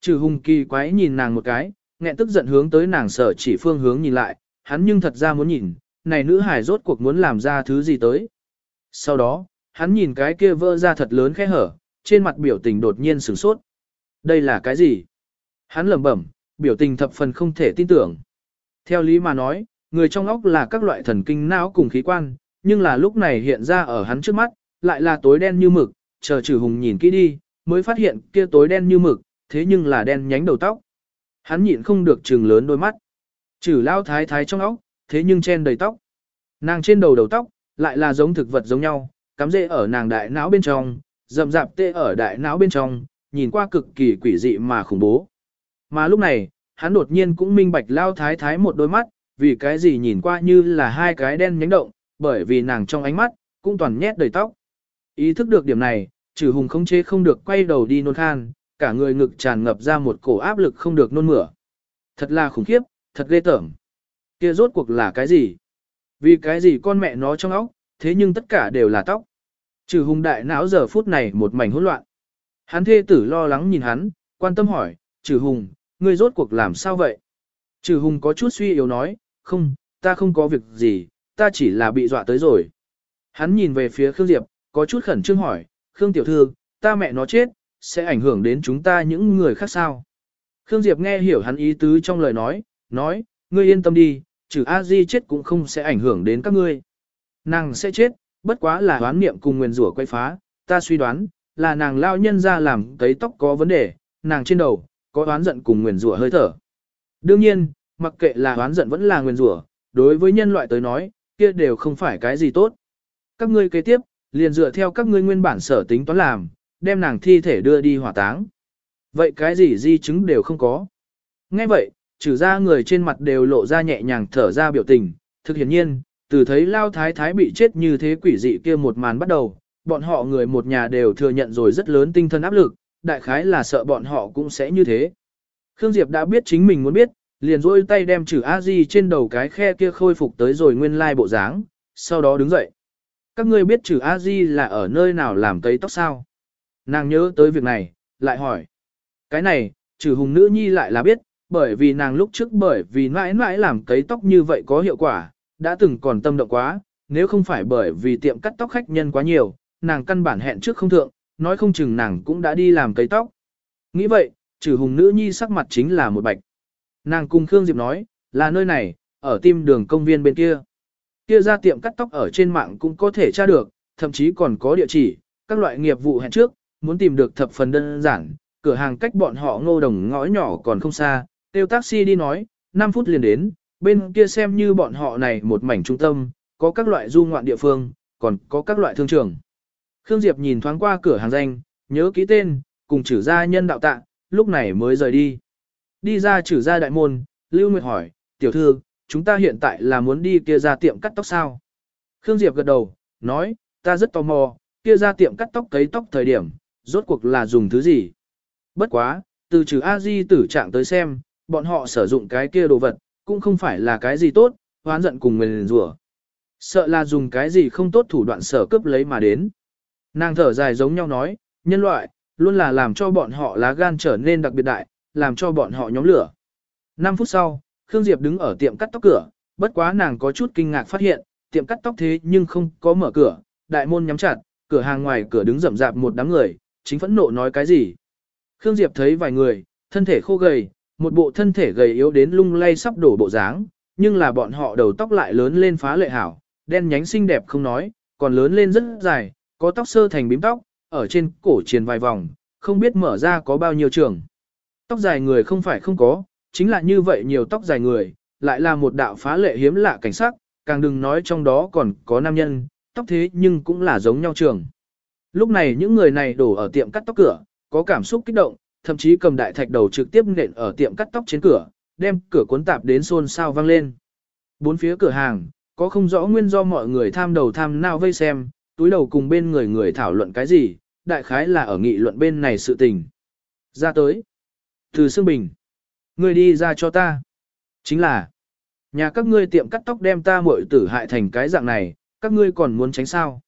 Trừ hùng kỳ quái nhìn nàng một cái, nghẹn tức giận hướng tới nàng sở chỉ phương hướng nhìn lại, hắn nhưng thật ra muốn nhìn, này nữ hải rốt cuộc muốn làm ra thứ gì tới. Sau đó, hắn nhìn cái kia vỡ ra thật lớn khe hở, trên mặt biểu tình đột nhiên sửng sốt. Đây là cái gì? Hắn lẩm bẩm, biểu tình thập phần không thể tin tưởng. Theo lý mà nói, người trong óc là các loại thần kinh não cùng khí quan, nhưng là lúc này hiện ra ở hắn trước mắt, lại là tối đen như mực, chờ trừ hùng nhìn kỹ đi, mới phát hiện kia tối đen như mực, thế nhưng là đen nhánh đầu tóc. Hắn nhịn không được trừng lớn đôi mắt. Trừ lao thái thái trong óc, thế nhưng chen đầy tóc. Nàng trên đầu đầu tóc, lại là giống thực vật giống nhau, cắm rễ ở nàng đại não bên trong, rậm rạp tê ở đại não bên trong, nhìn qua cực kỳ quỷ dị mà khủng bố. Mà lúc này, hắn đột nhiên cũng minh bạch lao thái thái một đôi mắt, vì cái gì nhìn qua như là hai cái đen nhánh động, bởi vì nàng trong ánh mắt, cũng toàn nhét đầy tóc. Ý thức được điểm này, trừ hùng không chế không được quay đầu đi nôn khan, cả người ngực tràn ngập ra một cổ áp lực không được nôn mửa. Thật là khủng khiếp, thật ghê tởm. Kia rốt cuộc là cái gì? Vì cái gì con mẹ nó trong óc, thế nhưng tất cả đều là tóc. Trừ hùng đại não giờ phút này một mảnh hỗn loạn. Hắn thê tử lo lắng nhìn hắn, quan tâm hỏi, trừ hùng, ngươi rốt cuộc làm sao vậy? Trừ hùng có chút suy yếu nói, không, ta không có việc gì, ta chỉ là bị dọa tới rồi. Hắn nhìn về phía Khương Diệp, có chút khẩn trương hỏi, Khương Tiểu Thư, ta mẹ nó chết, sẽ ảnh hưởng đến chúng ta những người khác sao? Khương Diệp nghe hiểu hắn ý tứ trong lời nói, nói, ngươi yên tâm đi, trừ A Di chết cũng không sẽ ảnh hưởng đến các ngươi. Nàng sẽ chết, bất quá là đoán niệm cùng nguyên rủa quay phá, ta suy đoán, là nàng lao nhân ra làm thấy tóc có vấn đề, nàng trên đầu, có oán giận cùng nguyền rủa hơi thở. Đương nhiên, mặc kệ là oán giận vẫn là nguyền rủa, đối với nhân loại tới nói, kia đều không phải cái gì tốt. Các ngươi kế tiếp, liền dựa theo các ngươi nguyên bản sở tính toán làm, đem nàng thi thể đưa đi hỏa táng. Vậy cái gì di chứng đều không có. Nghe vậy, trừ ra người trên mặt đều lộ ra nhẹ nhàng thở ra biểu tình, thực hiển nhiên, từ thấy lao thái thái bị chết như thế quỷ dị kia một màn bắt đầu, bọn họ người một nhà đều thừa nhận rồi rất lớn tinh thần áp lực, đại khái là sợ bọn họ cũng sẽ như thế. Khương Diệp đã biết chính mình muốn biết, liền rôi tay đem trừ a di trên đầu cái khe kia khôi phục tới rồi nguyên lai bộ dáng, sau đó đứng dậy. Các ngươi biết trừ a di là ở nơi nào làm tấy tóc sao? Nàng nhớ tới việc này, lại hỏi. Cái này, trừ hùng nữ nhi lại là biết, bởi vì nàng lúc trước bởi vì mãi mãi làm cấy tóc như vậy có hiệu quả, đã từng còn tâm động quá, nếu không phải bởi vì tiệm cắt tóc khách nhân quá nhiều, nàng căn bản hẹn trước không thượng, nói không chừng nàng cũng đã đi làm cấy tóc. Nghĩ vậy, trừ hùng nữ nhi sắc mặt chính là một bạch. Nàng cùng Khương Diệp nói, là nơi này, ở tim đường công viên bên kia. Kia ra tiệm cắt tóc ở trên mạng cũng có thể tra được, thậm chí còn có địa chỉ, các loại nghiệp vụ hẹn trước, muốn tìm được thập phần đơn giản, cửa hàng cách bọn họ ngô đồng ngõ nhỏ còn không xa, tiêu taxi đi nói, 5 phút liền đến, bên kia xem như bọn họ này một mảnh trung tâm, có các loại du ngoạn địa phương, còn có các loại thương trường. Khương Diệp nhìn thoáng qua cửa hàng danh, nhớ ký tên, cùng chử gia nhân đạo tạ, lúc này mới rời đi. Đi ra chử gia đại môn, Lưu Nguyệt hỏi, tiểu thư, chúng ta hiện tại là muốn đi kia ra tiệm cắt tóc sao? Khương Diệp gật đầu, nói, ta rất tò mò, kia ra tiệm cắt tóc cấy tóc thời điểm, rốt cuộc là dùng thứ gì? Bất quá, từ trừ A-di tử trạng tới xem, bọn họ sử dụng cái kia đồ vật, cũng không phải là cái gì tốt, hoán giận cùng mình rủa. Sợ là dùng cái gì không tốt thủ đoạn sở cướp lấy mà đến. Nàng thở dài giống nhau nói, nhân loại, luôn là làm cho bọn họ lá gan trở nên đặc biệt đại, làm cho bọn họ nhóm lửa. 5 phút sau, Khương Diệp đứng ở tiệm cắt tóc cửa, bất quá nàng có chút kinh ngạc phát hiện, tiệm cắt tóc thế nhưng không có mở cửa, đại môn nhắm chặt, cửa hàng ngoài cửa đứng rậm rạp một đám người, chính phẫn nộ nói cái gì. Khương Diệp thấy vài người, thân thể khô gầy, một bộ thân thể gầy yếu đến lung lay sắp đổ bộ dáng, nhưng là bọn họ đầu tóc lại lớn lên phá lệ hảo, đen nhánh xinh đẹp không nói, còn lớn lên rất dài, có tóc sơ thành bím tóc, ở trên cổ triền vài vòng, không biết mở ra có bao nhiêu trường. Tóc dài người không phải không có, chính là như vậy nhiều tóc dài người, lại là một đạo phá lệ hiếm lạ cảnh sắc, càng đừng nói trong đó còn có nam nhân, tóc thế nhưng cũng là giống nhau trường. Lúc này những người này đổ ở tiệm cắt tóc cửa, có cảm xúc kích động, thậm chí cầm đại thạch đầu trực tiếp nện ở tiệm cắt tóc trên cửa, đem cửa cuốn tạp đến xôn xao vang lên. Bốn phía cửa hàng, có không rõ nguyên do mọi người tham đầu tham nào vây xem, túi đầu cùng bên người người thảo luận cái gì, đại khái là ở nghị luận bên này sự tình. Ra tới. Từ Sương Bình. người đi ra cho ta. Chính là. Nhà các ngươi tiệm cắt tóc đem ta muội tử hại thành cái dạng này, các ngươi còn muốn tránh sao.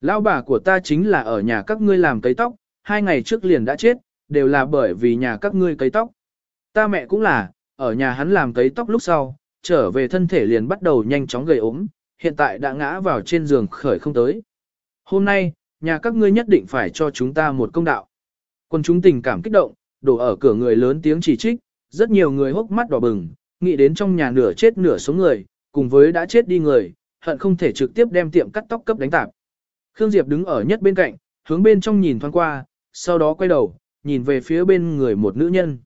Lão bà của ta chính là ở nhà các ngươi làm cấy tóc, hai ngày trước liền đã chết, đều là bởi vì nhà các ngươi cấy tóc. Ta mẹ cũng là, ở nhà hắn làm cấy tóc lúc sau, trở về thân thể liền bắt đầu nhanh chóng gầy ốm, hiện tại đã ngã vào trên giường khởi không tới. Hôm nay, nhà các ngươi nhất định phải cho chúng ta một công đạo. Quân chúng tình cảm kích động, đổ ở cửa người lớn tiếng chỉ trích, rất nhiều người hốc mắt đỏ bừng, nghĩ đến trong nhà nửa chết nửa số người, cùng với đã chết đi người, hận không thể trực tiếp đem tiệm cắt tóc cấp đánh tạp. Khương Diệp đứng ở nhất bên cạnh, hướng bên trong nhìn thoáng qua, sau đó quay đầu, nhìn về phía bên người một nữ nhân.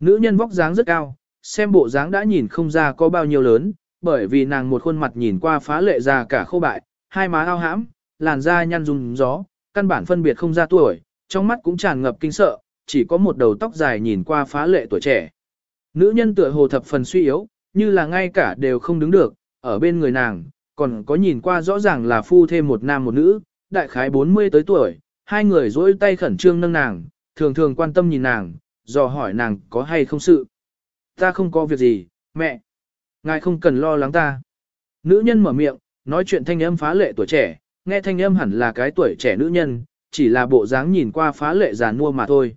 Nữ nhân vóc dáng rất cao, xem bộ dáng đã nhìn không ra có bao nhiêu lớn, bởi vì nàng một khuôn mặt nhìn qua phá lệ già cả khô bại, hai má ao hãm, làn da nhăn rung gió, căn bản phân biệt không ra tuổi, trong mắt cũng tràn ngập kinh sợ, chỉ có một đầu tóc dài nhìn qua phá lệ tuổi trẻ. Nữ nhân tựa hồ thập phần suy yếu, như là ngay cả đều không đứng được, ở bên người nàng, còn có nhìn qua rõ ràng là phu thêm một nam một nữ, đại khái 40 tới tuổi, hai người dỗi tay khẩn trương nâng nàng, thường thường quan tâm nhìn nàng, dò hỏi nàng có hay không sự. Ta không có việc gì, mẹ. Ngài không cần lo lắng ta. Nữ nhân mở miệng, nói chuyện thanh âm phá lệ tuổi trẻ, nghe thanh âm hẳn là cái tuổi trẻ nữ nhân, chỉ là bộ dáng nhìn qua phá lệ già nua mà thôi.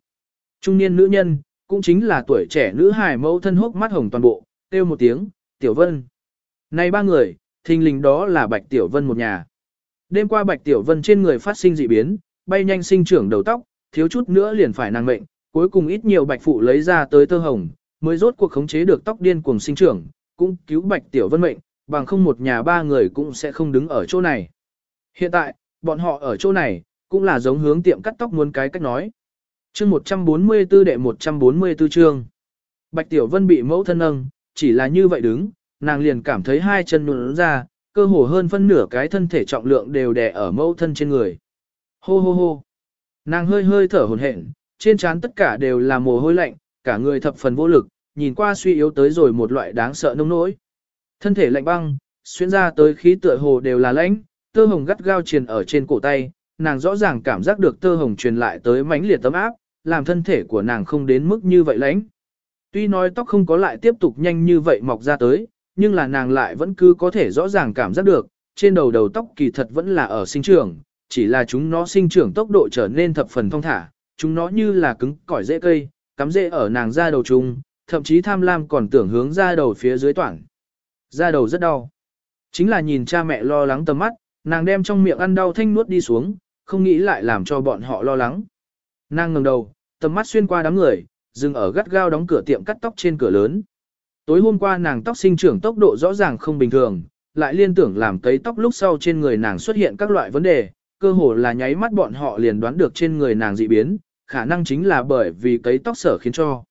Trung niên nữ nhân, cũng chính là tuổi trẻ nữ hài mẫu thân hốc mắt hồng toàn bộ, kêu một tiếng, Tiểu Vân. Này ba người, thình lình đó là Bạch Tiểu Vân một nhà. Đêm qua Bạch Tiểu Vân trên người phát sinh dị biến, bay nhanh sinh trưởng đầu tóc, thiếu chút nữa liền phải nàng mệnh, cuối cùng ít nhiều Bạch Phụ lấy ra tới tơ hồng, mới rốt cuộc khống chế được tóc điên cuồng sinh trưởng, cũng cứu Bạch Tiểu Vân mệnh, bằng không một nhà ba người cũng sẽ không đứng ở chỗ này. Hiện tại, bọn họ ở chỗ này, cũng là giống hướng tiệm cắt tóc muốn cái cách nói. Chương 144 đệ 144 chương. Bạch Tiểu Vân bị mẫu thân nâng, chỉ là như vậy đứng, nàng liền cảm thấy hai chân nhũn ra, cơ hồ hơn phân nửa cái thân thể trọng lượng đều đè ở mẫu thân trên người. Hô hô hô. Nàng hơi hơi thở hổn hển, trên trán tất cả đều là mồ hôi lạnh, cả người thập phần vô lực, nhìn qua suy yếu tới rồi một loại đáng sợ nông nỗi. Thân thể lạnh băng, xuyên ra tới khí tựa hồ đều là lãnh, tơ hồng gắt gao truyền ở trên cổ tay, nàng rõ ràng cảm giác được tơ hồng truyền lại tới mãnh liệt tấm áp, làm thân thể của nàng không đến mức như vậy lãnh. Tuy nói tóc không có lại tiếp tục nhanh như vậy mọc ra tới, nhưng là nàng lại vẫn cứ có thể rõ ràng cảm giác được, trên đầu đầu tóc kỳ thật vẫn là ở sinh trưởng, chỉ là chúng nó sinh trưởng tốc độ trở nên thập phần thông thả, chúng nó như là cứng cỏi dễ cây, cắm rễ ở nàng da đầu chung, thậm chí tham lam còn tưởng hướng da đầu phía dưới toảng. Da đầu rất đau. Chính là nhìn cha mẹ lo lắng tầm mắt, nàng đem trong miệng ăn đau thanh nuốt đi xuống, không nghĩ lại làm cho bọn họ lo lắng. Nàng ngẩng đầu, tầm mắt xuyên qua đám người, dừng ở gắt gao đóng cửa tiệm cắt tóc trên cửa lớn. Tối hôm qua nàng tóc sinh trưởng tốc độ rõ ràng không bình thường, lại liên tưởng làm cấy tóc lúc sau trên người nàng xuất hiện các loại vấn đề, cơ hồ là nháy mắt bọn họ liền đoán được trên người nàng dị biến, khả năng chính là bởi vì cấy tóc sở khiến cho.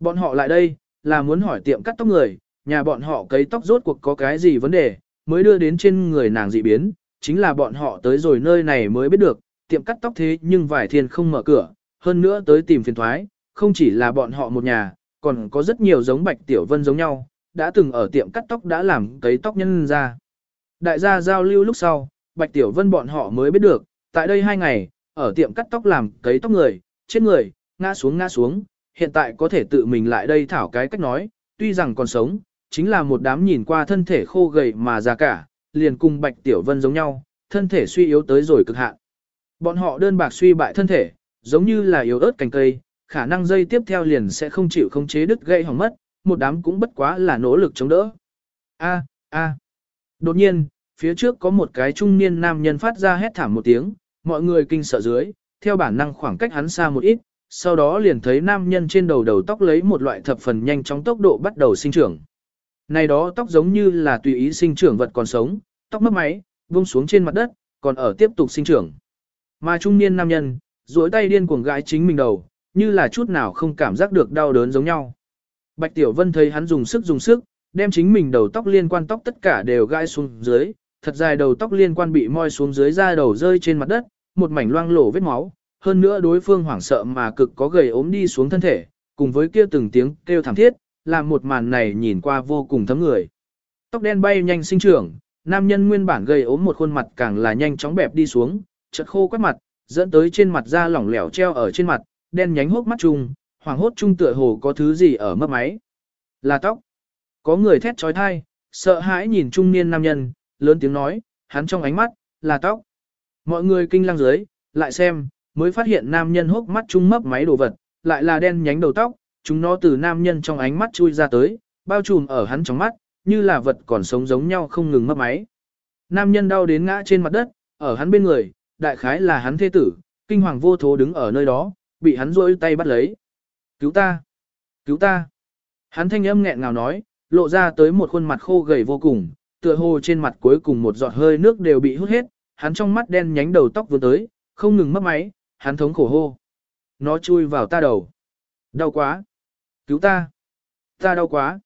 Bọn họ lại đây, là muốn hỏi tiệm cắt tóc người, nhà bọn họ cấy tóc rốt cuộc có cái gì vấn đề, mới đưa đến trên người nàng dị biến, chính là bọn họ tới rồi nơi này mới biết được, tiệm cắt tóc thế nhưng vài thiên không mở cửa, hơn nữa tới tìm phiền thoái, không chỉ là bọn họ một nhà, còn có rất nhiều giống Bạch Tiểu Vân giống nhau, đã từng ở tiệm cắt tóc đã làm cấy tóc nhân ra. Đại gia giao lưu lúc sau, Bạch Tiểu Vân bọn họ mới biết được, tại đây hai ngày, ở tiệm cắt tóc làm cấy tóc người, chết người, ngã xuống ngã xuống, hiện tại có thể tự mình lại đây thảo cái cách nói, tuy rằng còn sống, chính là một đám nhìn qua thân thể khô gầy mà già cả, liền cùng Bạch Tiểu Vân giống nhau, thân thể suy yếu tới rồi cực hạn. Bọn họ đơn bạc suy bại thân thể, giống như là yếu ớt cành cây, khả năng dây tiếp theo liền sẽ không chịu khống chế đứt gây hỏng mất, một đám cũng bất quá là nỗ lực chống đỡ. A, a. Đột nhiên, phía trước có một cái trung niên nam nhân phát ra hét thảm một tiếng, mọi người kinh sợ dưới, theo bản năng khoảng cách hắn xa một ít, sau đó liền thấy nam nhân trên đầu đầu tóc lấy một loại thập phần nhanh chóng tốc độ bắt đầu sinh trưởng. Này đó tóc giống như là tùy ý sinh trưởng vật còn sống, tóc mất máy, vung xuống trên mặt đất, còn ở tiếp tục sinh trưởng. Mà trung niên nam nhân, duỗi tay điên cuồng gãi chính mình đầu, như là chút nào không cảm giác được đau đớn giống nhau. Bạch Tiểu Vân thấy hắn dùng sức dùng sức, đem chính mình đầu tóc liên quan tóc tất cả đều gãi xuống dưới, thật dài đầu tóc liên quan bị moi xuống dưới ra đầu rơi trên mặt đất, một mảnh loang lổ vết máu, hơn nữa đối phương hoảng sợ mà cực có gầy ốm đi xuống thân thể, cùng với kia từng tiếng kêu thảm thiết, làm một màn này nhìn qua vô cùng thấm người. Tóc đen bay nhanh sinh trưởng, nam nhân nguyên bản gầy ốm một khuôn mặt càng là nhanh chóng bẹp đi xuống, chật khô quắt mặt, dẫn tới trên mặt da lỏng lẻo treo ở trên mặt, đen nhánh hốc mắt chung, hoàng hốt chung tựa hồ có thứ gì ở mấp máy. Là tóc. Có người thét trói thai, sợ hãi nhìn trung niên nam nhân, lớn tiếng nói, hắn trong ánh mắt, là tóc. Mọi người kinh lăng dưới, lại xem, mới phát hiện nam nhân hốc mắt chung mấp máy đồ vật, lại là đen nhánh đầu tóc, chúng nó từ nam nhân trong ánh mắt chui ra tới, bao trùm ở hắn trong mắt, như là vật còn sống giống nhau không ngừng mấp máy. Nam nhân đau đến ngã trên mặt đất, ở hắn bên người, đại khái là hắn thê tử, kinh hoàng vô thố đứng ở nơi đó, bị hắn rôi tay bắt lấy. Cứu ta! Cứu ta! Hắn thanh âm nghẹn ngào nói, lộ ra tới một khuôn mặt khô gầy vô cùng, tựa hồ trên mặt cuối cùng một giọt hơi nước đều bị hút hết, hắn trong mắt đen nhánh đầu tóc vừa tới, không ngừng mất máy, hắn thống khổ hô. Nó chui vào ta đầu. Đau quá! Cứu ta! Ta đau quá!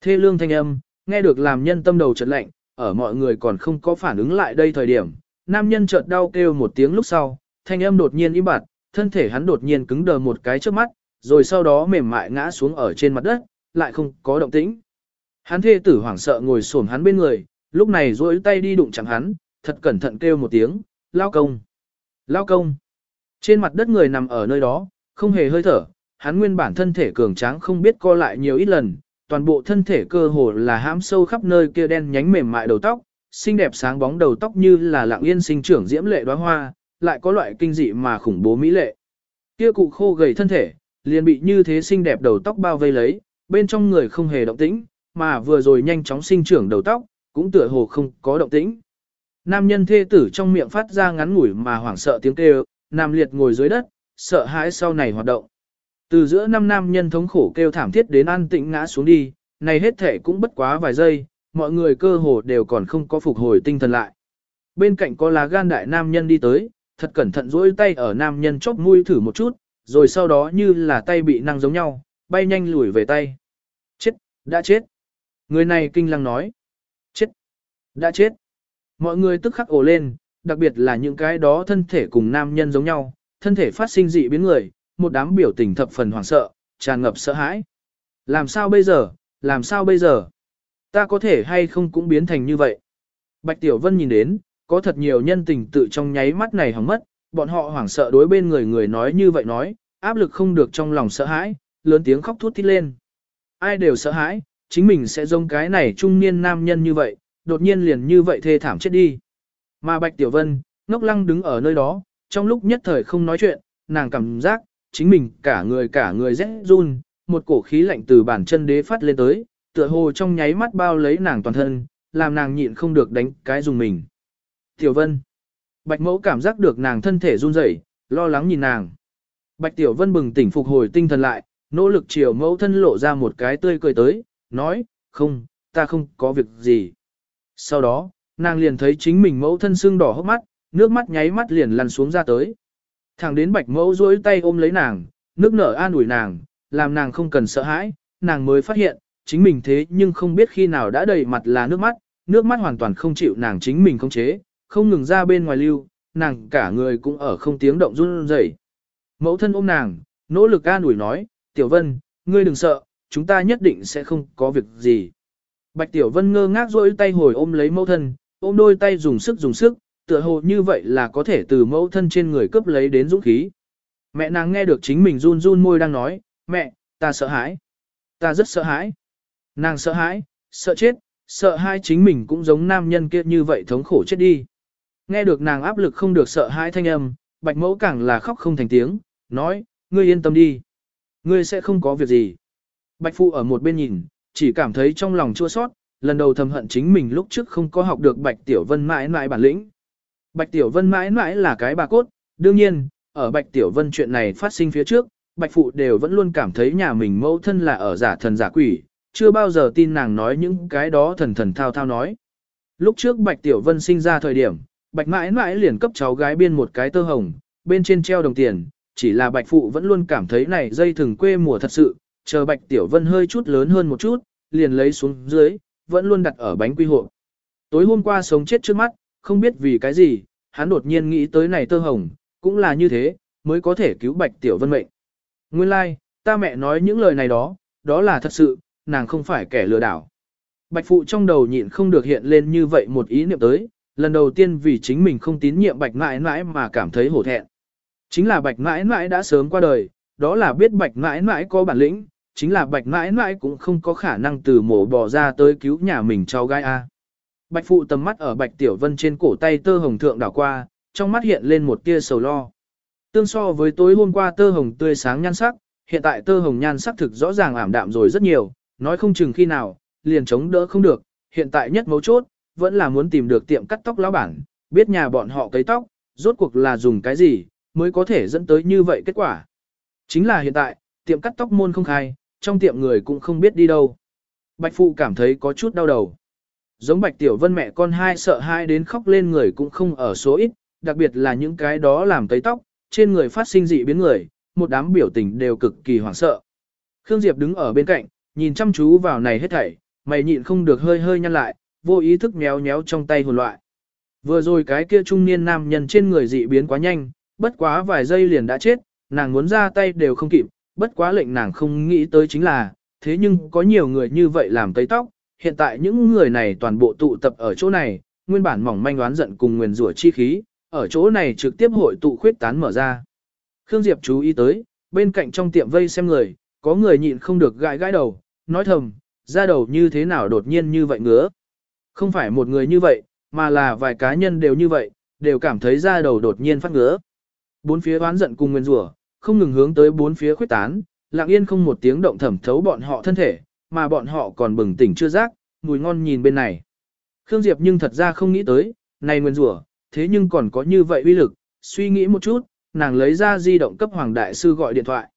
Thê lương thanh âm, nghe được làm nhân tâm đầu chợt lạnh, ở mọi người còn không có phản ứng lại đây thời điểm, nam nhân chợt đau kêu một tiếng lúc sau, thanh âm đột nhiên im bặt, thân thể hắn đột nhiên cứng đờ một cái trước mắt, rồi sau đó mềm mại ngã xuống ở trên mặt đất, lại không có động tĩnh. Hắn thê tử hoảng sợ ngồi xổm hắn bên người, lúc này duỗi tay đi đụng chẳng hắn, thật cẩn thận kêu một tiếng, lao công, lao công. Trên mặt đất người nằm ở nơi đó, không hề hơi thở, hắn nguyên bản thân thể cường tráng không biết co lại nhiều ít lần, toàn bộ thân thể cơ hồ là hãm sâu khắp nơi kia đen nhánh mềm mại đầu tóc, xinh đẹp sáng bóng đầu tóc như là lặng yên sinh trưởng diễm lệ đóa hoa, lại có loại kinh dị mà khủng bố mỹ lệ. Kia cụ khô gầy thân thể, liền bị như thế xinh đẹp đầu tóc bao vây lấy, bên trong người không hề động tĩnh, mà vừa rồi nhanh chóng sinh trưởng đầu tóc, cũng tựa hồ không có động tĩnh. Nam nhân thê tử trong miệng phát ra ngắn ngủi mà hoảng sợ tiếng kêu, nam liệt ngồi dưới đất, sợ hãi sau này hoạt động. Từ giữa năm nam nhân thống khổ kêu thảm thiết đến an tĩnh ngã xuống đi, này hết thể cũng bất quá vài giây, mọi người cơ hồ đều còn không có phục hồi tinh thần lại. Bên cạnh có lá gan đại nam nhân đi tới, thật cẩn thận duỗi tay ở nam nhân chóp mũi thử một chút, rồi sau đó như là tay bị năng giống nhau, bay nhanh lùi về tay. Chết, đã chết. Người này kinh lăng nói. Chết, đã chết. Mọi người tức khắc ồ lên, đặc biệt là những cái đó thân thể cùng nam nhân giống nhau, thân thể phát sinh dị biến người, một đám biểu tình thập phần hoảng sợ, tràn ngập sợ hãi. Làm sao bây giờ, làm sao bây giờ? Ta có thể hay không cũng biến thành như vậy? Bạch Tiểu Vân nhìn đến, có thật nhiều nhân tình tự trong nháy mắt này hỏng mất, bọn họ hoảng sợ đối bên người người nói như vậy nói, áp lực không được trong lòng sợ hãi, lớn tiếng khóc thút thít lên. Ai đều sợ hãi, chính mình sẽ giống cái này trung niên nam nhân như vậy, đột nhiên liền như vậy thê thảm chết đi. Mà Bạch Tiểu Vân, ngốc lăng đứng ở nơi đó, trong lúc nhất thời không nói chuyện, nàng cảm giác, chính mình cả người cả người rẽ run, một cổ khí lạnh từ bàn chân đế phát lên tới, tựa hồ trong nháy mắt bao lấy nàng toàn thân, làm nàng nhịn không được đánh cái dùng mình. Tiểu Vân. Bạch mẫu cảm giác được nàng thân thể run rẩy, lo lắng nhìn nàng. Bạch Tiểu Vân bừng tỉnh phục hồi tinh thần lại, nỗ lực chiều mẫu thân lộ ra một cái tươi cười tới, nói, không, ta không có việc gì. Sau đó, nàng liền thấy chính mình mẫu thân sưng đỏ hốc mắt, nước mắt nháy mắt liền lăn xuống ra tới. Thẳng đến bạch mẫu duỗi tay ôm lấy nàng, nước nở an ủi nàng, làm nàng không cần sợ hãi, nàng mới phát hiện, chính mình thế nhưng không biết khi nào đã đầy mặt là nước mắt, nước mắt hoàn toàn không chịu nàng chính mình không chế, không ngừng ra bên ngoài lưu, nàng cả người cũng ở không tiếng động run rẩy. Mẫu thân ôm nàng, nỗ lực an ủi nói, Tiểu Vân, ngươi đừng sợ, chúng ta nhất định sẽ không có việc gì. Bạch Tiểu Vân ngơ ngác rỗi tay hồi ôm lấy mẫu thân, ôm đôi tay dùng sức dùng sức, tựa hồ như vậy là có thể từ mẫu thân trên người cướp lấy đến dũng khí. Mẹ nàng nghe được chính mình run run môi đang nói, mẹ, ta sợ hãi. Ta rất sợ hãi. Nàng sợ hãi, sợ chết, sợ hai chính mình cũng giống nam nhân kia như vậy thống khổ chết đi. Nghe được nàng áp lực không được sợ hãi thanh âm, bạch mẫu càng là khóc không thành tiếng, nói, ngươi yên tâm đi. Ngươi sẽ không có việc gì. Bạch phụ ở một bên nhìn, chỉ cảm thấy trong lòng chua sót, lần đầu thầm hận chính mình lúc trước không có học được bạch tiểu vân mãi mãi bản lĩnh. Bạch Tiểu Vân mãi mãi là cái bà cốt, đương nhiên, ở Bạch Tiểu Vân chuyện này phát sinh phía trước, Bạch Phụ đều vẫn luôn cảm thấy nhà mình mẫu thân là ở giả thần giả quỷ, chưa bao giờ tin nàng nói những cái đó thần thần thao thao nói. Lúc trước Bạch Tiểu Vân sinh ra thời điểm, Bạch mãi mãi liền cấp cháu gái biên một cái tơ hồng, bên trên treo đồng tiền, chỉ là Bạch Phụ vẫn luôn cảm thấy này dây thừng quê mùa thật sự, chờ Bạch Tiểu Vân hơi chút lớn hơn một chút, liền lấy xuống dưới, vẫn luôn đặt ở bánh quy hộ. Tối hôm qua sống chết trước mắt, không biết vì cái gì, hắn đột nhiên nghĩ tới này tơ hồng, cũng là như thế, mới có thể cứu Bạch Tiểu Vân mệnh. Nguyên lai, like, ta mẹ nói những lời này đó, đó là thật sự, nàng không phải kẻ lừa đảo. Bạch Phụ trong đầu nhịn không được hiện lên như vậy một ý niệm tới, lần đầu tiên vì chính mình không tín nhiệm Bạch mãi mãi mà cảm thấy hổ thẹn. Chính là Bạch mãi mãi đã sớm qua đời, đó là biết Bạch mãi mãi có bản lĩnh, chính là Bạch mãi mãi cũng không có khả năng từ mổ bỏ ra tới cứu nhà mình cháu gái A. Bạch phụ tầm mắt ở Bạch Tiểu Vân trên cổ tay tơ hồng thượng đảo qua, trong mắt hiện lên một tia sầu lo. Tương so với tối hôm qua tơ hồng tươi sáng nhan sắc, hiện tại tơ hồng nhan sắc thực rõ ràng ảm đạm rồi rất nhiều, nói không chừng khi nào, liền chống đỡ không được, hiện tại nhất mấu chốt, vẫn là muốn tìm được tiệm cắt tóc lão bản, biết nhà bọn họ cấy tóc, rốt cuộc là dùng cái gì, mới có thể dẫn tới như vậy kết quả. Chính là hiện tại, tiệm cắt tóc môn không khai, trong tiệm người cũng không biết đi đâu. Bạch Phụ cảm thấy có chút đau đầu. Giống Bạch Tiểu Vân mẹ con hai sợ hai đến khóc lên người cũng không ở số ít, đặc biệt là những cái đó làm tấy tóc, trên người phát sinh dị biến người, một đám biểu tình đều cực kỳ hoảng sợ. Khương Diệp đứng ở bên cạnh, nhìn chăm chú vào này hết thảy, mày nhịn không được hơi hơi nhăn lại, vô ý thức méo méo trong tay hồn loại. Vừa rồi cái kia trung niên nam nhân trên người dị biến quá nhanh, bất quá vài giây liền đã chết, nàng muốn ra tay đều không kịp, bất quá lệnh nàng không nghĩ tới chính là, thế nhưng có nhiều người như vậy làm tấy tóc, hiện tại những người này toàn bộ tụ tập ở chỗ này, nguyên bản mỏng manh đoán giận cùng nguyền rủa chi khí, ở chỗ này trực tiếp hội tụ khuyết tán mở ra. Khương Diệp chú ý tới, bên cạnh trong tiệm vây xem người, có người nhịn không được gãi gãi đầu, nói thầm, ra đầu như thế nào đột nhiên như vậy ngứa. Không phải một người như vậy, mà là vài cá nhân đều như vậy, đều cảm thấy da đầu đột nhiên phát ngứa. Bốn phía oán giận cùng nguyên rủa, không ngừng hướng tới bốn phía khuyết tán, lặng yên không một tiếng động thẩm thấu bọn họ thân thể, mà bọn họ còn bừng tỉnh chưa giác, mùi ngon nhìn bên này. Khương Diệp nhưng thật ra không nghĩ tới, này nguyên rủa, thế nhưng còn có như vậy uy lực, suy nghĩ một chút, nàng lấy ra di động cấp hoàng đại sư gọi điện thoại.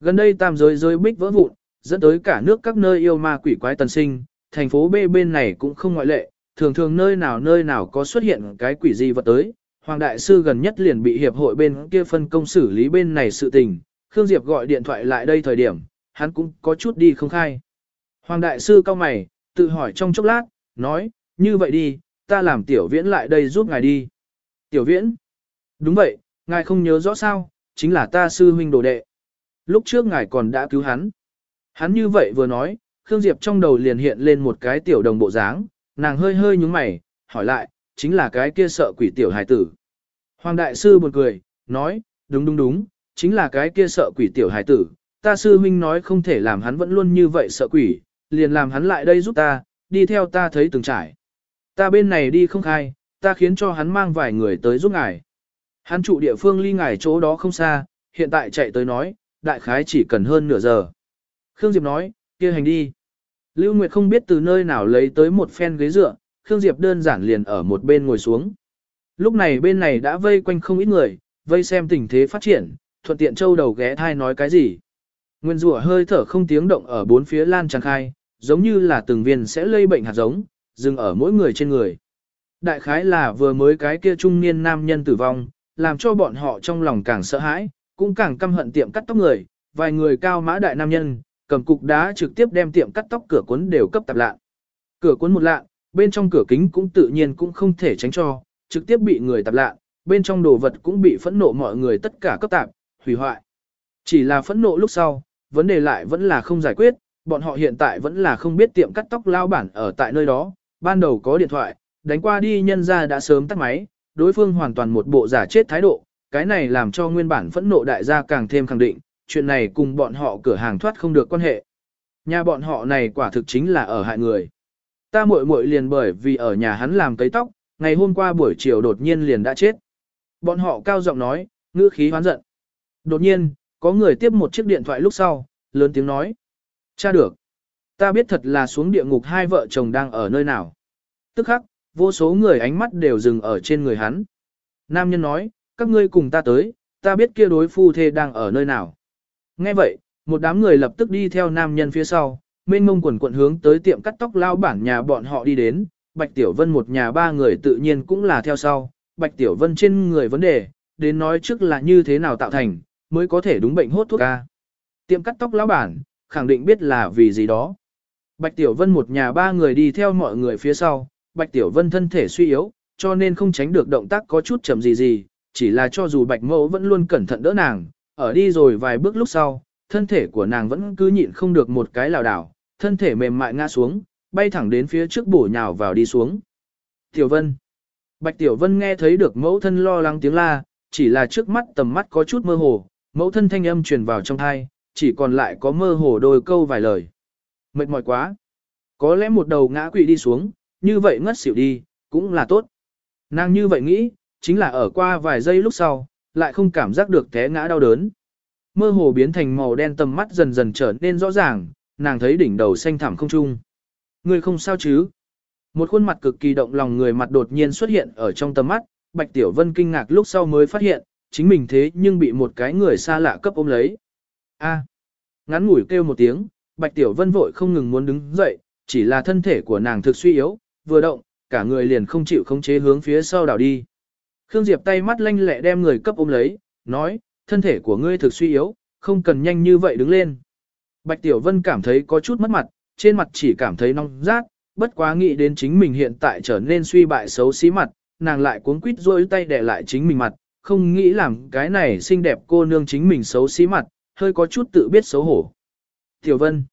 Gần đây tam giới rơi bích vỡ vụn, dẫn tới cả nước các nơi yêu ma quỷ quái tần sinh, thành phố B bên này cũng không ngoại lệ, thường thường nơi nào nơi nào có xuất hiện cái quỷ gì vật tới. Hoàng đại sư gần nhất liền bị hiệp hội bên kia phân công xử lý bên này sự tình, Khương Diệp gọi điện thoại lại đây thời điểm, hắn cũng có chút đi không khai. Hoàng đại sư cao mày, tự hỏi trong chốc lát, nói, như vậy đi, ta làm tiểu viễn lại đây giúp ngài đi. Tiểu viễn? Đúng vậy, ngài không nhớ rõ sao, chính là ta sư huynh đồ đệ. Lúc trước ngài còn đã cứu hắn. Hắn như vậy vừa nói, Khương Diệp trong đầu liền hiện lên một cái tiểu đồng bộ dáng, nàng hơi hơi nhúng mày, hỏi lại, chính là cái kia sợ quỷ tiểu hài tử. Hoàng đại sư buồn cười, nói, đúng đúng đúng, chính là cái kia sợ quỷ tiểu hài tử, ta sư huynh nói không thể làm hắn vẫn luôn như vậy sợ quỷ, liền làm hắn lại đây giúp ta, đi theo ta thấy từng trải. Ta bên này đi không khai, ta khiến cho hắn mang vài người tới giúp ngài. Hắn trụ địa phương ly ngài chỗ đó không xa, hiện tại chạy tới nói, đại khái chỉ cần hơn nửa giờ. Khương Diệp nói, kia hành đi. Lưu Nguyệt không biết từ nơi nào lấy tới một phen ghế dựa, Khương Diệp đơn giản liền ở một bên ngồi xuống. Lúc này bên này đã vây quanh không ít người, vây xem tình thế phát triển, thuận tiện châu đầu ghé thai nói cái gì. Nguyên rủa hơi thở không tiếng động ở bốn phía lan tràn khai, giống như là từng viên sẽ lây bệnh hạt giống, dừng ở mỗi người trên người. Đại khái là vừa mới cái kia trung niên nam nhân tử vong, làm cho bọn họ trong lòng càng sợ hãi, cũng càng căm hận tiệm cắt tóc người, vài người cao mã đại nam nhân, cầm cục đá trực tiếp đem tiệm cắt tóc cửa cuốn đều cấp tạp lạ. Cửa cuốn một lạ, bên trong cửa kính cũng tự nhiên cũng không thể tránh cho, trực tiếp bị người tạp lạ, bên trong đồ vật cũng bị phẫn nộ mọi người tất cả cấp tạp, hủy hoại. Chỉ là phẫn nộ lúc sau, vấn đề lại vẫn là không giải quyết, bọn họ hiện tại vẫn là không biết tiệm cắt tóc lao bản ở tại nơi đó, ban đầu có điện thoại, đánh qua đi nhân ra đã sớm tắt máy, đối phương hoàn toàn một bộ giả chết thái độ, cái này làm cho nguyên bản phẫn nộ đại gia càng thêm khẳng định, chuyện này cùng bọn họ cửa hàng thoát không được quan hệ. Nhà bọn họ này quả thực chính là ở hại người. Ta muội muội liền bởi vì ở nhà hắn làm cấy tóc, ngày hôm qua buổi chiều đột nhiên liền đã chết. Bọn họ cao giọng nói, ngữ khí hoán giận. Đột nhiên, có người tiếp một chiếc điện thoại lúc sau, lớn tiếng nói. Cha được. Ta biết thật là xuống địa ngục hai vợ chồng đang ở nơi nào. Tức khắc, vô số người ánh mắt đều dừng ở trên người hắn. Nam nhân nói, các ngươi cùng ta tới, ta biết kia đối phu thê đang ở nơi nào. Nghe vậy, một đám người lập tức đi theo nam nhân phía sau, mênh mông quần quận hướng tới tiệm cắt tóc lao bản nhà bọn họ đi đến, Bạch Tiểu Vân một nhà ba người tự nhiên cũng là theo sau, Bạch Tiểu Vân trên người vấn đề, đến nói trước là như thế nào tạo thành, mới có thể đúng bệnh hốt thuốc ca. Tiệm cắt tóc lão bản, khẳng định biết là vì gì đó. Bạch Tiểu Vân một nhà ba người đi theo mọi người phía sau, Bạch Tiểu Vân thân thể suy yếu, cho nên không tránh được động tác có chút chậm gì gì, chỉ là cho dù Bạch Mẫu vẫn luôn cẩn thận đỡ nàng, ở đi rồi vài bước lúc sau, thân thể của nàng vẫn cứ nhịn không được một cái lảo đảo, thân thể mềm mại ngã xuống, bay thẳng đến phía trước bổ nhào vào đi xuống. Tiểu Vân Bạch Tiểu Vân nghe thấy được mẫu thân lo lắng tiếng la, chỉ là trước mắt tầm mắt có chút mơ hồ, mẫu thân thanh âm truyền vào trong thai, chỉ còn lại có mơ hồ đôi câu vài lời. Mệt mỏi quá. Có lẽ một đầu ngã quỵ đi xuống, như vậy ngất xỉu đi, cũng là tốt. Nàng như vậy nghĩ, chính là ở qua vài giây lúc sau, lại không cảm giác được té ngã đau đớn. mơ hồ biến thành màu đen tầm mắt dần dần trở nên rõ ràng, nàng thấy đỉnh đầu xanh thẳm không trung. Người không sao chứ? Một khuôn mặt cực kỳ động lòng người mặt đột nhiên xuất hiện ở trong tầm mắt, Bạch Tiểu Vân kinh ngạc lúc sau mới phát hiện, chính mình thế nhưng bị một cái người xa lạ cấp ôm lấy. A. Ngắn ngủi kêu một tiếng, Bạch Tiểu Vân vội không ngừng muốn đứng dậy, chỉ là thân thể của nàng thực suy yếu, vừa động, cả người liền không chịu khống chế hướng phía sau đảo đi. Khương Diệp tay mắt lanh lẹ đem người cấp ôm lấy, nói, thân thể của ngươi thực suy yếu, không cần nhanh như vậy đứng lên. Bạch Tiểu Vân cảm thấy có chút mất mặt, trên mặt chỉ cảm thấy nóng rát, bất quá nghĩ đến chính mình hiện tại trở nên suy bại xấu xí mặt, nàng lại cuống quýt rôi tay để lại chính mình mặt, không nghĩ làm cái này xinh đẹp cô nương chính mình xấu xí mặt, hơi có chút tự biết xấu hổ. Tiểu Vân.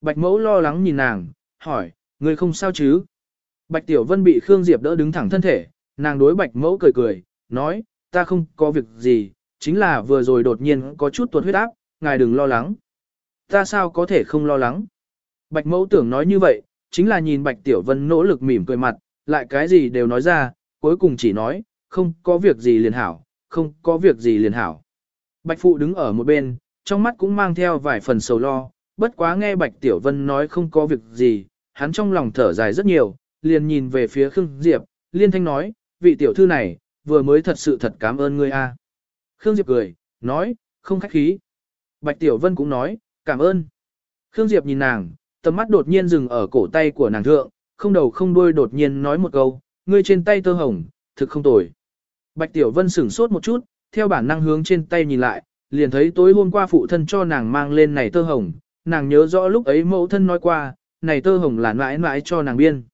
Bạch Mẫu lo lắng nhìn nàng, hỏi, ngươi không sao chứ? Bạch Tiểu Vân bị Khương Diệp đỡ đứng thẳng thân thể, nàng đối Bạch Mẫu cười cười, nói, ta không có việc gì, chính là vừa rồi đột nhiên có chút tuột huyết áp, ngài đừng lo lắng. Ta sao có thể không lo lắng? Bạch Mẫu tưởng nói như vậy, chính là nhìn Bạch Tiểu Vân nỗ lực mỉm cười mặt, lại cái gì đều nói ra, cuối cùng chỉ nói, không có việc gì liền hảo, không có việc gì liền hảo. Bạch Phụ đứng ở một bên, trong mắt cũng mang theo vài phần sầu lo, bất quá nghe Bạch Tiểu Vân nói không có việc gì, hắn trong lòng thở dài rất nhiều, liền nhìn về phía Khương Diệp, liên thanh nói, vị tiểu thư này, vừa mới thật sự thật cảm ơn ngươi a. Khương Diệp cười, nói, không khách khí. Bạch Tiểu Vân cũng nói, cảm ơn. Khương Diệp nhìn nàng, tầm mắt đột nhiên dừng ở cổ tay của nàng thượng, không đầu không đuôi đột nhiên nói một câu, ngươi trên tay tơ hồng, thực không tồi. Bạch Tiểu Vân sửng sốt một chút, theo bản năng hướng trên tay nhìn lại, liền thấy tối hôm qua phụ thân cho nàng mang lên này tơ hồng, nàng nhớ rõ lúc ấy mẫu thân nói qua, này tơ hồng là mãi mãi cho nàng biên.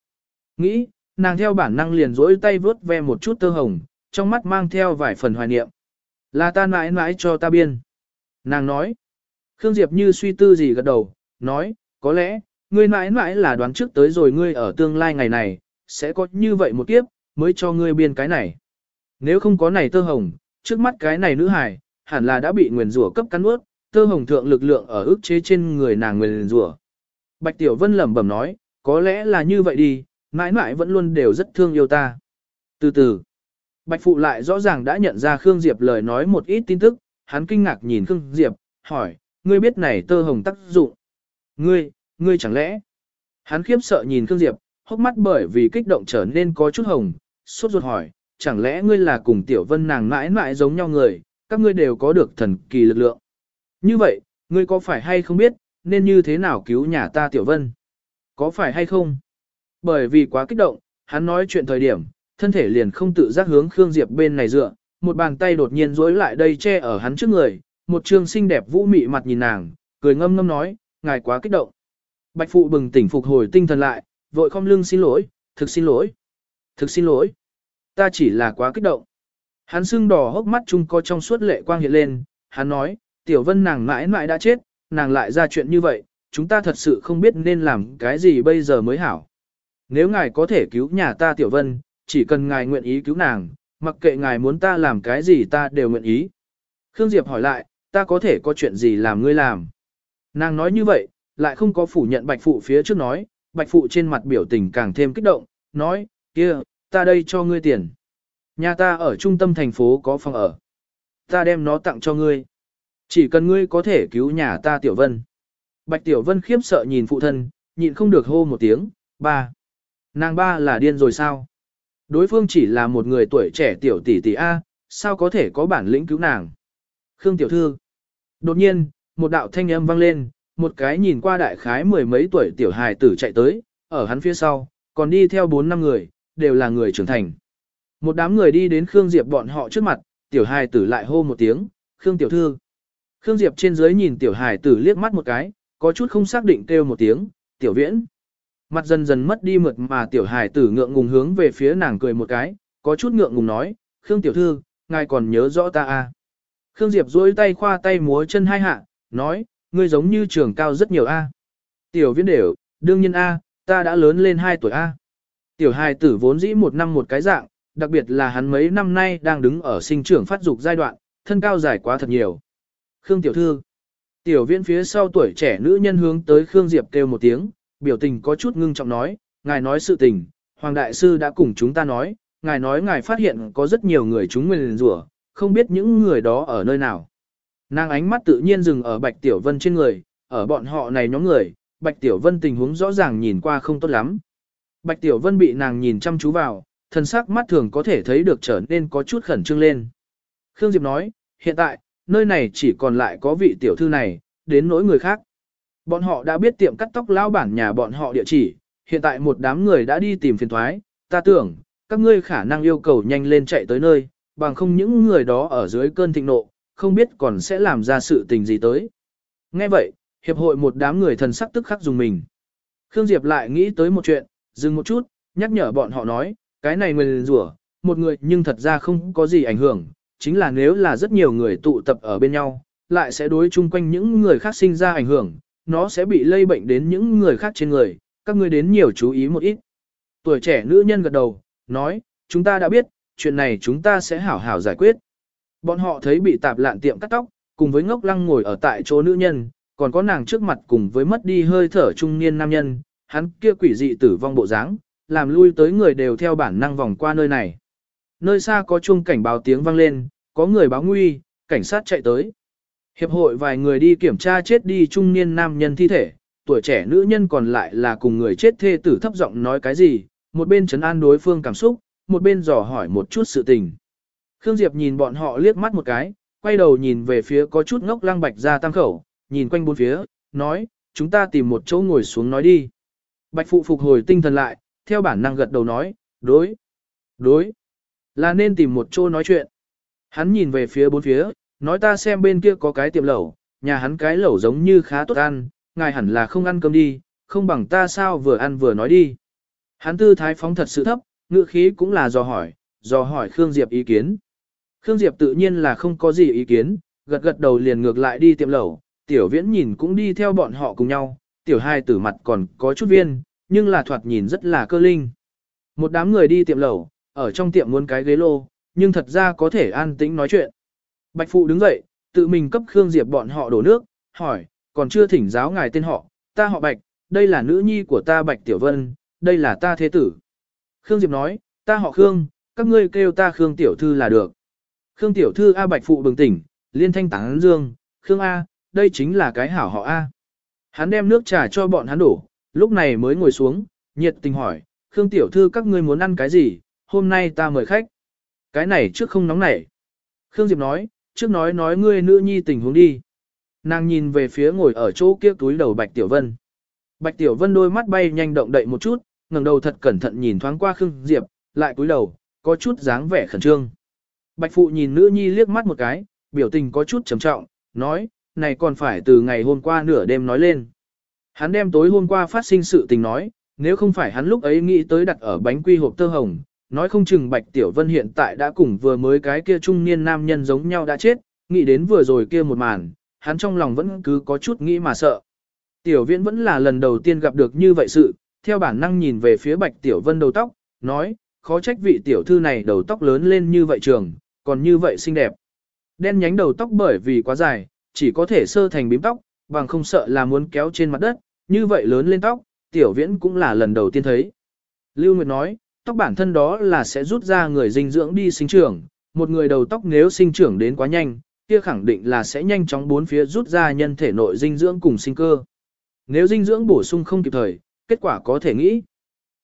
Nghĩ, nàng theo bản năng liền rỗi tay vớt ve một chút tơ hồng, trong mắt mang theo vài phần hoài niệm. Là ta mãi mãi cho ta biên. Nàng nói, Khương Diệp như suy tư gì gật đầu, nói, có lẽ, ngươi mãi mãi là đoán trước tới rồi ngươi ở tương lai ngày này, sẽ có như vậy một kiếp, mới cho ngươi biên cái này. Nếu không có này tơ hồng, trước mắt cái này nữ hài, hẳn là đã bị nguyền rủa cấp cắn ướt, tơ hồng thượng lực lượng ở ức chế trên người nàng nguyền rủa. Bạch Tiểu Vân lẩm bẩm nói, có lẽ là như vậy đi, mãi mãi vẫn luôn đều rất thương yêu ta. Từ từ, Bạch Phụ lại rõ ràng đã nhận ra Khương Diệp lời nói một ít tin tức, hắn kinh ngạc nhìn Khương Diệp, hỏi, ngươi biết này tơ hồng tác dụng. Ngươi, ngươi chẳng lẽ? Hắn khiếp sợ nhìn Khương Diệp, hốc mắt bởi vì kích động trở nên có chút hồng, sốt ruột hỏi, chẳng lẽ ngươi là cùng Tiểu Vân nàng mãi mãi giống nhau người, các ngươi đều có được thần kỳ lực lượng. Như vậy, ngươi có phải hay không biết, nên như thế nào cứu nhà ta Tiểu Vân? Có phải hay không? Bởi vì quá kích động, hắn nói chuyện thời điểm, thân thể liền không tự giác hướng Khương Diệp bên này dựa, một bàn tay đột nhiên rối lại đây che ở hắn trước người, một trương xinh đẹp vũ mị mặt nhìn nàng, cười ngâm ngâm nói, ngài quá kích động. Bạch phụ bừng tỉnh phục hồi tinh thần lại, vội không lưng xin lỗi, thực xin lỗi, thực xin lỗi. Ta chỉ là quá kích động. Hắn sưng đỏ hốc mắt chung có trong suốt lệ quang hiện lên, hắn nói, tiểu vân nàng mãi mãi đã chết, nàng lại ra chuyện như vậy, chúng ta thật sự không biết nên làm cái gì bây giờ mới hảo. Nếu ngài có thể cứu nhà ta tiểu vân, chỉ cần ngài nguyện ý cứu nàng, mặc kệ ngài muốn ta làm cái gì ta đều nguyện ý. Khương Diệp hỏi lại, ta có thể có chuyện gì làm ngươi làm? Nàng nói như vậy, lại không có phủ nhận bạch phụ phía trước nói, bạch phụ trên mặt biểu tình càng thêm kích động, nói, kia, ta đây cho ngươi tiền. Nhà ta ở trung tâm thành phố có phòng ở. Ta đem nó tặng cho ngươi. Chỉ cần ngươi có thể cứu nhà ta Tiểu Vân. Bạch Tiểu Vân khiếp sợ nhìn phụ thân, nhịn không được hô một tiếng, ba. Nàng ba là điên rồi sao? Đối phương chỉ là một người tuổi trẻ tiểu tỷ tỷ A, sao có thể có bản lĩnh cứu nàng? Khương Tiểu Thư. Đột nhiên, một đạo thanh âm vang lên, một cái nhìn qua đại khái mười mấy tuổi tiểu hài tử chạy tới, ở hắn phía sau, còn đi theo bốn năm người, đều là người trưởng thành. Một đám người đi đến Khương Diệp bọn họ trước mặt, tiểu hài tử lại hô một tiếng, Khương Tiểu Thư. Khương Diệp trên dưới nhìn tiểu hài tử liếc mắt một cái, có chút không xác định kêu một tiếng, tiểu viễn. Mặt dần dần mất đi mượt mà tiểu hài tử ngượng ngùng hướng về phía nàng cười một cái, có chút ngượng ngùng nói, Khương Tiểu Thư, ngài còn nhớ rõ ta à. Khương Diệp duỗi tay khoa tay múa chân hai hạ, nói, ngươi giống như trường cao rất nhiều a. Tiểu viễn đều, đương nhiên a, ta đã lớn lên 2 tuổi a. Tiểu hài tử vốn dĩ một năm một cái dạng, đặc biệt là hắn mấy năm nay đang đứng ở sinh trưởng phát dục giai đoạn, thân cao dài quá thật nhiều. Khương tiểu thư. Tiểu viễn phía sau tuổi trẻ nữ nhân hướng tới Khương Diệp kêu một tiếng, biểu tình có chút ngưng trọng nói, ngài nói sự tình, Hoàng Đại Sư đã cùng chúng ta nói, ngài nói ngài phát hiện có rất nhiều người chúng nguyền rủa, không biết những người đó ở nơi nào. Nàng ánh mắt tự nhiên dừng ở Bạch Tiểu Vân trên người, ở bọn họ này nhóm người, Bạch Tiểu Vân tình huống rõ ràng nhìn qua không tốt lắm. Bạch Tiểu Vân bị nàng nhìn chăm chú vào, thân sắc mắt thường có thể thấy được trở nên có chút khẩn trương lên. Khương Diệp nói, hiện tại, nơi này chỉ còn lại có vị tiểu thư này, đến nỗi người khác. Bọn họ đã biết tiệm cắt tóc lao bản nhà bọn họ địa chỉ, hiện tại một đám người đã đi tìm phiền thoái, ta tưởng, các ngươi khả năng yêu cầu nhanh lên chạy tới nơi, bằng không những người đó ở dưới cơn thịnh nộ, không biết còn sẽ làm ra sự tình gì tới. Nghe vậy, hiệp hội một đám người thần sắc tức khắc dùng mình. Khương Diệp lại nghĩ tới một chuyện, dừng một chút, nhắc nhở bọn họ nói, cái này mình rủa một người nhưng thật ra không có gì ảnh hưởng, chính là nếu là rất nhiều người tụ tập ở bên nhau, lại sẽ đối chung quanh những người khác sinh ra ảnh hưởng, nó sẽ bị lây bệnh đến những người khác trên người, các ngươi đến nhiều chú ý một ít. Tuổi trẻ nữ nhân gật đầu, nói, chúng ta đã biết, chuyện này chúng ta sẽ hảo hảo giải quyết. Bọn họ thấy bị tạp lạn tiệm cắt tóc, cùng với ngốc lăng ngồi ở tại chỗ nữ nhân, còn có nàng trước mặt cùng với mất đi hơi thở trung niên nam nhân, hắn kia quỷ dị tử vong bộ dáng, làm lui tới người đều theo bản năng vòng qua nơi này. Nơi xa có chuông cảnh báo tiếng vang lên, có người báo nguy, cảnh sát chạy tới. Hiệp hội vài người đi kiểm tra chết đi trung niên nam nhân thi thể, tuổi trẻ nữ nhân còn lại là cùng người chết thê tử thấp giọng nói cái gì, một bên chấn an đối phương cảm xúc, một bên dò hỏi một chút sự tình. Khương Diệp nhìn bọn họ liếc mắt một cái, quay đầu nhìn về phía có chút ngốc lăng bạch ra tam khẩu, nhìn quanh bốn phía, nói, chúng ta tìm một chỗ ngồi xuống nói đi. Bạch phụ phục hồi tinh thần lại, theo bản năng gật đầu nói, đối, đối, là nên tìm một chỗ nói chuyện. Hắn nhìn về phía bốn phía, nói ta xem bên kia có cái tiệm lẩu, nhà hắn cái lẩu giống như khá tốt ăn, ngài hẳn là không ăn cơm đi, không bằng ta sao vừa ăn vừa nói đi. Hắn tư thái phóng thật sự thấp, ngữ khí cũng là dò hỏi, dò hỏi Khương Diệp ý kiến. Khương Diệp tự nhiên là không có gì ý kiến, gật gật đầu liền ngược lại đi tiệm lẩu, tiểu viễn nhìn cũng đi theo bọn họ cùng nhau, tiểu hai tử mặt còn có chút viên, nhưng là thoạt nhìn rất là cơ linh. Một đám người đi tiệm lẩu, ở trong tiệm muốn cái ghế lô, nhưng thật ra có thể an tĩnh nói chuyện. Bạch Phụ đứng dậy, tự mình cấp Khương Diệp bọn họ đổ nước, hỏi, còn chưa thỉnh giáo ngài tên họ, ta họ Bạch, đây là nữ nhi của ta Bạch Tiểu Vân, đây là ta thế tử. Khương Diệp nói, ta họ Khương, các ngươi kêu ta Khương Tiểu Thư là được. Khương Tiểu Thư A Bạch Phụ bừng tỉnh, liên thanh tán dương, Khương A, đây chính là cái hảo họ A. Hắn đem nước trà cho bọn hắn đổ, lúc này mới ngồi xuống, nhiệt tình hỏi, Khương Tiểu Thư các ngươi muốn ăn cái gì, hôm nay ta mời khách. Cái này trước không nóng nảy. Khương Diệp nói, trước nói nói ngươi nữ nhi tình huống đi. Nàng nhìn về phía ngồi ở chỗ kia túi đầu Bạch Tiểu Vân. Bạch Tiểu Vân đôi mắt bay nhanh động đậy một chút, ngẩng đầu thật cẩn thận nhìn thoáng qua Khương Diệp, lại cúi đầu, có chút dáng vẻ khẩn trương. Bạch Phụ nhìn nữ nhi liếc mắt một cái, biểu tình có chút trầm trọng, nói, này còn phải từ ngày hôm qua nửa đêm nói lên. Hắn đem tối hôm qua phát sinh sự tình nói, nếu không phải hắn lúc ấy nghĩ tới đặt ở bánh quy hộp tơ hồng, nói không chừng Bạch Tiểu Vân hiện tại đã cùng vừa mới cái kia trung niên nam nhân giống nhau đã chết, nghĩ đến vừa rồi kia một màn, hắn trong lòng vẫn cứ có chút nghĩ mà sợ. Tiểu Viễn vẫn là lần đầu tiên gặp được như vậy sự, theo bản năng nhìn về phía Bạch Tiểu Vân đầu tóc, nói, khó trách vị tiểu thư này đầu tóc lớn lên như vậy trường, còn như vậy xinh đẹp. Đen nhánh đầu tóc bởi vì quá dài, chỉ có thể sơ thành bím tóc, bằng không sợ là muốn kéo trên mặt đất, như vậy lớn lên tóc, tiểu viễn cũng là lần đầu tiên thấy. Lưu Nguyệt nói, tóc bản thân đó là sẽ rút ra người dinh dưỡng đi sinh trưởng, một người đầu tóc nếu sinh trưởng đến quá nhanh, kia khẳng định là sẽ nhanh chóng bốn phía rút ra nhân thể nội dinh dưỡng cùng sinh cơ. Nếu dinh dưỡng bổ sung không kịp thời, kết quả có thể nghĩ.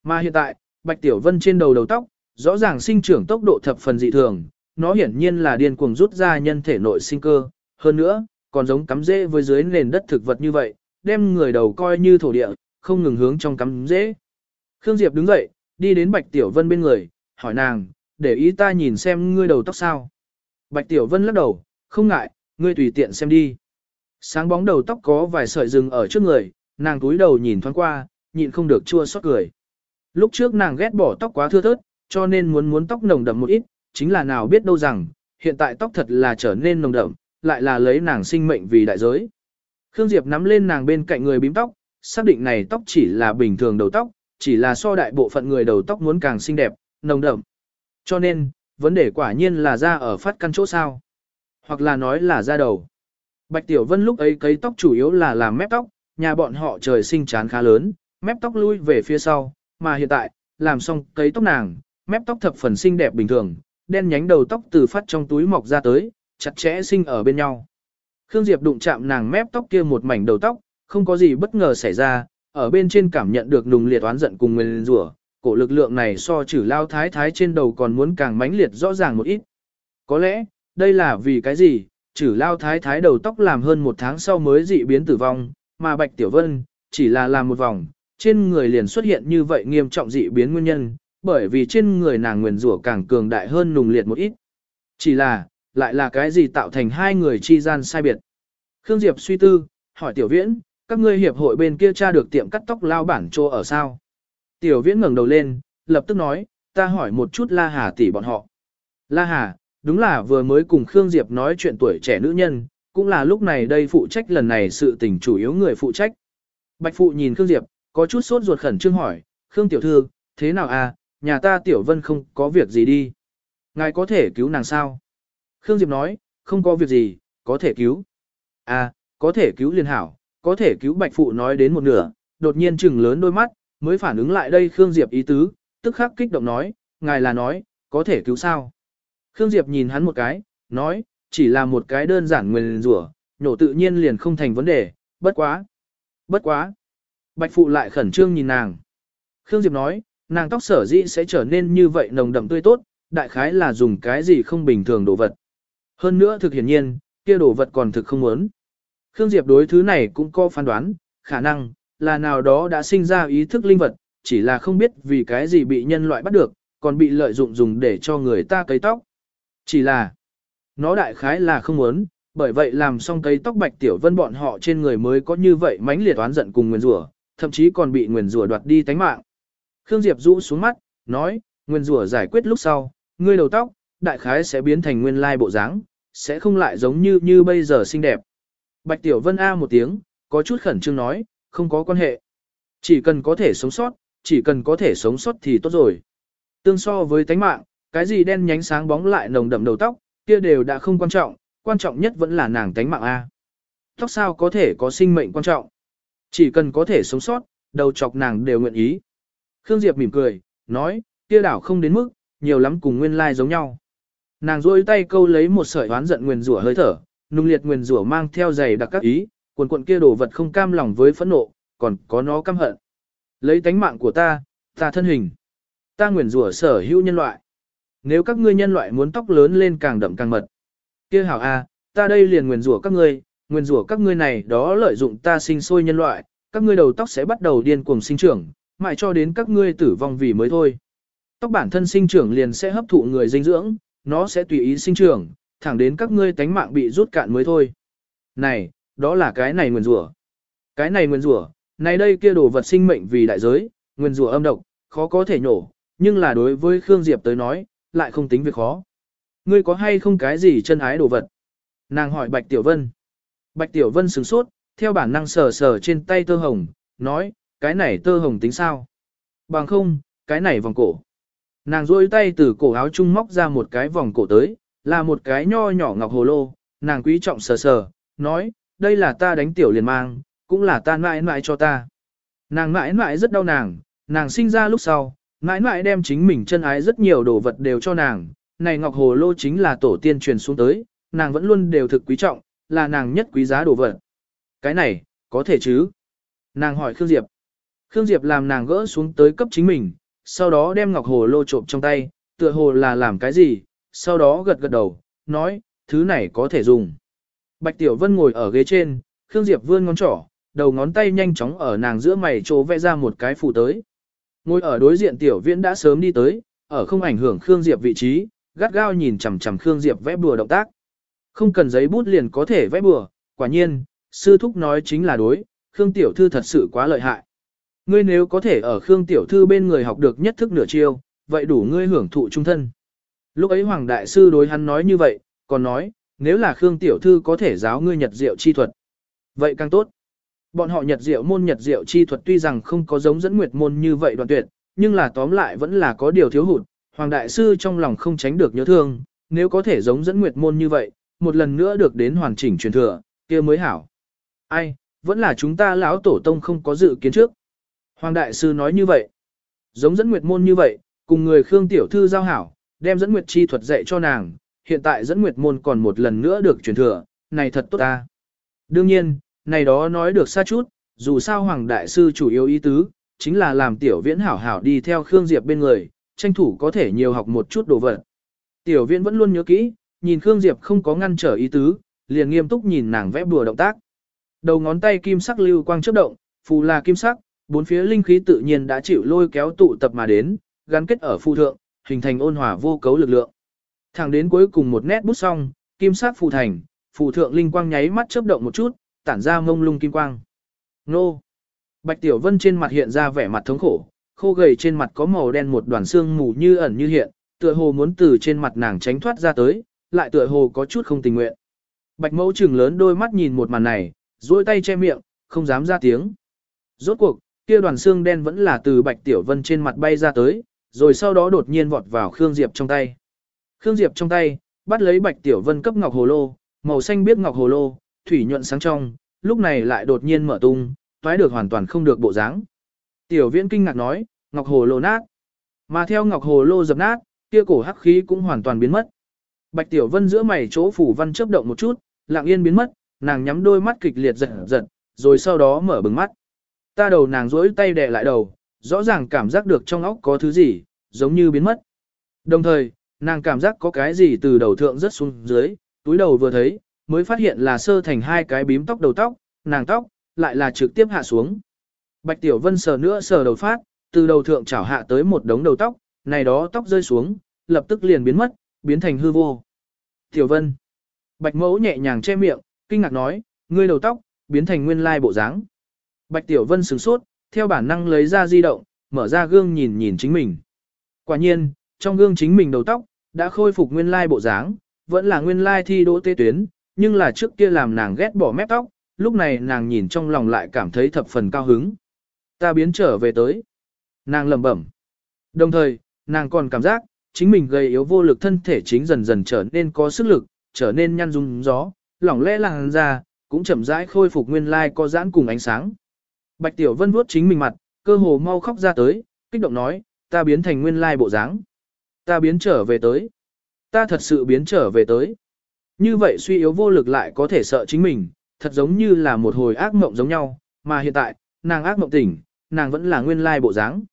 Mà hiện tại, Bạch Tiểu Vân trên đầu đầu tóc, rõ ràng sinh trưởng tốc độ thập phần dị thường, nó hiển nhiên là điên cuồng rút ra nhân thể nội sinh cơ, hơn nữa, còn giống cắm rễ với dưới nền đất thực vật như vậy, đem người đầu coi như thổ địa, không ngừng hướng trong cắm rễ. Khương Diệp đứng dậy, đi đến Bạch Tiểu Vân bên người, hỏi nàng, để ý ta nhìn xem ngươi đầu tóc sao. Bạch Tiểu Vân lắc đầu, không ngại, ngươi tùy tiện xem đi. Sáng bóng đầu tóc có vài sợi rừng ở trước người, nàng túi đầu nhìn thoáng qua, nhịn không được chua xót cười. Lúc trước nàng ghét bỏ tóc quá thưa thớt, cho nên muốn muốn tóc nồng đậm một ít, chính là nào biết đâu rằng, hiện tại tóc thật là trở nên nồng đậm, lại là lấy nàng sinh mệnh vì đại giới. Khương Diệp nắm lên nàng bên cạnh người bím tóc, xác định này tóc chỉ là bình thường đầu tóc, chỉ là so đại bộ phận người đầu tóc muốn càng xinh đẹp, nồng đậm. Cho nên, vấn đề quả nhiên là da ở phát căn chỗ sao. Hoặc là nói là da đầu. Bạch Tiểu Vân lúc ấy cấy tóc chủ yếu là làm mép tóc, nhà bọn họ trời sinh chán khá lớn, mép tóc lui về phía sau, mà hiện tại, làm xong cấy tóc nàng, mép tóc thập phần xinh đẹp bình thường, đen nhánh đầu tóc từ phát trong túi mọc ra tới, chặt chẽ sinh ở bên nhau. Khương Diệp đụng chạm nàng mép tóc kia một mảnh đầu tóc, không có gì bất ngờ xảy ra, ở bên trên cảm nhận được nùng liệt oán giận cùng nguyên rủa, cổ lực lượng này so chử lao thái thái trên đầu còn muốn càng mãnh liệt rõ ràng một ít. Có lẽ, đây là vì cái gì, chử lao thái thái đầu tóc làm hơn một tháng sau mới dị biến tử vong, mà Bạch Tiểu Vân, chỉ là làm một vòng, trên người liền xuất hiện như vậy nghiêm trọng dị biến nguyên nhân, bởi vì trên người nàng nguyền rủa càng cường đại hơn nùng liệt một ít. Chỉ là, lại là cái gì tạo thành hai người chi gian sai biệt. Khương Diệp suy tư, hỏi Tiểu Viễn, các ngươi hiệp hội bên kia tra được tiệm cắt tóc lao bản trô ở sao? Tiểu Viễn ngẩng đầu lên, lập tức nói, ta hỏi một chút La Hà tỷ bọn họ. La Hà, đúng là vừa mới cùng Khương Diệp nói chuyện tuổi trẻ nữ nhân, cũng là lúc này đây phụ trách lần này sự tình chủ yếu người phụ trách. Bạch Phụ nhìn Khương Diệp, có chút sốt ruột khẩn trương hỏi, Khương Tiểu Thư, thế nào à, nhà ta Tiểu Vân không có việc gì đi. Ngài có thể cứu nàng sao? Khương Diệp nói, không có việc gì, có thể cứu. À, có thể cứu liền hảo, có thể cứu Bạch Phụ nói đến một nửa, đột nhiên chừng lớn đôi mắt, mới phản ứng lại đây Khương Diệp ý tứ, tức khắc kích động nói, ngài là nói, có thể cứu sao? Khương Diệp nhìn hắn một cái, nói, chỉ là một cái đơn giản nguyền rủa, nhổ tự nhiên liền không thành vấn đề, bất quá. Bất quá. Bạch Phụ lại khẩn trương nhìn nàng. Khương Diệp nói, nàng tóc sở dĩ sẽ trở nên như vậy nồng đậm tươi tốt, đại khái là dùng cái gì không bình thường đồ vật. Hơn nữa thực hiển nhiên, kia đồ vật còn thực không muốn. Khương Diệp đối thứ này cũng có phán đoán, khả năng, là nào đó đã sinh ra ý thức linh vật, chỉ là không biết vì cái gì bị nhân loại bắt được, còn bị lợi dụng dùng để cho người ta cấy tóc. Chỉ là, nó đại khái là không muốn, bởi vậy làm xong cấy tóc bạch tiểu vân bọn họ trên người mới có như vậy mãnh liệt oán giận cùng nguyền rủa, thậm chí còn bị nguyền rủa đoạt đi tánh mạng. Khương Diệp rũ xuống mắt, nói, nguyền rủa giải quyết lúc sau, ngươi đầu tóc, đại khái sẽ biến thành nguyên lai bộ dáng, sẽ không lại giống như như bây giờ xinh đẹp. Bạch Tiểu Vân A một tiếng, có chút khẩn trương nói, không có quan hệ. Chỉ cần có thể sống sót, chỉ cần có thể sống sót thì tốt rồi. Tương so với tánh mạng, cái gì đen nhánh sáng bóng lại nồng đậm đầu tóc, kia đều đã không quan trọng, quan trọng nhất vẫn là nàng tánh mạng A. Tóc sao có thể có sinh mệnh quan trọng. Chỉ cần có thể sống sót, đầu chọc nàng đều nguyện ý. Khương Diệp mỉm cười, nói, kia đảo không đến mức, nhiều lắm cùng nguyên lai giống nhau. Nàng rôi tay câu lấy một sợi oán giận nguyền rủa hơi thở, nung liệt nguyền rủa mang theo giày đặc các ý, quần cuộn kia đồ vật không cam lòng với phẫn nộ, còn có nó căm hận. Lấy tánh mạng của ta, ta thân hình. Ta nguyền rủa sở hữu nhân loại. Nếu các ngươi nhân loại muốn tóc lớn lên càng đậm càng mật. kia hảo a, ta đây liền nguyền rủa các ngươi, nguyền rủa các ngươi này đó lợi dụng ta sinh sôi nhân loại, các ngươi đầu tóc sẽ bắt đầu điên cuồng sinh trưởng, mãi cho đến các ngươi tử vong vì mới thôi. Tóc bản thân sinh trưởng liền sẽ hấp thụ người dinh dưỡng, nó sẽ tùy ý sinh trưởng, thẳng đến các ngươi tánh mạng bị rút cạn mới thôi. Này, đó là cái này nguyên rủa. Cái này nguyên rủa, này đây kia đồ vật sinh mệnh vì đại giới, nguyên rủa âm độc, khó có thể nhổ, nhưng là đối với Khương Diệp tới nói, lại không tính việc khó. Ngươi có hay không cái gì chân ái đồ vật? Nàng hỏi Bạch Tiểu Vân. Bạch Tiểu Vân sửng sốt, theo bản năng sờ sờ trên tay tơ hồng, nói, cái này tơ hồng tính sao? Bằng không, cái này vòng cổ. Nàng duỗi tay từ cổ áo trung móc ra một cái vòng cổ tới, là một cái nho nhỏ ngọc hồ lô, nàng quý trọng sờ sờ, nói, đây là ta đánh tiểu liền mang, cũng là ta mãi mãi cho ta. Nàng mãi mãi rất đau nàng, nàng sinh ra lúc sau, mãi mãi đem chính mình chân ái rất nhiều đồ vật đều cho nàng, này ngọc hồ lô chính là tổ tiên truyền xuống tới, nàng vẫn luôn đều thực quý trọng, là nàng nhất quý giá đồ vật. Cái này, có thể chứ? Nàng hỏi Khương Diệp. Khương Diệp làm nàng gỡ xuống tới cấp chính mình, sau đó đem ngọc hồ lô trộm trong tay, tựa hồ là làm cái gì, sau đó gật gật đầu, nói, thứ này có thể dùng. Bạch Tiểu Vân ngồi ở ghế trên, Khương Diệp vươn ngón trỏ, đầu ngón tay nhanh chóng ở nàng giữa mày chỗ vẽ ra một cái phù tới. Ngồi ở đối diện Tiểu Viễn đã sớm đi tới, ở không ảnh hưởng Khương Diệp vị trí, gắt gao nhìn chằm chằm Khương Diệp vẽ bùa động tác. Không cần giấy bút liền có thể vẽ bùa, quả nhiên, sư thúc nói chính là đối, Khương Tiểu Thư thật sự quá lợi hại. Ngươi nếu có thể ở Khương Tiểu Thư bên người học được nhất thức nửa chiêu, vậy đủ ngươi hưởng thụ trung thân. Lúc ấy Hoàng Đại Sư đối hắn nói như vậy, còn nói, nếu là Khương Tiểu Thư có thể giáo ngươi nhật diệu chi thuật. Vậy càng tốt. Bọn họ nhật diệu môn nhật diệu chi thuật tuy rằng không có giống dẫn nguyệt môn như vậy đoạn tuyệt, nhưng là tóm lại vẫn là có điều thiếu hụt. Hoàng Đại Sư trong lòng không tránh được nhớ thương, nếu có thể giống dẫn nguyệt môn như vậy, một lần nữa được đến hoàn chỉnh truyền thừa, kia mới hảo. Ai, vẫn là chúng ta lão tổ tông không có dự kiến trước. Hoàng Đại Sư nói như vậy. Giống dẫn nguyệt môn như vậy, cùng người Khương Tiểu Thư giao hảo, đem dẫn nguyệt chi thuật dạy cho nàng, hiện tại dẫn nguyệt môn còn một lần nữa được truyền thừa, này thật tốt ta. Đương nhiên, này đó nói được xa chút, dù sao Hoàng Đại Sư chủ yếu ý tứ, chính là làm tiểu viễn hảo hảo đi theo Khương Diệp bên người, tranh thủ có thể nhiều học một chút đồ vật. Tiểu viễn vẫn luôn nhớ kỹ, nhìn Khương Diệp không có ngăn trở ý tứ, liền nghiêm túc nhìn nàng vẽ bùa động tác. Đầu ngón tay kim sắc lưu quang chớp động, phù là kim sắc, bốn phía linh khí tự nhiên đã chịu lôi kéo tụ tập mà đến, gắn kết ở phù thượng, hình thành ôn hòa vô cấu lực lượng. Thẳng đến cuối cùng một nét bút xong, kim sắc phù thành, phù thượng linh quang nháy mắt chớp động một chút, tản ra mông lung kim quang. Nô! Bạch Tiểu Vân trên mặt hiện ra vẻ mặt thống khổ, khô gầy trên mặt có màu đen một đoàn xương mù như ẩn như hiện, tựa hồ muốn từ trên mặt nàng tránh thoát ra tới, lại tựa hồ có chút không tình nguyện. Bạch mẫu trừng lớn đôi mắt nhìn một màn này, duỗi tay che miệng, không dám ra tiếng. Rốt cuộc, kia đoàn xương đen vẫn là từ Bạch Tiểu Vân trên mặt bay ra tới, rồi sau đó đột nhiên vọt vào Khương Diệp trong tay. Khương Diệp trong tay, bắt lấy Bạch Tiểu Vân cấp ngọc hồ lô, màu xanh biết ngọc hồ lô, thủy nhuận sáng trong, lúc này lại đột nhiên mở tung, toái được hoàn toàn không được bộ dáng. Tiểu Viễn kinh ngạc nói, ngọc hồ lô nát. Mà theo ngọc hồ lô dập nát, kia cổ hắc khí cũng hoàn toàn biến mất. Bạch Tiểu Vân giữa mày chỗ phủ văn chớp động một chút, lặng yên biến mất, nàng nhắm đôi mắt kịch liệt giật giật, rồi sau đó mở bừng mắt. Ta đầu nàng rỗi tay đè lại đầu, rõ ràng cảm giác được trong óc có thứ gì, giống như biến mất. Đồng thời, nàng cảm giác có cái gì từ đầu thượng rất xuống dưới, túi đầu vừa thấy, mới phát hiện là sơ thành hai cái bím tóc đầu tóc, nàng tóc, lại là trực tiếp hạ xuống. Bạch Tiểu Vân sờ nữa sờ đầu phát, từ đầu thượng chảo hạ tới một đống đầu tóc, này đó tóc rơi xuống, lập tức liền biến mất, biến thành hư vô. Tiểu Vân. Bạch Mẫu nhẹ nhàng che miệng, kinh ngạc nói, ngươi đầu tóc, biến thành nguyên lai bộ dáng. Bạch Tiểu Vân sửng sốt, theo bản năng lấy ra di động, mở ra gương nhìn nhìn chính mình. Quả nhiên, trong gương chính mình đầu tóc, đã khôi phục nguyên lai bộ dáng, vẫn là nguyên lai thi đỗ tê tuyến, nhưng là trước kia làm nàng ghét bỏ mép tóc, lúc này nàng nhìn trong lòng lại cảm thấy thập phần cao hứng. Ta biến trở về tới. Nàng lẩm bẩm. Đồng thời, nàng còn cảm giác, chính mình gầy yếu vô lực thân thể chính dần dần trở nên có sức lực, trở nên nhăn rung gió, lỏng lẽ làng ra, cũng chậm rãi khôi phục nguyên lai có giãn cùng ánh sáng. Bạch Tiểu Vân vuốt chính mình mặt, cơ hồ mau khóc ra tới, kích động nói, ta biến thành nguyên lai bộ dáng. Ta biến trở về tới. Ta thật sự biến trở về tới. Như vậy suy yếu vô lực lại có thể sợ chính mình, thật giống như là một hồi ác mộng giống nhau, mà hiện tại, nàng ác mộng tỉnh, nàng vẫn là nguyên lai bộ dáng.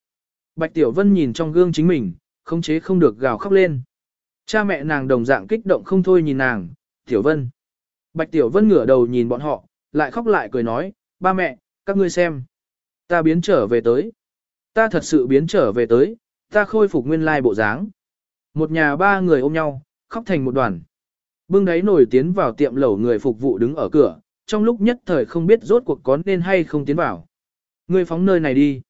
Bạch Tiểu Vân nhìn trong gương chính mình, không chế không được gào khóc lên. Cha mẹ nàng đồng dạng kích động không thôi nhìn nàng, Tiểu Vân. Bạch Tiểu Vân ngửa đầu nhìn bọn họ, lại khóc lại cười nói, ba mẹ, các ngươi xem. Ta biến trở về tới. Ta thật sự biến trở về tới, ta khôi phục nguyên lai bộ dáng. Một nhà ba người ôm nhau, khóc thành một đoàn. Bưng đáy nổi tiến vào tiệm lẩu người phục vụ đứng ở cửa, trong lúc nhất thời không biết rốt cuộc có nên hay không tiến vào. Người phóng nơi này đi.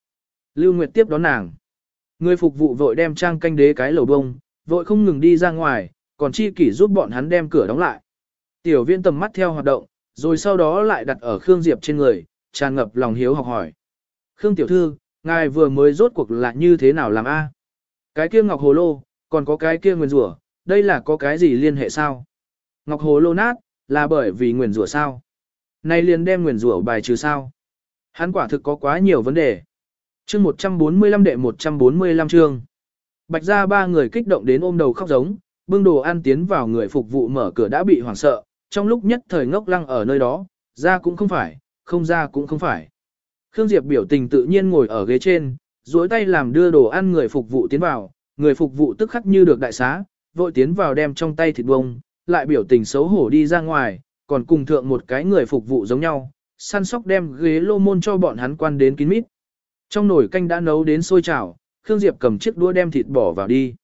Lưu Nguyệt tiếp đón nàng. Người phục vụ vội đem trang canh đế cái lẩu bông, vội không ngừng đi ra ngoài, còn chi kỷ giúp bọn hắn đem cửa đóng lại. Tiểu viên tầm mắt theo hoạt động, rồi sau đó lại đặt ở Khương Diệp trên người, tràn ngập lòng hiếu học hỏi. Khương Tiểu Thư, ngài vừa mới rốt cuộc là như thế nào làm a? Cái kia ngọc hồ lô, còn có cái kia nguyên rủa, đây là có cái gì liên hệ sao? Ngọc hồ lô nát, là bởi vì nguyền rủa sao? Nay liền đem nguyền rủa bài trừ sao? Hắn quả thực có quá nhiều vấn đề. Chương 145 đệ 145 chương. Bạch ra ba người kích động đến ôm đầu khóc giống, bưng đồ ăn tiến vào người phục vụ mở cửa đã bị hoảng sợ, trong lúc nhất thời ngốc lăng ở nơi đó, ra cũng không phải, không ra cũng không phải. Khương Diệp biểu tình tự nhiên ngồi ở ghế trên, duỗi tay làm đưa đồ ăn người phục vụ tiến vào, người phục vụ tức khắc như được đại xá, vội tiến vào đem trong tay thịt bông, lại biểu tình xấu hổ đi ra ngoài, còn cùng thượng một cái người phục vụ giống nhau, săn sóc đem ghế lô môn cho bọn hắn quan đến kín mít. Trong nồi canh đã nấu đến sôi chảo, Khương Diệp cầm chiếc đũa đem thịt bỏ vào đi.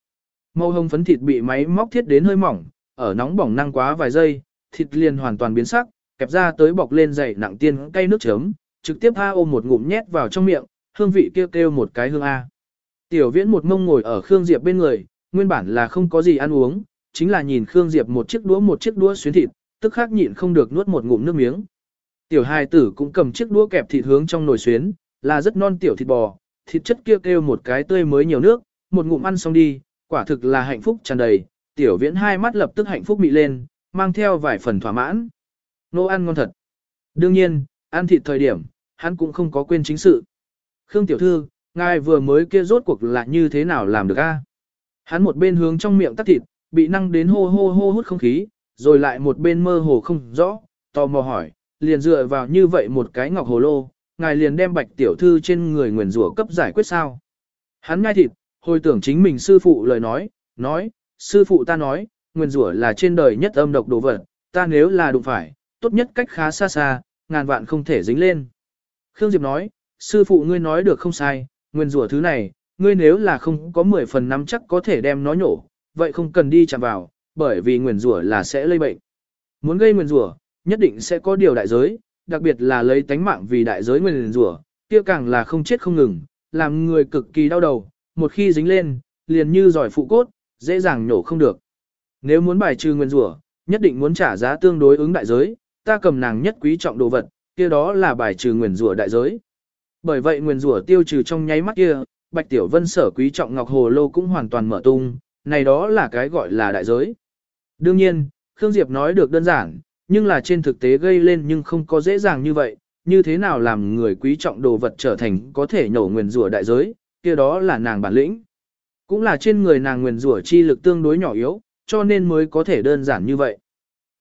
Màu hồng phấn thịt bị máy móc thiết đến hơi mỏng, ở nóng bỏng năng quá vài giây, thịt liền hoàn toàn biến sắc, kẹp ra tới bọc lên dày nặng tiên cay nước chấm, trực tiếp a ôm một ngụm nhét vào trong miệng, hương vị kêu kêu một cái hương a. Tiểu Viễn một mông ngồi ở Khương Diệp bên người, nguyên bản là không có gì ăn uống, chính là nhìn Khương Diệp một chiếc đũa một chiếc đũa xuyến thịt, tức khắc nhịn không được nuốt một ngụm nước miếng. Tiểu hài tử cũng cầm chiếc đũa kẹp thịt hướng trong nồi xuyến, là rất non tiểu thịt bò, thịt chất kia kêu một cái tươi mới nhiều nước, một ngụm ăn xong đi, quả thực là hạnh phúc tràn đầy, tiểu viễn hai mắt lập tức hạnh phúc mị lên, mang theo vài phần thỏa mãn. Nô ăn ngon thật. Đương nhiên, ăn thịt thời điểm, hắn cũng không có quên chính sự. Khương tiểu thư, ngài vừa mới kia rốt cuộc là như thế nào làm được a? Hắn một bên hướng trong miệng tắt thịt, bị năng đến hô hô hô hút không khí, rồi lại một bên mơ hồ không rõ, tò mò hỏi, liền dựa vào như vậy một cái ngọc hồ lô, ngài liền đem bạch tiểu thư trên người nguyền rủa cấp giải quyết sao. Hắn ngai thịt, hồi tưởng chính mình sư phụ lời nói, nói, sư phụ ta nói, nguyền rủa là trên đời nhất âm độc đồ vật, ta nếu là đụng phải, tốt nhất cách khá xa xa, ngàn vạn không thể dính lên. Khương Diệp nói, sư phụ ngươi nói được không sai, nguyên rủa thứ này, ngươi nếu là không có 10 phần nắm chắc có thể đem nó nhổ, vậy không cần đi chạm vào, bởi vì nguyên rủa là sẽ lây bệnh. Muốn gây nguyên rủa, nhất định sẽ có điều đại giới, đặc biệt là lấy tánh mạng vì đại giới nguyên rủa, kia càng là không chết không ngừng, làm người cực kỳ đau đầu, một khi dính lên, liền như giỏi phụ cốt, dễ dàng nhổ không được. Nếu muốn bài trừ nguyên rủa, nhất định muốn trả giá tương đối ứng đại giới, ta cầm nàng nhất quý trọng đồ vật, kia đó là bài trừ nguyên rủa đại giới. Bởi vậy nguyên rủa tiêu trừ trong nháy mắt kia, Bạch Tiểu Vân sở quý trọng ngọc hồ lô cũng hoàn toàn mở tung, này đó là cái gọi là đại giới. Đương nhiên, Khương Diệp nói được đơn giản, nhưng là trên thực tế gây lên nhưng không có dễ dàng như vậy, như thế nào làm người quý trọng đồ vật trở thành có thể nhổ nguyên rủa đại giới, kia đó là nàng bản lĩnh. Cũng là trên người nàng nguyên rủa chi lực tương đối nhỏ yếu, cho nên mới có thể đơn giản như vậy.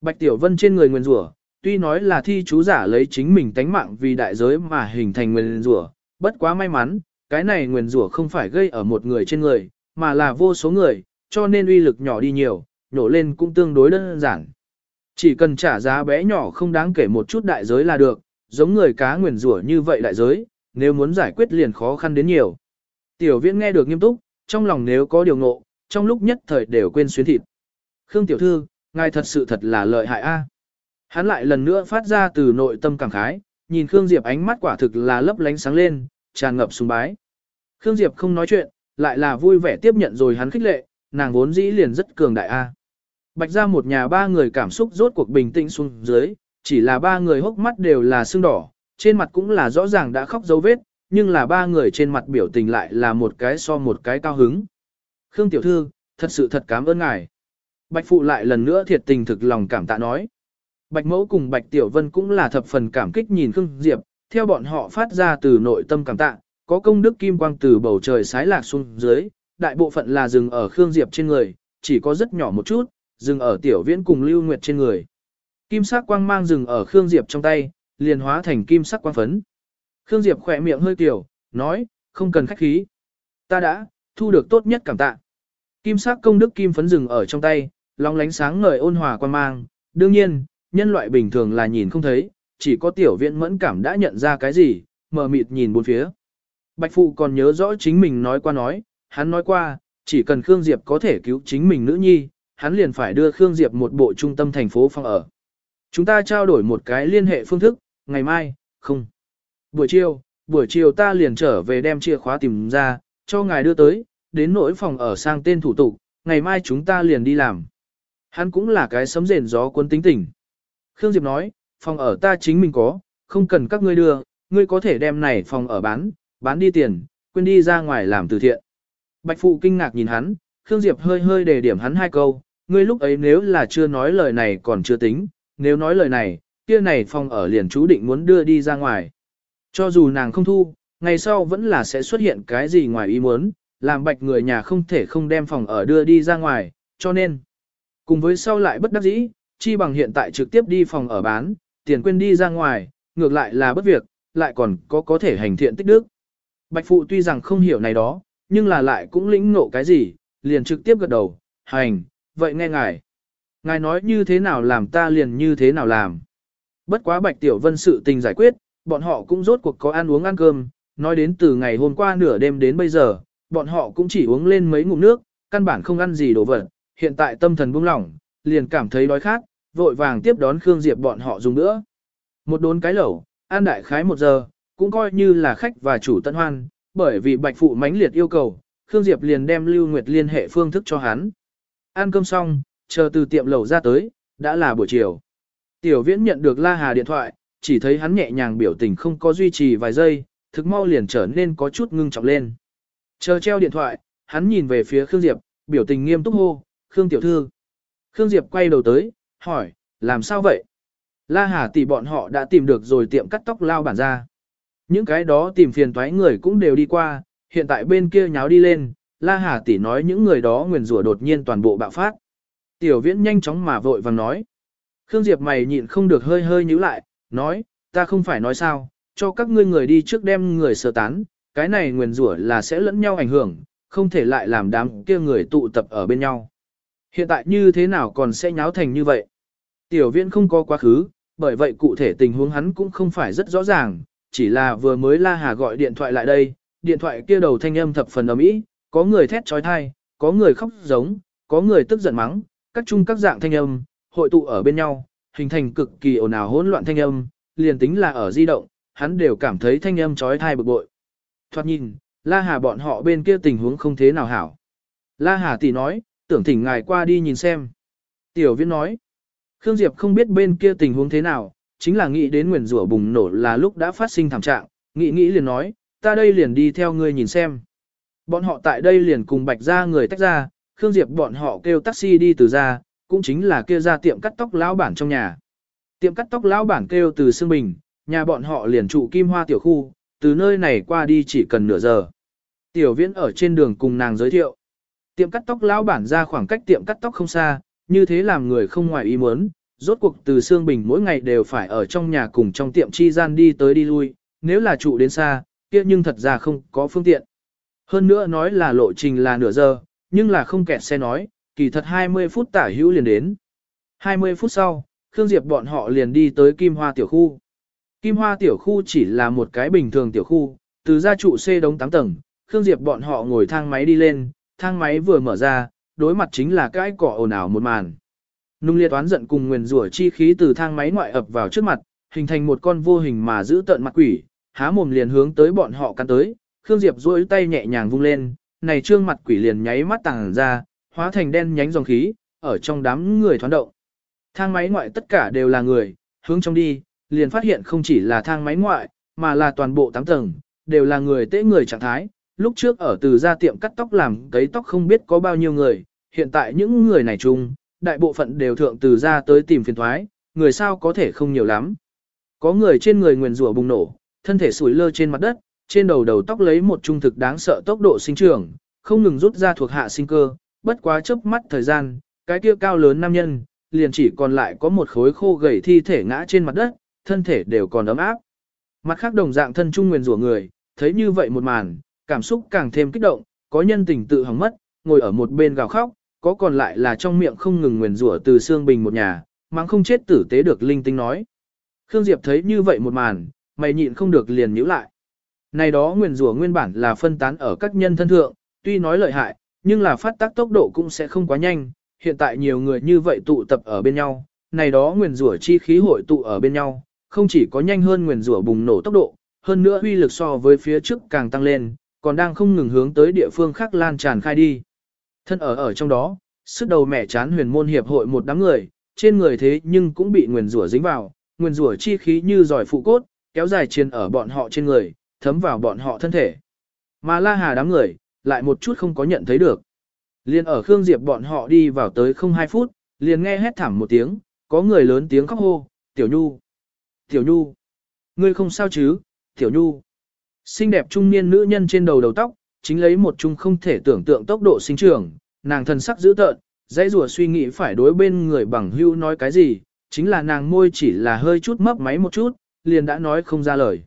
Bạch Tiểu Vân trên người nguyên rủa, tuy nói là thi chú giả lấy chính mình tánh mạng vì đại giới mà hình thành nguyền rủa, bất quá may mắn, cái này nguyền rủa không phải gây ở một người trên người, mà là vô số người, cho nên uy lực nhỏ đi nhiều, nhổ lên cũng tương đối đơn giản. Chỉ cần trả giá bé nhỏ không đáng kể một chút đại giới là được, giống người cá nguyền rủa như vậy đại giới, nếu muốn giải quyết liền khó khăn đến nhiều. Tiểu viễn nghe được nghiêm túc, trong lòng nếu có điều ngộ, trong lúc nhất thời đều quên xuyến thịt. Khương tiểu thư, ngài thật sự thật là lợi hại a. Hắn lại lần nữa phát ra từ nội tâm cảm khái, nhìn Khương Diệp ánh mắt quả thực là lấp lánh sáng lên, tràn ngập sùng bái. Khương Diệp không nói chuyện, lại là vui vẻ tiếp nhận rồi hắn khích lệ, nàng vốn dĩ liền rất cường đại a. Bạch ra một nhà ba người cảm xúc rốt cuộc bình tĩnh xuống dưới, chỉ là ba người hốc mắt đều là sưng đỏ, trên mặt cũng là rõ ràng đã khóc dấu vết, nhưng là ba người trên mặt biểu tình lại là một cái so một cái cao hứng. Khương Tiểu Thư, thật sự thật cảm ơn ngài. Bạch Phụ lại lần nữa thiệt tình thực lòng cảm tạ nói. Bạch Mẫu cùng Bạch Tiểu Vân cũng là thập phần cảm kích nhìn Khương Diệp, theo bọn họ phát ra từ nội tâm cảm tạ, có công đức kim quang từ bầu trời sái lạc xuống dưới, đại bộ phận là dừng ở Khương Diệp trên người, chỉ có rất nhỏ một chút, dừng ở Tiểu Viễn cùng Lưu Nguyệt trên người. Kim sắc quang mang dừng ở Khương Diệp trong tay, liền hóa thành kim sắc quang phấn. Khương Diệp khỏe miệng hơi tiểu, nói, không cần khách khí. Ta đã, thu được tốt nhất cảm tạ. Kim sắc công đức kim phấn dừng ở trong tay, long lánh sáng ngời ôn hòa quang mang. Đương nhiên, nhân loại bình thường là nhìn không thấy, chỉ có tiểu viện mẫn cảm đã nhận ra cái gì, mờ mịt nhìn bốn phía. Bạch Phụ còn nhớ rõ chính mình nói qua nói, hắn nói qua, chỉ cần Khương Diệp có thể cứu chính mình nữ nhi, hắn liền phải đưa Khương Diệp một bộ trung tâm thành phố phòng ở. Chúng ta trao đổi một cái liên hệ phương thức, ngày mai, không. Buổi chiều, buổi chiều ta liền trở về đem chìa khóa tìm ra, cho ngài đưa tới, đến nỗi phòng ở sang tên thủ tục, ngày mai chúng ta liền đi làm. Hắn cũng là cái sấm rền gió cuốn tính tình. Khương Diệp nói, phòng ở ta chính mình có, không cần các ngươi đưa, ngươi có thể đem này phòng ở bán, bán đi tiền, quên đi ra ngoài làm từ thiện. Bạch Phụ kinh ngạc nhìn hắn, Khương Diệp hơi hơi đề điểm hắn hai câu, ngươi lúc ấy nếu là chưa nói lời này còn chưa tính, nếu nói lời này, kia này phòng ở liền chú định muốn đưa đi ra ngoài. Cho dù nàng không thu, ngày sau vẫn là sẽ xuất hiện cái gì ngoài ý muốn, làm bạch người nhà không thể không đem phòng ở đưa đi ra ngoài, cho nên, cùng với sau lại bất đắc dĩ, chi bằng hiện tại trực tiếp đi phòng ở bán, tiền quên đi ra ngoài, ngược lại là bất việc, lại còn có có thể hành thiện tích đức. Bạch phụ tuy rằng không hiểu này đó, nhưng là lại cũng lĩnh ngộ cái gì, liền trực tiếp gật đầu, hành, vậy nghe ngài. Ngài nói như thế nào làm ta liền như thế nào làm. Bất quá bạch tiểu vân sự tình giải quyết, bọn họ cũng rốt cuộc có ăn uống ăn cơm, nói đến từ ngày hôm qua nửa đêm đến bây giờ, bọn họ cũng chỉ uống lên mấy ngụm nước, căn bản không ăn gì đồ vật, hiện tại tâm thần buông lỏng, liền cảm thấy đói khát, vội vàng tiếp đón Khương Diệp bọn họ dùng nữa. Một đốn cái lẩu, ăn đại khái một giờ, cũng coi như là khách và chủ tận hoan, bởi vì bạch phụ mãnh liệt yêu cầu, Khương Diệp liền đem Lưu Nguyệt liên hệ phương thức cho hắn. Ăn cơm xong, chờ từ tiệm lẩu ra tới, đã là buổi chiều. Tiểu Viễn nhận được La Hà điện thoại, chỉ thấy hắn nhẹ nhàng biểu tình không có duy trì vài giây, thực mau liền trở nên có chút ngưng trọng lên. Chờ treo điện thoại, hắn nhìn về phía Khương Diệp, biểu tình nghiêm túc hô, Khương tiểu thư. Khương Diệp quay đầu tới, hỏi, làm sao vậy? La Hà tỷ bọn họ đã tìm được rồi tiệm cắt tóc lao bản ra. Những cái đó tìm phiền toái người cũng đều đi qua, hiện tại bên kia nháo đi lên, La Hà tỷ nói những người đó nguyền rủa đột nhiên toàn bộ bạo phát. Tiểu Viễn nhanh chóng mà vội vàng nói. Khương Diệp mày nhịn không được hơi hơi nhíu lại, nói, ta không phải nói sao, cho các ngươi người đi trước đem người sơ tán, cái này nguyền rủa là sẽ lẫn nhau ảnh hưởng, không thể lại làm đám kia người tụ tập ở bên nhau. Hiện tại như thế nào còn sẽ nháo thành như vậy? Tiểu viễn không có quá khứ, bởi vậy cụ thể tình huống hắn cũng không phải rất rõ ràng, chỉ là vừa mới La Hà gọi điện thoại lại đây, điện thoại kia đầu thanh âm thập phần ầm ĩ, có người thét trói thai, có người khóc giống, có người tức giận mắng, các chung các dạng thanh âm, hội tụ ở bên nhau, hình thành cực kỳ ồn ào hỗn loạn thanh âm, liền tính là ở di động, hắn đều cảm thấy thanh âm trói thai bực bội. Thoát nhìn, La Hà bọn họ bên kia tình huống không thế nào hảo. La Hà tỷ nói, tưởng thỉnh ngài qua đi nhìn xem. Tiểu viễn nói, Khương Diệp không biết bên kia tình huống thế nào, chính là nghĩ đến nguyền rủa bùng nổ là lúc đã phát sinh thảm trạng, nghĩ nghĩ liền nói, ta đây liền đi theo ngươi nhìn xem. Bọn họ tại đây liền cùng bạch ra người tách ra, Khương Diệp bọn họ kêu taxi đi từ ra, cũng chính là kia ra tiệm cắt tóc lão bản trong nhà. Tiệm cắt tóc lão bản kêu từ Sương Bình, nhà bọn họ liền trụ kim hoa tiểu khu, từ nơi này qua đi chỉ cần nửa giờ. Tiểu viễn ở trên đường cùng nàng giới thiệu. Tiệm cắt tóc lão bản ra khoảng cách tiệm cắt tóc không xa, như thế làm người không ngoài ý muốn. Rốt cuộc từ Sương Bình mỗi ngày đều phải ở trong nhà cùng trong tiệm chi gian đi tới đi lui, nếu là trụ đến xa, kia nhưng thật ra không có phương tiện. Hơn nữa nói là lộ trình là nửa giờ, nhưng là không kẹt xe nói, kỳ thật 20 phút tả hữu liền đến. 20 phút sau, Khương Diệp bọn họ liền đi tới Kim Hoa tiểu khu. Kim Hoa tiểu khu chỉ là một cái bình thường tiểu khu, từ gia trụ C đống 8 tầng, Khương Diệp bọn họ ngồi thang máy đi lên, thang máy vừa mở ra, đối mặt chính là cái cỏ ồn ào một màn. Nung liệt toán giận cùng nguyền rủa chi khí từ thang máy ngoại ập vào trước mặt, hình thành một con vô hình mà giữ tận mặt quỷ, há mồm liền hướng tới bọn họ căn tới, Khương Diệp duỗi tay nhẹ nhàng vung lên, này trương mặt quỷ liền nháy mắt tàng ra, hóa thành đen nhánh dòng khí, ở trong đám người thoán động. Thang máy ngoại tất cả đều là người, hướng trong đi, liền phát hiện không chỉ là thang máy ngoại, mà là toàn bộ tám tầng, đều là người tế người trạng thái. Lúc trước ở từ ra tiệm cắt tóc làm cấy tóc không biết có bao nhiêu người, hiện tại những người này chung, đại bộ phận đều thượng từ ra tới tìm phiền thoái, người sao có thể không nhiều lắm. Có người trên người nguyền rủa bùng nổ, thân thể sủi lơ trên mặt đất, trên đầu đầu tóc lấy một trung thực đáng sợ tốc độ sinh trưởng, không ngừng rút ra thuộc hạ sinh cơ, bất quá chớp mắt thời gian, cái kia cao lớn nam nhân, liền chỉ còn lại có một khối khô gầy thi thể ngã trên mặt đất, thân thể đều còn ấm áp. Mặt khác đồng dạng thân trung nguyền rủa người, thấy như vậy một màn, cảm xúc càng thêm kích động, có nhân tình tự hỏng mất, ngồi ở một bên gào khóc, có còn lại là trong miệng không ngừng nguyền rủa từ xương bình một nhà, mang không chết tử tế được linh tinh nói. Khương Diệp thấy như vậy một màn, mày nhịn không được liền nhíu lại. Này đó nguyền rủa nguyên bản là phân tán ở các nhân thân thượng, tuy nói lợi hại, nhưng là phát tác tốc độ cũng sẽ không quá nhanh, hiện tại nhiều người như vậy tụ tập ở bên nhau, này đó nguyền rủa chi khí hội tụ ở bên nhau, không chỉ có nhanh hơn nguyền rủa bùng nổ tốc độ, hơn nữa uy lực so với phía trước càng tăng lên, còn đang không ngừng hướng tới địa phương khác lan tràn khai đi. Thân ở ở trong đó, sức đầu mẹ chán huyền môn hiệp hội một đám người, trên người thế nhưng cũng bị nguyền rủa dính vào, nguyền rủa chi khí như giỏi phụ cốt, kéo dài trên ở bọn họ trên người, thấm vào bọn họ thân thể. Mà La Hà đám người, lại một chút không có nhận thấy được. Liên ở Khương Diệp bọn họ đi vào tới không hai phút, liền nghe hét thảm một tiếng, có người lớn tiếng khóc hô, Tiểu Nhu, Tiểu Nhu, ngươi không sao chứ, Tiểu Nhu. Xinh đẹp trung niên nữ nhân trên đầu đầu tóc, chính lấy một chung không thể tưởng tượng tốc độ sinh trưởng, nàng thần sắc dữ tợn, dãy rùa suy nghĩ phải đối bên người bằng hưu nói cái gì, chính là nàng môi chỉ là hơi chút mấp máy một chút, liền đã nói không ra lời.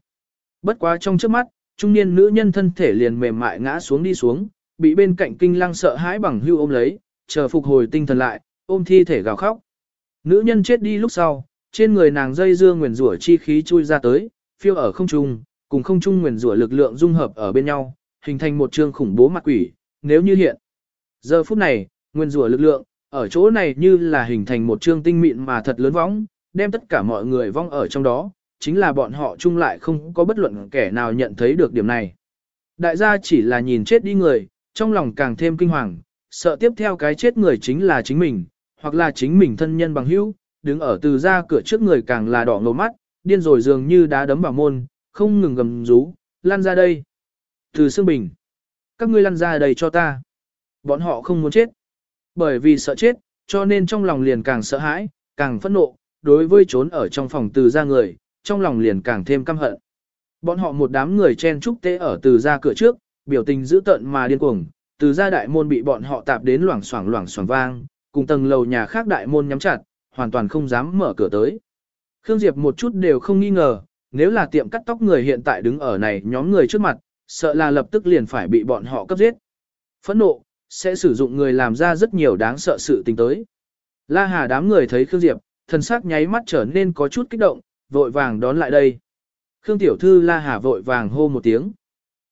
Bất quá trong trước mắt, trung niên nữ nhân thân thể liền mềm mại ngã xuống đi xuống, bị bên cạnh kinh lăng sợ hãi bằng hưu ôm lấy, chờ phục hồi tinh thần lại, ôm thi thể gào khóc. Nữ nhân chết đi lúc sau, trên người nàng dây dưa nguyền rủa chi khí chui ra tới, phiêu ở không trung, cùng không trung nguyền rủa lực lượng dung hợp ở bên nhau, hình thành một trường khủng bố mặt quỷ, nếu như hiện. Giờ phút này, nguyên rủa lực lượng, ở chỗ này như là hình thành một trường tinh mịn mà thật lớn võng, đem tất cả mọi người vong ở trong đó, chính là bọn họ chung lại không có bất luận kẻ nào nhận thấy được điểm này. Đại gia chỉ là nhìn chết đi người, trong lòng càng thêm kinh hoàng, sợ tiếp theo cái chết người chính là chính mình, hoặc là chính mình thân nhân bằng hữu, đứng ở từ ra cửa trước người càng là đỏ ngầu mắt, điên rồi dường như đá đấm vào môn, không ngừng gầm rú, lan ra đây. Từ xương Bình, các ngươi lăn ra đây cho ta. Bọn họ không muốn chết. Bởi vì sợ chết, cho nên trong lòng liền càng sợ hãi, càng phẫn nộ, đối với trốn ở trong phòng từ ra người, trong lòng liền càng thêm căm hận. Bọn họ một đám người chen trúc tế ở từ ra cửa trước, biểu tình dữ tợn mà điên cuồng, từ ra đại môn bị bọn họ tạp đến loảng xoảng loảng xoảng vang, cùng tầng lầu nhà khác đại môn nhắm chặt, hoàn toàn không dám mở cửa tới. Khương Diệp một chút đều không nghi ngờ, nếu là tiệm cắt tóc người hiện tại đứng ở này nhóm người trước mặt, sợ là lập tức liền phải bị bọn họ cấp giết. Phẫn nộ, sẽ sử dụng người làm ra rất nhiều đáng sợ sự tình tới. La Hà đám người thấy Khương Diệp, thần sắc nháy mắt trở nên có chút kích động, vội vàng đón lại đây. Khương Tiểu Thư La Hà vội vàng hô một tiếng.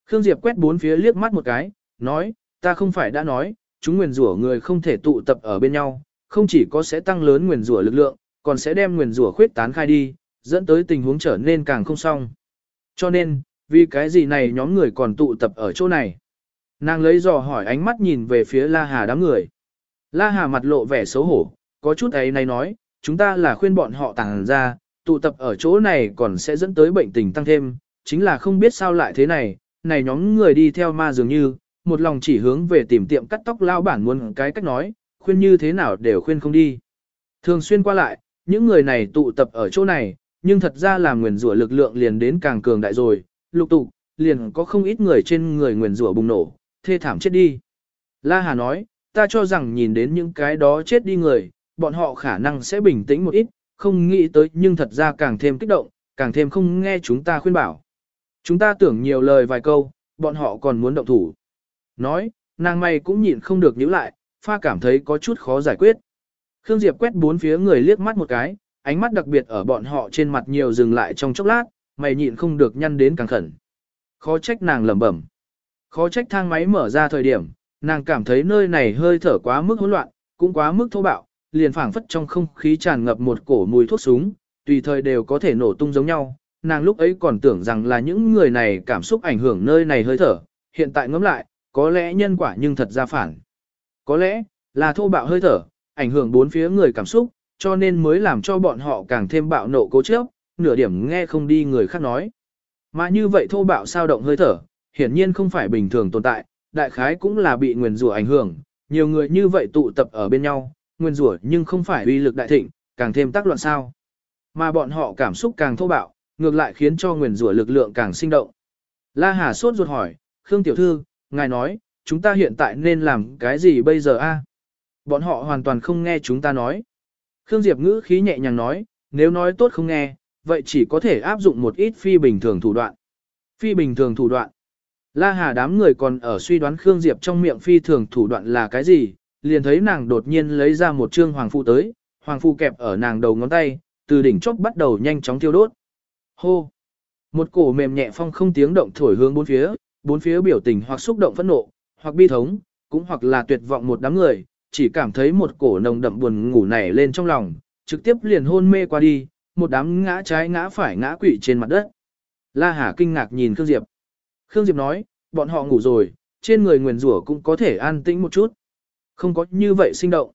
Khương Diệp quét bốn phía liếc mắt một cái, nói, ta không phải đã nói, chúng nguyền rủa người không thể tụ tập ở bên nhau, không chỉ có sẽ tăng lớn nguyền rủa lực lượng, còn sẽ đem nguyền rủa khuyết tán khai đi, dẫn tới tình huống trở nên càng không xong. Cho nên, vì cái gì này nhóm người còn tụ tập ở chỗ này? Nàng lấy dò hỏi ánh mắt nhìn về phía La Hà đám người. La Hà mặt lộ vẻ xấu hổ, có chút ấy này nói, chúng ta là khuyên bọn họ tàng ra, tụ tập ở chỗ này còn sẽ dẫn tới bệnh tình tăng thêm, chính là không biết sao lại thế này, này nhóm người đi theo ma dường như, một lòng chỉ hướng về tìm tiệm cắt tóc lao bản muốn cái cách nói, khuyên như thế nào đều khuyên không đi. Thường xuyên qua lại, những người này tụ tập ở chỗ này, nhưng thật ra là nguyền rủa lực lượng liền đến càng cường đại rồi, lục tục, liền có không ít người trên người nguyền rủa bùng nổ, thê thảm chết đi. La Hà nói, ta cho rằng nhìn đến những cái đó chết đi người, bọn họ khả năng sẽ bình tĩnh một ít, không nghĩ tới nhưng thật ra càng thêm kích động, càng thêm không nghe chúng ta khuyên bảo. Chúng ta tưởng nhiều lời vài câu, bọn họ còn muốn động thủ. Nói, nàng mày cũng nhịn không được nhíu lại, pha cảm thấy có chút khó giải quyết. Khương Diệp quét bốn phía người liếc mắt một cái, ánh mắt đặc biệt ở bọn họ trên mặt nhiều dừng lại trong chốc lát, mày nhịn không được nhăn đến càng khẩn. Khó trách nàng lẩm bẩm. Khó trách thang máy mở ra thời điểm, nàng cảm thấy nơi này hơi thở quá mức hỗn loạn, cũng quá mức thô bạo, liền phảng phất trong không khí tràn ngập một cổ mùi thuốc súng, tùy thời đều có thể nổ tung giống nhau. Nàng lúc ấy còn tưởng rằng là những người này cảm xúc ảnh hưởng nơi này hơi thở, hiện tại ngẫm lại, có lẽ nhân quả nhưng thật ra phản. Có lẽ, là thô bạo hơi thở, ảnh hưởng bốn phía người cảm xúc, cho nên mới làm cho bọn họ càng thêm bạo nộ cố chấp, nửa điểm nghe không đi người khác nói. Mà như vậy thô bạo sao động hơi thở, hiển nhiên không phải bình thường tồn tại, đại khái cũng là bị nguyền rủa ảnh hưởng, nhiều người như vậy tụ tập ở bên nhau, nguyên rủa nhưng không phải uy lực đại thịnh, càng thêm tác loạn sao. Mà bọn họ cảm xúc càng thô bạo, ngược lại khiến cho nguyên rủa lực lượng càng sinh động. La Hà sốt ruột hỏi, Khương Tiểu Thư, ngài nói, chúng ta hiện tại nên làm cái gì bây giờ a? Bọn họ hoàn toàn không nghe chúng ta nói. Khương Diệp ngữ khí nhẹ nhàng nói, nếu nói tốt không nghe, vậy chỉ có thể áp dụng một ít phi bình thường thủ đoạn. Phi bình thường thủ đoạn. La Hà đám người còn ở suy đoán Khương Diệp trong miệng phi thường thủ đoạn là cái gì, liền thấy nàng đột nhiên lấy ra một trương hoàng phu tới, hoàng phu kẹp ở nàng đầu ngón tay, từ đỉnh chóp bắt đầu nhanh chóng thiêu đốt. Hô! Một cổ mềm nhẹ phong không tiếng động thổi hướng bốn phía, bốn phía biểu tình hoặc xúc động phẫn nộ, hoặc bi thống, cũng hoặc là tuyệt vọng một đám người, chỉ cảm thấy một cổ nồng đậm buồn ngủ nảy lên trong lòng, trực tiếp liền hôn mê qua đi, một đám ngã trái ngã phải ngã quỵ trên mặt đất. La Hà kinh ngạc nhìn Khương Diệp. Khương Diệp nói, bọn họ ngủ rồi, trên người nguyền rủa cũng có thể an tĩnh một chút. Không có như vậy sinh động.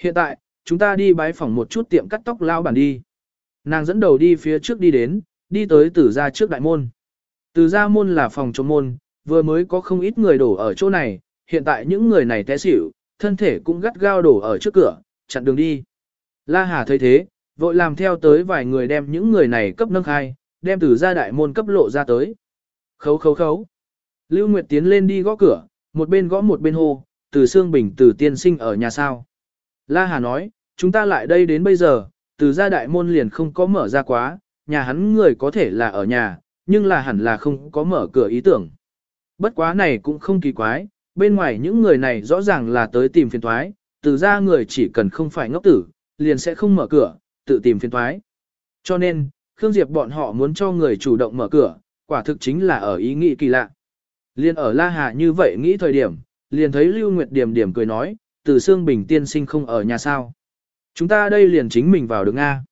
Hiện tại, chúng ta đi bái phỏng một chút tiệm cắt tóc lao bản đi. Nàng dẫn đầu đi phía trước đi đến, đi tới tử gia trước đại môn. Tử gia môn là phòng chống môn, vừa mới có không ít người đổ ở chỗ này, hiện tại những người này té xỉu, thân thể cũng gắt gao đổ ở trước cửa, chặn đường đi. La Hà thấy thế, vội làm theo tới vài người đem những người này cấp nâng khai, đem từ gia đại môn cấp lộ ra tới. Khấu khấu khấu. Lưu Nguyệt tiến lên đi gõ cửa, một bên gõ một bên hô, từ xương Bình từ tiên sinh ở nhà sao. La Hà nói, chúng ta lại đây đến bây giờ, từ gia đại môn liền không có mở ra quá, nhà hắn người có thể là ở nhà, nhưng là hẳn là không có mở cửa ý tưởng. Bất quá này cũng không kỳ quái, bên ngoài những người này rõ ràng là tới tìm phiền thoái, từ gia người chỉ cần không phải ngốc tử, liền sẽ không mở cửa, tự tìm phiền thoái. Cho nên, Khương Diệp bọn họ muốn cho người chủ động mở cửa, quả thực chính là ở ý nghĩ kỳ lạ. Liên ở La Hà như vậy nghĩ thời điểm, liền thấy Lưu Nguyệt Điểm điểm cười nói, từ Sương Bình tiên sinh không ở nhà sao. Chúng ta đây liền chính mình vào được a.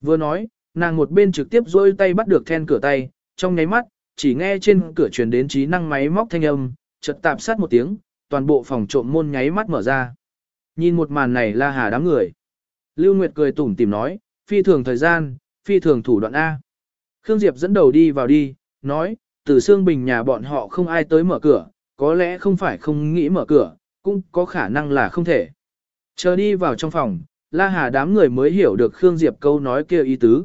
Vừa nói, nàng một bên trực tiếp dôi tay bắt được then cửa tay, trong nháy mắt, chỉ nghe trên cửa truyền đến trí năng máy móc thanh âm, chợt tạp sát một tiếng, toàn bộ phòng trộm môn nháy mắt mở ra. Nhìn một màn này la hà đám người. Lưu Nguyệt cười tủm tìm nói, phi thường thời gian, phi thường thủ đoạn A. Khương Diệp dẫn đầu đi vào đi, nói, từ xương Bình nhà bọn họ không ai tới mở cửa, có lẽ không phải không nghĩ mở cửa, cũng có khả năng là không thể. Chờ đi vào trong phòng, La Hà đám người mới hiểu được Khương Diệp câu nói kia ý tứ.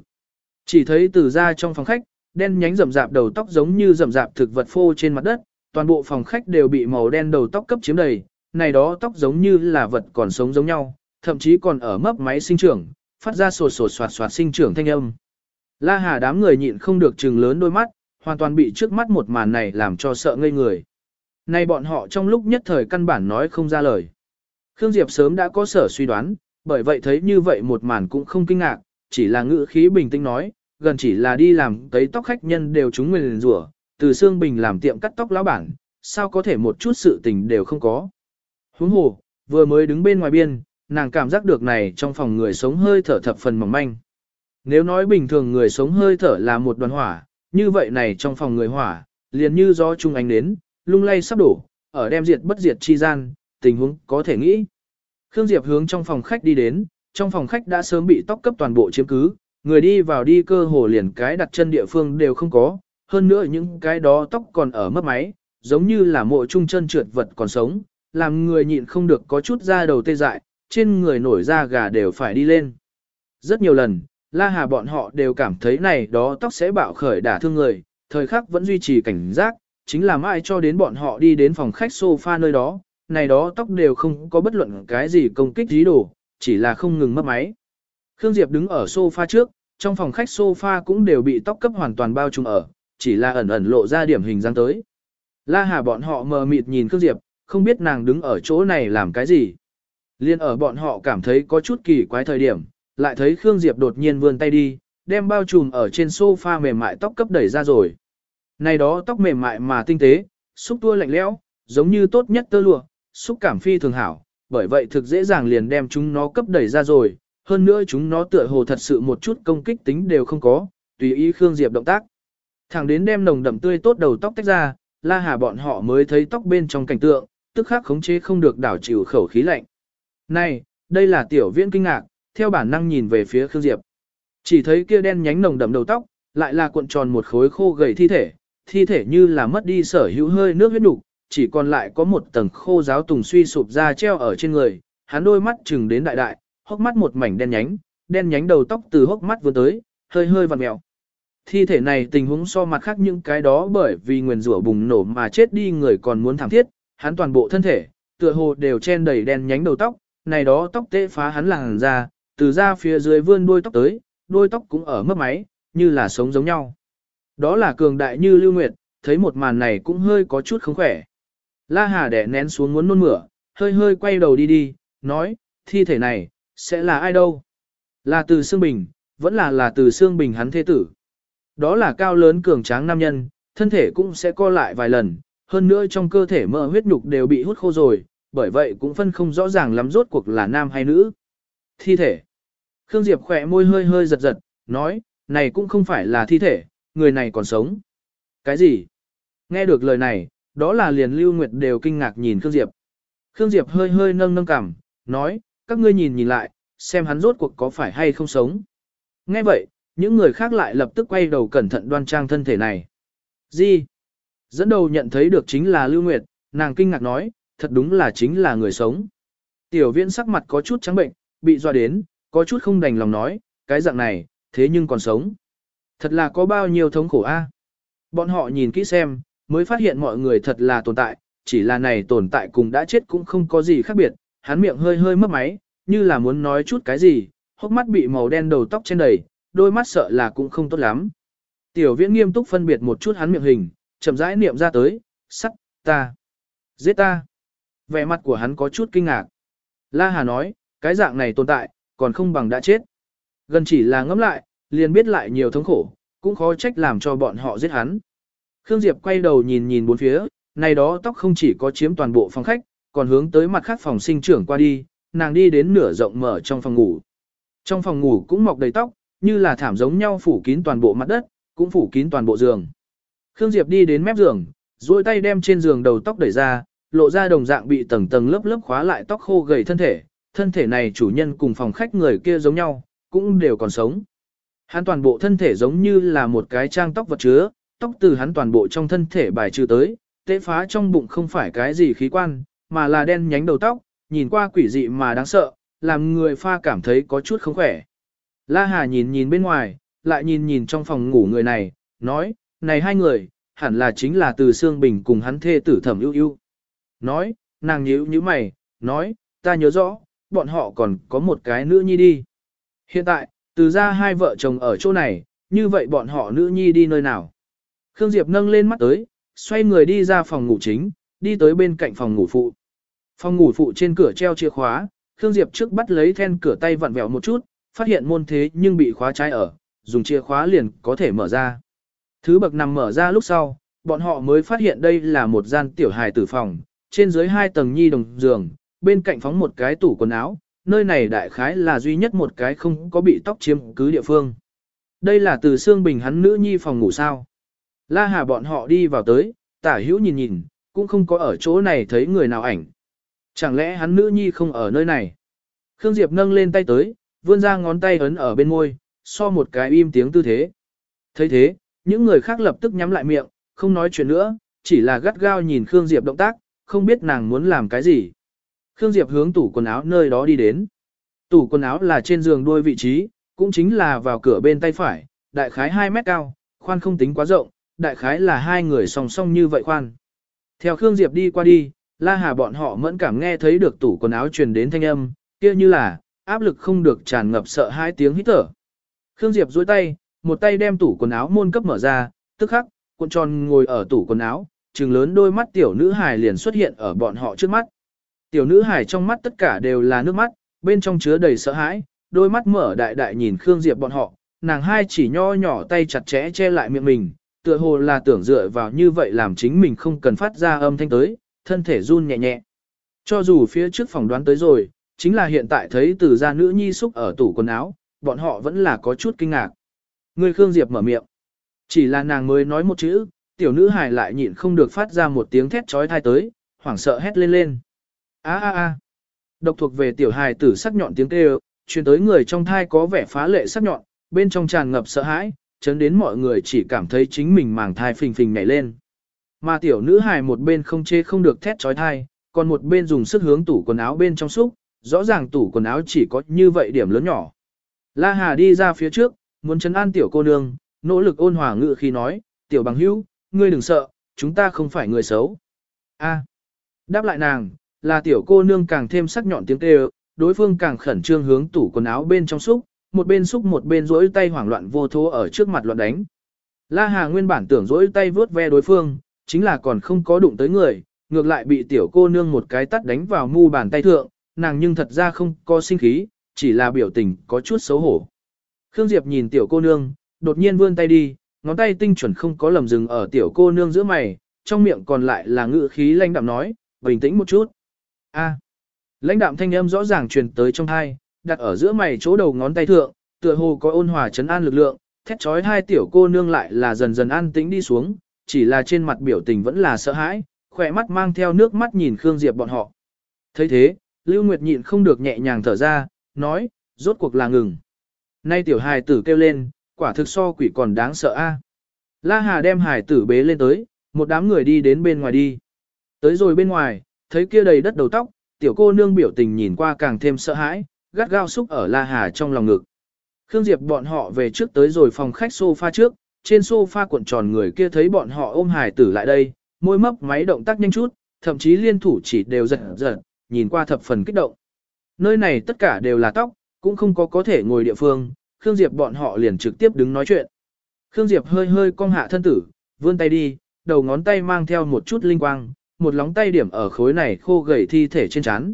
Chỉ thấy từ ra trong phòng khách, đen nhánh rậm rạp đầu tóc giống như rậm rạp thực vật phô trên mặt đất, toàn bộ phòng khách đều bị màu đen đầu tóc cấp chiếm đầy, này đó tóc giống như là vật còn sống giống nhau, thậm chí còn ở mấp máy sinh trưởng, phát ra sột sột soạt soạt sinh trưởng thanh âm. La Hà đám người nhịn không được trừng lớn đôi mắt, hoàn toàn bị trước mắt một màn này làm cho sợ ngây người. Nay bọn họ trong lúc nhất thời căn bản nói không ra lời. Khương Diệp sớm đã có sở suy đoán, bởi vậy thấy như vậy một màn cũng không kinh ngạc, chỉ là ngữ khí bình tĩnh nói, gần chỉ là đi làm tấy tóc khách nhân đều chúng nguyền rủa, từ xương bình làm tiệm cắt tóc lão bản, sao có thể một chút sự tình đều không có. Huống hồ, vừa mới đứng bên ngoài biên, nàng cảm giác được này trong phòng người sống hơi thở thập phần mỏng manh. Nếu nói bình thường người sống hơi thở là một đoàn hỏa, như vậy này trong phòng người hỏa, liền như gió trung ánh đến, lung lay sắp đổ, ở đem diệt bất diệt chi gian, tình huống có thể nghĩ. Khương Diệp hướng trong phòng khách đi đến, trong phòng khách đã sớm bị tóc cấp toàn bộ chiếm cứ, người đi vào đi cơ hồ liền cái đặt chân địa phương đều không có, hơn nữa những cái đó tóc còn ở mất máy, giống như là mộ trung chân trượt vật còn sống, làm người nhịn không được có chút da đầu tê dại, trên người nổi da gà đều phải đi lên. Rất nhiều lần, La Hà bọn họ đều cảm thấy này đó tóc sẽ bạo khởi đả thương người, thời khắc vẫn duy trì cảnh giác, chính là mãi cho đến bọn họ đi đến phòng khách sofa nơi đó, này đó tóc đều không có bất luận cái gì công kích dí đồ, chỉ là không ngừng mất máy. Khương Diệp đứng ở sofa trước, trong phòng khách sofa cũng đều bị tóc cấp hoàn toàn bao trùm ở, chỉ là ẩn ẩn lộ ra điểm hình dáng tới. La Hà bọn họ mờ mịt nhìn Khương Diệp, không biết nàng đứng ở chỗ này làm cái gì. Liên ở bọn họ cảm thấy có chút kỳ quái thời điểm, lại thấy Khương Diệp đột nhiên vươn tay đi, đem bao trùm ở trên sofa mềm mại tóc cấp đẩy ra rồi. Này đó tóc mềm mại mà tinh tế, xúc tua lạnh lẽo, giống như tốt nhất tơ lụa, xúc cảm phi thường hảo, bởi vậy thực dễ dàng liền đem chúng nó cấp đẩy ra rồi, hơn nữa chúng nó tựa hồ thật sự một chút công kích tính đều không có, tùy ý Khương Diệp động tác. Thẳng đến đem nồng đậm tươi tốt đầu tóc tách ra, La Hà bọn họ mới thấy tóc bên trong cảnh tượng, tức khắc khống chế không được đảo chịu khẩu khí lạnh. Này, đây là tiểu viễn kinh ngạc, theo bản năng nhìn về phía Khương Diệp. Chỉ thấy kia đen nhánh nồng đậm đầu tóc, lại là cuộn tròn một khối khô gầy thi thể, thi thể như là mất đi sở hữu hơi nước huyết nục, chỉ còn lại có một tầng khô giáo tùng suy sụp ra treo ở trên người, hắn đôi mắt chừng đến đại đại, hốc mắt một mảnh đen nhánh, đen nhánh đầu tóc từ hốc mắt vươn tới, hơi hơi vặn mèo. Thi thể này tình huống so mặt khác những cái đó bởi vì nguyền rủa bùng nổ mà chết đi người còn muốn thảm thiết, hắn toàn bộ thân thể, tựa hồ đều chen đầy đen nhánh đầu tóc, này đó tóc tê phá hắn làn ra, từ ra phía dưới vươn đuôi tóc tới, đuôi tóc cũng ở mấp máy, như là sống giống nhau. Đó là cường đại như lưu nguyệt, thấy một màn này cũng hơi có chút không khỏe. La Hà đẻ nén xuống muốn nôn mửa, hơi hơi quay đầu đi đi, nói, thi thể này, sẽ là ai đâu? Là từ Sương Bình, vẫn là là từ Sương Bình hắn thế tử. Đó là cao lớn cường tráng nam nhân, thân thể cũng sẽ co lại vài lần, hơn nữa trong cơ thể mỡ huyết nhục đều bị hút khô rồi, bởi vậy cũng phân không rõ ràng lắm rốt cuộc là nam hay nữ. Thi thể. Khương Diệp khỏe môi hơi hơi giật giật, nói, này cũng không phải là thi thể, người này còn sống. Cái gì? Nghe được lời này, đó là liền Lưu Nguyệt đều kinh ngạc nhìn Khương Diệp. Khương Diệp hơi hơi nâng nâng cằm, nói, các ngươi nhìn nhìn lại, xem hắn rốt cuộc có phải hay không sống. Nghe vậy, những người khác lại lập tức quay đầu cẩn thận đoan trang thân thể này. Gì? Dẫn đầu nhận thấy được chính là Lưu Nguyệt, nàng kinh ngạc nói, thật đúng là chính là người sống. Tiểu viễn sắc mặt có chút trắng bệnh, bị dọa đến, có chút không đành lòng nói, cái dạng này, thế nhưng còn sống. Thật là có bao nhiêu thống khổ a. Bọn họ nhìn kỹ xem, mới phát hiện mọi người thật là tồn tại, chỉ là này tồn tại cùng đã chết cũng không có gì khác biệt, hắn miệng hơi hơi mất máy, như là muốn nói chút cái gì, hốc mắt bị màu đen đầu tóc trên đầy, đôi mắt sợ là cũng không tốt lắm. Tiểu viễn nghiêm túc phân biệt một chút hắn miệng hình, chậm rãi niệm ra tới, sắt, ta, giết ta. Vẻ mặt của hắn có chút kinh ngạc. La Hà nói, cái dạng này tồn tại, còn không bằng đã chết. Gần chỉ là ngẫm lại, liền biết lại nhiều thống khổ, cũng khó trách làm cho bọn họ giết hắn. Khương Diệp quay đầu nhìn nhìn bốn phía, này đó tóc không chỉ có chiếm toàn bộ phòng khách, còn hướng tới mặt khác phòng sinh trưởng qua đi, nàng đi đến nửa rộng mở trong phòng ngủ. Trong phòng ngủ cũng mọc đầy tóc, như là thảm giống nhau phủ kín toàn bộ mặt đất, cũng phủ kín toàn bộ giường. Khương Diệp đi đến mép giường, duỗi tay đem trên giường đầu tóc đẩy ra, lộ ra đồng dạng bị tầng tầng lớp lớp khóa lại tóc khô gầy thân thể, thân thể này chủ nhân cùng phòng khách người kia giống nhau, cũng đều còn sống. Hắn toàn bộ thân thể giống như là một cái trang tóc vật chứa, tóc từ hắn toàn bộ trong thân thể bài trừ tới, tế phá trong bụng không phải cái gì khí quan, mà là đen nhánh đầu tóc, nhìn qua quỷ dị mà đáng sợ, làm người pha cảm thấy có chút không khỏe. La Hà nhìn nhìn bên ngoài, lại nhìn nhìn trong phòng ngủ người này, nói, này hai người, hẳn là chính là từ Sương Bình cùng hắn thê tử thẩm ưu ưu. Nói, nàng nhíu như mày, nói, ta nhớ rõ, bọn họ còn có một cái nữa nhi đi. Hiện tại, từ ra hai vợ chồng ở chỗ này, như vậy bọn họ nữ nhi đi nơi nào? Khương Diệp nâng lên mắt tới, xoay người đi ra phòng ngủ chính, đi tới bên cạnh phòng ngủ phụ. Phòng ngủ phụ trên cửa treo chìa khóa, Khương Diệp trước bắt lấy then cửa tay vặn vẹo một chút, phát hiện môn thế nhưng bị khóa trái ở, dùng chìa khóa liền có thể mở ra. Thứ bậc nằm mở ra lúc sau, bọn họ mới phát hiện đây là một gian tiểu hài tử phòng, trên dưới hai tầng nhi đồng giường, bên cạnh phóng một cái tủ quần áo, nơi này đại khái là duy nhất một cái không có bị tóc chiếm cứ địa phương. Đây là từ xương bình hắn nữ nhi phòng ngủ sao. La Hà bọn họ đi vào tới, tả hữu nhìn nhìn, cũng không có ở chỗ này thấy người nào ảnh. Chẳng lẽ hắn nữ nhi không ở nơi này? Khương Diệp nâng lên tay tới, vươn ra ngón tay ấn ở bên môi, so một cái im tiếng tư thế. thấy thế, những người khác lập tức nhắm lại miệng, không nói chuyện nữa, chỉ là gắt gao nhìn Khương Diệp động tác, không biết nàng muốn làm cái gì. Khương Diệp hướng tủ quần áo nơi đó đi đến. Tủ quần áo là trên giường đôi vị trí, cũng chính là vào cửa bên tay phải, đại khái 2 mét cao, khoan không tính quá rộng, đại khái là hai người song song như vậy khoan. Theo Khương Diệp đi qua đi, La Hà bọn họ mẫn cảm nghe thấy được tủ quần áo truyền đến thanh âm, kia như là, áp lực không được tràn ngập sợ hai tiếng hít thở. Khương Diệp duỗi tay, một tay đem tủ quần áo môn cấp mở ra, tức khắc, cuộn tròn ngồi ở tủ quần áo, trừng lớn đôi mắt tiểu nữ hài liền xuất hiện ở bọn họ trước mắt. Tiểu nữ hài trong mắt tất cả đều là nước mắt, bên trong chứa đầy sợ hãi, đôi mắt mở đại đại nhìn Khương Diệp bọn họ, nàng hai chỉ nho nhỏ tay chặt chẽ che lại miệng mình, tựa hồ là tưởng dựa vào như vậy làm chính mình không cần phát ra âm thanh tới, thân thể run nhẹ nhẹ. Cho dù phía trước phòng đoán tới rồi, chính là hiện tại thấy từ gia nữ nhi xúc ở tủ quần áo, bọn họ vẫn là có chút kinh ngạc. Người Khương Diệp mở miệng. Chỉ là nàng mới nói một chữ, tiểu nữ hài lại nhịn không được phát ra một tiếng thét trói thai tới, hoảng sợ hét lên lên. a a a Độc thuộc về tiểu hài tử sắc nhọn tiếng kêu, truyền tới người trong thai có vẻ phá lệ sắc nhọn, bên trong tràn ngập sợ hãi, chấn đến mọi người chỉ cảm thấy chính mình màng thai phình phình nhảy lên. Mà tiểu nữ hài một bên không chê không được thét trói thai, còn một bên dùng sức hướng tủ quần áo bên trong xúc, rõ ràng tủ quần áo chỉ có như vậy điểm lớn nhỏ. La Hà đi ra phía trước, muốn chấn an tiểu cô nương, nỗ lực ôn hòa ngự khi nói, tiểu bằng hữu, ngươi đừng sợ, chúng ta không phải người xấu. A. Đáp lại nàng, là tiểu cô nương càng thêm sắc nhọn tiếng kêu, đối phương càng khẩn trương hướng tủ quần áo bên trong xúc, một bên xúc một bên rỗi tay hoảng loạn vô thố ở trước mặt loạn đánh. La Hà nguyên bản tưởng rỗi tay vớt ve đối phương, chính là còn không có đụng tới người, ngược lại bị tiểu cô nương một cái tắt đánh vào mu bàn tay thượng, nàng nhưng thật ra không có sinh khí, chỉ là biểu tình có chút xấu hổ. Khương Diệp nhìn tiểu cô nương, đột nhiên vươn tay đi, ngón tay tinh chuẩn không có lầm dừng ở tiểu cô nương giữa mày, trong miệng còn lại là ngữ khí lãnh đạm nói, bình tĩnh một chút. A. Lãnh đạm thanh âm rõ ràng truyền tới trong thai, đặt ở giữa mày chỗ đầu ngón tay thượng, tựa hồ có ôn hòa chấn an lực lượng, thét chói hai tiểu cô nương lại là dần dần an tĩnh đi xuống, chỉ là trên mặt biểu tình vẫn là sợ hãi, khỏe mắt mang theo nước mắt nhìn Khương Diệp bọn họ. thấy thế, Lưu Nguyệt nhịn không được nhẹ nhàng thở ra, nói, rốt cuộc là ngừng. Nay tiểu hài tử kêu lên, quả thực so quỷ còn đáng sợ a. La Hà đem hài tử bế lên tới, một đám người đi đến bên ngoài đi. Tới rồi bên ngoài, thấy kia đầy đất đầu tóc, tiểu cô nương biểu tình nhìn qua càng thêm sợ hãi, gắt gao xúc ở La Hà trong lòng ngực. Khương Diệp bọn họ về trước tới rồi phòng khách sofa trước, trên sofa cuộn tròn người kia thấy bọn họ ôm hài tử lại đây, môi mấp máy động tác nhanh chút, thậm chí liên thủ chỉ đều giật giật, nhìn qua thập phần kích động. Nơi này tất cả đều là tóc, cũng không có có thể ngồi địa phương, Khương Diệp bọn họ liền trực tiếp đứng nói chuyện. Khương Diệp hơi hơi cong hạ thân tử, vươn tay đi, đầu ngón tay mang theo một chút linh quang, một lóng tay điểm ở khối này khô gầy thi thể trên trán.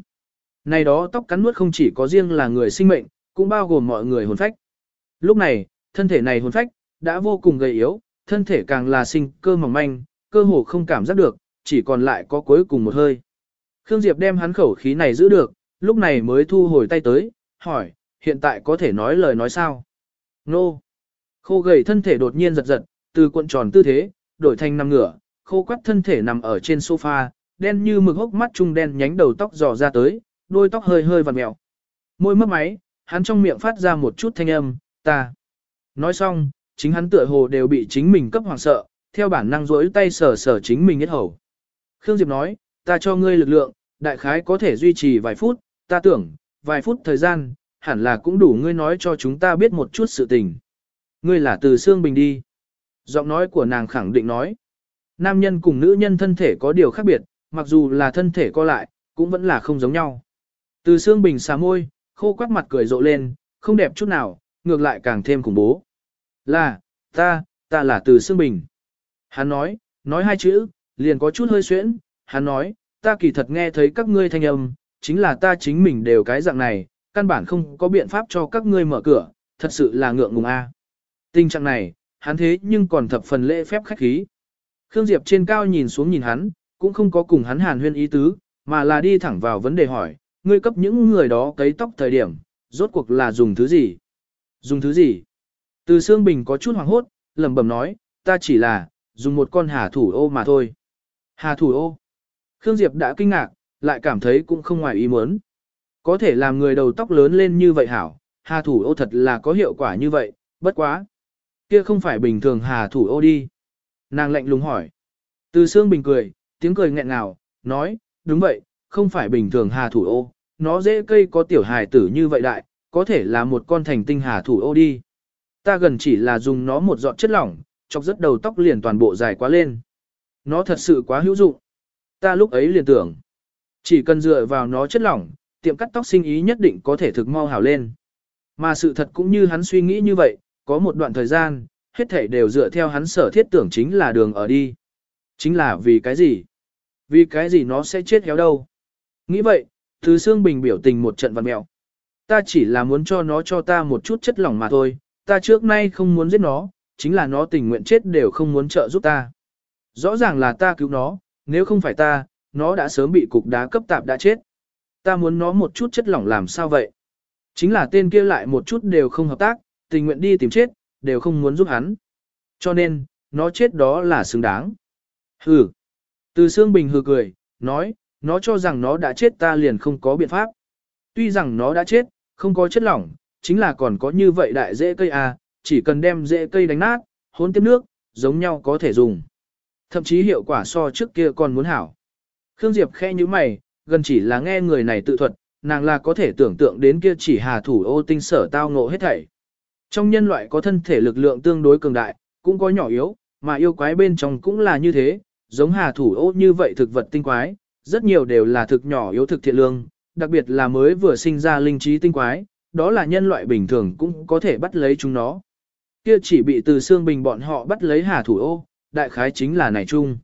Này đó tóc cắn nuốt không chỉ có riêng là người sinh mệnh, cũng bao gồm mọi người hồn phách. Lúc này, thân thể này hồn phách, đã vô cùng gầy yếu, thân thể càng là sinh cơ mỏng manh, cơ hồ không cảm giác được, chỉ còn lại có cuối cùng một hơi. Khương Diệp đem hắn khẩu khí này giữ được, lúc này mới thu hồi tay tới, hỏi, hiện tại có thể nói lời nói sao? Nô! Khô gầy thân thể đột nhiên giật giật, từ cuộn tròn tư thế, đổi thành nằm ngửa, khô quắt thân thể nằm ở trên sofa, đen như mực hốc mắt trung đen nhánh đầu tóc dò ra tới, đôi tóc hơi hơi vặn mèo. Môi mấp máy, hắn trong miệng phát ra một chút thanh âm, ta. Nói xong, chính hắn tựa hồ đều bị chính mình cấp hoàng sợ, theo bản năng rỗi tay sờ sờ chính mình hết hầu. Khương Diệp nói, ta cho ngươi lực lượng, đại khái có thể duy trì vài phút, ta tưởng, vài phút thời gian, hẳn là cũng đủ ngươi nói cho chúng ta biết một chút sự tình. Ngươi là từ xương bình đi. Giọng nói của nàng khẳng định nói. Nam nhân cùng nữ nhân thân thể có điều khác biệt, mặc dù là thân thể co lại, cũng vẫn là không giống nhau. Từ xương bình xà môi, khô quắc mặt cười rộ lên, không đẹp chút nào, ngược lại càng thêm khủng bố. Là, ta, ta là từ Sương Bình. Hắn nói, nói hai chữ, liền có chút hơi xuyễn, hắn nói, ta kỳ thật nghe thấy các ngươi thanh âm, chính là ta chính mình đều cái dạng này, căn bản không có biện pháp cho các ngươi mở cửa, thật sự là ngượng ngùng a. Tình trạng này, hắn thế nhưng còn thập phần lễ phép khách khí. Khương Diệp trên cao nhìn xuống nhìn hắn, cũng không có cùng hắn hàn huyên ý tứ, mà là đi thẳng vào vấn đề hỏi, ngươi cấp những người đó cấy tóc thời điểm, rốt cuộc là dùng thứ gì? Dùng thứ gì? Từ Sương Bình có chút hoảng hốt, lẩm bẩm nói, ta chỉ là, dùng một con hà thủ ô mà thôi. Hà thủ ô. Khương Diệp đã kinh ngạc, lại cảm thấy cũng không ngoài ý muốn. Có thể làm người đầu tóc lớn lên như vậy hảo, hà thủ ô thật là có hiệu quả như vậy, bất quá. Kia không phải bình thường hà thủ ô đi. Nàng lạnh lùng hỏi. Từ xương Bình cười, tiếng cười nghẹn ngào, nói, đúng vậy, không phải bình thường hà thủ ô, nó dễ cây có tiểu hài tử như vậy đại, có thể là một con thành tinh hà thủ ô đi. Ta gần chỉ là dùng nó một giọt chất lỏng, chọc rất đầu tóc liền toàn bộ dài quá lên. Nó thật sự quá hữu dụng. Ta lúc ấy liền tưởng, chỉ cần dựa vào nó chất lỏng, tiệm cắt tóc sinh ý nhất định có thể thực mau hảo lên. Mà sự thật cũng như hắn suy nghĩ như vậy, có một đoạn thời gian, hết thảy đều dựa theo hắn sở thiết tưởng chính là đường ở đi. Chính là vì cái gì? Vì cái gì nó sẽ chết héo đâu? Nghĩ vậy, Thứ Sương Bình biểu tình một trận văn mẹo. Ta chỉ là muốn cho nó cho ta một chút chất lỏng mà thôi, ta trước nay không muốn giết nó, chính là nó tình nguyện chết đều không muốn trợ giúp ta. Rõ ràng là ta cứu nó, nếu không phải ta, nó đã sớm bị cục đá cấp tạp đã chết. Ta muốn nó một chút chất lỏng làm sao vậy? Chính là tên kia lại một chút đều không hợp tác, tình nguyện đi tìm chết, đều không muốn giúp hắn. Cho nên, nó chết đó là xứng đáng. Hừ. Từ Sương Bình hừ cười, nói, nó cho rằng nó đã chết ta liền không có biện pháp. Tuy rằng nó đã chết, không có chất lỏng, chính là còn có như vậy đại dễ cây à, chỉ cần đem dễ cây đánh nát, hôn tiếp nước, giống nhau có thể dùng. Thậm chí hiệu quả so trước kia còn muốn hảo. Khương Diệp khe như mày, gần chỉ là nghe người này tự thuật, nàng là có thể tưởng tượng đến kia chỉ hà thủ ô tinh sở tao ngộ hết thảy. Trong nhân loại có thân thể lực lượng tương đối cường đại, cũng có nhỏ yếu, mà yêu quái bên trong cũng là như thế, giống hà thủ ô như vậy thực vật tinh quái, rất nhiều đều là thực nhỏ yếu thực thiện lương, đặc biệt là mới vừa sinh ra linh trí tinh quái, đó là nhân loại bình thường cũng có thể bắt lấy chúng nó. Kia chỉ bị từ xương bình bọn họ bắt lấy hà thủ ô, đại khái chính là này chung.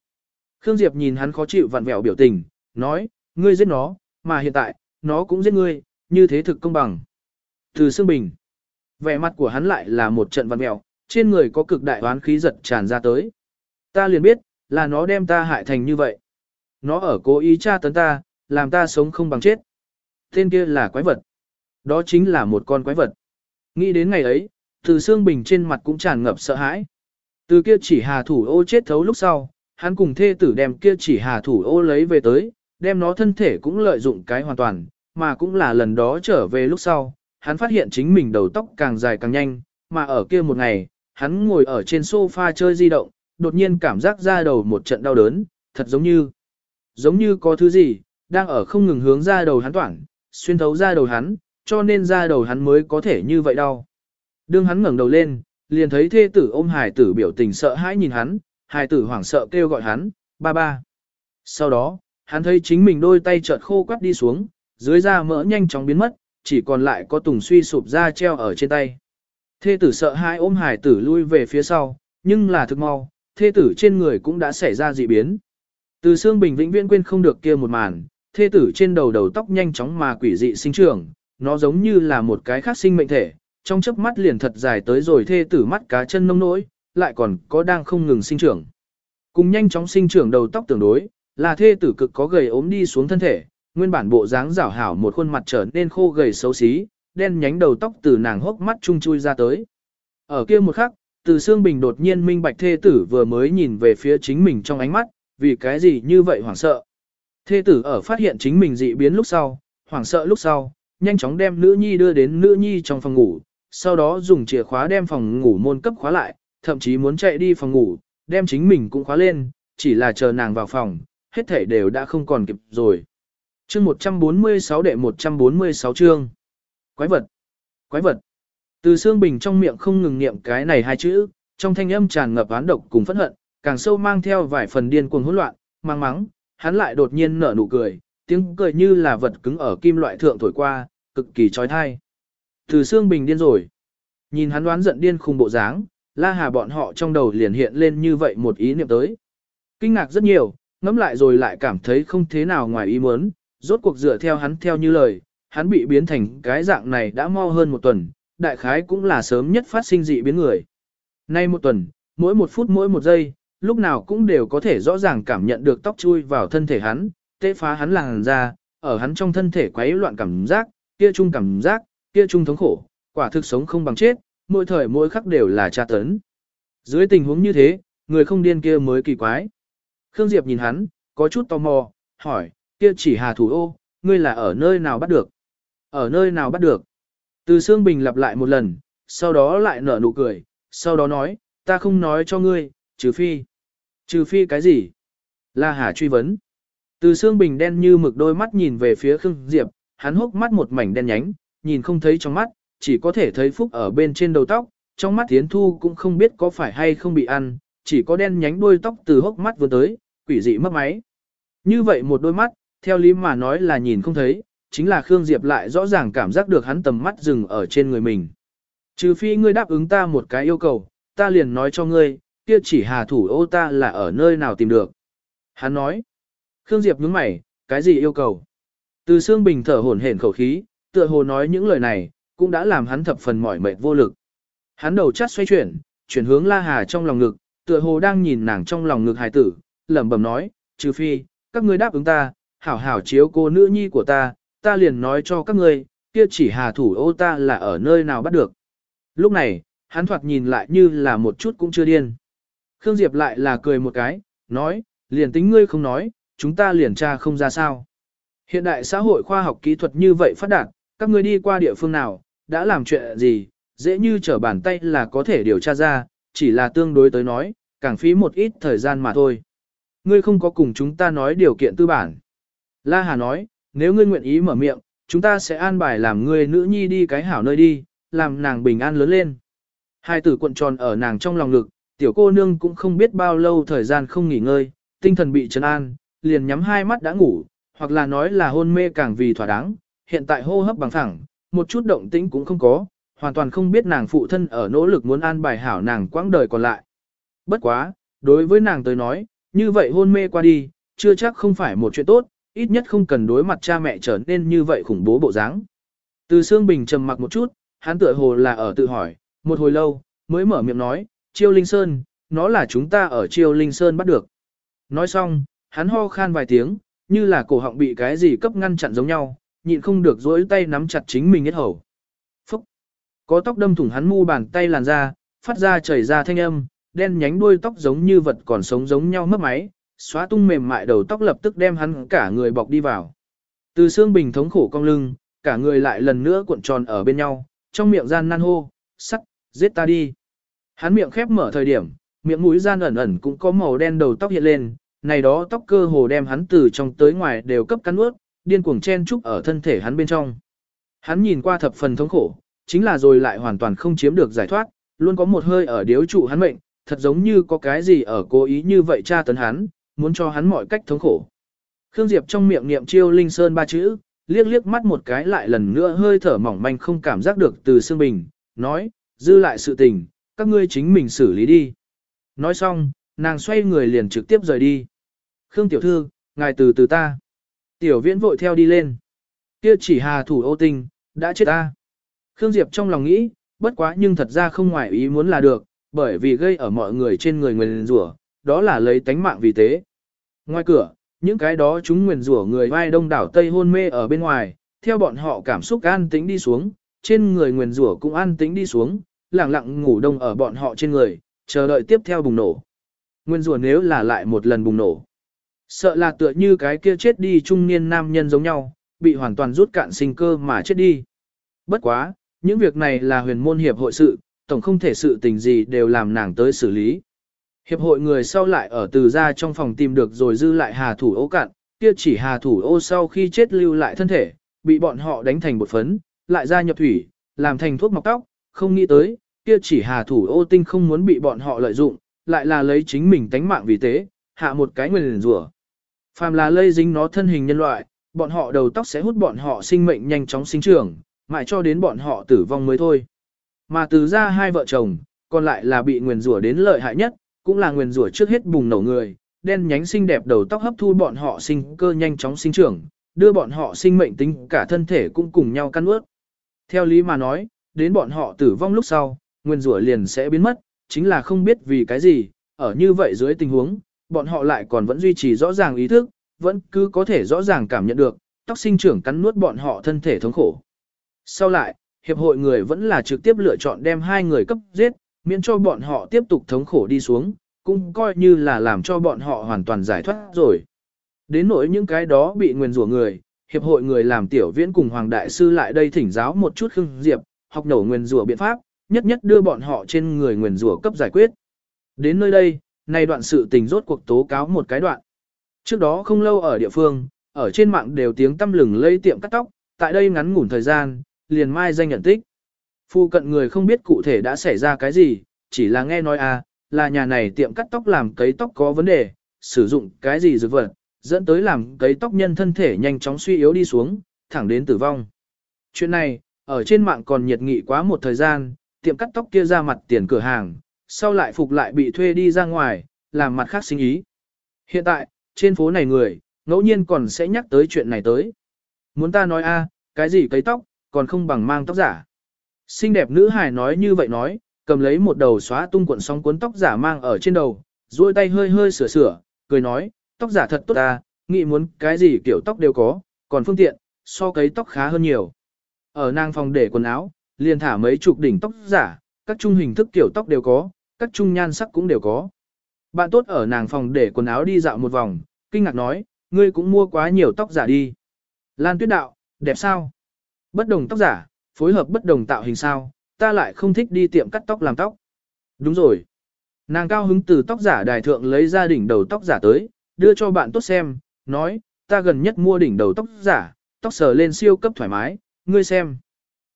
Khương Diệp nhìn hắn khó chịu vặn vẹo biểu tình, nói, ngươi giết nó, mà hiện tại, nó cũng giết ngươi, như thế thực công bằng. Từ Sương bình, vẻ mặt của hắn lại là một trận vặn vẹo, trên người có cực đại oán khí giật tràn ra tới. Ta liền biết, là nó đem ta hại thành như vậy. Nó ở cố ý tra tấn ta, làm ta sống không bằng chết. Tên kia là quái vật. Đó chính là một con quái vật. Nghĩ đến ngày ấy, từ xương bình trên mặt cũng tràn ngập sợ hãi. Từ kia chỉ hà thủ ô chết thấu lúc sau, hắn cùng thê tử đem kia chỉ hà thủ ô lấy về tới, đem nó thân thể cũng lợi dụng cái hoàn toàn, mà cũng là lần đó trở về lúc sau, hắn phát hiện chính mình đầu tóc càng dài càng nhanh, mà ở kia một ngày, hắn ngồi ở trên sofa chơi di động, đột nhiên cảm giác ra đầu một trận đau đớn, thật giống như, giống như có thứ gì, đang ở không ngừng hướng ra đầu hắn toảng, xuyên thấu ra đầu hắn, cho nên ra đầu hắn mới có thể như vậy đau. Đương hắn ngẩng đầu lên, liền thấy thê tử ôm hài tử biểu tình sợ hãi nhìn hắn, hài tử hoảng sợ kêu gọi hắn, ba ba. Sau đó, hắn thấy chính mình đôi tay chợt khô quắt đi xuống, dưới da mỡ nhanh chóng biến mất, chỉ còn lại có tùng suy sụp da treo ở trên tay. Thê tử sợ hãi ôm hài tử lui về phía sau, nhưng là thực mau, thê tử trên người cũng đã xảy ra dị biến. Từ xương bình vĩnh viễn quên không được kia một màn, thê tử trên đầu đầu tóc nhanh chóng mà quỷ dị sinh trưởng, nó giống như là một cái khác sinh mệnh thể, trong chớp mắt liền thật dài tới rồi thê tử mắt cá chân nông nỗi, lại còn có đang không ngừng sinh trưởng. Cùng nhanh chóng sinh trưởng đầu tóc tương đối, là thê tử cực có gầy ốm đi xuống thân thể, nguyên bản bộ dáng rảo hảo một khuôn mặt trở nên khô gầy xấu xí, đen nhánh đầu tóc từ nàng hốc mắt trung chui ra tới. Ở kia một khắc, từ xương bình đột nhiên minh bạch thê tử vừa mới nhìn về phía chính mình trong ánh mắt, vì cái gì như vậy hoảng sợ. Thê tử ở phát hiện chính mình dị biến lúc sau, hoảng sợ lúc sau, nhanh chóng đem nữ nhi đưa đến nữ nhi trong phòng ngủ, sau đó dùng chìa khóa đem phòng ngủ môn cấp khóa lại, thậm chí muốn chạy đi phòng ngủ, đem chính mình cũng khóa lên, chỉ là chờ nàng vào phòng, hết thể đều đã không còn kịp rồi. Chương 146 đệ 146 chương. Quái vật. Quái vật. Từ xương bình trong miệng không ngừng niệm cái này hai chữ, trong thanh âm tràn ngập án độc cùng phẫn hận, càng sâu mang theo vài phần điên cuồng hỗn loạn, mang mắng, hắn lại đột nhiên nở nụ cười, tiếng cười như là vật cứng ở kim loại thượng thổi qua, cực kỳ trói thai. Từ xương bình điên rồi. Nhìn hắn đoán giận điên khùng bộ dáng, la hà bọn họ trong đầu liền hiện lên như vậy một ý niệm tới. Kinh ngạc rất nhiều, ngẫm lại rồi lại cảm thấy không thế nào ngoài ý muốn, rốt cuộc dựa theo hắn theo như lời, hắn bị biến thành cái dạng này đã mau hơn một tuần, đại khái cũng là sớm nhất phát sinh dị biến người. Nay một tuần, mỗi một phút mỗi một giây, lúc nào cũng đều có thể rõ ràng cảm nhận được tóc chui vào thân thể hắn, tê phá hắn làn ra, ở hắn trong thân thể quấy loạn cảm giác, kia chung cảm giác, kia chung thống khổ, quả thực sống không bằng chết, mỗi thời mỗi khắc đều là tra tấn. Dưới tình huống như thế, người không điên kia mới kỳ quái. Khương Diệp nhìn hắn, có chút tò mò, hỏi, kia chỉ hà thủ ô, ngươi là ở nơi nào bắt được? Ở nơi nào bắt được? Từ Sương Bình lặp lại một lần, sau đó lại nở nụ cười, sau đó nói, ta không nói cho ngươi, trừ phi. Trừ phi cái gì? La Hà truy vấn. Từ Sương Bình đen như mực đôi mắt nhìn về phía Khương Diệp, hắn hốc mắt một mảnh đen nhánh, nhìn không thấy trong mắt, chỉ có thể thấy phúc ở bên trên đầu tóc, trong mắt Tiến Thu cũng không biết có phải hay không bị ăn, chỉ có đen nhánh đuôi tóc từ hốc mắt vừa tới, quỷ dị mất máy. Như vậy một đôi mắt, theo lý mà nói là nhìn không thấy, chính là Khương Diệp lại rõ ràng cảm giác được hắn tầm mắt dừng ở trên người mình. Trừ phi ngươi đáp ứng ta một cái yêu cầu, ta liền nói cho ngươi, kia chỉ hà thủ ô ta là ở nơi nào tìm được. Hắn nói, Khương Diệp nhướng mày, cái gì yêu cầu? Từ xương bình thở hổn hển khẩu khí, tựa hồ nói những lời này, cũng đã làm hắn thập phần mỏi mệt vô lực. Hắn đầu chát xoay chuyển, chuyển hướng La Hà trong lòng ngực, tựa hồ đang nhìn nàng trong lòng ngực hài tử, lẩm bẩm nói, trừ phi, các ngươi đáp ứng ta, hảo hảo chiếu cô nữ nhi của ta, ta liền nói cho các ngươi, kia chỉ hà thủ ô ta là ở nơi nào bắt được. Lúc này, hắn thoạt nhìn lại như là một chút cũng chưa điên. Khương Diệp lại là cười một cái, nói, liền tính ngươi không nói, chúng ta liền tra không ra sao. Hiện đại xã hội khoa học kỹ thuật như vậy phát đạt, các ngươi đi qua địa phương nào, đã làm chuyện gì, dễ như trở bàn tay là có thể điều tra ra, chỉ là tương đối tới nói, càng phí một ít thời gian mà thôi. Ngươi không có cùng chúng ta nói điều kiện tư bản. La Hà nói, nếu ngươi nguyện ý mở miệng, chúng ta sẽ an bài làm ngươi nữ nhi đi cái hảo nơi đi, làm nàng bình an lớn lên. Hai tử cuộn tròn ở nàng trong lòng ngực, tiểu cô nương cũng không biết bao lâu thời gian không nghỉ ngơi, tinh thần bị trấn an, liền nhắm hai mắt đã ngủ, hoặc là nói là hôn mê càng vì thỏa đáng, hiện tại hô hấp bằng thẳng, một chút động tĩnh cũng không có, hoàn toàn không biết nàng phụ thân ở nỗ lực muốn an bài hảo nàng quãng đời còn lại. Bất quá, đối với nàng tới nói, như vậy hôn mê qua đi, chưa chắc không phải một chuyện tốt, ít nhất không cần đối mặt cha mẹ trở nên như vậy khủng bố bộ dáng. Từ Sương Bình trầm mặc một chút, hắn tựa hồ là ở tự hỏi, một hồi lâu, mới mở miệng nói, Chiêu Linh Sơn, nó là chúng ta ở Chiêu Linh Sơn bắt được. Nói xong, hắn ho khan vài tiếng, như là cổ họng bị cái gì cấp ngăn chặn giống nhau, nhịn không được dối tay nắm chặt chính mình hết hầu. Phúc! Có tóc đâm thủng hắn mu bàn tay làn ra, phát ra chảy ra thanh âm, đen nhánh đuôi tóc giống như vật còn sống giống nhau mất máy, xóa tung mềm mại đầu tóc lập tức đem hắn cả người bọc đi vào. Từ xương bình thống khổ cong lưng, cả người lại lần nữa cuộn tròn ở bên nhau, trong miệng gian nan hô, sắt, giết ta đi. Hắn miệng khép mở thời điểm, miệng mũi gian ẩn ẩn cũng có màu đen đầu tóc hiện lên, này đó tóc cơ hồ đem hắn từ trong tới ngoài đều cấp cắn ướt, điên cuồng chen trúc ở thân thể hắn bên trong. Hắn nhìn qua thập phần thống khổ, chính là rồi lại hoàn toàn không chiếm được giải thoát, luôn có một hơi ở điếu trụ hắn mệnh, thật giống như có cái gì ở cố ý như vậy tra tấn hắn, muốn cho hắn mọi cách thống khổ. Khương Diệp trong miệng niệm chiêu linh sơn ba chữ, liếc liếc mắt một cái lại lần nữa hơi thở mỏng manh không cảm giác được từ xương bình, nói, dư lại sự tình, các ngươi chính mình xử lý đi. Nói xong, nàng xoay người liền trực tiếp rời đi. Khương tiểu thư, ngài từ từ ta. Tiểu viễn vội theo đi lên. Kia chỉ hà thủ ô tinh, đã chết ta. Khương Diệp trong lòng nghĩ, bất quá nhưng thật ra không ngoài ý muốn là được, bởi vì gây ở mọi người trên người nguyền rủa, đó là lấy tánh mạng vì thế. Ngoài cửa, những cái đó chúng nguyền rủa người vai đông đảo Tây hôn mê ở bên ngoài, theo bọn họ cảm xúc an tĩnh đi xuống, trên người nguyền rủa cũng an tĩnh đi xuống, lặng lặng ngủ đông ở bọn họ trên người, chờ đợi tiếp theo bùng nổ. Nguyên rủa nếu là lại một lần bùng nổ. Sợ là tựa như cái kia chết đi trung niên nam nhân giống nhau, bị hoàn toàn rút cạn sinh cơ mà chết đi. Bất quá, những việc này là huyền môn hiệp hội sự, tổng không thể sự tình gì đều làm nàng tới xử lý. Hiệp hội người sau lại ở từ ra trong phòng tìm được rồi dư lại hà thủ ô cạn, kia chỉ hà thủ ô sau khi chết lưu lại thân thể, bị bọn họ đánh thành bột phấn, lại ra nhập thủy, làm thành thuốc mọc tóc, không nghĩ tới, kia chỉ hà thủ ô tinh không muốn bị bọn họ lợi dụng, lại là lấy chính mình tánh mạng vì thế, hạ một cái nguyên rủa. Phàm là lây dính nó thân hình nhân loại, bọn họ đầu tóc sẽ hút bọn họ sinh mệnh nhanh chóng sinh trưởng, mãi cho đến bọn họ tử vong mới thôi. Mà từ ra hai vợ chồng, còn lại là bị nguyền rủa đến lợi hại nhất, cũng là nguyền rủa trước hết bùng nổ người, đen nhánh xinh đẹp đầu tóc hấp thu bọn họ sinh cơ nhanh chóng sinh trưởng, đưa bọn họ sinh mệnh tính cả thân thể cũng cùng nhau căn ướt. Theo lý mà nói, đến bọn họ tử vong lúc sau, nguyên rủa liền sẽ biến mất, chính là không biết vì cái gì, ở như vậy dưới tình huống, bọn họ lại còn vẫn duy trì rõ ràng ý thức, vẫn cứ có thể rõ ràng cảm nhận được, tóc sinh trưởng cắn nuốt bọn họ thân thể thống khổ. Sau lại, hiệp hội người vẫn là trực tiếp lựa chọn đem hai người cấp giết, miễn cho bọn họ tiếp tục thống khổ đi xuống, cũng coi như là làm cho bọn họ hoàn toàn giải thoát rồi. Đến nỗi những cái đó bị nguyền rủa người, hiệp hội người làm tiểu viễn cùng Hoàng Đại Sư lại đây thỉnh giáo một chút khưng diệp, học nổ nguyền rủa biện pháp, nhất nhất đưa bọn họ trên người nguyền rủa cấp giải quyết. Đến nơi đây, nay đoạn sự tình rốt cuộc tố cáo một cái đoạn. Trước đó không lâu ở địa phương, ở trên mạng đều tiếng tâm lừng lây tiệm cắt tóc, tại đây ngắn ngủn thời gian, liền mai danh nhận tích. Phu cận người không biết cụ thể đã xảy ra cái gì, chỉ là nghe nói à, là nhà này tiệm cắt tóc làm cấy tóc có vấn đề, sử dụng cái gì dược vật, dẫn tới làm cấy tóc nhân thân thể nhanh chóng suy yếu đi xuống, thẳng đến tử vong. Chuyện này, ở trên mạng còn nhiệt nghị quá một thời gian, tiệm cắt tóc kia ra mặt tiền cửa hàng, sau lại phục lại bị thuê đi ra ngoài, làm mặt khác sinh ý. Hiện tại, trên phố này người, ngẫu nhiên còn sẽ nhắc tới chuyện này tới. Muốn ta nói a, cái gì cấy tóc, còn không bằng mang tóc giả. Xinh đẹp nữ hài nói như vậy nói, cầm lấy một đầu xóa tung cuộn sóng cuốn tóc giả mang ở trên đầu, duỗi tay hơi hơi sửa sửa, cười nói, tóc giả thật tốt ta, nghĩ muốn cái gì kiểu tóc đều có, còn phương tiện, so cấy tóc khá hơn nhiều. Ở nàng phòng để quần áo, liền thả mấy chục đỉnh tóc giả, các trung hình thức kiểu tóc đều có, các trung nhan sắc cũng đều có. Bạn tốt ở nàng phòng để quần áo đi dạo một vòng, kinh ngạc nói, ngươi cũng mua quá nhiều tóc giả đi. Lan tuyết đạo, đẹp sao? Bất đồng tóc giả, phối hợp bất đồng tạo hình sao, ta lại không thích đi tiệm cắt tóc làm tóc. Đúng rồi. Nàng cao hứng từ tóc giả đài thượng lấy ra đỉnh đầu tóc giả tới, đưa cho bạn tốt xem, nói, ta gần nhất mua đỉnh đầu tóc giả, tóc sờ lên siêu cấp thoải mái, ngươi xem.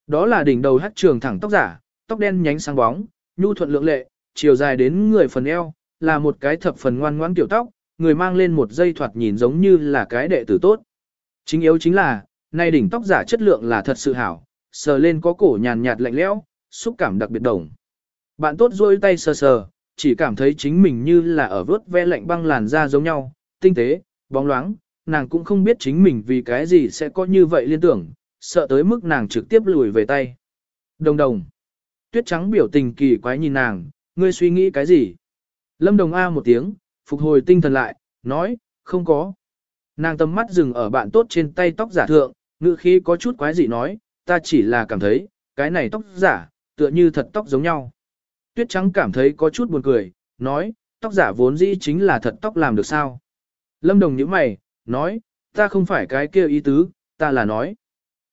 Đó là đỉnh đầu hát trường thẳng tóc giả, tóc đen nhánh sáng bóng, nhu thuận lượng lệ, chiều dài đến người phần eo, là một cái thập phần ngoan ngoãn tiểu tóc, người mang lên một dây thoạt nhìn giống như là cái đệ tử tốt. Chính yếu chính là, nay đỉnh tóc giả chất lượng là thật sự hảo, sờ lên có cổ nhàn nhạt lạnh lẽo, xúc cảm đặc biệt đồng. Bạn tốt rôi tay sờ sờ, chỉ cảm thấy chính mình như là ở vớt ve lạnh băng làn da giống nhau, tinh tế, bóng loáng, nàng cũng không biết chính mình vì cái gì sẽ có như vậy liên tưởng, sợ tới mức nàng trực tiếp lùi về tay. Đồng đồng. Tuyết trắng biểu tình kỳ quái nhìn nàng, ngươi suy nghĩ cái gì? Lâm đồng A một tiếng, phục hồi tinh thần lại, nói, không có. Nàng tầm mắt dừng ở bạn tốt trên tay tóc giả thượng, ngữ khí có chút quái gì nói, ta chỉ là cảm thấy, cái này tóc giả, tựa như thật tóc giống nhau. Tuyết trắng cảm thấy có chút buồn cười, nói, tóc giả vốn dĩ chính là thật tóc làm được sao. Lâm đồng nhíu mày, nói, ta không phải cái kia ý tứ, ta là nói.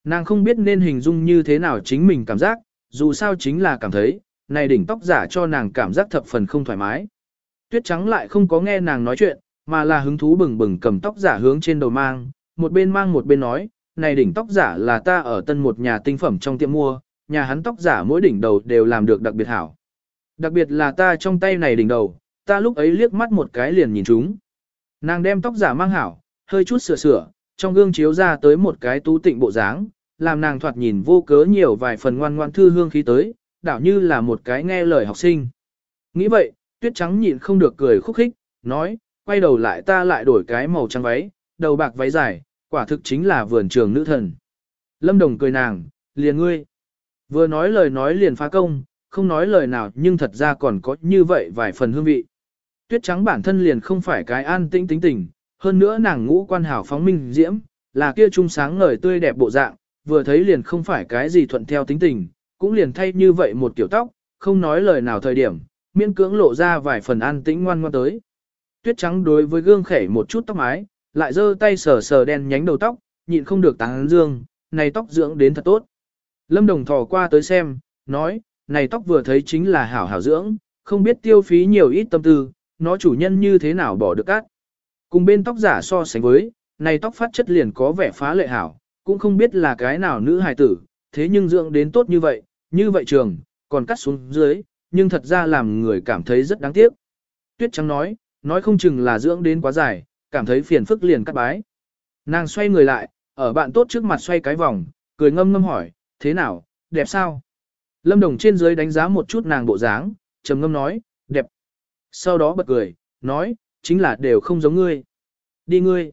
Nàng không biết nên hình dung như thế nào chính mình cảm giác, dù sao chính là cảm thấy, này đỉnh tóc giả cho nàng cảm giác thập phần không thoải mái. Tuyết trắng lại không có nghe nàng nói chuyện, mà là hứng thú bừng bừng cầm tóc giả hướng trên đầu mang, một bên mang một bên nói, này đỉnh tóc giả là ta ở tân một nhà tinh phẩm trong tiệm mua, nhà hắn tóc giả mỗi đỉnh đầu đều làm được đặc biệt hảo. Đặc biệt là ta trong tay này đỉnh đầu, ta lúc ấy liếc mắt một cái liền nhìn chúng. Nàng đem tóc giả mang hảo, hơi chút sửa sửa, trong gương chiếu ra tới một cái tú tịnh bộ dáng, làm nàng thoạt nhìn vô cớ nhiều vài phần ngoan ngoan thư hương khí tới, đảo như là một cái nghe lời học sinh. Nghĩ vậy, tuyết trắng nhịn không được cười khúc khích, nói, quay đầu lại ta lại đổi cái màu trắng váy, đầu bạc váy dài, quả thực chính là vườn trường nữ thần. Lâm Đồng cười nàng, liền ngươi. Vừa nói lời nói liền phá công, không nói lời nào nhưng thật ra còn có như vậy vài phần hương vị. Tuyết trắng bản thân liền không phải cái an tĩnh tính tình, hơn nữa nàng ngũ quan hảo phóng minh diễm, là kia trung sáng ngời tươi đẹp bộ dạng, vừa thấy liền không phải cái gì thuận theo tính tình, cũng liền thay như vậy một kiểu tóc, không nói lời nào thời điểm, miễn cưỡng lộ ra vài phần an tĩnh ngoan ngoan tới. Tuyết trắng đối với gương khẻ một chút tóc mái, lại giơ tay sờ sờ đen nhánh đầu tóc, nhịn không được tán dương, này tóc dưỡng đến thật tốt. Lâm Đồng thò qua tới xem, nói, này tóc vừa thấy chính là hảo hảo dưỡng, không biết tiêu phí nhiều ít tâm tư, nó chủ nhân như thế nào bỏ được cắt. Cùng bên tóc giả so sánh với, này tóc phát chất liền có vẻ phá lệ hảo, cũng không biết là cái nào nữ hài tử, thế nhưng dưỡng đến tốt như vậy, như vậy trường, còn cắt xuống dưới, nhưng thật ra làm người cảm thấy rất đáng tiếc. Tuyết trắng nói, nói không chừng là dưỡng đến quá dài, cảm thấy phiền phức liền cắt bái. Nàng xoay người lại, ở bạn tốt trước mặt xoay cái vòng, cười ngâm ngâm hỏi, thế nào, đẹp sao? Lâm Đồng trên dưới đánh giá một chút nàng bộ dáng, trầm ngâm nói, đẹp. Sau đó bật cười, nói, chính là đều không giống ngươi. Đi ngươi.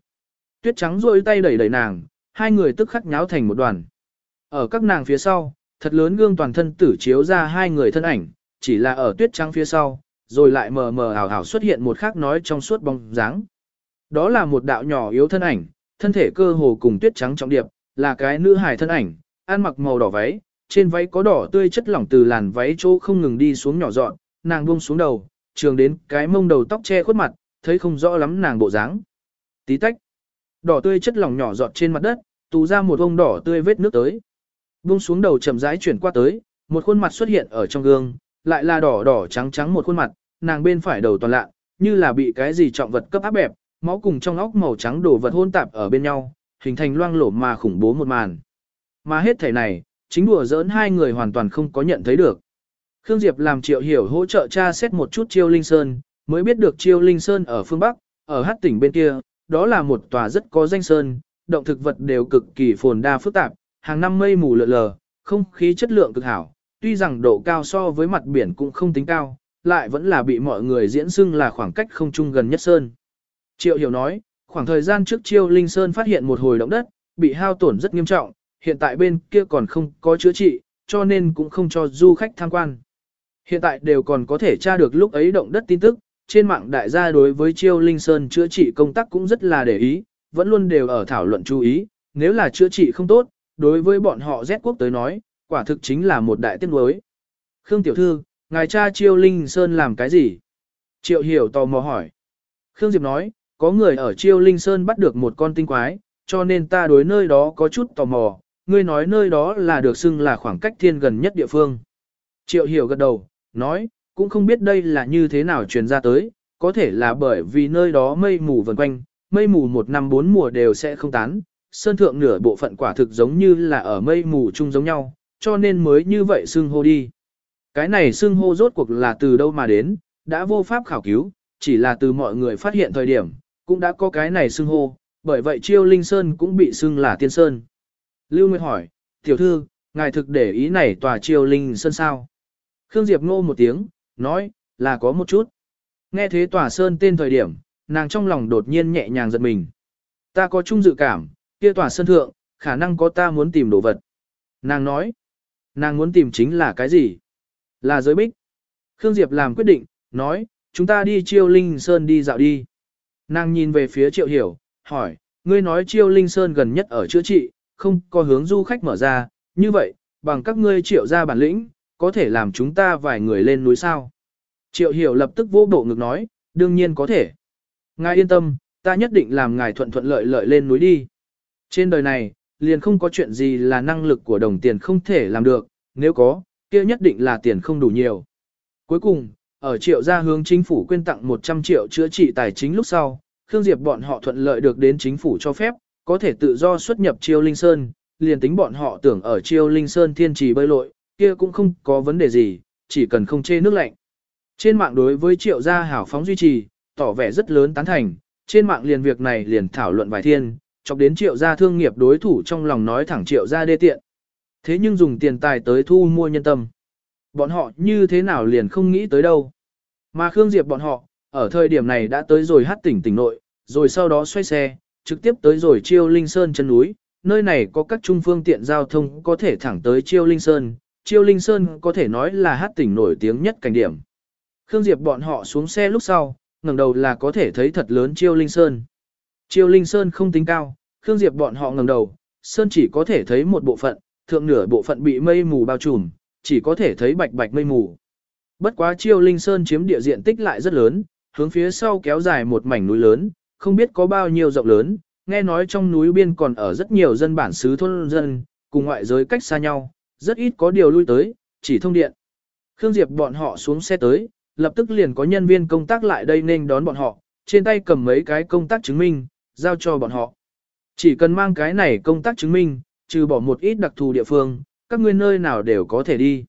Tuyết trắng rôi tay đẩy đẩy nàng, hai người tức khắc nháo thành một đoàn. Ở các nàng phía sau, thật lớn gương toàn thân tử chiếu ra hai người thân ảnh, chỉ là ở tuyết trắng phía sau, rồi lại mờ mờ ảo ảo xuất hiện một khác nói trong suốt bóng dáng. Đó là một đạo nhỏ yếu thân ảnh, thân thể cơ hồ cùng tuyết trắng trọng điệp, là cái nữ hài thân ảnh, ăn mặc màu đỏ váy, trên váy có đỏ tươi chất lỏng từ làn váy chỗ không ngừng đi xuống nhỏ dọn, nàng buông xuống đầu, trường đến cái mông đầu tóc che khuất mặt, thấy không rõ lắm nàng bộ dáng. Tí tách. Đỏ tươi chất lỏng nhỏ giọt trên mặt đất, tù ra một ông đỏ tươi vết nước tới. vung xuống đầu chậm rãi chuyển qua tới, một khuôn mặt xuất hiện ở trong gương, lại là đỏ đỏ trắng trắng một khuôn mặt, nàng bên phải đầu toàn lạ, như là bị cái gì trọng vật cấp áp bẹp, máu cùng trong óc màu trắng đổ vật hôn tạp ở bên nhau, hình thành loang lổ mà khủng bố một màn. Mà hết thể này, chính đùa giỡn hai người hoàn toàn không có nhận thấy được. Khương Diệp làm Triệu Hiểu hỗ trợ tra xét một chút Chiêu Linh Sơn, mới biết được Chiêu Linh Sơn ở phương Bắc, ở hát tỉnh bên kia, đó là một tòa rất có danh sơn, động thực vật đều cực kỳ phồn đa phức tạp, hàng năm mây mù lượn lờ, không khí chất lượng cực hảo, tuy rằng độ cao so với mặt biển cũng không tính cao, lại vẫn là bị mọi người diễn xưng là khoảng cách không trung gần nhất sơn. Triệu Hiểu nói, khoảng thời gian trước Chiêu Linh Sơn phát hiện một hồi động đất, bị hao tổn rất nghiêm trọng, hiện tại bên kia còn không có chữa trị, cho nên cũng không cho du khách tham quan. Hiện tại đều còn có thể tra được lúc ấy động đất tin tức, trên mạng đại gia đối với Chiêu Linh Sơn chữa trị công tác cũng rất là để ý, vẫn luôn đều ở thảo luận chú ý, nếu là chữa trị không tốt, đối với bọn họ Z quốc tới nói, quả thực chính là một đại tiết nuối. Khương Tiểu Thư, ngài cha Chiêu Linh Sơn làm cái gì? Triệu Hiểu tò mò hỏi. Khương Diệp nói, có người ở Chiêu Linh Sơn bắt được một con tinh quái, cho nên ta đối nơi đó có chút tò mò, ngươi nói nơi đó là được xưng là khoảng cách thiên gần nhất địa phương. Triệu Hiểu gật đầu, nói, cũng không biết đây là như thế nào truyền ra tới, có thể là bởi vì nơi đó mây mù vần quanh, mây mù một năm bốn mùa đều sẽ không tán, sơn thượng nửa bộ phận quả thực giống như là ở mây mù chung giống nhau, cho nên mới như vậy xưng hô đi. Cái này xưng hô rốt cuộc là từ đâu mà đến, đã vô pháp khảo cứu, chỉ là từ mọi người phát hiện thời điểm, cũng đã có cái này xưng hô, bởi vậy chiêu linh sơn cũng bị xưng là tiên sơn. Lưu Nguyệt hỏi, tiểu thư, ngài thực để ý này tòa chiêu linh sơn sao? Khương Diệp ngô một tiếng, nói, là có một chút. Nghe thế tòa sơn tên thời điểm, nàng trong lòng đột nhiên nhẹ nhàng giật mình. Ta có chung dự cảm, kia tòa sơn thượng, khả năng có ta muốn tìm đồ vật. Nàng nói, nàng muốn tìm chính là cái gì? Là giới bích. Khương Diệp làm quyết định, nói, chúng ta đi chiêu linh sơn đi dạo đi. Nàng nhìn về phía triệu hiểu, hỏi, ngươi nói chiêu linh sơn gần nhất ở chữa trị, không có hướng du khách mở ra, như vậy, bằng các ngươi triệu ra bản lĩnh, có thể làm chúng ta vài người lên núi sao. Triệu hiểu lập tức vô bộ ngực nói, đương nhiên có thể. Ngài yên tâm, ta nhất định làm ngài thuận thuận lợi lợi lên núi đi. Trên đời này, liền không có chuyện gì là năng lực của đồng tiền không thể làm được, nếu có, kia nhất định là tiền không đủ nhiều. Cuối cùng, ở triệu gia hướng chính phủ quyên tặng 100 triệu chữa trị tài chính lúc sau, Khương Diệp bọn họ thuận lợi được đến chính phủ cho phép, có thể tự do xuất nhập Chiêu Linh Sơn, liền tính bọn họ tưởng ở Chiêu Linh Sơn thiên trì bơi lội, kia cũng không có vấn đề gì, chỉ cần không chê nước lạnh. Trên mạng đối với triệu gia hảo phóng duy trì, tỏ vẻ rất lớn tán thành, trên mạng liền việc này liền thảo luận vài thiên, chọc đến triệu gia thương nghiệp đối thủ trong lòng nói thẳng triệu gia đê tiện. Thế nhưng dùng tiền tài tới thu mua nhân tâm. Bọn họ như thế nào liền không nghĩ tới đâu. Mà Khương Diệp bọn họ, ở thời điểm này đã tới rồi hát tỉnh tỉnh nội, rồi sau đó xoay xe, trực tiếp tới rồi Chiêu Linh Sơn chân núi, nơi này có các trung phương tiện giao thông có thể thẳng tới Chiêu Linh Sơn, Chiêu Linh Sơn có thể nói là hát tỉnh nổi tiếng nhất cảnh điểm. Khương Diệp bọn họ xuống xe lúc sau, ngẩng đầu là có thể thấy thật lớn Chiêu Linh Sơn. Chiêu Linh Sơn không tính cao, Khương Diệp bọn họ ngẩng đầu, Sơn chỉ có thể thấy một bộ phận, thượng nửa bộ phận bị mây mù bao trùm, chỉ có thể thấy bạch bạch mây mù. Bất quá Chiêu Linh Sơn chiếm địa diện tích lại rất lớn, hướng phía sau kéo dài một mảnh núi lớn, không biết có bao nhiêu rộng lớn, nghe nói trong núi biên còn ở rất nhiều dân bản xứ thôn dân, cùng ngoại giới cách xa nhau, rất ít có điều lui tới, chỉ thông điện. Khương Diệp bọn họ xuống xe tới, lập tức liền có nhân viên công tác lại đây nên đón bọn họ, trên tay cầm mấy cái công tác chứng minh, giao cho bọn họ. Chỉ cần mang cái này công tác chứng minh, trừ bỏ một ít đặc thù địa phương, các ngươi nơi nào đều có thể đi.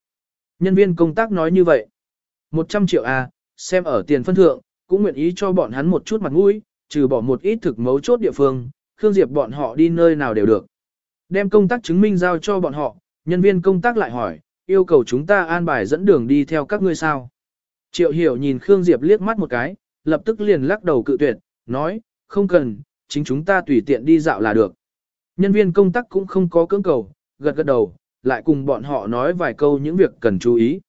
Nhân viên công tác nói như vậy. 100 triệu A, à, xem ở tiền phân thượng, cũng nguyện ý cho bọn hắn một chút mặt mũi, trừ bỏ một ít thực mấu chốt địa phương, Khương Diệp bọn họ đi nơi nào đều được. Đem công tác chứng minh giao cho bọn họ, nhân viên công tác lại hỏi, yêu cầu chúng ta an bài dẫn đường đi theo các ngươi sao. Triệu hiểu nhìn Khương Diệp liếc mắt một cái, lập tức liền lắc đầu cự tuyệt, nói, không cần, chính chúng ta tùy tiện đi dạo là được. Nhân viên công tác cũng không có cưỡng cầu, gật gật đầu, lại cùng bọn họ nói vài câu những việc cần chú ý.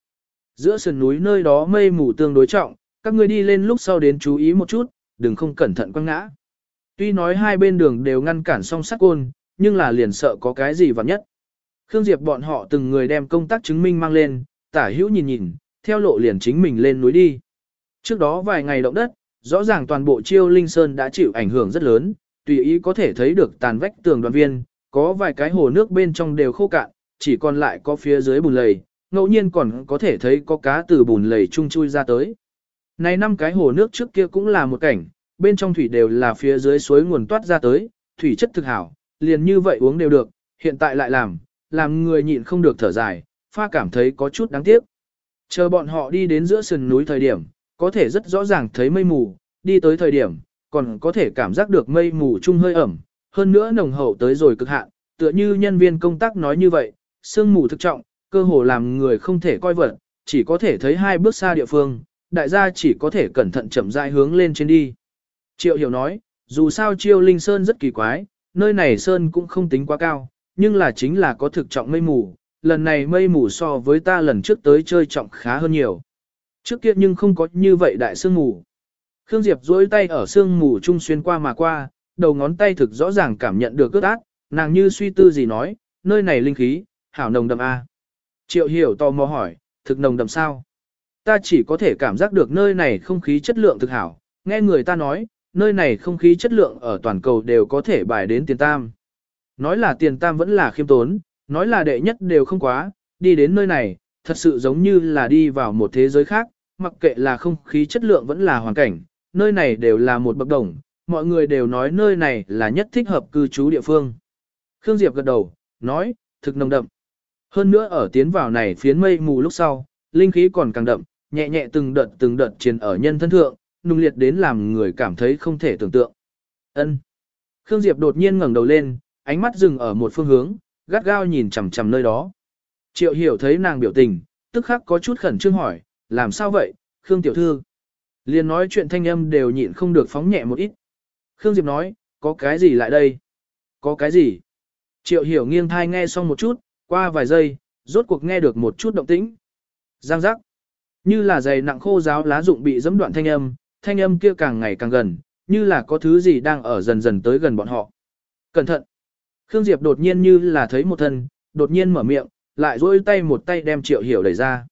Giữa sườn núi nơi đó mây mù tương đối trọng, các ngươi đi lên lúc sau đến chú ý một chút, đừng không cẩn thận quăng ngã. Tuy nói hai bên đường đều ngăn cản song sắt côn, nhưng là liền sợ có cái gì vặn nhất. Khương Diệp bọn họ từng người đem công tác chứng minh mang lên, tả hữu nhìn nhìn, theo lộ liền chính mình lên núi đi. Trước đó vài ngày động đất, rõ ràng toàn bộ chiêu linh sơn đã chịu ảnh hưởng rất lớn, tùy ý có thể thấy được tàn vách tường đoàn viên, có vài cái hồ nước bên trong đều khô cạn, chỉ còn lại có phía dưới bùn lầy, ngẫu nhiên còn có thể thấy có cá từ bùn lầy chung chui ra tới. Này năm cái hồ nước trước kia cũng là một cảnh, bên trong thủy đều là phía dưới suối nguồn toát ra tới, thủy chất thực hảo, liền như vậy uống đều được, hiện tại lại làm, làm người nhịn không được thở dài, pha cảm thấy có chút đáng tiếc. Chờ bọn họ đi đến giữa sườn núi thời điểm, có thể rất rõ ràng thấy mây mù, đi tới thời điểm, còn có thể cảm giác được mây mù chung hơi ẩm, hơn nữa nồng hậu tới rồi cực hạn, tựa như nhân viên công tác nói như vậy, sương mù thực trọng, cơ hồ làm người không thể coi vật, chỉ có thể thấy hai bước xa địa phương, đại gia chỉ có thể cẩn thận chậm rãi hướng lên trên đi. Triệu hiểu nói, dù sao Triêu linh sơn rất kỳ quái, nơi này sơn cũng không tính quá cao, nhưng là chính là có thực trọng mây mù, lần này mây mù so với ta lần trước tới chơi trọng khá hơn nhiều. Trước kia nhưng không có như vậy đại sương mù. Khương Diệp duỗi tay ở sương mù trung xuyên qua mà qua, đầu ngón tay thực rõ ràng cảm nhận được cước ác, nàng như suy tư gì nói, nơi này linh khí, hảo nồng đậm A. Triệu hiểu tò mò hỏi, thực nồng đậm sao? Ta chỉ có thể cảm giác được nơi này không khí chất lượng thực hảo, nghe người ta nói, nơi này không khí chất lượng ở toàn cầu đều có thể bài đến tiền tam. Nói là tiền tam vẫn là khiêm tốn, nói là đệ nhất đều không quá, đi đến nơi này, thật sự giống như là đi vào một thế giới khác, mặc kệ là không khí chất lượng vẫn là hoàn cảnh, nơi này đều là một bậc đồng, mọi người đều nói nơi này là nhất thích hợp cư trú địa phương. Khương Diệp gật đầu, nói, thực nồng đậm. Hơn nữa ở tiến vào này phiến mây mù lúc sau, linh khí còn càng đậm, nhẹ nhẹ từng đợt từng đợt truyền ở nhân thân thượng, nung liệt đến làm người cảm thấy không thể tưởng tượng. Ân. Khương Diệp đột nhiên ngẩng đầu lên, ánh mắt dừng ở một phương hướng, gắt gao nhìn chằm chằm nơi đó. Triệu hiểu thấy nàng biểu tình, tức khắc có chút khẩn trương hỏi, làm sao vậy, Khương tiểu thư? Liên nói chuyện thanh âm đều nhịn không được phóng nhẹ một ít. Khương Diệp nói, có cái gì lại đây? Có cái gì? Triệu hiểu nghiêng thai nghe xong một chút, qua vài giây, rốt cuộc nghe được một chút động tĩnh. Giang giác. Như là giày nặng khô giáo lá dụng bị dẫm đoạn thanh âm, thanh âm kia càng ngày càng gần, như là có thứ gì đang ở dần dần tới gần bọn họ. Cẩn thận. Khương Diệp đột nhiên như là thấy một thân, đột nhiên mở miệng, lại duỗi tay một tay đem Triệu Hiểu đẩy ra.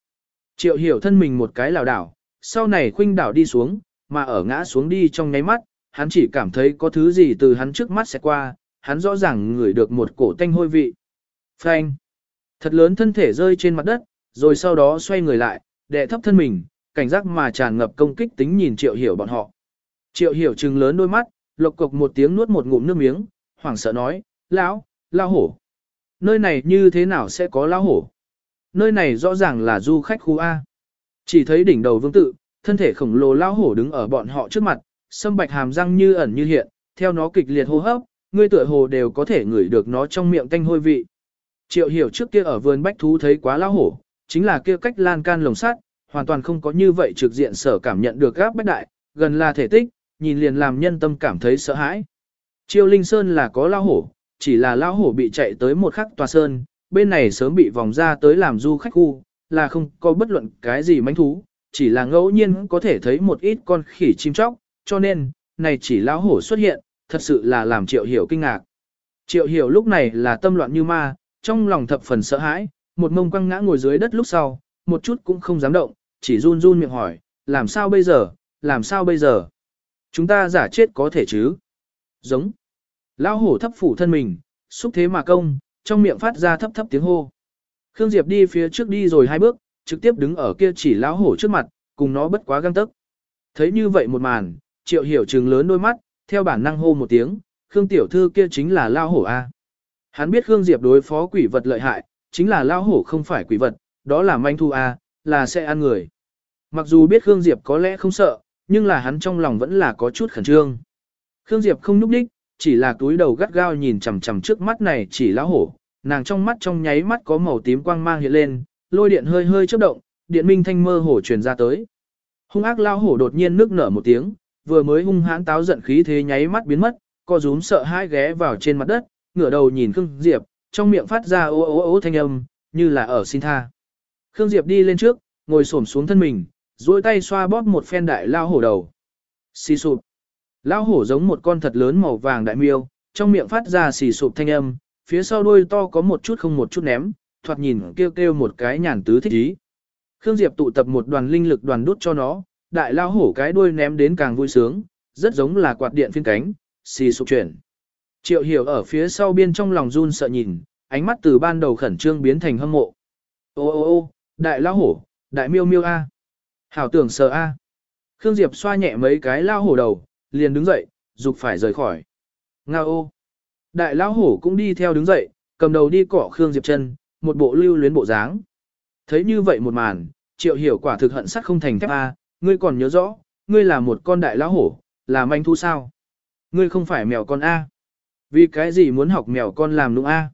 Triệu Hiểu thân mình một cái lảo đảo, sau này khuynh đảo đi xuống, mà ở ngã xuống đi trong nháy mắt, hắn chỉ cảm thấy có thứ gì từ hắn trước mắt sẽ qua, hắn rõ ràng ngửi được một cổ tanh hôi vị. Phanh! Thật lớn thân thể rơi trên mặt đất, rồi sau đó xoay người lại, đệ thấp thân mình, cảnh giác mà tràn ngập công kích tính nhìn Triệu Hiểu bọn họ. Triệu Hiểu trừng lớn đôi mắt, lộc cục một tiếng nuốt một ngụm nước miếng, hoảng sợ nói, lão, lao hổ. Nơi này như thế nào sẽ có lao hổ? Nơi này rõ ràng là du khách khu A. Chỉ thấy đỉnh đầu vương tự, thân thể khổng lồ lao hổ đứng ở bọn họ trước mặt, sâm bạch hàm răng như ẩn như hiện, theo nó kịch liệt hô hấp, ngươi tựa hồ đều có thể ngửi được nó trong miệng tanh hôi vị. Triệu hiểu trước kia ở vườn bách thú thấy quá lao hổ, chính là kia cách lan can lồng sắt, hoàn toàn không có như vậy trực diện sở cảm nhận được gáp bách đại, gần là thể tích, nhìn liền làm nhân tâm cảm thấy sợ hãi. Triều Linh Sơn là có lao hổ, chỉ là lão hổ bị chạy tới một khắc tòa sơn, bên này sớm bị vòng ra tới làm du khách khu, là không có bất luận cái gì manh thú, chỉ là ngẫu nhiên có thể thấy một ít con khỉ chim chóc, cho nên, này chỉ lão hổ xuất hiện, thật sự là làm triệu hiểu kinh ngạc. Triệu hiểu lúc này là tâm loạn như ma, trong lòng thập phần sợ hãi, một mông quăng ngã ngồi dưới đất lúc sau, một chút cũng không dám động, chỉ run run miệng hỏi, làm sao bây giờ, làm sao bây giờ? Chúng ta giả chết có thể chứ? Giống. Lão hổ thấp phủ thân mình, xúc thế mà công, trong miệng phát ra thấp thấp tiếng hô. Khương Diệp đi phía trước đi rồi hai bước, trực tiếp đứng ở kia chỉ lão hổ trước mặt, cùng nó bất quá găng tức. Thấy như vậy một màn, triệu hiểu trừng lớn đôi mắt, theo bản năng hô một tiếng, Khương tiểu thư kia chính là lão hổ A. Hắn biết Khương Diệp đối phó quỷ vật lợi hại, chính là lão hổ không phải quỷ vật, đó là manh thu A, là sẽ ăn người. Mặc dù biết Khương Diệp có lẽ không sợ, nhưng là hắn trong lòng vẫn là có chút khẩn trương. Khương Diệp không núp đích, chỉ là túi đầu gắt gao nhìn chằm chằm trước mắt này chỉ lão hổ, nàng trong mắt trong nháy mắt có màu tím quang mang hiện lên, lôi điện hơi hơi chớp động, điện minh thanh mơ hổ truyền ra tới. Hung ác lão hổ đột nhiên nước nở một tiếng, vừa mới hung hãn táo giận khí thế nháy mắt biến mất, co rúm sợ hãi ghé vào trên mặt đất, ngửa đầu nhìn Khương Diệp, trong miệng phát ra ô ô ô thanh âm, như là ở xin tha. Khương Diệp đi lên trước, ngồi xổm xuống thân mình, duỗi tay xoa bóp một phen đại lao hổ đầu. Xì sụp. Lão hổ giống một con thật lớn màu vàng đại miêu, trong miệng phát ra xì sụp thanh âm, phía sau đuôi to có một chút không một chút ném, thoạt nhìn kêu kêu một cái nhàn tứ thích ý. Khương Diệp tụ tập một đoàn linh lực đoàn đút cho nó, đại lao hổ cái đuôi ném đến càng vui sướng, rất giống là quạt điện phiên cánh, xì sụp chuyển. Triệu hiểu ở phía sau biên trong lòng run sợ nhìn, ánh mắt từ ban đầu khẩn trương biến thành hâm mộ. Ô ô ô, đại lao hổ, đại miêu miêu A. Hảo tưởng sợ A. Khương Diệp xoa nhẹ mấy cái lao hổ đầu, liền đứng dậy, dục phải rời khỏi. Nga ô. Đại lão hổ cũng đi theo đứng dậy, cầm đầu đi cỏ Khương Diệp chân, một bộ lưu luyến bộ dáng. Thấy như vậy một màn, triệu hiểu quả thực hận sắt không thành thép A, ngươi còn nhớ rõ, ngươi là một con đại lão hổ, là manh thu sao? Ngươi không phải mèo con A. Vì cái gì muốn học mèo con làm nụ A?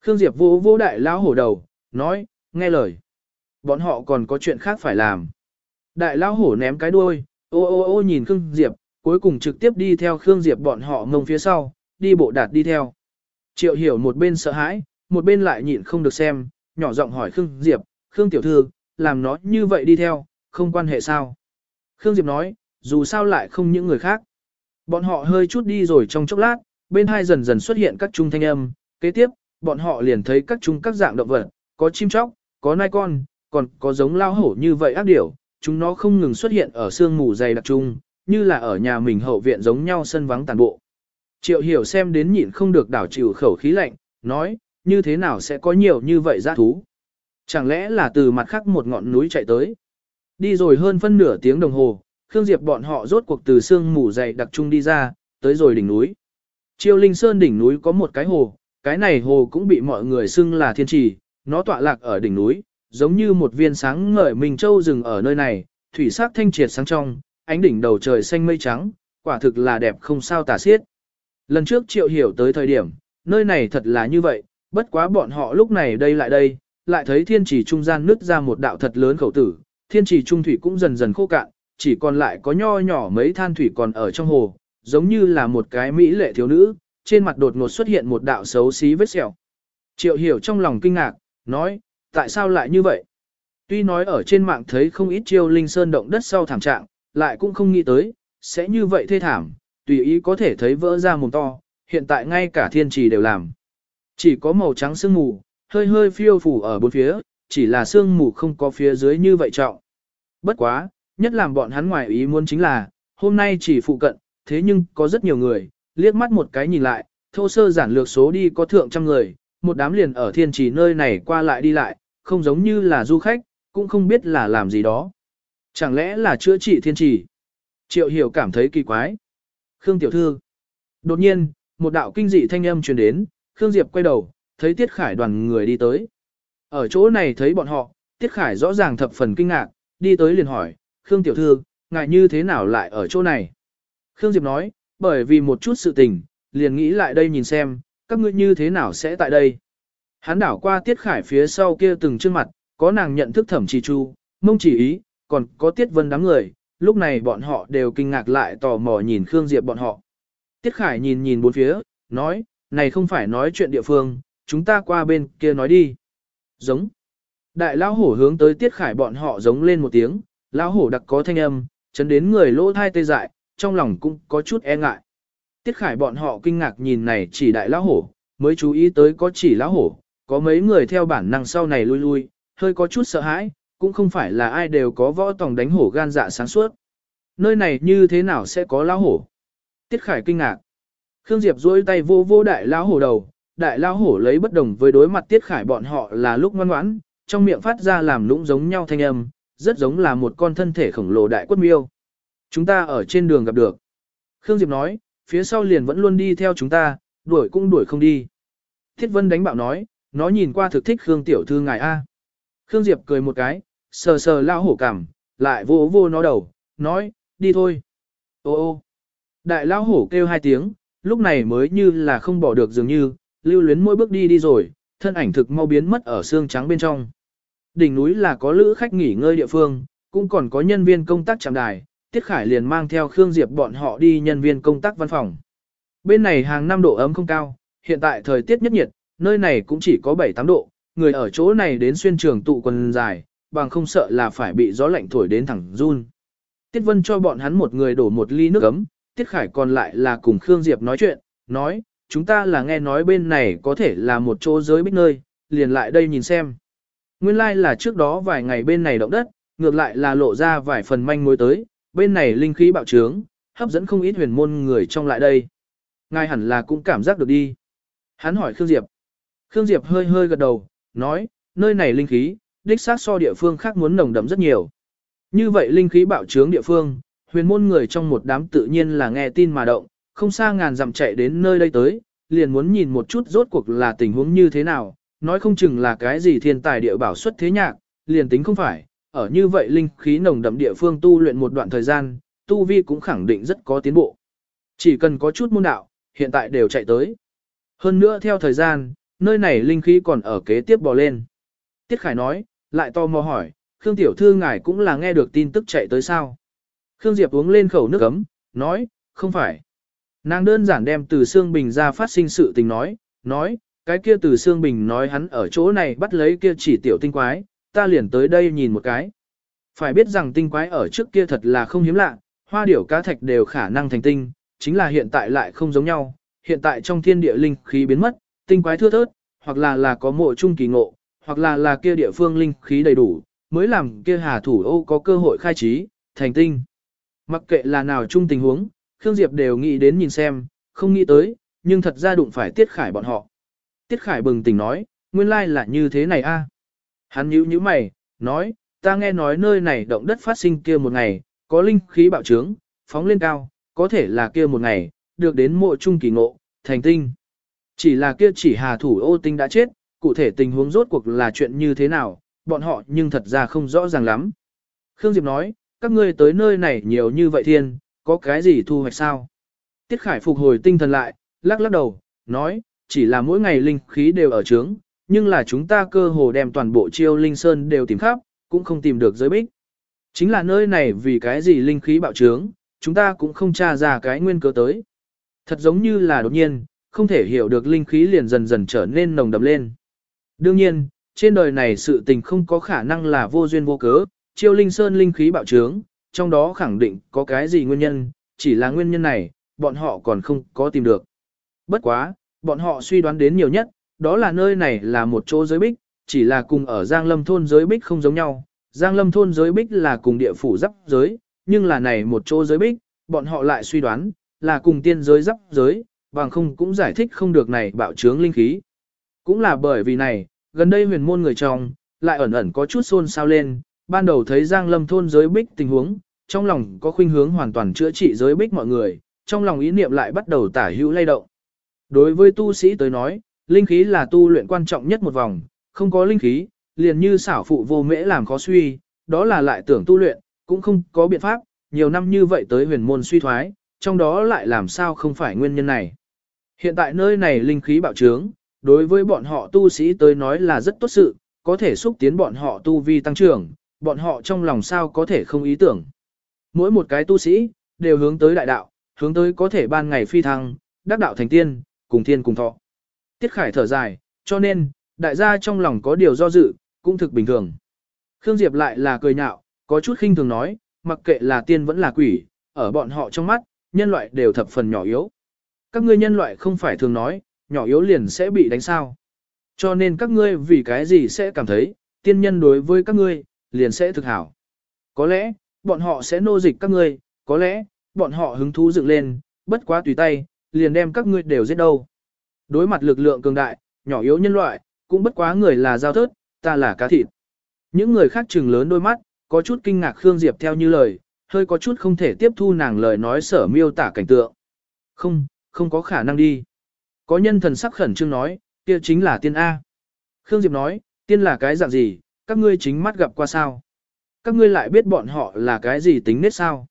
Khương Diệp vô vô đại lão hổ đầu, nói, nghe lời. Bọn họ còn có chuyện khác phải làm. Đại lão hổ ném cái đuôi, ô ô ô nhìn Khương Diệp, cuối cùng trực tiếp đi theo Khương Diệp bọn họ ngông phía sau, đi bộ đạt đi theo. Triệu hiểu một bên sợ hãi, một bên lại nhịn không được xem, nhỏ giọng hỏi Khương Diệp, Khương tiểu thư, làm nó như vậy đi theo, không quan hệ sao. Khương Diệp nói, dù sao lại không những người khác. Bọn họ hơi chút đi rồi trong chốc lát, bên hai dần dần xuất hiện các trung thanh âm, kế tiếp, bọn họ liền thấy các trung các dạng động vật, có chim chóc, có nai con, còn có giống lao hổ như vậy ác điểu, chúng nó không ngừng xuất hiện ở sương mù dày đặc trung, như là ở nhà mình hậu viện giống nhau sân vắng tàn bộ. Triệu hiểu xem đến nhịn không được đảo chịu khẩu khí lạnh, nói, như thế nào sẽ có nhiều như vậy giã thú? Chẳng lẽ là từ mặt khác một ngọn núi chạy tới? Đi rồi hơn phân nửa tiếng đồng hồ, Khương Diệp bọn họ rốt cuộc từ sương mù dày đặc trung đi ra, tới rồi đỉnh núi. Chiêu Linh Sơn đỉnh núi có một cái hồ, cái này hồ cũng bị mọi người xưng là thiên trì, nó tọa lạc ở đỉnh núi, giống như một viên sáng ngời mình châu rừng ở nơi này, thủy sắc thanh triệt sáng trong, ánh đỉnh đầu trời xanh mây trắng, quả thực là đẹp không sao tả xiết. Lần trước Triệu Hiểu tới thời điểm, nơi này thật là như vậy, bất quá bọn họ lúc này đây lại đây, lại thấy thiên trì trung gian nứt ra một đạo thật lớn khẩu tử, thiên trì trung thủy cũng dần dần khô cạn, chỉ còn lại có nho nhỏ mấy than thủy còn ở trong hồ, giống như là một cái mỹ lệ thiếu nữ, trên mặt đột ngột xuất hiện một đạo xấu xí vết sẹo. Triệu hiểu trong lòng kinh ngạc, nói, tại sao lại như vậy? Tuy nói ở trên mạng thấy không ít chiêu linh sơn động đất sau thảm trạng, lại cũng không nghĩ tới, sẽ như vậy thê thảm, tùy ý có thể thấy vỡ ra mồm to, hiện tại ngay cả thiên trì đều làm. Chỉ có màu trắng sương mù, hơi hơi phiêu phủ ở bốn phía, chỉ là sương mù không có phía dưới như vậy trọng. Bất quá, nhất làm bọn hắn ngoài ý muốn chính là, hôm nay chỉ phụ cận, thế nhưng có rất nhiều người, liếc mắt một cái nhìn lại, thô sơ giản lược số đi có thượng trăm người, một đám liền ở thiên trì nơi này qua lại đi lại, không giống như là du khách, cũng không biết là làm gì đó. Chẳng lẽ là chữa trị thiên trì? Triệu hiểu cảm thấy kỳ quái. Khương tiểu thư. Đột nhiên, một đạo kinh dị thanh âm truyền đến, Khương Diệp quay đầu, thấy Tiết Khải đoàn người đi tới. Ở chỗ này thấy bọn họ, Tiết Khải rõ ràng thập phần kinh ngạc, đi tới liền hỏi, Khương tiểu thư, ngại như thế nào lại ở chỗ này? Khương Diệp nói, bởi vì một chút sự tình, liền nghĩ lại đây nhìn xem, các ngươi như thế nào sẽ tại đây. Hắn đảo qua Tiết Khải phía sau kia từng chương mặt, có nàng nhận thức thẩm trì chu, mông chỉ ý, còn có Tiết Vân đám người, lúc này bọn họ đều kinh ngạc lại tò mò nhìn Khương Diệp bọn họ. Tiết Khải nhìn nhìn bốn phía, nói, này không phải nói chuyện địa phương, chúng ta qua bên kia nói đi. Giống. Đại lão hổ hướng tới Tiết Khải bọn họ giống lên một tiếng, lão hổ đặc có thanh âm, chấn đến người lỗ thai tê dại, trong lòng cũng có chút e ngại. Tiết Khải bọn họ kinh ngạc nhìn này chỉ đại lão hổ, mới chú ý tới có chỉ lão hổ, có mấy người theo bản năng sau này lui lui, hơi có chút sợ hãi, cũng không phải là ai đều có võ tòng đánh hổ gan dạ sáng suốt. Nơi này như thế nào sẽ có lão hổ? Tiết Khải kinh ngạc. Khương Diệp duỗi tay vô vô đại lão hổ đầu, đại lão hổ lấy bất đồng với đối mặt Tiết Khải bọn họ là lúc ngoan ngoãn, trong miệng phát ra làm lũng giống nhau thanh âm, rất giống là một con thân thể khổng lồ đại quất miêu. Chúng ta ở trên đường gặp được. Khương Diệp nói, phía sau liền vẫn luôn đi theo chúng ta, đuổi cũng đuổi không đi. Thiết Vân đánh bạo nói, nó nhìn qua thực thích Khương Tiểu Thư ngài A. Khương Diệp cười một cái, sờ sờ lao hổ cảm, lại vô vô nó đầu, nói, đi thôi. Ô ô. Đại lao hổ kêu hai tiếng, lúc này mới như là không bỏ được dường như, lưu luyến mỗi bước đi đi rồi, Thân ảnh thực mau biến mất ở xương trắng bên trong. Đỉnh núi là có lữ khách nghỉ ngơi địa phương, cũng còn có nhân viên công tác trạm đài, Tiết Khải liền mang theo Khương Diệp bọn họ đi nhân viên công tác văn phòng. Bên này hàng năm độ ấm không cao, hiện tại thời tiết nhất nhiệt, nơi này cũng chỉ có 7-8 độ, người ở chỗ này đến xuyên trường tụ quần dài, bằng không sợ là phải bị gió lạnh thổi đến thẳng run. Tiết Vân cho bọn hắn một người đổ một ly nước ấm, Tiết Khải còn lại là cùng Khương Diệp nói chuyện, nói, chúng ta là nghe nói bên này có thể là một chỗ giới bích nơi, liền lại đây nhìn xem. Nguyên lai like là trước đó vài ngày bên này động đất, ngược lại là lộ ra vài phần manh mối tới, bên này linh khí bạo trướng, hấp dẫn không ít huyền môn người trong lại đây. Ngài hẳn là cũng cảm giác được đi. Hắn hỏi Khương Diệp. Khương Diệp hơi hơi gật đầu, nói, nơi này linh khí, đích xác so địa phương khác muốn nồng đậm rất nhiều. Như vậy linh khí bạo trướng địa phương, huyền môn người trong một đám tự nhiên là nghe tin mà động, không xa ngàn dặm chạy đến nơi đây tới, liền muốn nhìn một chút rốt cuộc là tình huống như thế nào, nói không chừng là cái gì thiên tài địa bảo xuất thế nhạc, liền tính không phải, ở như vậy linh khí nồng đậm địa phương tu luyện một đoạn thời gian, tu vi cũng khẳng định rất có tiến bộ. Chỉ cần có chút môn đạo, hiện tại đều chạy tới. Hơn nữa theo thời gian, nơi này linh khí còn ở kế tiếp bò lên. Tiết Khải nói, lại to mò hỏi, Khương Tiểu Thư ngài cũng là nghe được tin tức chạy tới sao. Khương Diệp uống lên khẩu nước ấm, nói, không phải. Nàng đơn giản đem từ Sương Bình ra phát sinh sự tình nói, nói, cái kia từ Sương Bình nói hắn ở chỗ này bắt lấy kia chỉ tiểu tinh quái, ta liền tới đây nhìn một cái. Phải biết rằng tinh quái ở trước kia thật là không hiếm lạ, hoa điểu cá thạch đều khả năng thành tinh, chính là hiện tại lại không giống nhau, hiện tại trong thiên địa linh khí biến mất, tinh quái thưa thớt, hoặc là là có mộ trung kỳ ngộ, hoặc là là kia địa phương linh khí đầy đủ, mới làm kia hà thủ ô có cơ hội khai trí, thành tinh. Mặc kệ là nào chung tình huống, Khương Diệp đều nghĩ đến nhìn xem, không nghĩ tới, nhưng thật ra đụng phải Tiết Khải bọn họ. Tiết Khải bừng tỉnh nói, nguyên lai là như thế này a. Hắn nhíu nhíu mày, nói, ta nghe nói nơi này động đất phát sinh kia một ngày, có linh khí bạo trướng, phóng lên cao, có thể là kia một ngày, được đến mộ trung kỳ ngộ, thành tinh. Chỉ là kia chỉ hà thủ ô tinh đã chết, cụ thể tình huống rốt cuộc là chuyện như thế nào, bọn họ nhưng thật ra không rõ ràng lắm. Khương Diệp nói, các ngươi tới nơi này nhiều như vậy thiên, có cái gì thu hoạch sao? Tiết Khải phục hồi tinh thần lại, lắc lắc đầu, nói, chỉ là mỗi ngày linh khí đều ở trướng, nhưng là chúng ta cơ hồ đem toàn bộ chiêu linh sơn đều tìm khắp, cũng không tìm được giới bích. Chính là nơi này vì cái gì linh khí bạo trướng, chúng ta cũng không tra ra cái nguyên cớ tới. Thật giống như là đột nhiên, không thể hiểu được linh khí liền dần dần trở nên nồng đậm lên. Đương nhiên, trên đời này sự tình không có khả năng là vô duyên vô cớ, chiêu linh sơn linh khí bạo trướng, trong đó khẳng định có cái gì nguyên nhân, chỉ là nguyên nhân này, bọn họ còn không có tìm được. Bất quá, bọn họ suy đoán đến nhiều nhất, đó là nơi này là một chỗ giới bích, chỉ là cùng ở Giang Lâm thôn giới bích không giống nhau. Giang Lâm thôn giới bích là cùng địa phủ giáp giới, nhưng là này một chỗ giới bích, bọn họ lại suy đoán, là cùng tiên giới giáp giới, bằng không cũng giải thích không được này bạo trướng linh khí. Cũng là bởi vì này, gần đây huyền môn người trong, lại ẩn ẩn có chút xôn xao lên, ban đầu thấy Giang Lâm thôn giới bích tình huống, trong lòng có khuynh hướng hoàn toàn chữa trị giới bích mọi người, trong lòng ý niệm lại bắt đầu tả hữu lay động. Đối với tu sĩ tới nói, linh khí là tu luyện quan trọng nhất một vòng, không có linh khí, liền như xảo phụ vô mễ làm khó suy, đó là lại tưởng tu luyện, cũng không có biện pháp, nhiều năm như vậy tới huyền môn suy thoái, trong đó lại làm sao không phải nguyên nhân này. Hiện tại nơi này linh khí bạo trướng, đối với bọn họ tu sĩ tới nói là rất tốt sự, có thể xúc tiến bọn họ tu vi tăng trưởng, bọn họ trong lòng sao có thể không ý tưởng. Mỗi một cái tu sĩ, đều hướng tới đại đạo, hướng tới có thể ban ngày phi thăng, đắc đạo thành tiên, cùng thiên cùng thọ. Tiết Khải thở dài, cho nên, đại gia trong lòng có điều do dự, cũng thực bình thường. Khương Diệp lại là cười nhạo, có chút khinh thường nói, mặc kệ là tiên vẫn là quỷ, ở bọn họ trong mắt, nhân loại đều thập phần nhỏ yếu. Các ngươi nhân loại không phải thường nói, nhỏ yếu liền sẽ bị đánh sao. Cho nên các ngươi vì cái gì sẽ cảm thấy, tiên nhân đối với các ngươi, liền sẽ thực hảo. Có lẽ, bọn họ sẽ nô dịch các ngươi, có lẽ, bọn họ hứng thú dựng lên, bất quá tùy tay, liền đem các ngươi đều giết đâu. Đối mặt lực lượng cường đại, nhỏ yếu nhân loại, cũng bất quá người là giao thớt, ta là cá thịt. Những người khác trừng lớn đôi mắt, có chút kinh ngạc Khương Diệp theo như lời, hơi có chút không thể tiếp thu nàng lời nói sở miêu tả cảnh tượng. Không, không có khả năng đi. Có nhân thần sắc khẩn trương nói, kia chính là tiên A. Khương Diệp nói, tiên là cái dạng gì, các ngươi chính mắt gặp qua sao? Các ngươi lại biết bọn họ là cái gì tính nết sao?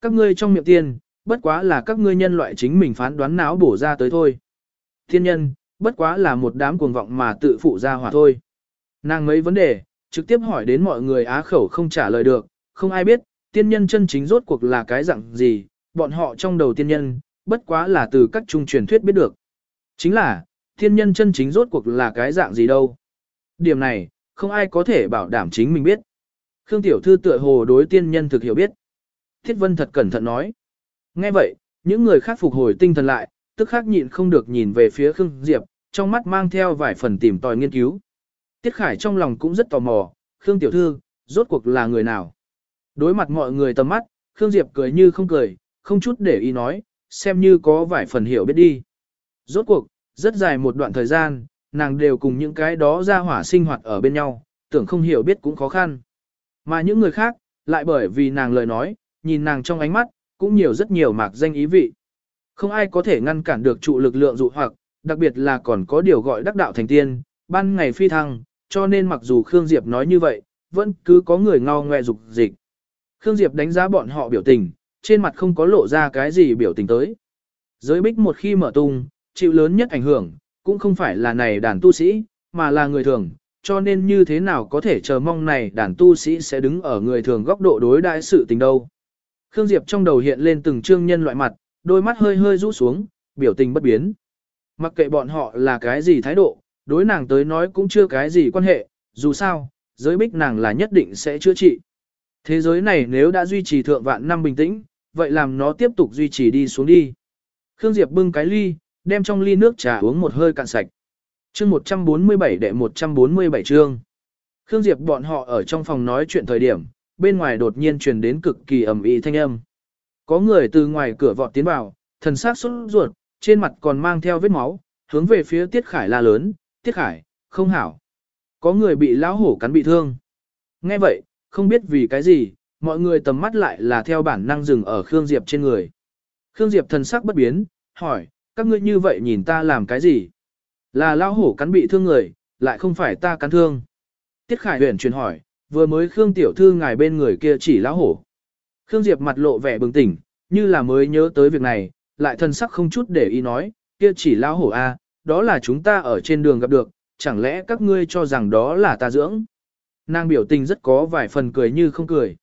Các ngươi trong miệng tiên, bất quá là các ngươi nhân loại chính mình phán đoán não bổ ra tới thôi. Tiên nhân, bất quá là một đám cuồng vọng mà tự phụ ra hỏa thôi. Nàng mấy vấn đề, trực tiếp hỏi đến mọi người á khẩu không trả lời được, không ai biết, tiên nhân chân chính rốt cuộc là cái dạng gì, bọn họ trong đầu tiên nhân, bất quá là từ các trung truyền thuyết biết được. Chính là, thiên nhân chân chính rốt cuộc là cái dạng gì đâu. Điểm này, không ai có thể bảo đảm chính mình biết. Khương Tiểu Thư tựa hồ đối tiên nhân thực hiểu biết. Thiết Vân thật cẩn thận nói. Nghe vậy, những người khác phục hồi tinh thần lại, tức khắc nhịn không được nhìn về phía Khương Diệp, trong mắt mang theo vài phần tìm tòi nghiên cứu. Tiết Khải trong lòng cũng rất tò mò, Khương Tiểu Thư, rốt cuộc là người nào? Đối mặt mọi người tầm mắt, Khương Diệp cười như không cười, không chút để ý nói, xem như có vài phần hiểu biết đi. Rốt cuộc, rất dài một đoạn thời gian, nàng đều cùng những cái đó ra hỏa sinh hoạt ở bên nhau, tưởng không hiểu biết cũng khó khăn. Mà những người khác, lại bởi vì nàng lời nói, nhìn nàng trong ánh mắt, cũng nhiều rất nhiều mạc danh ý vị. Không ai có thể ngăn cản được trụ lực lượng dụ hoặc, đặc biệt là còn có điều gọi đắc đạo thành tiên, ban ngày phi thăng, cho nên mặc dù Khương Diệp nói như vậy, vẫn cứ có người ngao ngoe dục dịch. Khương Diệp đánh giá bọn họ biểu tình, trên mặt không có lộ ra cái gì biểu tình tới. Giới bích một khi mở tung, chịu lớn nhất ảnh hưởng, cũng không phải là này đàn tu sĩ, mà là người thường, cho nên như thế nào có thể chờ mong này đàn tu sĩ sẽ đứng ở người thường góc độ đối đại sự tình đâu. Khương Diệp trong đầu hiện lên từng trương nhân loại mặt, đôi mắt hơi hơi rũ xuống, biểu tình bất biến. Mặc kệ bọn họ là cái gì thái độ, đối nàng tới nói cũng chưa cái gì quan hệ, dù sao, giới bích nàng là nhất định sẽ chữa trị. Thế giới này nếu đã duy trì thượng vạn năm bình tĩnh, vậy làm nó tiếp tục duy trì đi xuống đi. Khương Diệp bưng cái ly, đem trong ly nước trà uống một hơi cạn sạch. Chương 147 đệ 147 chương. Khương Diệp bọn họ ở trong phòng nói chuyện thời điểm, bên ngoài đột nhiên truyền đến cực kỳ ầm ĩ thanh âm. Có người từ ngoài cửa vọt tiến vào, thần sắc sốt ruột, trên mặt còn mang theo vết máu, hướng về phía Tiết Khải la lớn, Tiết Khải, không hảo. Có người bị lão hổ cắn bị thương. Nghe vậy, không biết vì cái gì, mọi người tầm mắt lại là theo bản năng dừng ở Khương Diệp trên người. Khương Diệp thần sắc bất biến, hỏi, các ngươi như vậy nhìn ta làm cái gì? Là lão hổ cắn bị thương người, lại không phải ta cắn thương. Tiết Khải huyền truyền hỏi, vừa mới Khương Tiểu Thư ngài bên người kia chỉ lão hổ. Khương Diệp mặt lộ vẻ bừng tỉnh, như là mới nhớ tới việc này, lại thân sắc không chút để ý nói, kia chỉ lão hổ a, đó là chúng ta ở trên đường gặp được, chẳng lẽ các ngươi cho rằng đó là ta dưỡng. Nàng biểu tình rất có vài phần cười như không cười.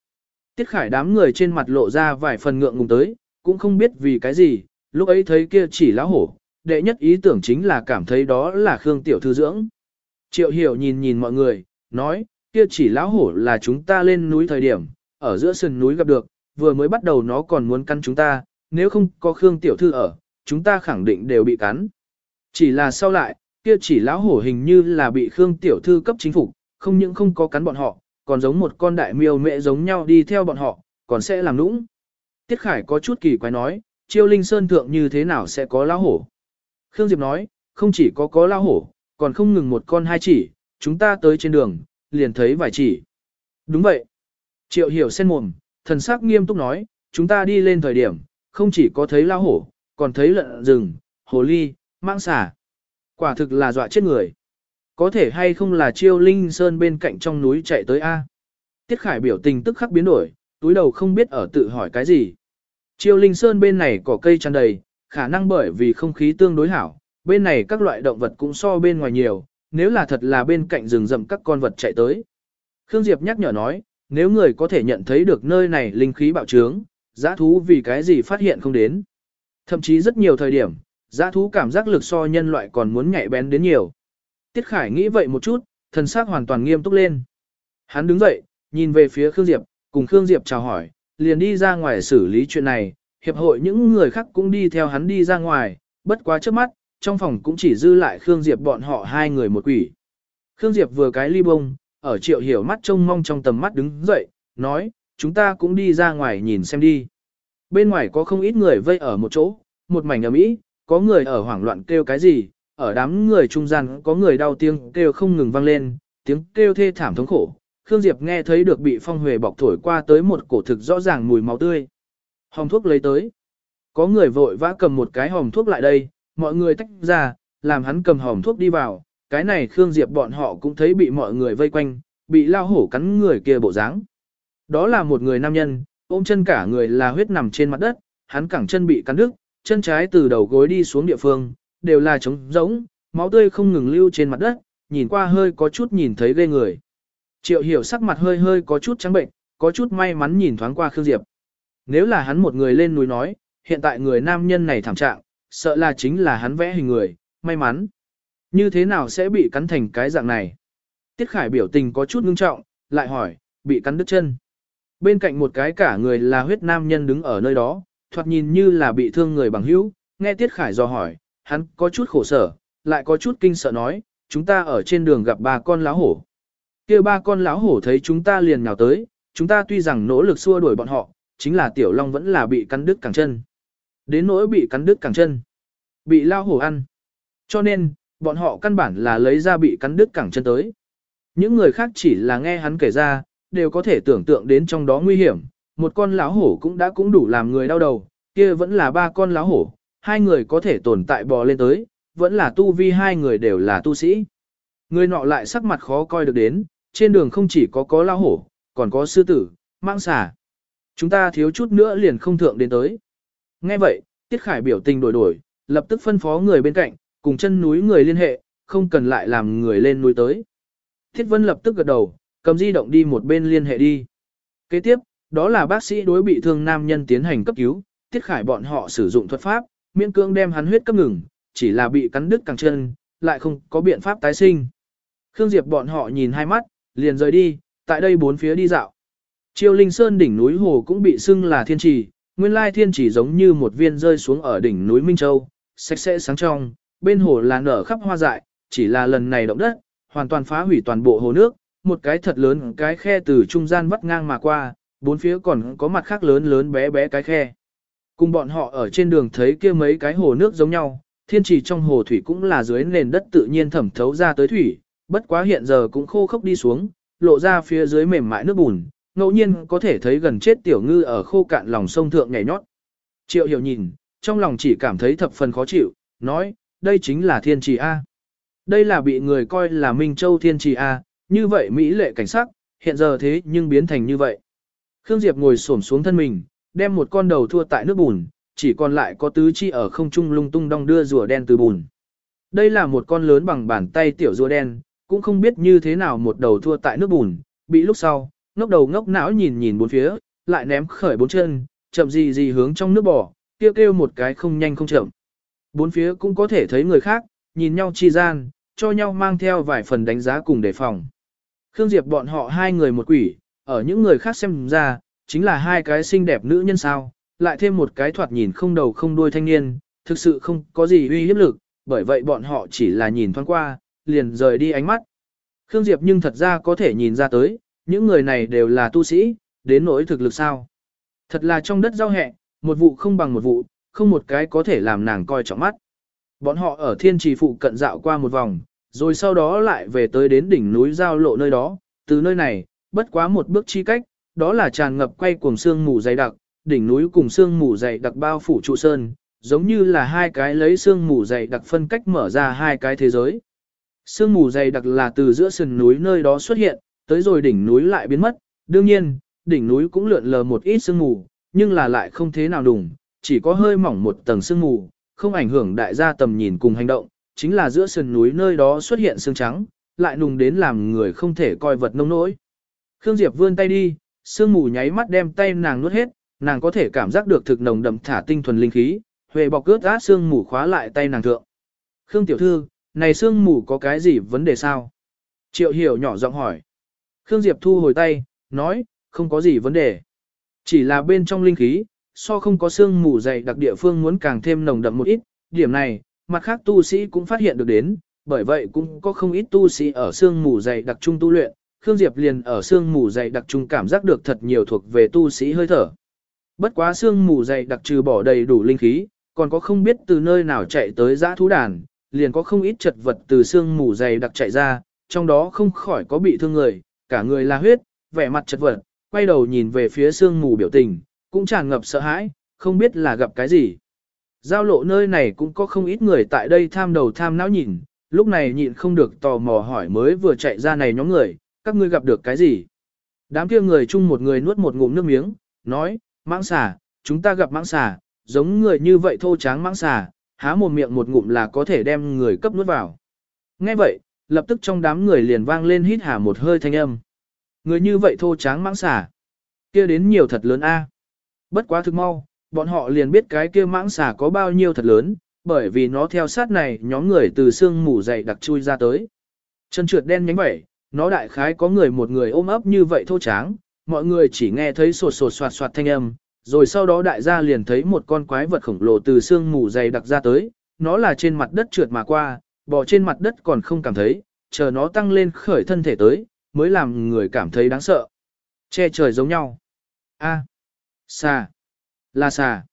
Tiết Khải đám người trên mặt lộ ra vài phần ngượng ngùng tới, cũng không biết vì cái gì, lúc ấy thấy kia chỉ lão hổ, đệ nhất ý tưởng chính là cảm thấy đó là Khương Tiểu Thư dưỡng. Triệu Hiểu nhìn nhìn mọi người, nói, kia chỉ lão hổ là chúng ta lên núi thời điểm, ở giữa sườn núi gặp được, vừa mới bắt đầu nó còn muốn cắn chúng ta, nếu không có Khương Tiểu Thư ở, chúng ta khẳng định đều bị cắn. Chỉ là sau lại, kia chỉ lão hổ hình như là bị Khương Tiểu Thư cấp chính phủ, không những không có cắn bọn họ, còn giống một con đại miêu mẹ giống nhau đi theo bọn họ, còn sẽ làm nũng. Tiết Khải có chút kỳ quái nói, chiêu linh sơn thượng như thế nào sẽ có lão hổ. Khương Diệp nói, không chỉ có có lão hổ, còn không ngừng một con hai chỉ, chúng ta tới trên đường, liền thấy vài chỉ. Đúng vậy. Triệu hiểu sen mồm, thần sắc nghiêm túc nói, chúng ta đi lên thời điểm, không chỉ có thấy lao hổ, còn thấy lợn rừng, hồ ly, mạng xà. Quả thực là dọa chết người. Có thể hay không là chiêu linh sơn bên cạnh trong núi chạy tới A. Tiết Khải biểu tình tức khắc biến đổi, túi đầu không biết ở tự hỏi cái gì. Chiêu linh sơn bên này có cây tràn đầy, khả năng bởi vì không khí tương đối hảo, bên này các loại động vật cũng so bên ngoài nhiều, nếu là thật là bên cạnh rừng rậm các con vật chạy tới. Khương Diệp nhắc nhở nói, nếu người có thể nhận thấy được nơi này linh khí bạo trướng, giã thú vì cái gì phát hiện không đến. Thậm chí rất nhiều thời điểm, giã thú cảm giác lực so nhân loại còn muốn nhạy bén đến nhiều. Tiết Khải nghĩ vậy một chút, thần xác hoàn toàn nghiêm túc lên. Hắn đứng dậy, nhìn về phía Khương Diệp, cùng Khương Diệp chào hỏi, liền đi ra ngoài xử lý chuyện này, hiệp hội những người khác cũng đi theo hắn đi ra ngoài, bất quá trước mắt, trong phòng cũng chỉ dư lại Khương Diệp bọn họ hai người một quỷ. Khương Diệp vừa cái ly bông, ở triệu hiểu mắt trông mong trong tầm mắt đứng dậy, nói, chúng ta cũng đi ra ngoài nhìn xem đi. Bên ngoài có không ít người vây ở một chỗ, một mảnh ầm ĩ, có người ở hoảng loạn kêu cái gì, ở đám người trung gian có người đau tiếng kêu không ngừng vang lên, tiếng kêu thê thảm thống khổ. Khương Diệp nghe thấy được bị phong huệ bọc thổi qua tới một cổ thực rõ ràng mùi máu tươi. Hồng thuốc lấy tới. Có người vội vã cầm một cái hồng thuốc lại đây, mọi người tách ra, làm hắn cầm hồng thuốc đi vào, cái này Khương Diệp bọn họ cũng thấy bị mọi người vây quanh, bị lao hổ cắn người kia bộ dáng. Đó là một người nam nhân, ôm chân cả người là huyết nằm trên mặt đất, hắn cẳng chân bị cắn đứt, chân trái từ đầu gối đi xuống địa phương, đều là trống rỗng, máu tươi không ngừng lưu trên mặt đất, nhìn qua hơi có chút nhìn thấy ghê người. Triệu hiểu sắc mặt hơi hơi có chút trắng bệnh, có chút may mắn nhìn thoáng qua Khương Diệp. Nếu là hắn một người lên núi nói, hiện tại người nam nhân này thảm trạng, sợ là chính là hắn vẽ hình người, may mắn. Như thế nào sẽ bị cắn thành cái dạng này? Tiết Khải biểu tình có chút ngưng trọng, lại hỏi, bị cắn đứt chân. Bên cạnh một cái cả người là huyết nam nhân đứng ở nơi đó, thoạt nhìn như là bị thương người bằng hữu, nghe Tiết Khải do hỏi, hắn có chút khổ sở, lại có chút kinh sợ nói, chúng ta ở trên đường gặp ba con lá hổ kia ba con lão hổ thấy chúng ta liền nhào tới, chúng ta tuy rằng nỗ lực xua đuổi bọn họ, chính là tiểu long vẫn là bị cắn đứt cẳng chân. Đến nỗi bị cắn đứt cẳng chân, bị lao hổ ăn. Cho nên, bọn họ căn bản là lấy ra bị cắn đứt cẳng chân tới. Những người khác chỉ là nghe hắn kể ra, đều có thể tưởng tượng đến trong đó nguy hiểm. Một con lão hổ cũng đã cũng đủ làm người đau đầu, kia vẫn là ba con lão hổ, hai người có thể tồn tại bò lên tới, vẫn là tu vi hai người đều là tu sĩ. Người nọ lại sắc mặt khó coi được đến, trên đường không chỉ có có lao hổ, còn có sư tử, mang xà. Chúng ta thiếu chút nữa liền không thượng đến tới. Nghe vậy, Tiết Khải biểu tình đổi đổi, lập tức phân phó người bên cạnh, cùng chân núi người liên hệ, không cần lại làm người lên núi tới. Thiết Vân lập tức gật đầu, cầm di động đi một bên liên hệ đi. Kế tiếp, đó là bác sĩ đối bị thương nam nhân tiến hành cấp cứu, Tiết Khải bọn họ sử dụng thuật pháp, miễn cương đem hắn huyết cấp ngừng, chỉ là bị cắn đứt càng chân, lại không có biện pháp tái sinh. Khương Diệp bọn họ nhìn hai mắt, liền rời đi, tại đây bốn phía đi dạo. Triều Linh Sơn đỉnh núi hồ cũng bị xưng là thiên trì, nguyên lai thiên trì giống như một viên rơi xuống ở đỉnh núi Minh Châu, sạch sẽ sáng trong, bên hồ là nở khắp hoa dại, chỉ là lần này động đất, hoàn toàn phá hủy toàn bộ hồ nước, một cái thật lớn cái khe từ trung gian vắt ngang mà qua, bốn phía còn có mặt khác lớn lớn bé bé cái khe. Cùng bọn họ ở trên đường thấy kia mấy cái hồ nước giống nhau, thiên trì trong hồ thủy cũng là dưới nền đất tự nhiên thẩm thấu ra tới thủy, bất quá hiện giờ cũng khô khốc đi xuống, lộ ra phía dưới mềm mại nước bùn, ngẫu nhiên có thể thấy gần chết tiểu ngư ở khô cạn lòng sông thượng nhảy nhót. Triệu hiểu nhìn, trong lòng chỉ cảm thấy thập phần khó chịu, nói, đây chính là thiên trì A. Đây là bị người coi là Minh Châu thiên trì A, như vậy Mỹ lệ cảnh sắc, hiện giờ thế nhưng biến thành như vậy. Khương Diệp ngồi xổm xuống thân mình, đem một con đầu thua tại nước bùn, chỉ còn lại có tứ chi ở không trung lung tung đong đưa rùa đen từ bùn. Đây là một con lớn bằng bàn tay tiểu rùa đen, cũng không biết như thế nào một đầu thua tại nước bùn, bị lúc sau, ngốc đầu ngốc não nhìn nhìn bốn phía, lại ném khởi bốn chân, chậm gì gì hướng trong nước bò, kêu kêu một cái không nhanh không chậm. Bốn phía cũng có thể thấy người khác, nhìn nhau chi gian, cho nhau mang theo vài phần đánh giá cùng đề phòng. Khương Diệp bọn họ hai người một quỷ, ở những người khác xem ra, chính là hai cái xinh đẹp nữ nhân sao, lại thêm một cái thoạt nhìn không đầu không đuôi thanh niên, thực sự không có gì uy hiếp lực, bởi vậy bọn họ chỉ là nhìn thoáng qua, liền rời đi ánh mắt. Khương Diệp nhưng thật ra có thể nhìn ra tới, những người này đều là tu sĩ, đến nỗi thực lực sao. Thật là trong đất giao hẹ, một vụ không bằng một vụ, không một cái có thể làm nàng coi trọng mắt. Bọn họ ở thiên trì phụ cận dạo qua một vòng, rồi sau đó lại về tới đến đỉnh núi giao lộ nơi đó, từ nơi này, bất quá một bước chi cách, đó là tràn ngập quay cuồng sương mù dày đặc, đỉnh núi cùng sương mù dày đặc bao phủ trụ sơn, giống như là hai cái lấy sương mù dày đặc phân cách mở ra hai cái thế giới. Sương mù dày đặc là từ giữa sườn núi nơi đó xuất hiện, tới rồi đỉnh núi lại biến mất, đương nhiên, đỉnh núi cũng lượn lờ một ít sương mù, nhưng là lại không thế nào đùng, chỉ có hơi mỏng một tầng sương mù, không ảnh hưởng đại gia tầm nhìn cùng hành động, chính là giữa sườn núi nơi đó xuất hiện sương trắng, lại nùng đến làm người không thể coi vật nông nỗi. Khương Diệp vươn tay đi, sương mù nháy mắt đem tay nàng nuốt hết, nàng có thể cảm giác được thực nồng đậm thả tinh thuần linh khí, huệ bọc cướp át sương mù khóa lại tay nàng thượng. Khương tiểu thư, này sương mù có cái gì vấn đề sao? Triệu hiểu nhỏ giọng hỏi. Khương Diệp thu hồi tay, nói, không có gì vấn đề. Chỉ là bên trong linh khí, so không có sương mù dày đặc địa phương muốn càng thêm nồng đậm một ít, điểm này, mặt khác tu sĩ cũng phát hiện được đến, bởi vậy cũng có không ít tu sĩ ở sương mù dày đặc trung tu luyện, Khương Diệp liền ở sương mù dày đặc trung cảm giác được thật nhiều thuộc về tu sĩ hơi thở. Bất quá sương mù dày đặc trừ bỏ đầy đủ linh khí, còn có không biết từ nơi nào chạy tới giã thú đàn, liền có không ít chật vật từ xương mù dày đặc chạy ra, trong đó không khỏi có bị thương người, cả người là huyết, vẻ mặt chật vật, quay đầu nhìn về phía xương mù biểu tình, cũng tràn ngập sợ hãi, không biết là gặp cái gì. Giao lộ nơi này cũng có không ít người tại đây tham đầu tham não nhìn, lúc này nhịn không được tò mò hỏi mới vừa chạy ra này nhóm người, các ngươi gặp được cái gì? Đám kia người chung một người nuốt một ngụm nước miếng, nói, mãng xà, chúng ta gặp mãng xà, giống người như vậy thô tráng mãng xà, há một miệng một ngụm là có thể đem người cấp nuốt vào. Nghe vậy, lập tức trong đám người liền vang lên hít hà một hơi thanh âm. Người như vậy thô tráng mãng xà. kia đến nhiều thật lớn a. Bất quá thực mau, bọn họ liền biết cái kia mãng xà có bao nhiêu thật lớn, bởi vì nó theo sát này nhóm người từ xương mù dày đặc chui ra tới. Chân trượt đen nhánh vậy, nó đại khái có người một người ôm ấp như vậy thô tráng, mọi người chỉ nghe thấy sột sột soạt soạt thanh âm, rồi sau đó đại gia liền thấy một con quái vật khổng lồ từ xương mù dày đặc ra tới, nó là trên mặt đất trượt mà qua, bò trên mặt đất còn không cảm thấy, chờ nó tăng lên khởi thân thể tới, mới làm người cảm thấy đáng sợ. Che trời giống nhau. A, xà, là xà.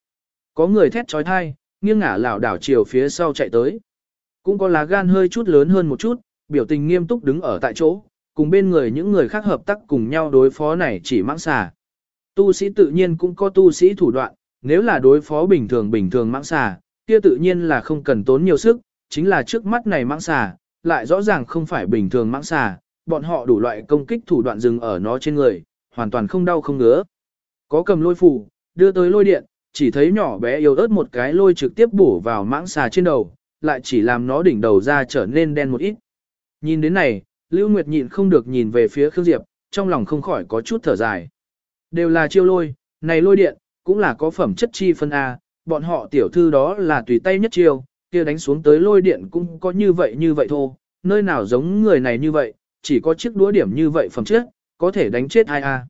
Có người thét trói thai, nghiêng ngả lảo đảo chiều phía sau chạy tới. Cũng có lá gan hơi chút lớn hơn một chút, biểu tình nghiêm túc đứng ở tại chỗ, cùng bên người những người khác hợp tác cùng nhau đối phó này chỉ mãng xà. Tu sĩ tự nhiên cũng có tu sĩ thủ đoạn, nếu là đối phó bình thường bình thường mãng xà, kia tự nhiên là không cần tốn nhiều sức, chính là trước mắt này mãng xà, lại rõ ràng không phải bình thường mãng xà, bọn họ đủ loại công kích thủ đoạn dừng ở nó trên người, hoàn toàn không đau không ngứa. Có cầm lôi phù, đưa tới lôi điện, chỉ thấy nhỏ bé yếu ớt một cái lôi trực tiếp bổ vào mãng xà trên đầu, lại chỉ làm nó đỉnh đầu ra trở nên đen một ít. Nhìn đến này, Lưu Nguyệt nhịn không được nhìn về phía Khương Diệp, trong lòng không khỏi có chút thở dài. Đều là chiêu lôi, này lôi điện, cũng là có phẩm chất chi phân A, bọn họ tiểu thư đó là tùy tay nhất chiêu, kia đánh xuống tới lôi điện cũng có như vậy như vậy thôi, nơi nào giống người này như vậy, chỉ có chiếc đũa điểm như vậy phẩm chất, có thể đánh chết ai a.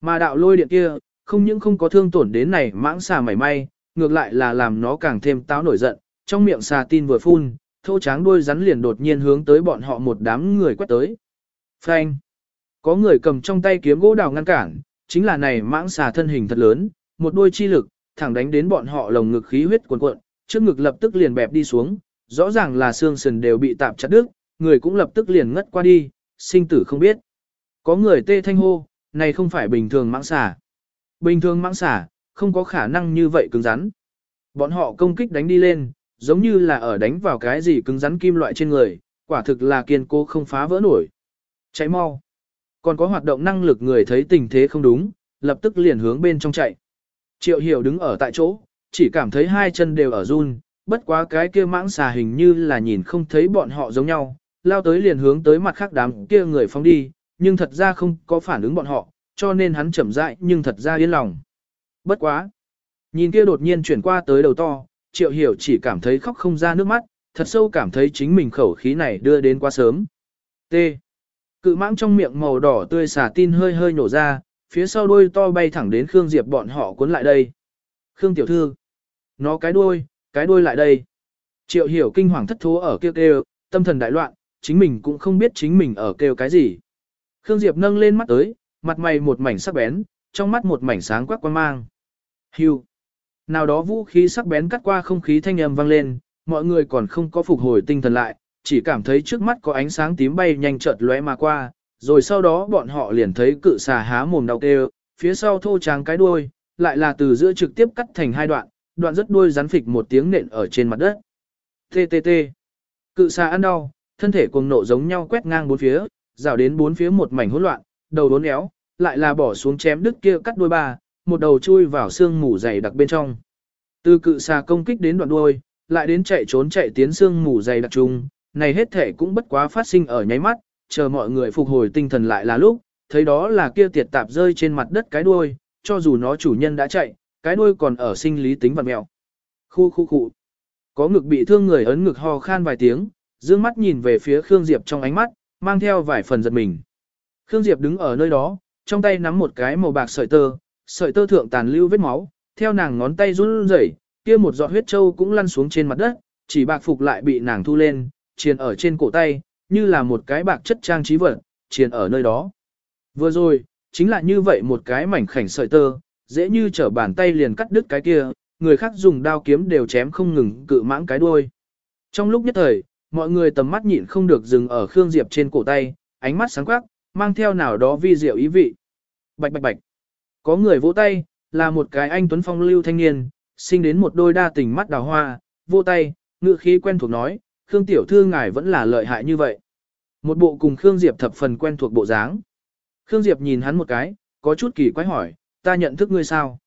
Mà đạo lôi điện kia, không những không có thương tổn đến này mãng xà mảy may, ngược lại là làm nó càng thêm táo nổi giận, trong miệng xà tin vừa phun, thô tráng đuôi rắn liền đột nhiên hướng tới bọn họ một đám người quét tới. Phanh! Có người cầm trong tay kiếm gỗ đào ngăn cản, chính là này mãng xà thân hình thật lớn, một đôi chi lực, thẳng đánh đến bọn họ lồng ngực khí huyết cuồn cuộn, trước ngực lập tức liền bẹp đi xuống, rõ ràng là xương sườn đều bị tạm chặt đứt, người cũng lập tức liền ngất qua đi, sinh tử không biết. Có người tê thanh hô, này không phải bình thường mãng xà. Bình thường mãng xà, không có khả năng như vậy cứng rắn. Bọn họ công kích đánh đi lên, giống như là ở đánh vào cái gì cứng rắn kim loại trên người, quả thực là kiên cố không phá vỡ nổi. Cháy mau. Còn có hoạt động năng lực người thấy tình thế không đúng, lập tức liền hướng bên trong chạy. Triệu hiểu đứng ở tại chỗ, chỉ cảm thấy hai chân đều ở run, bất quá cái kia mãng xà hình như là nhìn không thấy bọn họ giống nhau, lao tới liền hướng tới mặt khác đám kia người phóng đi, nhưng thật ra không có phản ứng bọn họ, cho nên hắn chậm rãi nhưng thật ra yên lòng. Bất quá. Nhìn kia đột nhiên chuyển qua tới đầu to, triệu hiểu chỉ cảm thấy khóc không ra nước mắt, thật sâu cảm thấy chính mình khẩu khí này đưa đến quá sớm. T. Cự mãng trong miệng màu đỏ tươi xả tin hơi hơi nổ ra, phía sau đuôi to bay thẳng đến Khương Diệp bọn họ cuốn lại đây. Khương tiểu thư. Nó cái đuôi, cái đuôi lại đây. Triệu hiểu kinh hoàng thất thố ở kêu kêu, tâm thần đại loạn, chính mình cũng không biết chính mình ở kêu cái gì. Khương Diệp nâng lên mắt tới, mặt mày một mảnh sắc bén, trong mắt một mảnh sáng quắc quan mang. Hưu. Nào đó vũ khí sắc bén cắt qua không khí thanh âm vang lên, mọi người còn không có phục hồi tinh thần lại, chỉ cảm thấy trước mắt có ánh sáng tím bay nhanh chợt lóe mà qua, rồi sau đó bọn họ liền thấy cự xà há mồm đau kêu, phía sau thô tráng cái đuôi, lại là từ giữa trực tiếp cắt thành hai đoạn, đoạn rất đuôi rắn phịch một tiếng nện ở trên mặt đất. TTT. Cự xà ăn đau, thân thể cuồng nộ giống nhau quét ngang bốn phía, rào đến bốn phía một mảnh hỗn loạn, đầu đốn éo, lại là bỏ xuống chém đứt kia cắt đuôi ba, một đầu chui vào xương mù dày đặc bên trong. Từ cự xà công kích đến đoạn đuôi, lại đến chạy trốn chạy tiến xương mù dày đặc trùng, này hết thể cũng bất quá phát sinh ở nháy mắt, chờ mọi người phục hồi tinh thần lại là lúc, thấy đó là kia tiệt tạp rơi trên mặt đất cái đuôi, cho dù nó chủ nhân đã chạy, cái đuôi còn ở sinh lý tính vật mèo. Khu khu khu. Có ngực bị thương người ấn ngực ho khan vài tiếng, dương mắt nhìn về phía Khương Diệp trong ánh mắt, mang theo vài phần giật mình. Khương Diệp đứng ở nơi đó, trong tay nắm một cái màu bạc sợi tơ, sợi tơ thượng tàn lưu vết máu, theo nàng ngón tay run rẩy, kia một giọt huyết châu cũng lăn xuống trên mặt đất, chỉ bạc phục lại bị nàng thu lên, triền ở trên cổ tay, như là một cái bạc chất trang trí vật, triền ở nơi đó. Vừa rồi, chính là như vậy một cái mảnh khảnh sợi tơ, dễ như trở bàn tay liền cắt đứt cái kia, người khác dùng đao kiếm đều chém không ngừng cự mãng cái đuôi. Trong lúc nhất thời, mọi người tầm mắt nhịn không được dừng ở Khương Diệp trên cổ tay, ánh mắt sáng quắc, mang theo nào đó vi diệu ý vị. Bạch bạch bạch. Có người vỗ tay, là một cái anh tuấn phong lưu thanh niên, sinh đến một đôi đa tình mắt đào hoa, vỗ tay, ngựa khí quen thuộc nói, Khương tiểu thư ngài vẫn là lợi hại như vậy. Một bộ cùng Khương Diệp thập phần quen thuộc bộ dáng. Khương Diệp nhìn hắn một cái, có chút kỳ quái hỏi, ta nhận thức ngươi sao?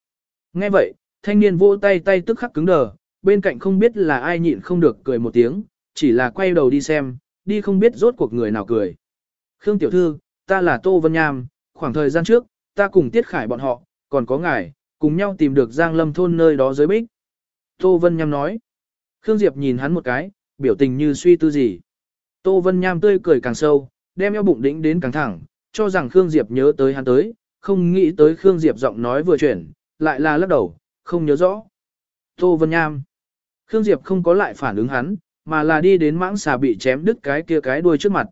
Nghe vậy, thanh niên vỗ tay tay tức khắc cứng đờ, bên cạnh không biết là ai nhịn không được cười một tiếng, chỉ là quay đầu đi xem, đi không biết rốt cuộc người nào cười. Khương tiểu thư, ta là Tô Vân Nham, khoảng thời gian trước, ta cùng Tiết Khải bọn họ, còn có ngài, cùng nhau tìm được Giang Lâm thôn nơi đó dưới bích. Tô Vân Nham nói. Khương Diệp nhìn hắn một cái, biểu tình như suy tư gì. Tô Vân Nham tươi cười càng sâu, đem eo bụng đĩnh đến càng thẳng, cho rằng Khương Diệp nhớ tới hắn tới, không nghĩ tới Khương Diệp giọng nói vừa chuyển, lại là lắc đầu, không nhớ rõ. Tô Vân Nham. Khương Diệp không có lại phản ứng hắn, mà là đi đến mãng xà bị chém đứt cái kia cái đuôi trước mặt.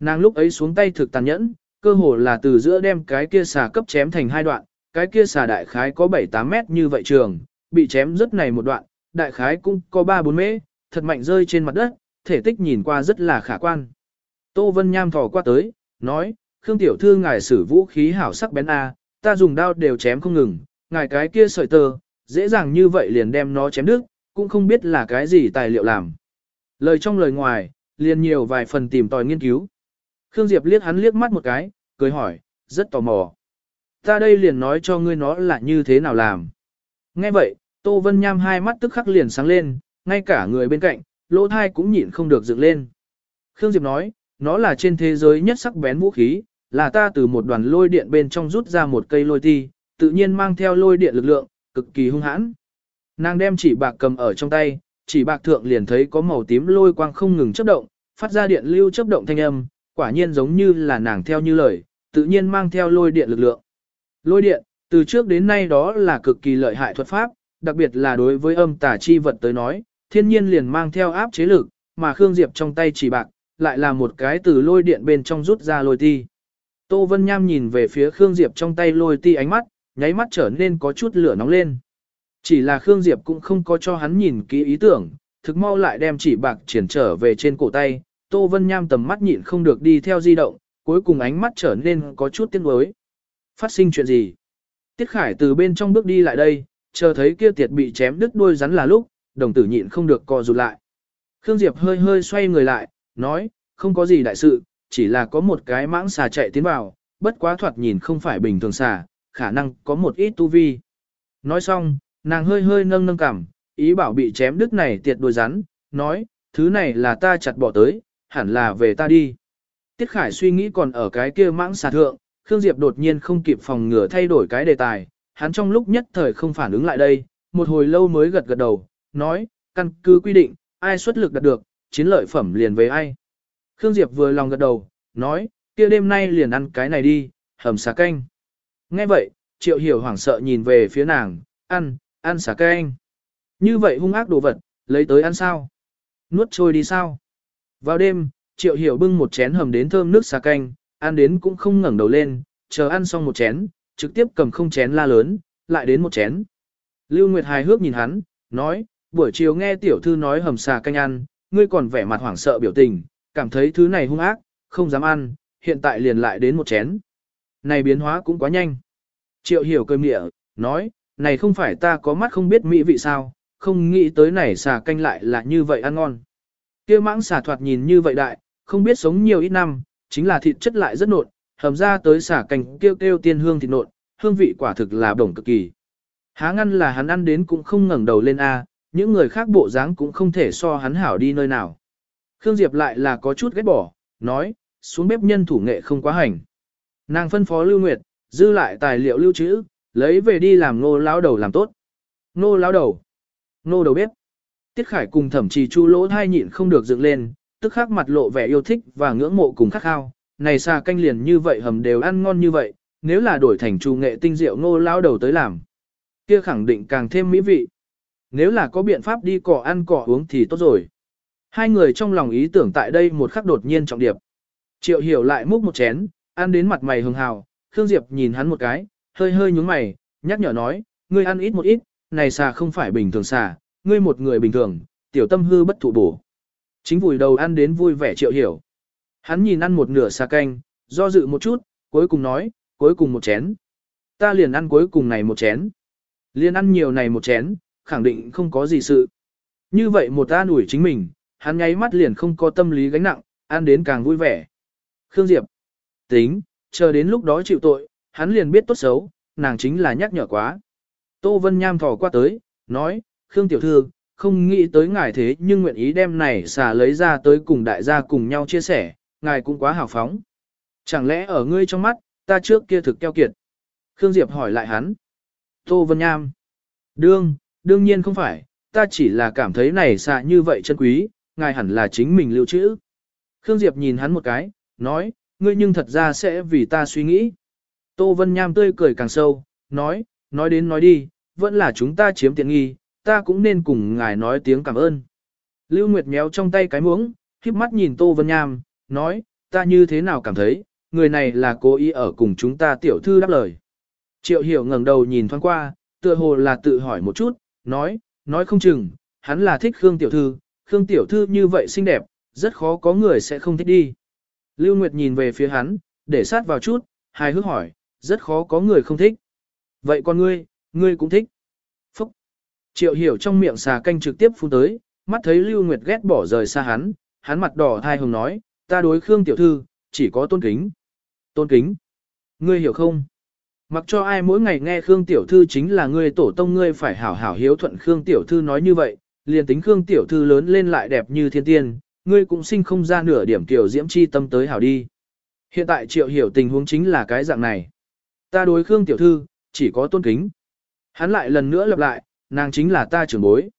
Nàng lúc ấy xuống tay thực tàn nhẫn, cơ hồ là từ giữa đem cái kia xà cấp chém thành hai đoạn, cái kia xà đại khái có 7-8 mét như vậy trường, bị chém rất này một đoạn, đại khái cũng có 3-4 mễ, thật mạnh rơi trên mặt đất, thể tích nhìn qua rất là khả quan. Tô Vân Nham thò qua tới, nói, Khương Tiểu Thư ngài sử vũ khí hảo sắc bén A, ta dùng đao đều chém không ngừng, ngài cái kia sợi tơ, dễ dàng như vậy liền đem nó chém đứt, cũng không biết là cái gì tài liệu làm. Lời trong lời ngoài, liền nhiều vài phần tìm tòi nghiên cứu. Khương Diệp liếc hắn liếc mắt một cái, cười hỏi, rất tò mò. Ta đây liền nói cho ngươi nó là như thế nào làm. Nghe vậy, Tô Vân Nham hai mắt tức khắc liền sáng lên, ngay cả người bên cạnh, lỗ thai cũng nhịn không được dựng lên. Khương Diệp nói, nó là trên thế giới nhất sắc bén vũ khí, là ta từ một đoàn lôi điện bên trong rút ra một cây lôi ti, tự nhiên mang theo lôi điện lực lượng, cực kỳ hung hãn. Nàng đem chỉ bạc cầm ở trong tay, chỉ bạc thượng liền thấy có màu tím lôi quang không ngừng chớp động, phát ra điện lưu chớp động thanh âm, quả nhiên giống như là nàng theo như lời, tự nhiên mang theo lôi điện lực lượng. Lôi điện, từ trước đến nay đó là cực kỳ lợi hại thuật pháp, đặc biệt là đối với âm tà chi vật tới nói, thiên nhiên liền mang theo áp chế lực, mà Khương Diệp trong tay chỉ bạc, lại là một cái từ lôi điện bên trong rút ra lôi ti. Tô Vân Nham nhìn về phía Khương Diệp trong tay lôi ti ánh mắt, nháy mắt trở nên có chút lửa nóng lên. Chỉ là Khương Diệp cũng không có cho hắn nhìn kỹ ý tưởng, thực mau lại đem chỉ bạc triển trở về trên cổ tay, Tô Vân Nham tầm mắt nhịn không được đi theo di động, cuối cùng ánh mắt trở nên có chút tiếc nuối. Phát sinh chuyện gì? Tiết Khải từ bên trong bước đi lại đây, chờ thấy kia tiệt bị chém đứt đuôi rắn là lúc, đồng tử nhịn không được co rụt lại. Khương Diệp hơi hơi xoay người lại, nói, không có gì đại sự, chỉ là có một cái mãng xà chạy tiến vào, bất quá thoạt nhìn không phải bình thường xà, khả năng có một ít tu vi. Nói xong, nàng hơi hơi nâng nâng cằm, ý bảo bị chém đứt này tiệt đôi rắn, nói, thứ này là ta chặt bỏ tới, hẳn là về ta đi. Tiết Khải suy nghĩ còn ở cái kia mãng xà thượng, Khương Diệp đột nhiên không kịp phòng ngừa thay đổi cái đề tài, hắn trong lúc nhất thời không phản ứng lại đây, một hồi lâu mới gật gật đầu, nói, căn cứ quy định, ai xuất lực đạt được, chiến lợi phẩm liền về ai. Khương Diệp vừa lòng gật đầu, nói, kia đêm nay liền ăn cái này đi, hầm xà canh. Nghe vậy, Triệu Hiểu hoảng sợ nhìn về phía nàng, ăn, ăn xà canh. Như vậy hung ác đồ vật, lấy tới ăn sao? Nuốt trôi đi sao? Vào đêm, Triệu Hiểu bưng một chén hầm đến thơm nước xà canh, ăn đến cũng không ngẩng đầu lên, chờ ăn xong một chén, trực tiếp cầm không chén la lớn, lại đến một chén. Lưu Nguyệt hài hước nhìn hắn, nói, buổi chiều nghe tiểu thư nói hầm xà canh ăn, ngươi còn vẻ mặt hoảng sợ biểu tình, cảm thấy thứ này hung ác, không dám ăn, hiện tại liền lại đến một chén. Này biến hóa cũng quá nhanh. Triệu hiểu cười mịa, nói, này không phải ta có mắt không biết mỹ vị sao, không nghĩ tới này xà canh lại là như vậy ăn ngon. kia mãng xà thoạt nhìn như vậy đại, không biết sống nhiều ít năm, chính là thịt chất lại rất nộn, hầm ra tới xà canh kêu kêu tiên hương thịt nộn, hương vị quả thực là đồng cực kỳ. Há ngăn là hắn ăn đến cũng không ngẩng đầu lên A, những người khác bộ dáng cũng không thể so hắn hảo đi nơi nào. Khương Diệp lại là có chút ghét bỏ, nói, xuống bếp nhân thủ nghệ không quá hành. Nàng phân phó Lưu Nguyệt, dư lại tài liệu lưu trữ, lấy về đi làm ngô lão đầu làm tốt. Ngô lão đầu, ngô đầu bếp. Tiết Khải cùng thẩm trì chu lỗ thai nhịn không được dựng lên, tức khắc mặt lộ vẻ yêu thích và ngưỡng mộ cùng khắc khao. Này xà canh liền như vậy hầm đều ăn ngon như vậy, nếu là đổi thành chu nghệ tinh diệu ngô lão đầu tới làm. Kia khẳng định càng thêm mỹ vị. Nếu là có biện pháp đi cỏ ăn cỏ uống thì tốt rồi. Hai người trong lòng ý tưởng tại đây một khắc đột nhiên trọng điệp. Triệu hiểu lại múc một chén, ăn đến mặt mày hường hào, Khương Diệp nhìn hắn một cái, hơi hơi nhúng mày, nhắc nhở nói, ngươi ăn ít một ít, này xà không phải bình thường xà, ngươi một người bình thường, tiểu tâm hư bất thụ bổ. Chính vùi đầu ăn đến vui vẻ triệu hiểu. Hắn nhìn ăn một nửa xà canh, do dự một chút, cuối cùng nói, cuối cùng một chén. Ta liền ăn cuối cùng này một chén. Liền ăn nhiều này một chén, khẳng định không có gì sự. Như vậy một ta ủi chính mình, hắn nháy mắt liền không có tâm lý gánh nặng, ăn đến càng vui vẻ. Khương Diệp, tính, chờ đến lúc đó chịu tội, hắn liền biết tốt xấu, nàng chính là nhắc nhở quá. Tô Vân Nham thò qua tới, nói, Khương Tiểu Thư, không nghĩ tới ngài thế nhưng nguyện ý đem này xà lấy ra tới cùng đại gia cùng nhau chia sẻ, ngài cũng quá hào phóng. Chẳng lẽ ở ngươi trong mắt, ta trước kia thực keo kiệt? Khương Diệp hỏi lại hắn. Tô Vân Nham. Đương, đương nhiên không phải, ta chỉ là cảm thấy này xạ như vậy chân quý, ngài hẳn là chính mình lưu trữ. Khương Diệp nhìn hắn một cái, nói, ngươi nhưng thật ra sẽ vì ta suy nghĩ. Tô Vân Nham tươi cười càng sâu, nói, nói đến nói đi, vẫn là chúng ta chiếm tiện nghi, ta cũng nên cùng ngài nói tiếng cảm ơn. Lưu Nguyệt méo trong tay cái muỗng, khiếp mắt nhìn Tô Vân Nham, nói, ta như thế nào cảm thấy, người này là cố ý ở cùng chúng ta tiểu thư đáp lời. Triệu hiểu ngẩng đầu nhìn thoáng qua, tựa hồ là tự hỏi một chút, nói, nói không chừng, hắn là thích Khương tiểu thư, Khương tiểu thư như vậy xinh đẹp, rất khó có người sẽ không thích đi. Lưu Nguyệt nhìn về phía hắn, để sát vào chút, hài hước hỏi, rất khó có người không thích. Vậy con ngươi, ngươi cũng thích. Phúc. Triệu hiểu trong miệng xà canh trực tiếp phun tới, mắt thấy Lưu Nguyệt ghét bỏ rời xa hắn, hắn mặt đỏ thai hồng nói, ta đối Khương tiểu thư, chỉ có tôn kính. Tôn kính. Ngươi hiểu không? Mặc cho ai mỗi ngày nghe Khương tiểu thư chính là ngươi tổ tông ngươi phải hảo hảo hiếu thuận Khương tiểu thư nói như vậy, liền tính Khương tiểu thư lớn lên lại đẹp như thiên tiên, ngươi cũng sinh không ra nửa điểm tiểu diễm chi tâm tới hảo đi. Hiện tại triệu hiểu tình huống chính là cái dạng này. Ta đối Khương tiểu thư, chỉ có tôn kính. Hắn lại lần nữa lặp lại, nàng chính là ta trưởng bối.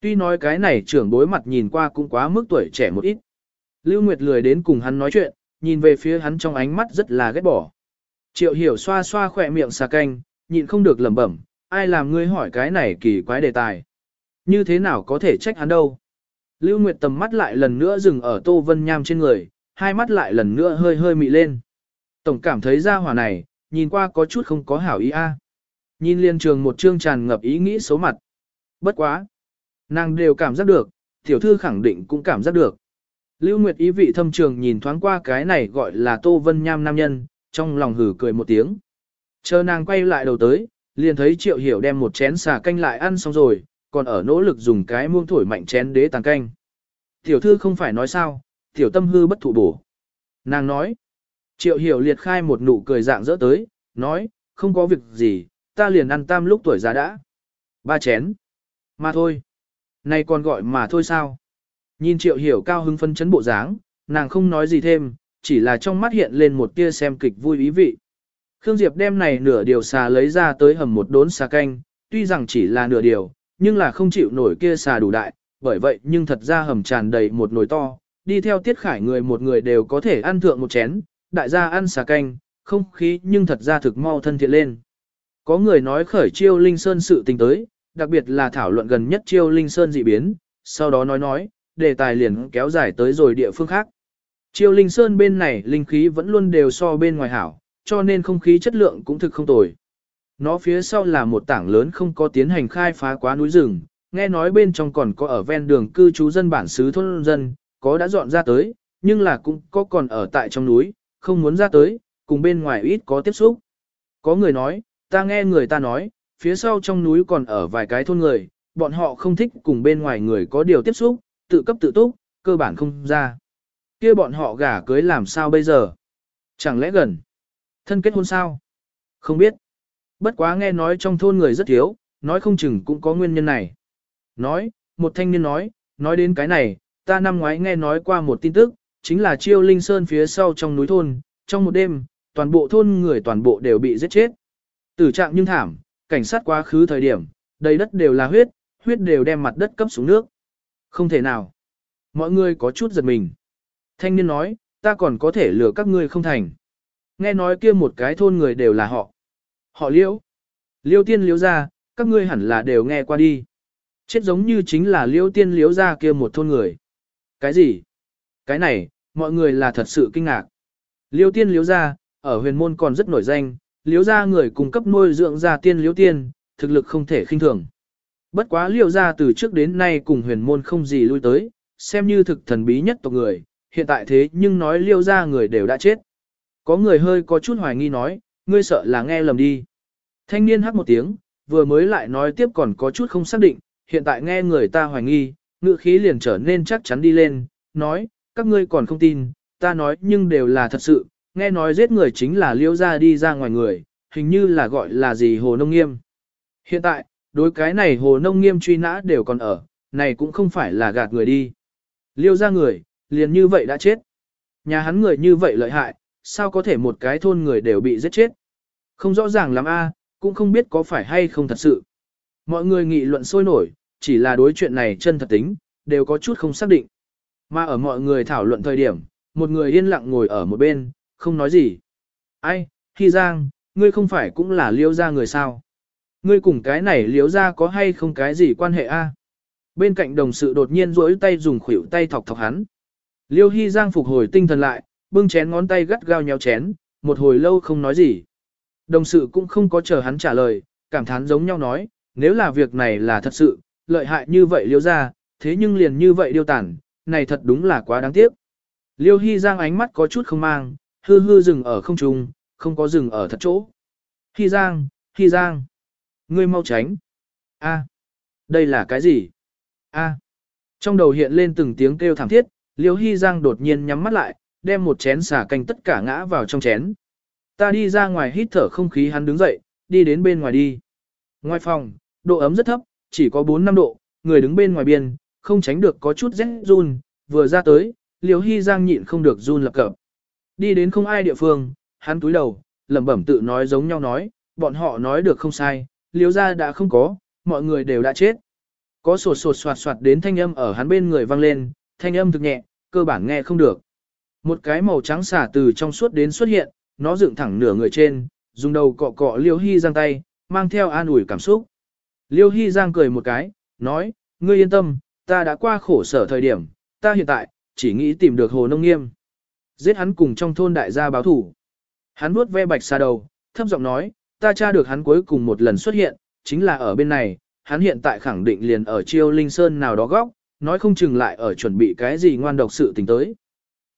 Tuy nói cái này trưởng bối mặt nhìn qua cũng quá mức tuổi trẻ một ít. Lưu Nguyệt lười đến cùng hắn nói chuyện, nhìn về phía hắn trong ánh mắt rất là ghét bỏ. Triệu hiểu xoa xoa khỏe miệng xà canh, nhịn không được lẩm bẩm, ai làm ngươi hỏi cái này kỳ quái đề tài. Như thế nào có thể trách hắn đâu. Lưu Nguyệt tầm mắt lại lần nữa dừng ở Tô Vân Nham trên người, hai mắt lại lần nữa hơi hơi mị lên. Tổng cảm thấy ra hỏa này, nhìn qua có chút không có hảo ý a. Nhìn liên trường một chương tràn ngập ý nghĩ xấu mặt. Bất quá. Nàng đều cảm giác được, tiểu thư khẳng định cũng cảm giác được. Lưu Nguyệt ý vị thâm trường nhìn thoáng qua cái này gọi là Tô Vân Nham nam nhân, trong lòng hử cười một tiếng. Chờ nàng quay lại đầu tới, liền thấy Triệu Hiểu đem một chén xà canh lại ăn xong rồi, còn ở nỗ lực dùng cái muông thổi mạnh chén đế tàng canh. Tiểu thư không phải nói sao, tiểu tâm hư bất thụ bổ. Nàng nói, Triệu Hiểu liệt khai một nụ cười dạng dỡ tới, nói, không có việc gì, ta liền ăn tam lúc tuổi già đã. Ba chén. Mà thôi. Này còn gọi mà thôi sao? Nhìn Triệu Hiểu cao hứng phân chấn bộ dáng, nàng không nói gì thêm, chỉ là trong mắt hiện lên một tia xem kịch vui ý vị. Khương Diệp đem này nửa điều xà lấy ra tới hầm một đốn xà canh, tuy rằng chỉ là nửa điều, nhưng là không chịu nổi kia xà đủ đại, bởi vậy nhưng thật ra hầm tràn đầy một nồi to, đi theo tiết khải người một người đều có thể ăn thượng một chén, đại gia ăn xà canh, không khí nhưng thật ra thực mau thân thiện lên. Có người nói khởi chiêu linh sơn sự tình tới, đặc biệt là thảo luận gần nhất chiêu linh sơn dị biến, sau đó nói nói, đề tài liền kéo dài tới rồi địa phương khác. Chiêu linh sơn bên này linh khí vẫn luôn đều so bên ngoài hảo, cho nên không khí chất lượng cũng thực không tồi. Nó phía sau là một tảng lớn không có tiến hành khai phá quá núi rừng, nghe nói bên trong còn có ở ven đường cư trú dân bản xứ thôn dân, có đã dọn ra tới, nhưng là cũng có còn ở tại trong núi, không muốn ra tới, cùng bên ngoài ít có tiếp xúc. Có người nói, ta nghe người ta nói, phía sau trong núi còn ở vài cái thôn người, bọn họ không thích cùng bên ngoài người có điều tiếp xúc, tự cấp tự túc, cơ bản không ra kia bọn họ gả cưới làm sao bây giờ? Chẳng lẽ gần? Thân kết hôn sao? Không biết. Bất quá nghe nói trong thôn người rất thiếu, nói không chừng cũng có nguyên nhân này. Nói, một thanh niên nói, nói đến cái này, ta năm ngoái nghe nói qua một tin tức, chính là chiêu linh sơn phía sau trong núi thôn, trong một đêm, toàn bộ thôn người toàn bộ đều bị giết chết. Tử trạng nhưng thảm, cảnh sát quá khứ thời điểm, đầy đất đều là huyết, huyết đều đem mặt đất cấp xuống nước. Không thể nào. Mọi người có chút giật mình. Thanh niên nói, ta còn có thể lừa các ngươi không thành. Nghe nói kia một cái thôn người đều là họ. Họ liễu. Liêu tiên liễu ra, các ngươi hẳn là đều nghe qua đi. Chết giống như chính là liễu tiên liễu ra kia một thôn người. Cái gì? Cái này, mọi người là thật sự kinh ngạc. Liêu tiên liễu ra, ở huyền môn còn rất nổi danh, liễu ra người cung cấp nuôi dưỡng ra tiên liễu tiên, thực lực không thể khinh thường. Bất quá liễu ra từ trước đến nay cùng huyền môn không gì lui tới, xem như thực thần bí nhất tộc người, hiện tại thế nhưng nói liêu ra người đều đã chết. Có người hơi có chút hoài nghi nói, ngươi sợ là nghe lầm đi. Thanh niên hắc một tiếng, vừa mới lại nói tiếp còn có chút không xác định, hiện tại nghe người ta hoài nghi, ngữ khí liền trở nên chắc chắn đi lên, nói, các ngươi còn không tin, ta nói nhưng đều là thật sự, nghe nói giết người chính là liêu ra đi ra ngoài người, hình như là gọi là gì hồ nông nghiêm. Hiện tại, đối cái này hồ nông nghiêm truy nã đều còn ở, này cũng không phải là gạt người đi. Liêu ra người, liền như vậy đã chết. Nhà hắn người như vậy lợi hại, sao có thể một cái thôn người đều bị giết chết. Không rõ ràng lắm a, à, cũng không biết có phải hay không thật sự. Mọi người nghị luận sôi nổi, chỉ là đối chuyện này chân thật tính, đều có chút không xác định. Mà ở mọi người thảo luận thời điểm, một người yên lặng ngồi ở một bên, không nói gì. Ai, Hy Giang, ngươi không phải cũng là liêu gia người sao? Ngươi cùng cái này liếu ra có hay không cái gì quan hệ a? Bên cạnh đồng sự đột nhiên rỗi tay dùng khuỷu tay thọc thọc hắn. Liêu Hy Giang phục hồi tinh thần lại, bưng chén ngón tay gắt gao nhéo chén, một hồi lâu không nói gì. Đồng sự cũng không có chờ hắn trả lời, cảm thán giống nhau nói, nếu là việc này là thật sự, lợi hại như vậy liêu ra, thế nhưng liền như vậy điêu tản, này thật đúng là quá đáng tiếc. Liêu Hy Giang ánh mắt có chút không mang, hư hư dừng ở không trung, không có dừng ở thật chỗ. Hy Giang, Hy Giang, ngươi mau tránh. A, đây là cái gì? A. Trong đầu hiện lên từng tiếng kêu thảm thiết, Liêu Hy Giang đột nhiên nhắm mắt lại, đem một chén xả canh tất cả ngã vào trong chén. Ta đi ra ngoài hít thở không khí hắn đứng dậy, đi đến bên ngoài đi. Ngoài phòng, độ ấm rất thấp, chỉ có 4-5 độ, người đứng bên ngoài biên, không tránh được có chút rét run, vừa ra tới, Liêu Hy Giang nhịn không được run lập cập. Đi đến không ai địa phương, hắn túi đầu, lẩm bẩm tự nói giống nhau nói, bọn họ nói được không sai, Liêu ra đã không có, mọi người đều đã chết. Có sột sột soạt soạt đến thanh âm ở hắn bên người vang lên, thanh âm thực nhẹ, cơ bản nghe không được. Một cái màu trắng xả từ trong suốt đến xuất hiện, nó dựng thẳng nửa người trên, dùng đầu cọ cọ Liêu Hy Giang tay, mang theo an ủi cảm xúc. Liêu Hy Giang cười một cái, nói, ngươi yên tâm, ta đã qua khổ sở thời điểm, ta hiện tại, chỉ nghĩ tìm được hồ nông nghiêm. Giết hắn cùng trong thôn đại gia báo thủ. Hắn vuốt ve bạch xa đầu, thấp giọng nói, ta tra được hắn cuối cùng một lần xuất hiện, chính là ở bên này, hắn hiện tại khẳng định liền ở chiêu linh sơn nào đó góc, nói không chừng lại ở chuẩn bị cái gì ngoan độc sự tình tới.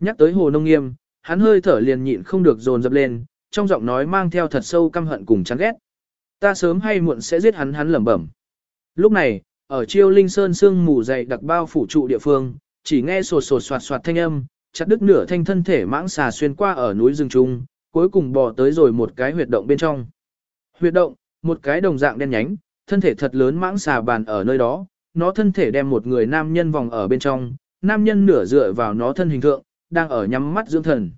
Nhắc tới hồ nông nghiêm, hắn hơi thở liền nhịn không được dồn dập lên, trong giọng nói mang theo thật sâu căm hận cùng chán ghét. Ta sớm hay muộn sẽ giết hắn hắn lẩm bẩm. Lúc này, ở chiêu linh sơn sương mù dày đặc bao phủ trụ địa phương, chỉ nghe sột sột soạt soạt thanh âm, chặt đứt nửa thanh thân thể mãng xà xuyên qua ở núi rừng trung, cuối cùng bò tới rồi một cái huyệt động bên trong. Huyệt động, một cái đồng dạng đen nhánh, thân thể thật lớn mãng xà bàn ở nơi đó, nó thân thể đem một người nam nhân vòng ở bên trong, nam nhân nửa dựa vào nó thân hình thượng, đang ở nhắm mắt dưỡng thần.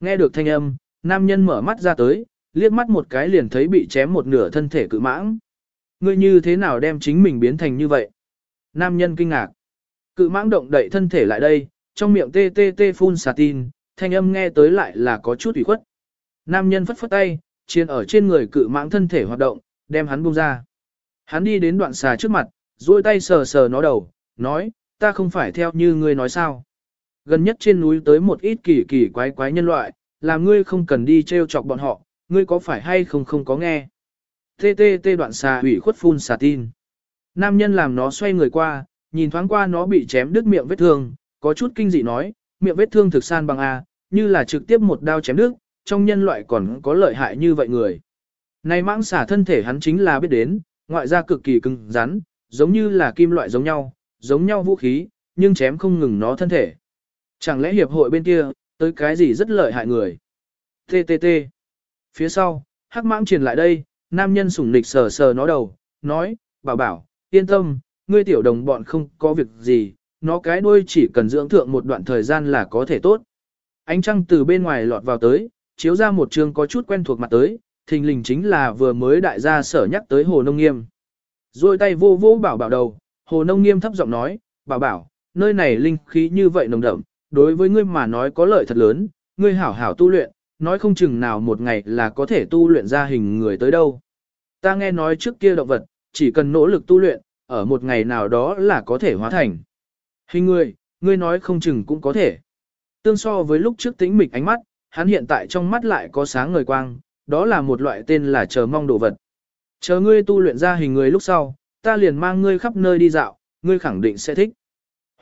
Nghe được thanh âm, nam nhân mở mắt ra tới, liếc mắt một cái liền thấy bị chém một nửa thân thể cự mãng. Ngươi như thế nào đem chính mình biến thành như vậy? Nam nhân kinh ngạc. Cự mãng động đậy thân thể lại đây, trong miệng tê tê tê phun xà tin, thanh âm nghe tới lại là có chút ủy khuất. Nam nhân phất phất tay, chiên ở trên người cự mãng thân thể hoạt động, đem hắn buông ra. Hắn đi đến đoạn xà trước mặt, duỗi tay sờ sờ nó đầu, nói, ta không phải theo như ngươi nói sao. Gần nhất trên núi tới một ít kỳ kỳ quái quái nhân loại, làm ngươi không cần đi treo chọc bọn họ, ngươi có phải hay không không có nghe. Tê tê tê đoạn xà hủy khuất phun xà tin. Nam nhân làm nó xoay người qua, nhìn thoáng qua nó bị chém đứt miệng vết thương, có chút kinh dị nói, miệng vết thương thực san bằng A, như là trực tiếp một đao chém đứt, trong nhân loại còn có lợi hại như vậy người. Này mãng xả thân thể hắn chính là biết đến, ngoại ra cực kỳ cứng rắn, giống như là kim loại giống nhau, giống nhau vũ khí, nhưng chém không ngừng nó thân thể. Chẳng lẽ hiệp hội bên kia, tới cái gì rất lợi hại người. TTT. Phía sau, hắc mãng truyền lại đây, nam nhân sủng nịch sờ sờ nó đầu, nói, bảo bảo, yên tâm, ngươi tiểu đồng bọn không có việc gì, nó cái đuôi chỉ cần dưỡng thượng một đoạn thời gian là có thể tốt. Ánh trăng từ bên ngoài lọt vào tới, chiếu ra một trường có chút quen thuộc mặt tới, thình lình chính là vừa mới đại gia sở nhắc tới Hồ Nông Nghiêm. Rồi tay vô vô bảo bảo đầu, Hồ Nông Nghiêm thấp giọng nói, bảo bảo, nơi này linh khí như vậy nồng đậm, đối với ngươi mà nói có lợi thật lớn, ngươi hảo hảo tu luyện, nói không chừng nào một ngày là có thể tu luyện ra hình người tới đâu. Ta nghe nói trước kia động vật, chỉ cần nỗ lực tu luyện, ở một ngày nào đó là có thể hóa thành. Hình người, ngươi nói không chừng cũng có thể. Tương so với lúc trước tĩnh mịch ánh mắt, hắn hiện tại trong mắt lại có sáng ngời quang, đó là một loại tên là chờ mong đồ vật. Chờ ngươi tu luyện ra hình người lúc sau, ta liền mang ngươi khắp nơi đi dạo, ngươi khẳng định sẽ thích.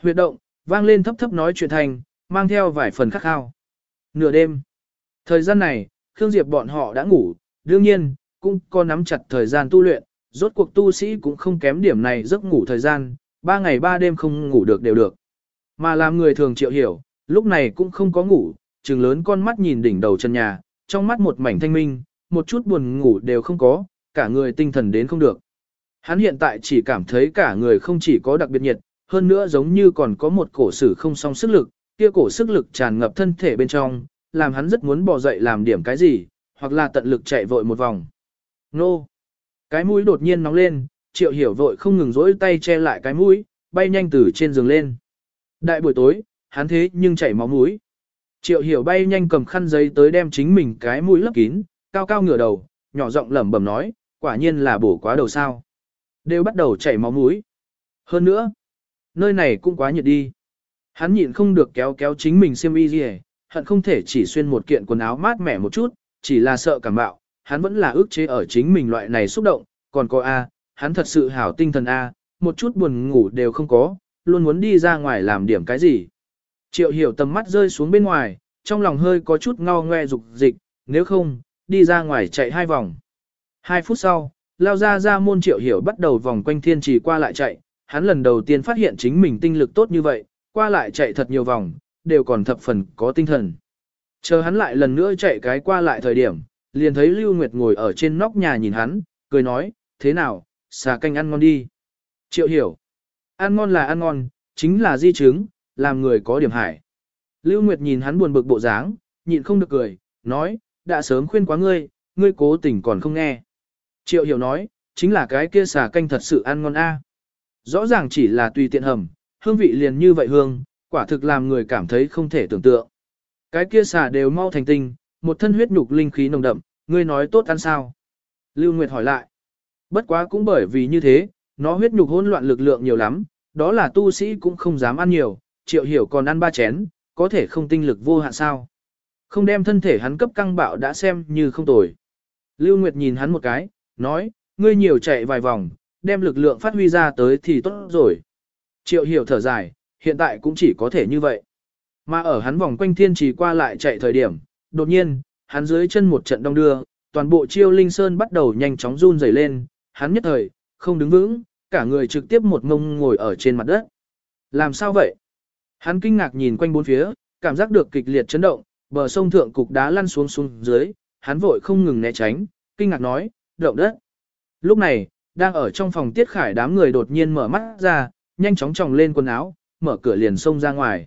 Huyệt động, vang lên thấp thấp nói chuyện thành, mang theo vài phần khắc khao. Nửa đêm. Thời gian này, Khương Diệp bọn họ đã ngủ, đương nhiên, cũng có nắm chặt thời gian tu luyện, rốt cuộc tu sĩ cũng không kém điểm này giấc ngủ thời gian, ba ngày ba đêm không ngủ được đều được. Mà làm người thường chịu hiểu, lúc này cũng không có ngủ, trừng lớn con mắt nhìn đỉnh đầu chân nhà, trong mắt một mảnh thanh minh, một chút buồn ngủ đều không có, cả người tinh thần đến không được. Hắn hiện tại chỉ cảm thấy cả người không chỉ có đặc biệt nhiệt, hơn nữa giống như còn có một cổ sử không song sức lực, kia cổ sức lực tràn ngập thân thể bên trong, làm hắn rất muốn bò dậy làm điểm cái gì, hoặc là tận lực chạy vội một vòng. Nô! Cái mũi đột nhiên nóng lên, triệu hiểu vội không ngừng rỗi tay che lại cái mũi, bay nhanh từ trên giường lên. Đại buổi tối, hắn thế nhưng chảy máu mũi. Triệu hiểu bay nhanh cầm khăn giấy tới đem chính mình cái mũi lấp kín, cao cao ngửa đầu, nhỏ giọng lẩm bẩm nói, quả nhiên là bổ quá đầu sao. Đều bắt đầu chảy máu mũi. Hơn nữa, nơi này cũng quá nhiệt đi. Hắn nhịn không được kéo kéo chính mình xiêm y gì hận không thể chỉ xuyên một kiện quần áo mát mẻ một chút, chỉ là sợ cảm bạo, hắn vẫn là ước chế ở chính mình loại này xúc động, còn có A, hắn thật sự hảo tinh thần A, một chút buồn ngủ đều không có, luôn muốn đi ra ngoài làm điểm cái gì. Triệu hiểu tầm mắt rơi xuống bên ngoài, trong lòng hơi có chút ngao ngoe dục dịch, nếu không, đi ra ngoài chạy hai vòng. Hai phút sau, lao ra ra môn triệu hiểu bắt đầu vòng quanh thiên trì qua lại chạy, hắn lần đầu tiên phát hiện chính mình tinh lực tốt như vậy, qua lại chạy thật nhiều vòng, đều còn thập phần có tinh thần. Chờ hắn lại lần nữa chạy cái qua lại thời điểm, liền thấy Lưu Nguyệt ngồi ở trên nóc nhà nhìn hắn, cười nói, thế nào, xà canh ăn ngon đi. Triệu hiểu, ăn ngon là ăn ngon, chính là di chứng, làm người có điểm hải. Lưu Nguyệt nhìn hắn buồn bực bộ dáng, nhịn không được cười, nói, đã sớm khuyên quá ngươi, ngươi cố tình còn không nghe. Triệu hiểu nói, chính là cái kia xà canh thật sự ăn ngon a. Rõ ràng chỉ là tùy tiện hầm, hương vị liền như vậy hương, quả thực làm người cảm thấy không thể tưởng tượng. Cái kia xà đều mau thành tinh, một thân huyết nhục linh khí nồng đậm, ngươi nói tốt ăn sao? Lưu Nguyệt hỏi lại. Bất quá cũng bởi vì như thế, nó huyết nhục hỗn loạn lực lượng nhiều lắm, đó là tu sĩ cũng không dám ăn nhiều, triệu hiểu còn ăn ba chén, có thể không tinh lực vô hạn sao. Không đem thân thể hắn cấp căng bạo đã xem như không tồi. Lưu Nguyệt nhìn hắn một cái, nói, ngươi nhiều chạy vài vòng, đem lực lượng phát huy ra tới thì tốt rồi. Triệu hiểu thở dài, hiện tại cũng chỉ có thể như vậy. Mà ở hắn vòng quanh thiên trì qua lại chạy thời điểm, đột nhiên, hắn dưới chân một trận đông đưa, toàn bộ chiêu linh sơn bắt đầu nhanh chóng run rẩy lên, hắn nhất thời, không đứng vững, cả người trực tiếp một ngông ngồi ở trên mặt đất. Làm sao vậy? Hắn kinh ngạc nhìn quanh bốn phía, cảm giác được kịch liệt chấn động, bờ sông thượng cục đá lăn xuống xuống dưới, hắn vội không ngừng né tránh, kinh ngạc nói, động đất. Lúc này, đang ở trong phòng tiết khải đám người đột nhiên mở mắt ra, nhanh chóng tròng lên quần áo, mở cửa liền xông ra ngoài.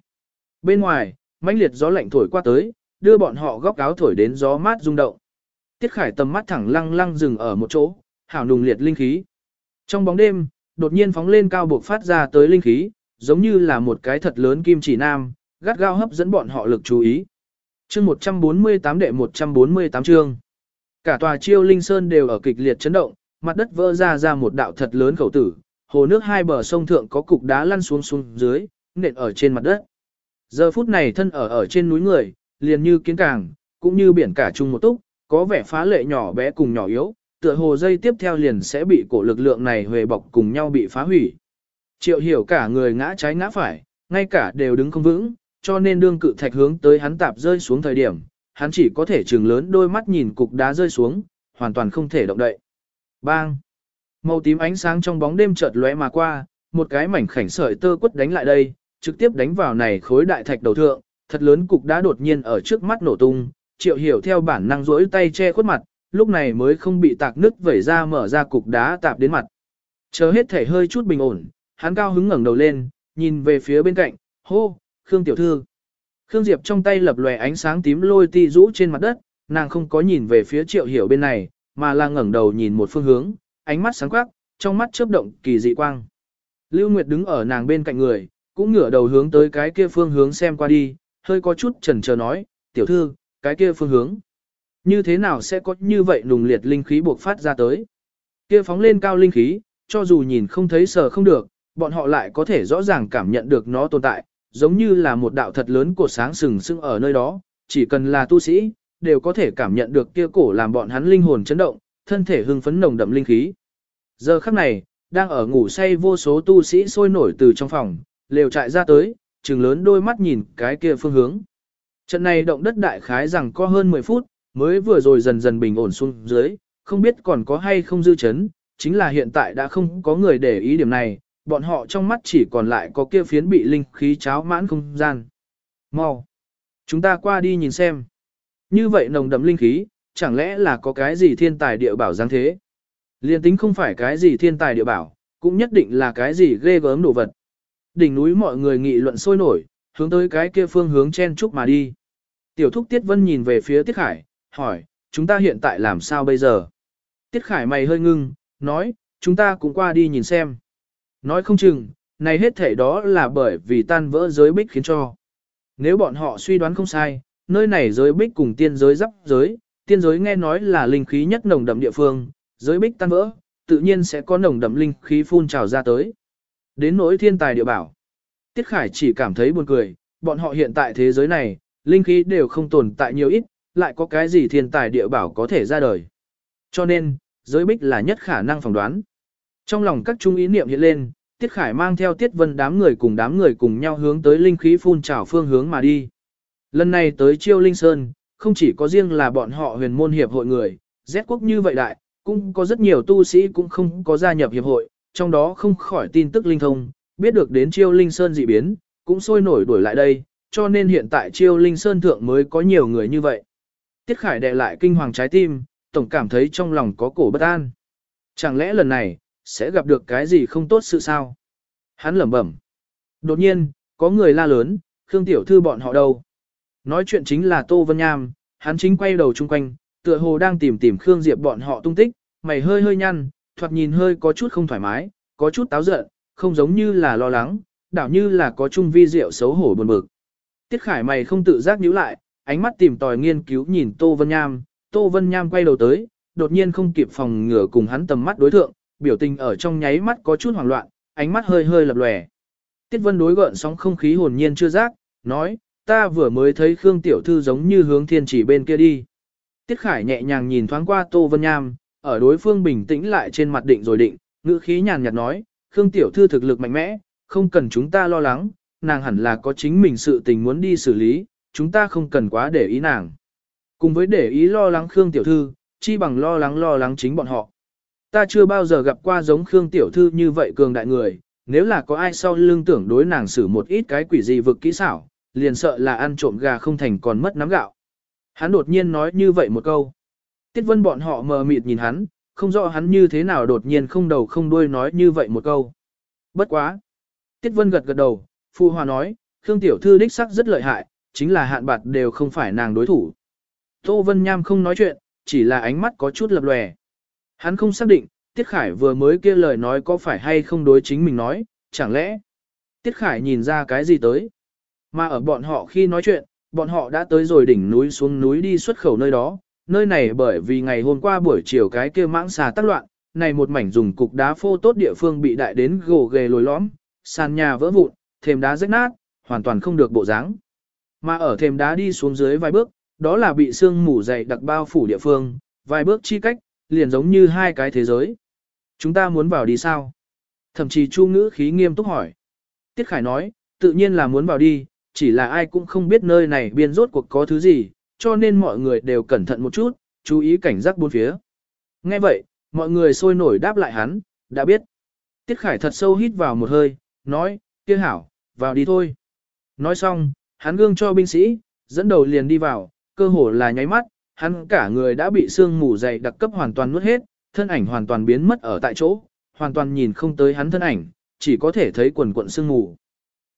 Bên ngoài, mãnh liệt gió lạnh thổi qua tới, đưa bọn họ góc áo thổi đến gió mát rung động. Tiết khải tầm mắt thẳng lăng lăng dừng ở một chỗ, hảo nùng liệt linh khí. Trong bóng đêm, đột nhiên phóng lên cao buộc phát ra tới linh khí, giống như là một cái thật lớn kim chỉ nam, gắt gao hấp dẫn bọn họ lực chú ý. Chương 148 đệ 148 chương. Cả tòa chiêu linh sơn đều ở kịch liệt chấn động, mặt đất vỡ ra ra một đạo thật lớn khẩu tử, hồ nước hai bờ sông thượng có cục đá lăn xuống xuống dưới, nện ở trên mặt đất. Giờ phút này thân ở ở trên núi người, liền như kiến càng, cũng như biển cả chung một túc, có vẻ phá lệ nhỏ bé cùng nhỏ yếu, tựa hồ dây tiếp theo liền sẽ bị cổ lực lượng này huề bọc cùng nhau bị phá hủy. Triệu hiểu cả người ngã trái ngã phải, ngay cả đều đứng không vững, cho nên đương cự thạch hướng tới hắn tạp rơi xuống thời điểm, hắn chỉ có thể trừng lớn đôi mắt nhìn cục đá rơi xuống, hoàn toàn không thể động đậy. Bang! Màu tím ánh sáng trong bóng đêm chợt lóe mà qua, một cái mảnh khảnh sợi tơ quất đánh lại đây, trực tiếp đánh vào này khối đại thạch đầu thượng, thật lớn cục đá đột nhiên ở trước mắt nổ tung, triệu hiểu theo bản năng rỗi tay che khuất mặt, lúc này mới không bị tạc nứt vẩy ra mở ra cục đá tạp đến mặt. Chờ hết thể hơi chút bình ổn, hắn cao hứng ngẩng đầu lên, nhìn về phía bên cạnh, hô, Khương tiểu thư. Khương Diệp trong tay lập lòe ánh sáng tím lôi ti rũ trên mặt đất, nàng không có nhìn về phía triệu hiểu bên này, mà là ngẩng đầu nhìn một phương hướng, ánh mắt sáng quắc, trong mắt chớp động kỳ dị quang. Lưu Nguyệt đứng ở nàng bên cạnh người, cũng ngửa đầu hướng tới cái kia phương hướng xem qua đi, hơi có chút chần chờ nói, tiểu thư, cái kia phương hướng. Như thế nào sẽ có như vậy nùng liệt linh khí buộc phát ra tới? Kia phóng lên cao linh khí, cho dù nhìn không thấy sờ không được, bọn họ lại có thể rõ ràng cảm nhận được nó tồn tại, giống như là một đạo thật lớn của sáng sừng sững ở nơi đó, chỉ cần là tu sĩ, đều có thể cảm nhận được kia cổ làm bọn hắn linh hồn chấn động, thân thể hưng phấn nồng đậm linh khí. Giờ khắc này, đang ở ngủ say vô số tu sĩ sôi nổi từ trong phòng, lều trại ra tới, trừng lớn đôi mắt nhìn cái kia phương hướng. Trận này động đất đại khái rằng có hơn 10 phút, mới vừa rồi dần dần bình ổn xuống dưới, không biết còn có hay không dư chấn, chính là hiện tại đã không có người để ý điểm này, bọn họ trong mắt chỉ còn lại có kia phiến bị linh khí cháo mãn không gian. Mau! Chúng ta qua đi nhìn xem. Như vậy nồng đậm linh khí, chẳng lẽ là có cái gì thiên tài địa bảo dáng thế? Liên tính không phải cái gì thiên tài địa bảo, cũng nhất định là cái gì ghê gớm đồ vật. Đỉnh núi mọi người nghị luận sôi nổi, hướng tới cái kia phương hướng chen chúc mà đi. Tiểu thúc Tiết Vân nhìn về phía Tiết Khải, hỏi, chúng ta hiện tại làm sao bây giờ? Tiết Khải mày hơi ngưng, nói, chúng ta cũng qua đi nhìn xem. Nói không chừng, này hết thể đó là bởi vì tan vỡ giới bích khiến cho. Nếu bọn họ suy đoán không sai, nơi này giới bích cùng tiên giới giáp giới, tiên giới nghe nói là linh khí nhất nồng đậm địa phương, giới bích tan vỡ, tự nhiên sẽ có nồng đậm linh khí phun trào ra tới. Đến nỗi thiên tài địa bảo. Tiết Khải chỉ cảm thấy buồn cười, bọn họ hiện tại thế giới này, linh khí đều không tồn tại nhiều ít, lại có cái gì thiên tài địa bảo có thể ra đời. Cho nên, giới bích là nhất khả năng phỏng đoán. Trong lòng các trung ý niệm hiện lên, Tiết Khải mang theo Tiết Vân đám người cùng đám người cùng nhau hướng tới linh khí phun trào phương hướng mà đi. Lần này tới Chiêu Linh Sơn, không chỉ có riêng là bọn họ huyền môn hiệp hội người, Z quốc như vậy đại, cũng có rất nhiều tu sĩ cũng không có gia nhập hiệp hội, trong đó không khỏi tin tức linh thông, biết được đến Chiêu Linh Sơn dị biến, cũng sôi nổi đuổi lại đây, cho nên hiện tại Chiêu Linh Sơn thượng mới có nhiều người như vậy. Tiết Khải đè lại kinh hoàng trái tim, tổng cảm thấy trong lòng có cổ bất an. Chẳng lẽ lần này, sẽ gặp được cái gì không tốt sự sao? Hắn lẩm bẩm. Đột nhiên, có người la lớn, Khương Tiểu Thư bọn họ đâu? Nói chuyện chính là Tô Vân Nham, hắn chính quay đầu chung quanh, tựa hồ đang tìm tìm Khương Diệp bọn họ tung tích, mày hơi hơi nhăn, thoạt nhìn hơi có chút không thoải mái, có chút táo giận, không giống như là lo lắng, đảo như là có chung vi diệu xấu hổ buồn bực. Tiết Khải mày không tự giác nhíu lại, ánh mắt tìm tòi nghiên cứu nhìn Tô Vân Nham, Tô Vân Nham quay đầu tới, đột nhiên không kịp phòng ngừa cùng hắn tầm mắt đối thượng, biểu tình ở trong nháy mắt có chút hoảng loạn, ánh mắt hơi hơi lập lòe. Tiết Vân đối gợn sóng không khí hồn nhiên chưa giác, nói, ta vừa mới thấy Khương Tiểu Thư giống như hướng thiên chỉ bên kia đi. Tiết Khải nhẹ nhàng nhìn thoáng qua Tô Vân Nham, ở đối phương bình tĩnh lại trên mặt định rồi định, ngữ khí nhàn nhạt nói, Khương Tiểu Thư thực lực mạnh mẽ, không cần chúng ta lo lắng, nàng hẳn là có chính mình sự tình muốn đi xử lý, chúng ta không cần quá để ý nàng. Cùng với để ý lo lắng Khương Tiểu Thư, chi bằng lo lắng lo lắng chính bọn họ. Ta chưa bao giờ gặp qua giống Khương Tiểu Thư như vậy cường đại người, nếu là có ai sau lưng tưởng đối nàng xử một ít cái quỷ gì vực kỹ xảo, liền sợ là ăn trộm gà không thành còn mất nắm gạo. Hắn đột nhiên nói như vậy một câu. Tiết vân bọn họ mờ mịt nhìn hắn, không rõ hắn như thế nào đột nhiên không đầu không đuôi nói như vậy một câu. Bất quá. Tiết vân gật gật đầu, Phu Hòa nói, Khương Tiểu Thư đích sắc rất lợi hại, chính là hạn bạt đều không phải nàng đối thủ. Tô Vân Nham không nói chuyện, chỉ là ánh mắt có chút lập lòe. Hắn không xác định, Tiết Khải vừa mới kia lời nói có phải hay không đối chính mình nói, chẳng lẽ Tiết Khải nhìn ra cái gì tới. Mà ở bọn họ khi nói chuyện, bọn họ đã tới rồi đỉnh núi xuống núi đi xuất khẩu nơi đó, nơi này bởi vì ngày hôm qua buổi chiều cái kia mãng xà tác loạn, này một mảnh dùng cục đá phô tốt địa phương bị đại đến gồ ghề lồi lõm, sàn nhà vỡ vụn, thềm đá rách nát, hoàn toàn không được bộ dáng. Mà ở thềm đá đi xuống dưới vài bước, đó là bị sương mù dày đặc bao phủ địa phương, vài bước chi cách, liền giống như hai cái thế giới. Chúng ta muốn vào đi sao? Thậm chí chu ngữ khí nghiêm túc hỏi. Tiết Khải nói, tự nhiên là muốn vào đi, chỉ là ai cũng không biết nơi này biên rốt cuộc có thứ gì, cho nên mọi người đều cẩn thận một chút, chú ý cảnh giác bốn phía. Nghe vậy, mọi người sôi nổi đáp lại hắn, đã biết. Tiết Khải thật sâu hít vào một hơi, nói, kia hảo, vào đi thôi. Nói xong, hắn gương cho binh sĩ, dẫn đầu liền đi vào, cơ hồ là nháy mắt, hắn cả người đã bị sương mù dày đặc cấp hoàn toàn nuốt hết, thân ảnh hoàn toàn biến mất ở tại chỗ, hoàn toàn nhìn không tới hắn thân ảnh, chỉ có thể thấy quần quận sương mù.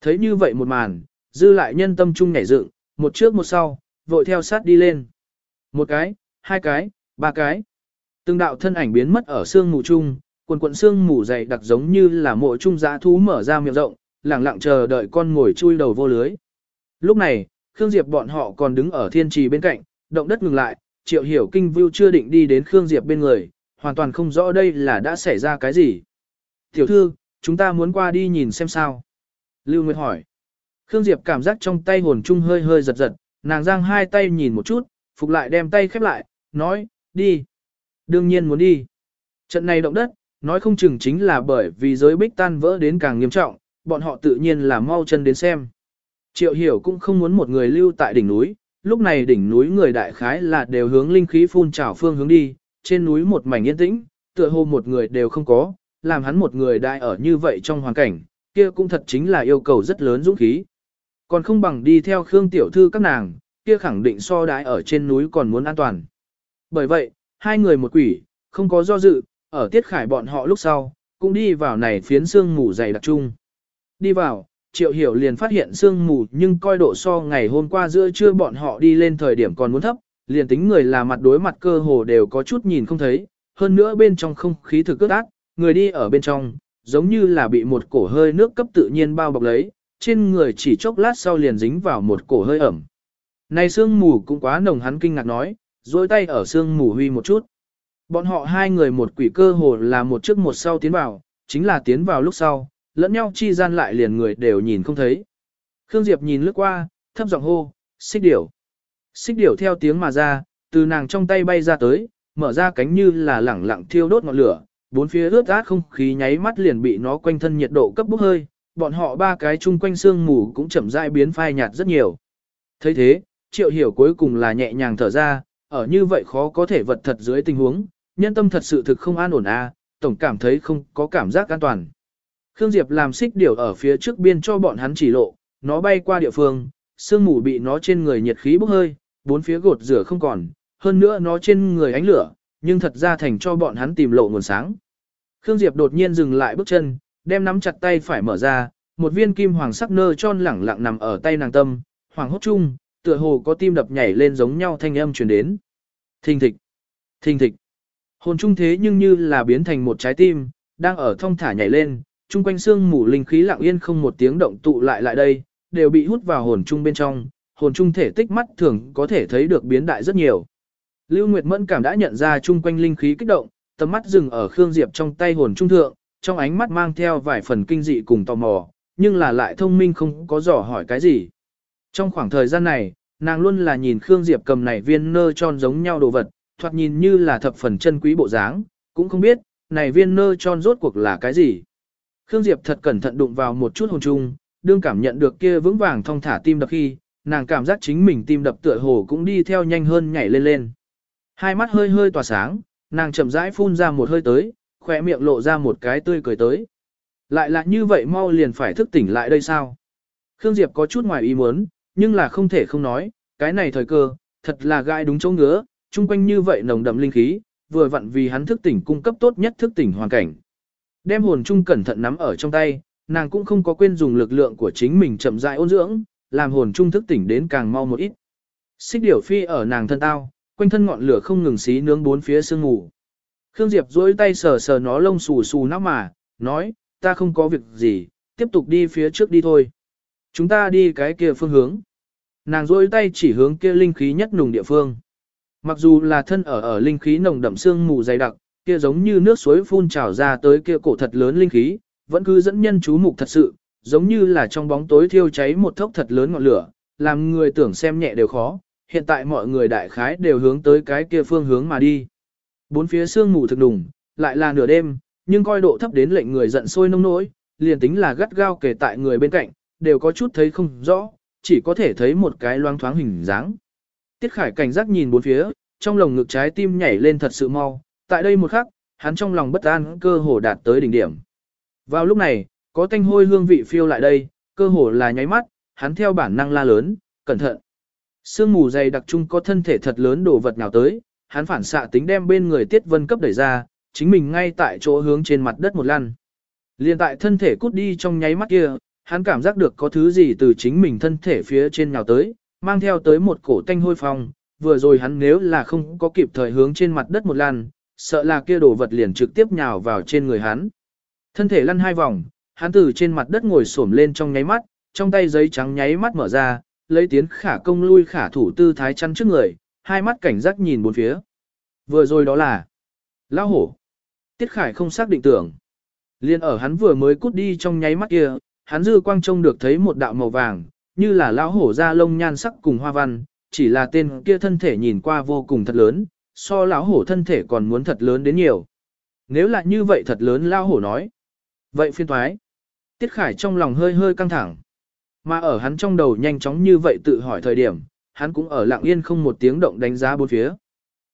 Thấy như vậy một màn, dư lại nhân tâm trung nhảy dựng, một trước một sau, vội theo sát đi lên. Một cái, hai cái, ba cái. Từng đạo thân ảnh biến mất ở sương mù chung, quần quận sương mù dày đặc giống như là mộ trung dã thú mở ra miệng rộng, lẳng lặng chờ đợi con ngồi chui đầu vô lưới. Lúc này, Khương Diệp bọn họ còn đứng ở thiên trì bên cạnh, động đất ngừng lại, Triệu Hiểu Kinh Vưu chưa định đi đến Khương Diệp bên người, hoàn toàn không rõ đây là đã xảy ra cái gì. Tiểu thư, chúng ta muốn qua đi nhìn xem sao. Lưu Nguyệt hỏi. Khương Diệp cảm giác trong tay hồn trung hơi hơi giật giật, nàng giang hai tay nhìn một chút, phục lại đem tay khép lại, nói, đi. Đương nhiên muốn đi. Trận này động đất, nói không chừng chính là bởi vì giới bích tan vỡ đến càng nghiêm trọng, bọn họ tự nhiên là mau chân đến xem. Triệu hiểu cũng không muốn một người lưu tại đỉnh núi, lúc này đỉnh núi người đại khái là đều hướng linh khí phun trào phương hướng đi, trên núi một mảnh yên tĩnh, tựa hồ một người đều không có, làm hắn một người đại ở như vậy trong hoàn cảnh, kia cũng thật chính là yêu cầu rất lớn dũng khí. Còn không bằng đi theo Khương tiểu thư các nàng, kia khẳng định so đại ở trên núi còn muốn an toàn. Bởi vậy, hai người một quỷ, không có do dự, ở tiết khải bọn họ lúc sau, cũng đi vào này phiến xương ngủ dày đặc chung. Đi vào, triệu hiểu liền phát hiện sương mù nhưng coi độ so ngày hôm qua giữa trưa bọn họ đi lên thời điểm còn muốn thấp, liền tính người là mặt đối mặt cơ hồ đều có chút nhìn không thấy, hơn nữa bên trong không khí thực cước ác, người đi ở bên trong, giống như là bị một cổ hơi nước cấp tự nhiên bao bọc lấy, trên người chỉ chốc lát sau liền dính vào một cổ hơi ẩm. Này sương mù cũng quá nồng hắn kinh ngạc nói, dối tay ở sương mù huy một chút. Bọn họ hai người một quỷ cơ hồ là một trước một sau tiến vào, chính là tiến vào lúc sau, lẫn nhau chi gian lại liền người đều nhìn không thấy. Khương Diệp nhìn lướt qua, thấp giọng hô, xích điểu. Xích điểu theo tiếng mà ra, từ nàng trong tay bay ra tới, mở ra cánh như là lẳng lặng thiêu đốt ngọn lửa, bốn phía ướt át không khí nháy mắt liền bị nó quanh thân nhiệt độ cấp bốc hơi, bọn họ ba cái chung quanh xương mù cũng chậm rãi biến phai nhạt rất nhiều. thấy thế, triệu hiểu cuối cùng là nhẹ nhàng thở ra, ở như vậy khó có thể vật thật dưới tình huống, nhân tâm thật sự thực không an ổn a, tổng cảm thấy không có cảm giác an toàn. Khương Diệp làm xích điểu ở phía trước biên cho bọn hắn chỉ lộ, nó bay qua địa phương, sương mù bị nó trên người nhiệt khí bốc hơi, bốn phía gột rửa không còn, hơn nữa nó trên người ánh lửa, nhưng thật ra thành cho bọn hắn tìm lộ nguồn sáng. Khương Diệp đột nhiên dừng lại bước chân, đem nắm chặt tay phải mở ra, một viên kim hoàng sắc nơ tròn lẳng lặng nằm ở tay nàng tâm, hoàng hốt chung, tựa hồ có tim đập nhảy lên giống nhau thanh âm truyền đến. Thình thịch, thình thịch. Hồn trung thế nhưng như là biến thành một trái tim, đang ở thông thả nhảy lên, chung quanh xương mù linh khí lặng yên không một tiếng động tụ lại lại đây, đều bị hút vào hồn trung bên trong, hồn trung thể tích mắt thường có thể thấy được biến đại rất nhiều. Lưu Nguyệt Mẫn cảm đã nhận ra chung quanh linh khí kích động, tầm mắt dừng ở Khương Diệp trong tay hồn trung thượng, trong ánh mắt mang theo vài phần kinh dị cùng tò mò, nhưng là lại thông minh không có dò hỏi cái gì. Trong khoảng thời gian này, nàng luôn là nhìn Khương Diệp cầm này viên nơ tròn giống nhau đồ vật, thoạt nhìn như là thập phần chân quý bộ dáng, cũng không biết, này viên nơ tròn rốt cuộc là cái gì. Khương Diệp thật cẩn thận đụng vào một chút hồn trung, đương cảm nhận được kia vững vàng thong thả tim đập khi, nàng cảm giác chính mình tim đập tựa hồ cũng đi theo nhanh hơn nhảy lên lên. Hai mắt hơi hơi tỏa sáng, nàng chậm rãi phun ra một hơi tới, khỏe miệng lộ ra một cái tươi cười tới. Lại là như vậy mau liền phải thức tỉnh lại đây sao? Khương Diệp có chút ngoài ý muốn, nhưng là không thể không nói, cái này thời cơ, thật là gai đúng chỗ ngứa, chung quanh như vậy nồng đậm linh khí, vừa vặn vì hắn thức tỉnh cung cấp tốt nhất thức tỉnh hoàn cảnh. Đem hồn chung cẩn thận nắm ở trong tay, nàng cũng không có quên dùng lực lượng của chính mình chậm rãi ôn dưỡng, làm hồn trung thức tỉnh đến càng mau một ít. Xích điểu phi ở nàng thân tao, quanh thân ngọn lửa không ngừng xí nướng bốn phía sương ngủ. Khương Diệp duỗi tay sờ sờ nó lông xù xù nó mà, nói, ta không có việc gì, tiếp tục đi phía trước đi thôi. Chúng ta đi cái kia phương hướng. Nàng duỗi tay chỉ hướng kia linh khí nhất nùng địa phương. Mặc dù là thân ở ở linh khí nồng đậm sương mù dày đặc, kia giống như nước suối phun trào ra tới kia cổ thật lớn linh khí, vẫn cứ dẫn nhân chú mục thật sự, giống như là trong bóng tối thiêu cháy một thốc thật lớn ngọn lửa, làm người tưởng xem nhẹ đều khó, hiện tại mọi người đại khái đều hướng tới cái kia phương hướng mà đi. Bốn phía sương mù thực đùng, lại là nửa đêm, nhưng coi độ thấp đến lệnh người giận sôi nông nỗi, liền tính là gắt gao kề tại người bên cạnh, đều có chút thấy không rõ, chỉ có thể thấy một cái loang thoáng hình dáng. Tiết Khải cảnh giác nhìn bốn phía, trong lồng ngực trái tim nhảy lên thật sự mau, tại đây một khắc, hắn trong lòng bất an cơ hồ đạt tới đỉnh điểm. Vào lúc này, có tanh hôi hương vị phiêu lại đây, cơ hồ là nháy mắt, hắn theo bản năng la lớn, cẩn thận. Sương mù dày đặc trung có thân thể thật lớn đổ vật nào tới, hắn phản xạ tính đem bên người Tiết Vân cấp đẩy ra, chính mình ngay tại chỗ hướng trên mặt đất một lăn. Liên tại thân thể cút đi trong nháy mắt kia, hắn cảm giác được có thứ gì từ chính mình thân thể phía trên nhào tới, mang theo tới một cổ tanh hôi phong, vừa rồi hắn nếu là không có kịp thời hướng trên mặt đất một lần sợ là kia đồ vật liền trực tiếp nhào vào trên người hắn. Thân thể lăn hai vòng, hắn từ trên mặt đất ngồi xổm lên trong nháy mắt, trong tay giấy trắng nháy mắt mở ra, lấy tiến khả công lui khả thủ tư thái chăn trước người, hai mắt cảnh giác nhìn bốn phía. Vừa rồi đó là lão hổ. Tiết Khải không xác định tưởng. Liên ở hắn vừa mới cút đi trong nháy mắt kia, hắn dư quang trông được thấy một đạo màu vàng, như là lão hổ da lông nhan sắc cùng hoa văn, chỉ là tên kia thân thể nhìn qua vô cùng thật lớn, so lão hổ thân thể còn muốn thật lớn đến nhiều. Nếu là như vậy thật lớn lão hổ nói. Vậy phiên thoái. Tiết Khải trong lòng hơi hơi căng thẳng. Mà ở hắn trong đầu nhanh chóng như vậy tự hỏi thời điểm, hắn cũng ở lặng yên không một tiếng động đánh giá bốn phía.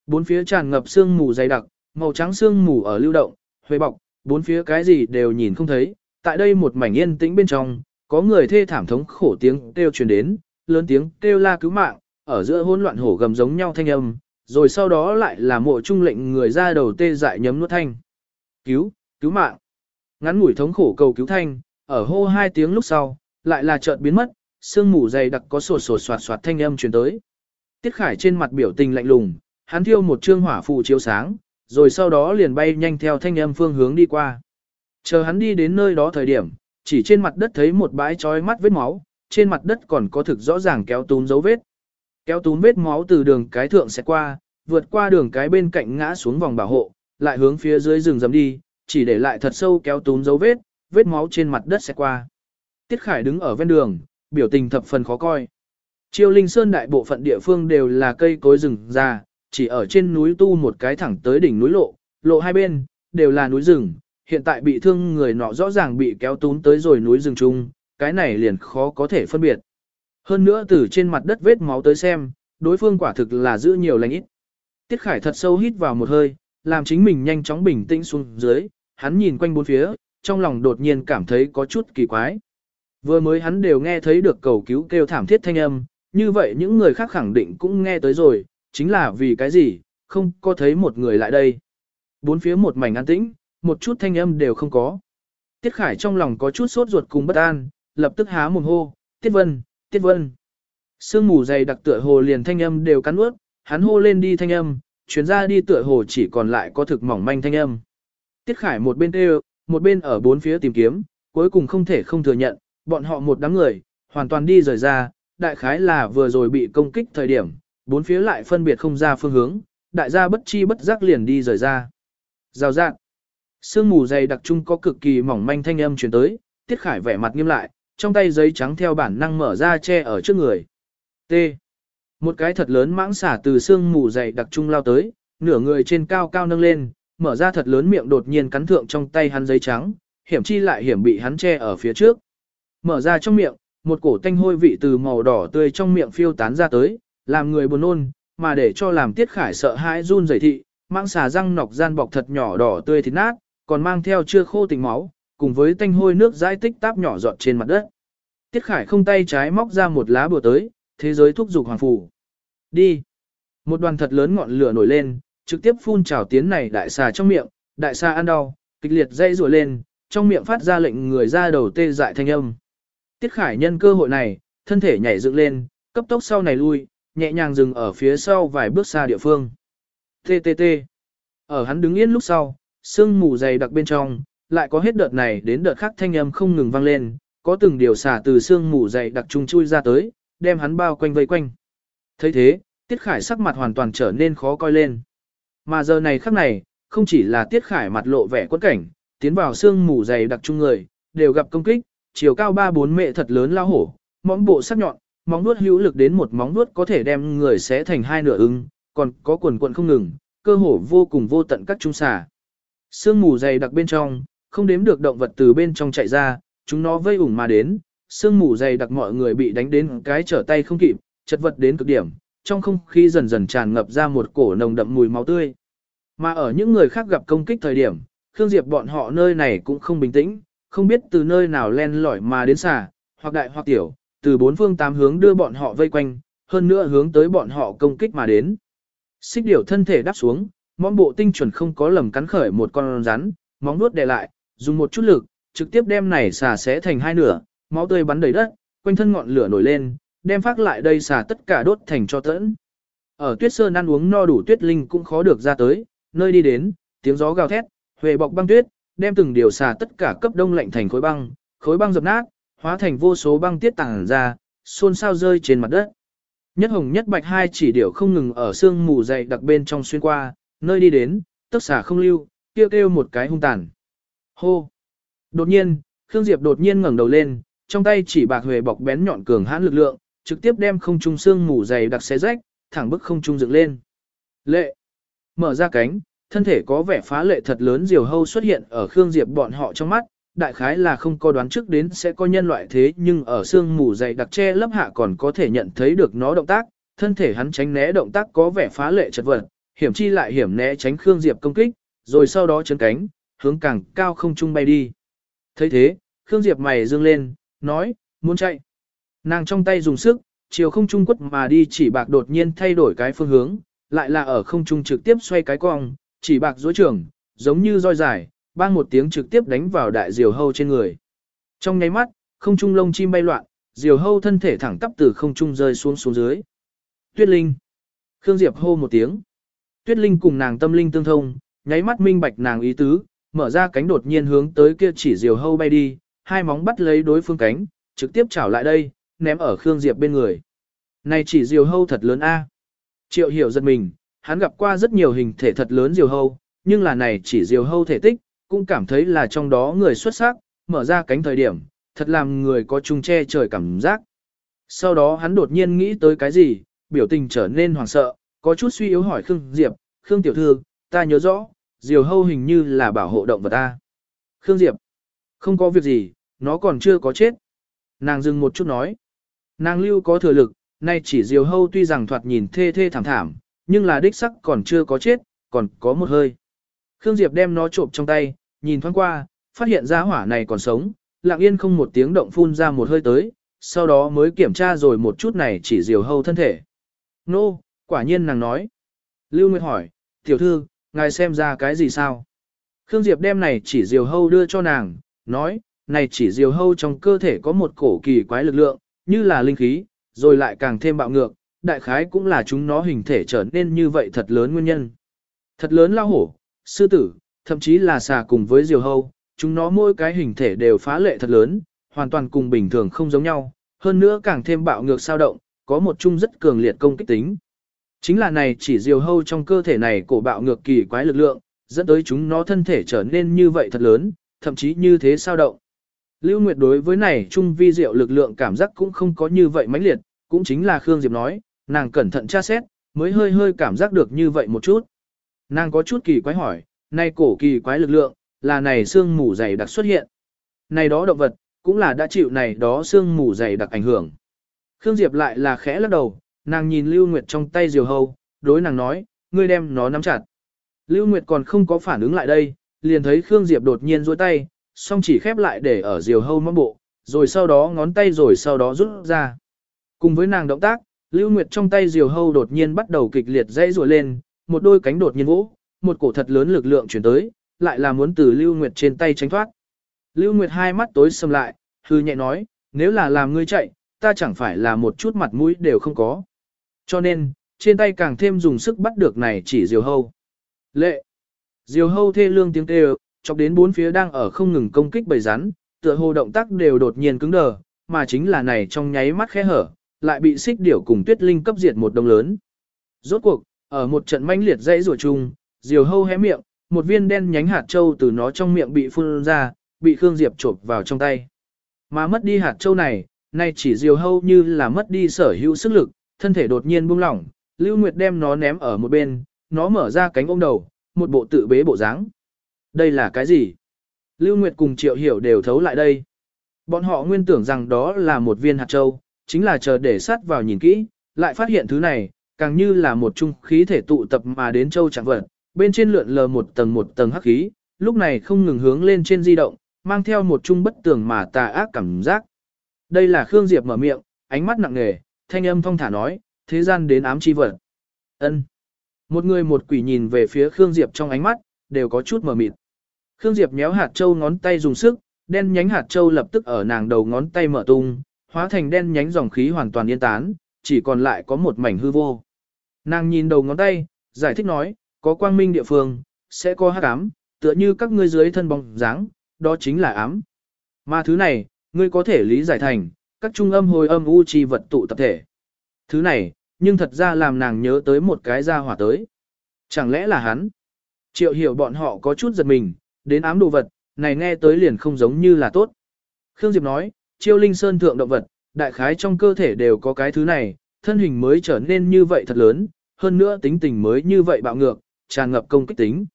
Bốn phía tràn ngập sương mù dày đặc, màu trắng sương mù ở lưu động, huê bọc, bốn phía cái gì đều nhìn không thấy. Tại đây một mảnh yên tĩnh bên trong, có người thê thảm thống khổ tiếng kêu truyền đến, lớn tiếng kêu la cứu mạng, ở giữa hỗn loạn hổ gầm giống nhau thanh âm, rồi sau đó lại là mộ trung lệnh người ra đầu tê dại nhấm nuốt thanh. Cứu, cứu mạng. Ngắn ngủi thống khổ cầu cứu thanh, ở hô hai tiếng lúc sau, lại là chợt biến mất, sương mù dày đặc có sột sột soạt soạt thanh âm truyền tới. Tiết Khải trên mặt biểu tình lạnh lùng, hắn thiêu một trương hỏa phù chiếu sáng, rồi sau đó liền bay nhanh theo thanh âm phương hướng đi qua. Chờ hắn đi đến nơi đó thời điểm, chỉ trên mặt đất thấy một bãi trói mắt vết máu, trên mặt đất còn có thực rõ ràng kéo túm dấu vết. Kéo túm vết máu từ đường cái thượng sẽ qua, vượt qua đường cái bên cạnh ngã xuống vòng bảo hộ, lại hướng phía dưới rừng dầm đi, chỉ để lại thật sâu kéo túm dấu vết, vết máu trên mặt đất sẽ qua. Tiết Khải đứng ở ven đường, biểu tình thập phần khó coi. Chiêu Linh Sơn đại bộ phận địa phương đều là cây cối rừng già, chỉ ở trên núi tu một cái thẳng tới đỉnh núi lộ, lộ hai bên, đều là núi rừng, hiện tại bị thương người nọ rõ ràng bị kéo tún tới rồi núi rừng chung, cái này liền khó có thể phân biệt. Hơn nữa từ trên mặt đất vết máu tới xem, đối phương quả thực là giữ nhiều lành ít. Tiết Khải thật sâu hít vào một hơi, làm chính mình nhanh chóng bình tĩnh xuống dưới, hắn nhìn quanh bốn phía, trong lòng đột nhiên cảm thấy có chút kỳ quái. Vừa mới hắn đều nghe thấy được cầu cứu kêu thảm thiết thanh âm, như vậy những người khác khẳng định cũng nghe tới rồi, chính là vì cái gì, không có thấy một người lại đây. Bốn phía một mảnh an tĩnh, một chút thanh âm đều không có. Tiết Khải trong lòng có chút sốt ruột cùng bất an, lập tức há mồm hô, Tiết Vân, Tiết Vân. Sương mù dày đặc tựa hồ liền thanh âm đều cắn ướt, hắn hô lên đi thanh âm, chuyến ra đi tựa hồ chỉ còn lại có thực mỏng manh thanh âm. Tiết Khải một bên kêu, một bên ở bốn phía tìm kiếm, cuối cùng không thể không thừa nhận, bọn họ một đám người, hoàn toàn đi rời ra, đại khái là vừa rồi bị công kích thời điểm, bốn phía lại phân biệt không ra phương hướng, đại gia bất chi bất giác liền đi rời ra. Rào rạng. Sương mù dày đặc trung có cực kỳ mỏng manh thanh âm truyền tới, Tiết Khải vẻ mặt nghiêm lại, trong tay giấy trắng theo bản năng mở ra che ở trước người. T. Một cái thật lớn mãng xả từ xương mù dày đặc trung lao tới, nửa người trên cao cao nâng lên, mở ra thật lớn miệng đột nhiên cắn thượng trong tay hắn giấy trắng, hiểm chi lại hiểm bị hắn che ở phía trước. Mở ra trong miệng, một cổ tanh hôi vị từ màu đỏ tươi trong miệng phiêu tán ra tới, làm người buồn nôn, mà để cho làm Tiết Khải sợ hãi run rẩy thị, mãng xà răng nọc gian bọc thật nhỏ đỏ tươi thịt nát, còn mang theo chưa khô tình máu, cùng với tanh hôi nước dãi tích táp nhỏ giọt trên mặt đất. Tiết Khải không tay trái móc ra một lá bùa tới, thế giới thúc dục hoàng phủ. Đi. Một đoàn thật lớn ngọn lửa nổi lên, trực tiếp phun trào tiến này đại xà trong miệng, đại xà ăn đau, kịch liệt dây rùa lên, trong miệng phát ra lệnh người ra đầu tê dại thanh âm. Tiết Khải nhân cơ hội này, thân thể nhảy dựng lên, cấp tốc sau này lui, nhẹ nhàng dừng ở phía sau vài bước xa địa phương. TTT. Ở hắn đứng yên lúc sau, sương mù dày đặc bên trong, lại có hết đợt này đến đợt khác thanh âm không ngừng vang lên, có từng điều xả từ xương mù dày đặc trùng chui ra tới, đem hắn bao quanh vây quanh. thấy thế, Tiết Khải sắc mặt hoàn toàn trở nên khó coi lên. Mà giờ này khắc này, không chỉ là Tiết Khải mặt lộ vẻ quất cảnh, tiến vào xương mù dày đặc trung người, đều gặp công kích, chiều cao 3-4 mệ thật lớn lao hổ, móng bộ sắc nhọn, móng vuốt hữu lực đến một móng vuốt có thể đem người xé thành hai nửa ưng, còn có quần quần không ngừng, cơ hồ vô cùng vô tận các trung xà. Sương mù dày đặc bên trong, không đếm được động vật từ bên trong chạy ra, chúng nó vây ủng mà đến, sương mù dày đặc mọi người bị đánh đến cái trở tay không kịp, chật vật đến cực điểm, trong không khí dần dần tràn ngập ra một cổ nồng đậm mùi máu tươi. Mà ở những người khác gặp công kích thời điểm, Khương Diệp bọn họ nơi này cũng không bình tĩnh, không biết từ nơi nào len lỏi mà đến xà, hoặc đại hoặc tiểu, từ bốn phương tám hướng đưa bọn họ vây quanh, hơn nữa hướng tới bọn họ công kích mà đến. Xích điểu thân thể đáp xuống, mong bộ tinh chuẩn không có lầm cắn khởi một con rắn, móng nuốt đè lại, dùng một chút lực, trực tiếp đem này xà xé thành hai nửa, máu tươi bắn đầy đất, quanh thân ngọn lửa nổi lên, đem phát lại đây xà tất cả đốt thành cho tẫn. Ở tuyết sơn ăn uống no đủ tuyết linh cũng khó được ra tới, nơi đi đến, tiếng gió gào thét, huệ bọc băng tuyết, đem từng điều xà tất cả cấp đông lạnh thành khối băng, khối băng dập nát, hóa thành vô số băng tiết tàng ra, xôn xao rơi trên mặt đất. Nhất hồng nhất bạch hai chỉ điểu không ngừng ở sương mù dày đặc bên trong xuyên qua, nơi đi đến, tức xà không lưu, kêu kêu một cái hung tàn. Hô! Đột nhiên, Khương Diệp đột nhiên ngẩng đầu lên, trong tay chỉ bạc huề bọc bén nhọn cường hãn lực lượng, trực tiếp đem không trung xương mù dày đặc xé rách, thẳng bức không trung dựng lên. Lệ! Mở ra cánh, thân thể có vẻ phá lệ thật lớn diều hâu xuất hiện ở Khương Diệp bọn họ trong mắt, đại khái là không có đoán trước đến sẽ có nhân loại thế nhưng ở xương mù dày đặc che lấp hạ còn có thể nhận thấy được nó động tác, thân thể hắn tránh né động tác có vẻ phá lệ chật vật, hiểm chi lại hiểm né tránh Khương Diệp công kích, rồi sau đó chấn cánh, hướng càng cao không trung bay đi. thấy thế, Khương Diệp mày dương lên, nói, muốn chạy. Nàng trong tay dùng sức, chiều không trung quất mà đi chỉ bạc đột nhiên thay đổi cái phương hướng, lại là ở không trung trực tiếp xoay cái cong, chỉ bạc dối trường, giống như roi dài, bang một tiếng trực tiếp đánh vào đại diều hâu trên người. Trong nháy mắt, không trung lông chim bay loạn, diều hâu thân thể thẳng tắp từ không trung rơi xuống xuống dưới. Tuyết Linh. Khương Diệp hô một tiếng. Tuyết Linh cùng nàng tâm linh tương thông, nháy mắt minh bạch nàng ý tứ, mở ra cánh đột nhiên hướng tới kia chỉ diều hâu bay đi, hai móng bắt lấy đối phương cánh, trực tiếp chảo lại đây, ném ở Khương Diệp bên người. Này chỉ diều hâu thật lớn a. Triệu hiểu giật mình, hắn gặp qua rất nhiều hình thể thật lớn diều hâu, nhưng là này chỉ diều hâu thể tích, cũng cảm thấy là trong đó người xuất sắc, mở ra cánh thời điểm, thật làm người có chung che trời cảm giác. Sau đó hắn đột nhiên nghĩ tới cái gì, biểu tình trở nên hoảng sợ, có chút suy yếu hỏi Khương Diệp, Khương Tiểu Thư, ta nhớ rõ, diều hâu hình như là bảo hộ động vật ta. Khương Diệp, không có việc gì, nó còn chưa có chết. Nàng dừng một chút nói, nàng lưu có thừa lực, nay chỉ diều hâu tuy rằng thoạt nhìn thê thê thảm thảm, nhưng là đích sắc còn chưa có chết, còn có một hơi. Khương Diệp đem nó trộm trong tay, nhìn thoáng qua, phát hiện ra hỏa này còn sống, lặng yên không một tiếng động phun ra một hơi tới, sau đó mới kiểm tra rồi một chút này chỉ diều hâu thân thể. Nô, no, quả nhiên nàng nói. Lưu Nguyệt hỏi, tiểu thư, ngài xem ra cái gì sao? Khương Diệp đem này chỉ diều hâu đưa cho nàng, nói, này chỉ diều hâu trong cơ thể có một cổ kỳ quái lực lượng, như là linh khí, rồi lại càng thêm bạo ngược, đại khái cũng là chúng nó hình thể trở nên như vậy thật lớn nguyên nhân. Thật lớn lao hổ, sư tử, thậm chí là xà cùng với diều hâu, chúng nó mỗi cái hình thể đều phá lệ thật lớn, hoàn toàn cùng bình thường không giống nhau, hơn nữa càng thêm bạo ngược sao động, có một chung rất cường liệt công kích tính. Chính là này chỉ diều hâu trong cơ thể này cổ bạo ngược kỳ quái lực lượng, dẫn tới chúng nó thân thể trở nên như vậy thật lớn, thậm chí như thế sao động. Lưu Nguyệt đối với này trung vi diệu lực lượng cảm giác cũng không có như vậy mãnh liệt, cũng chính là Khương Diệp nói, nàng cẩn thận tra xét, mới hơi hơi cảm giác được như vậy một chút. Nàng có chút kỳ quái hỏi, này cổ kỳ quái lực lượng, là này xương mù dày đặc xuất hiện. Này đó động vật, cũng là đã chịu này đó xương mù dày đặc ảnh hưởng. Khương Diệp lại là khẽ lắc đầu, nàng nhìn Lưu Nguyệt trong tay diều hâu, đối nàng nói, ngươi đem nó nắm chặt. Lưu Nguyệt còn không có phản ứng lại đây, liền thấy Khương Diệp đột nhiên duỗi tay, song chỉ khép lại để ở diều hâu mâm bộ, rồi sau đó ngón tay rồi sau đó rút ra. Cùng với nàng động tác, Lưu Nguyệt trong tay diều hâu đột nhiên bắt đầu kịch liệt dãy rùa lên, một đôi cánh đột nhiên vỗ, một cổ thật lớn lực lượng chuyển tới, lại là muốn từ Lưu Nguyệt trên tay tránh thoát. Lưu Nguyệt hai mắt tối sầm lại, hư nhẹ nói, nếu là làm ngươi chạy, ta chẳng phải là một chút mặt mũi đều không có. Cho nên, trên tay càng thêm dùng sức bắt được này chỉ diều hâu. Lệ! Diều hâu thê lương tiếng kêu, chọc đến bốn phía đang ở không ngừng công kích bầy rắn, tựa hồ động tác đều đột nhiên cứng đờ, mà chính là này trong nháy mắt khẽ hở, lại bị xích điểu cùng tuyết linh cấp diệt một đồng lớn. Rốt cuộc, ở một trận manh liệt dãy rùa chung, diều hâu hé miệng, một viên đen nhánh hạt châu từ nó trong miệng bị phun ra, bị Khương Diệp chộp vào trong tay. Mà mất đi hạt châu này, nay chỉ diều hâu như là mất đi sở hữu sức lực, thân thể đột nhiên buông lỏng, Lưu Nguyệt đem nó ném ở một bên, nó mở ra cánh ôm đầu, một bộ tự bế bộ dáng. Đây là cái gì? Lưu Nguyệt cùng Triệu Hiểu đều thấu lại đây. Bọn họ nguyên tưởng rằng đó là một viên hạt châu, chính là chờ để sát vào nhìn kỹ, lại phát hiện thứ này, càng như là một trung khí thể tụ tập mà đến châu chẳng vật, bên trên lượn lờ một tầng một tầng hắc khí, lúc này không ngừng hướng lên trên di động, mang theo một trung bất tường mà tà ác cảm giác. Đây là Khương Diệp mở miệng, ánh mắt nặng nề, thanh âm phong thả nói, thế gian đến ám chi vật. Ân. Một người một quỷ nhìn về phía Khương Diệp trong ánh mắt, đều có chút mờ mịt. Khương Diệp méo hạt châu ngón tay dùng sức, đen nhánh hạt châu lập tức ở nàng đầu ngón tay mở tung, hóa thành đen nhánh dòng khí hoàn toàn yên tán, chỉ còn lại có một mảnh hư vô. Nàng nhìn đầu ngón tay, giải thích nói, có quang minh địa phương, sẽ có hắc ám, tựa như các ngươi dưới thân bóng dáng, đó chính là ám. Mà thứ này, ngươi có thể lý giải thành, các trung âm hồi âm u chi vật tụ tập thể. Thứ này, nhưng thật ra làm nàng nhớ tới một cái gia hỏa tới. Chẳng lẽ là hắn? Triệu hiểu bọn họ có chút giật mình, đến ám đồ vật, này nghe tới liền không giống như là tốt. Khương Diệp nói, chiêu linh sơn thượng động vật, đại khái trong cơ thể đều có cái thứ này, thân hình mới trở nên như vậy thật lớn, hơn nữa tính tình mới như vậy bạo ngược, tràn ngập công kích tính.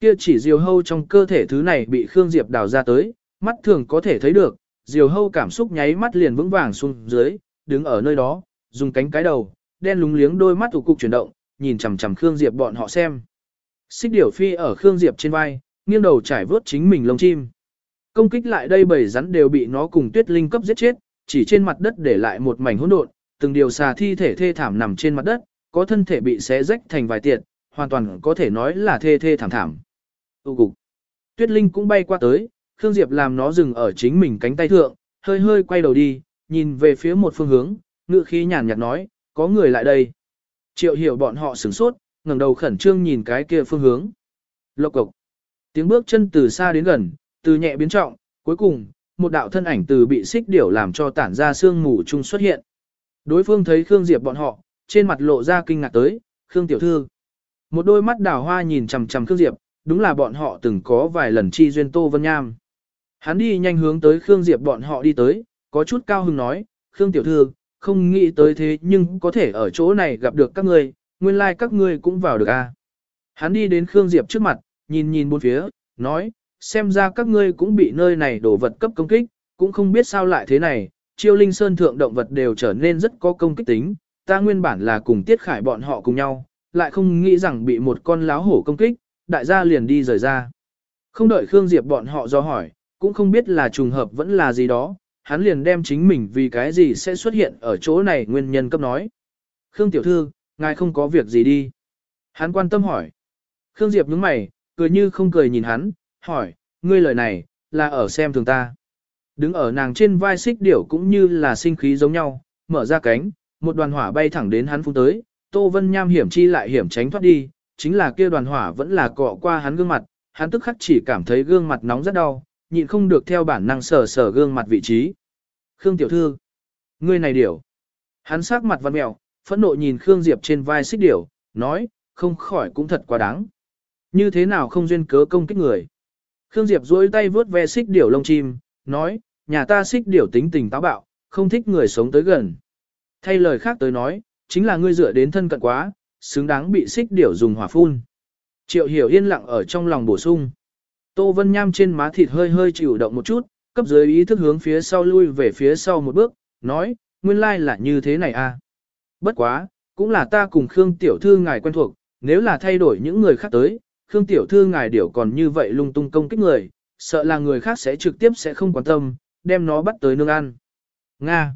Kia chỉ diều hâu trong cơ thể thứ này bị Khương Diệp đào ra tới, mắt thường có thể thấy được, diều hâu cảm xúc nháy mắt liền vững vàng xuống dưới, đứng ở nơi đó, dùng cánh cái đầu, đen lúng liếng đôi mắt thủ cục chuyển động, nhìn chằm chằm Khương Diệp bọn họ xem. Xích điểu phi ở Khương Diệp trên vai, nghiêng đầu trải vớt chính mình lông chim. Công kích lại đây bảy rắn đều bị nó cùng tuyết linh cấp giết chết, chỉ trên mặt đất để lại một mảnh hỗn độn, từng điều xà thi thể thê thảm nằm trên mặt đất, có thân thể bị xé rách thành vài tiệt, hoàn toàn có thể nói là thê thê thảm thảm. Tu cục. Tuyết linh cũng bay qua tới, Khương Diệp làm nó dừng ở chính mình cánh tay thượng, hơi hơi quay đầu đi, nhìn về phía một phương hướng, ngựa khí nhàn nhạt nói, có người lại đây. Triệu hiểu bọn họ sửng sốt, ngẩng đầu khẩn trương nhìn cái kia phương hướng. Lộc cộc. Tiếng bước chân từ xa đến gần, từ nhẹ biến trọng, cuối cùng, một đạo thân ảnh từ bị xích điểu làm cho tản ra sương mù chung xuất hiện. Đối phương thấy Khương Diệp bọn họ, trên mặt lộ ra kinh ngạc tới, Khương tiểu thư. Một đôi mắt đào hoa nhìn chằm chằm Khương Diệp, đúng là bọn họ từng có vài lần chi duyên Tô Vân Nham. Hắn đi nhanh hướng tới Khương Diệp bọn họ đi tới, có chút cao hứng nói, Khương tiểu thư, không nghĩ tới thế nhưng có thể ở chỗ này gặp được các ngươi, nguyên lai like các ngươi cũng vào được a. À. Hắn đi đến Khương Diệp trước mặt, nhìn nhìn bốn phía, nói, xem ra các ngươi cũng bị nơi này đổ vật cấp công kích, cũng không biết sao lại thế này, chiêu linh sơn thượng động vật đều trở nên rất có công kích tính, ta nguyên bản là cùng tiết khải bọn họ cùng nhau, lại không nghĩ rằng bị một con láo hổ công kích, đại gia liền đi rời ra. Không đợi Khương Diệp bọn họ do hỏi, cũng không biết là trùng hợp vẫn là gì đó, hắn liền đem chính mình vì cái gì sẽ xuất hiện ở chỗ này nguyên nhân cấp nói. Khương Tiểu Thư, ngài không có việc gì đi. Hắn quan tâm hỏi. Khương Diệp nhướng mày, cười như không cười nhìn hắn, hỏi, ngươi lời này, là ở xem thường ta. Đứng ở nàng trên vai xích điểu cũng như là sinh khí giống nhau, mở ra cánh, một đoàn hỏa bay thẳng đến hắn phun tới, Tô Vân Nham hiểm chi lại hiểm tránh thoát đi, chính là kia đoàn hỏa vẫn là cọ qua hắn gương mặt, hắn tức khắc chỉ cảm thấy gương mặt nóng rất đau, nhịn không được theo bản năng sờ sờ gương mặt vị trí. Khương tiểu thư, ngươi này điểu. Hắn sắc mặt văn mèo, phẫn nộ nhìn Khương Diệp trên vai xích điểu, nói, không khỏi cũng thật quá đáng. Như thế nào không duyên cớ công kích người. Khương Diệp duỗi tay vướt ve xích điểu lông chim, nói, nhà ta xích điểu tính tình táo bạo, không thích người sống tới gần. Thay lời khác tới nói, chính là ngươi dựa đến thân cận quá, xứng đáng bị xích điểu dùng hỏa phun. Triệu hiểu yên lặng ở trong lòng bổ sung. Tô Vân Nham trên má thịt hơi hơi chịu động một chút, cấp dưới ý thức hướng phía sau lui về phía sau một bước, nói, nguyên lai là như thế này à. Bất quá, cũng là ta cùng Khương Tiểu Thư ngài quen thuộc, nếu là thay đổi những người khác tới, Khương Tiểu Thư ngài điểu còn như vậy lung tung công kích người, sợ là người khác sẽ trực tiếp sẽ không quan tâm, đem nó bắt tới nương ăn. Nga.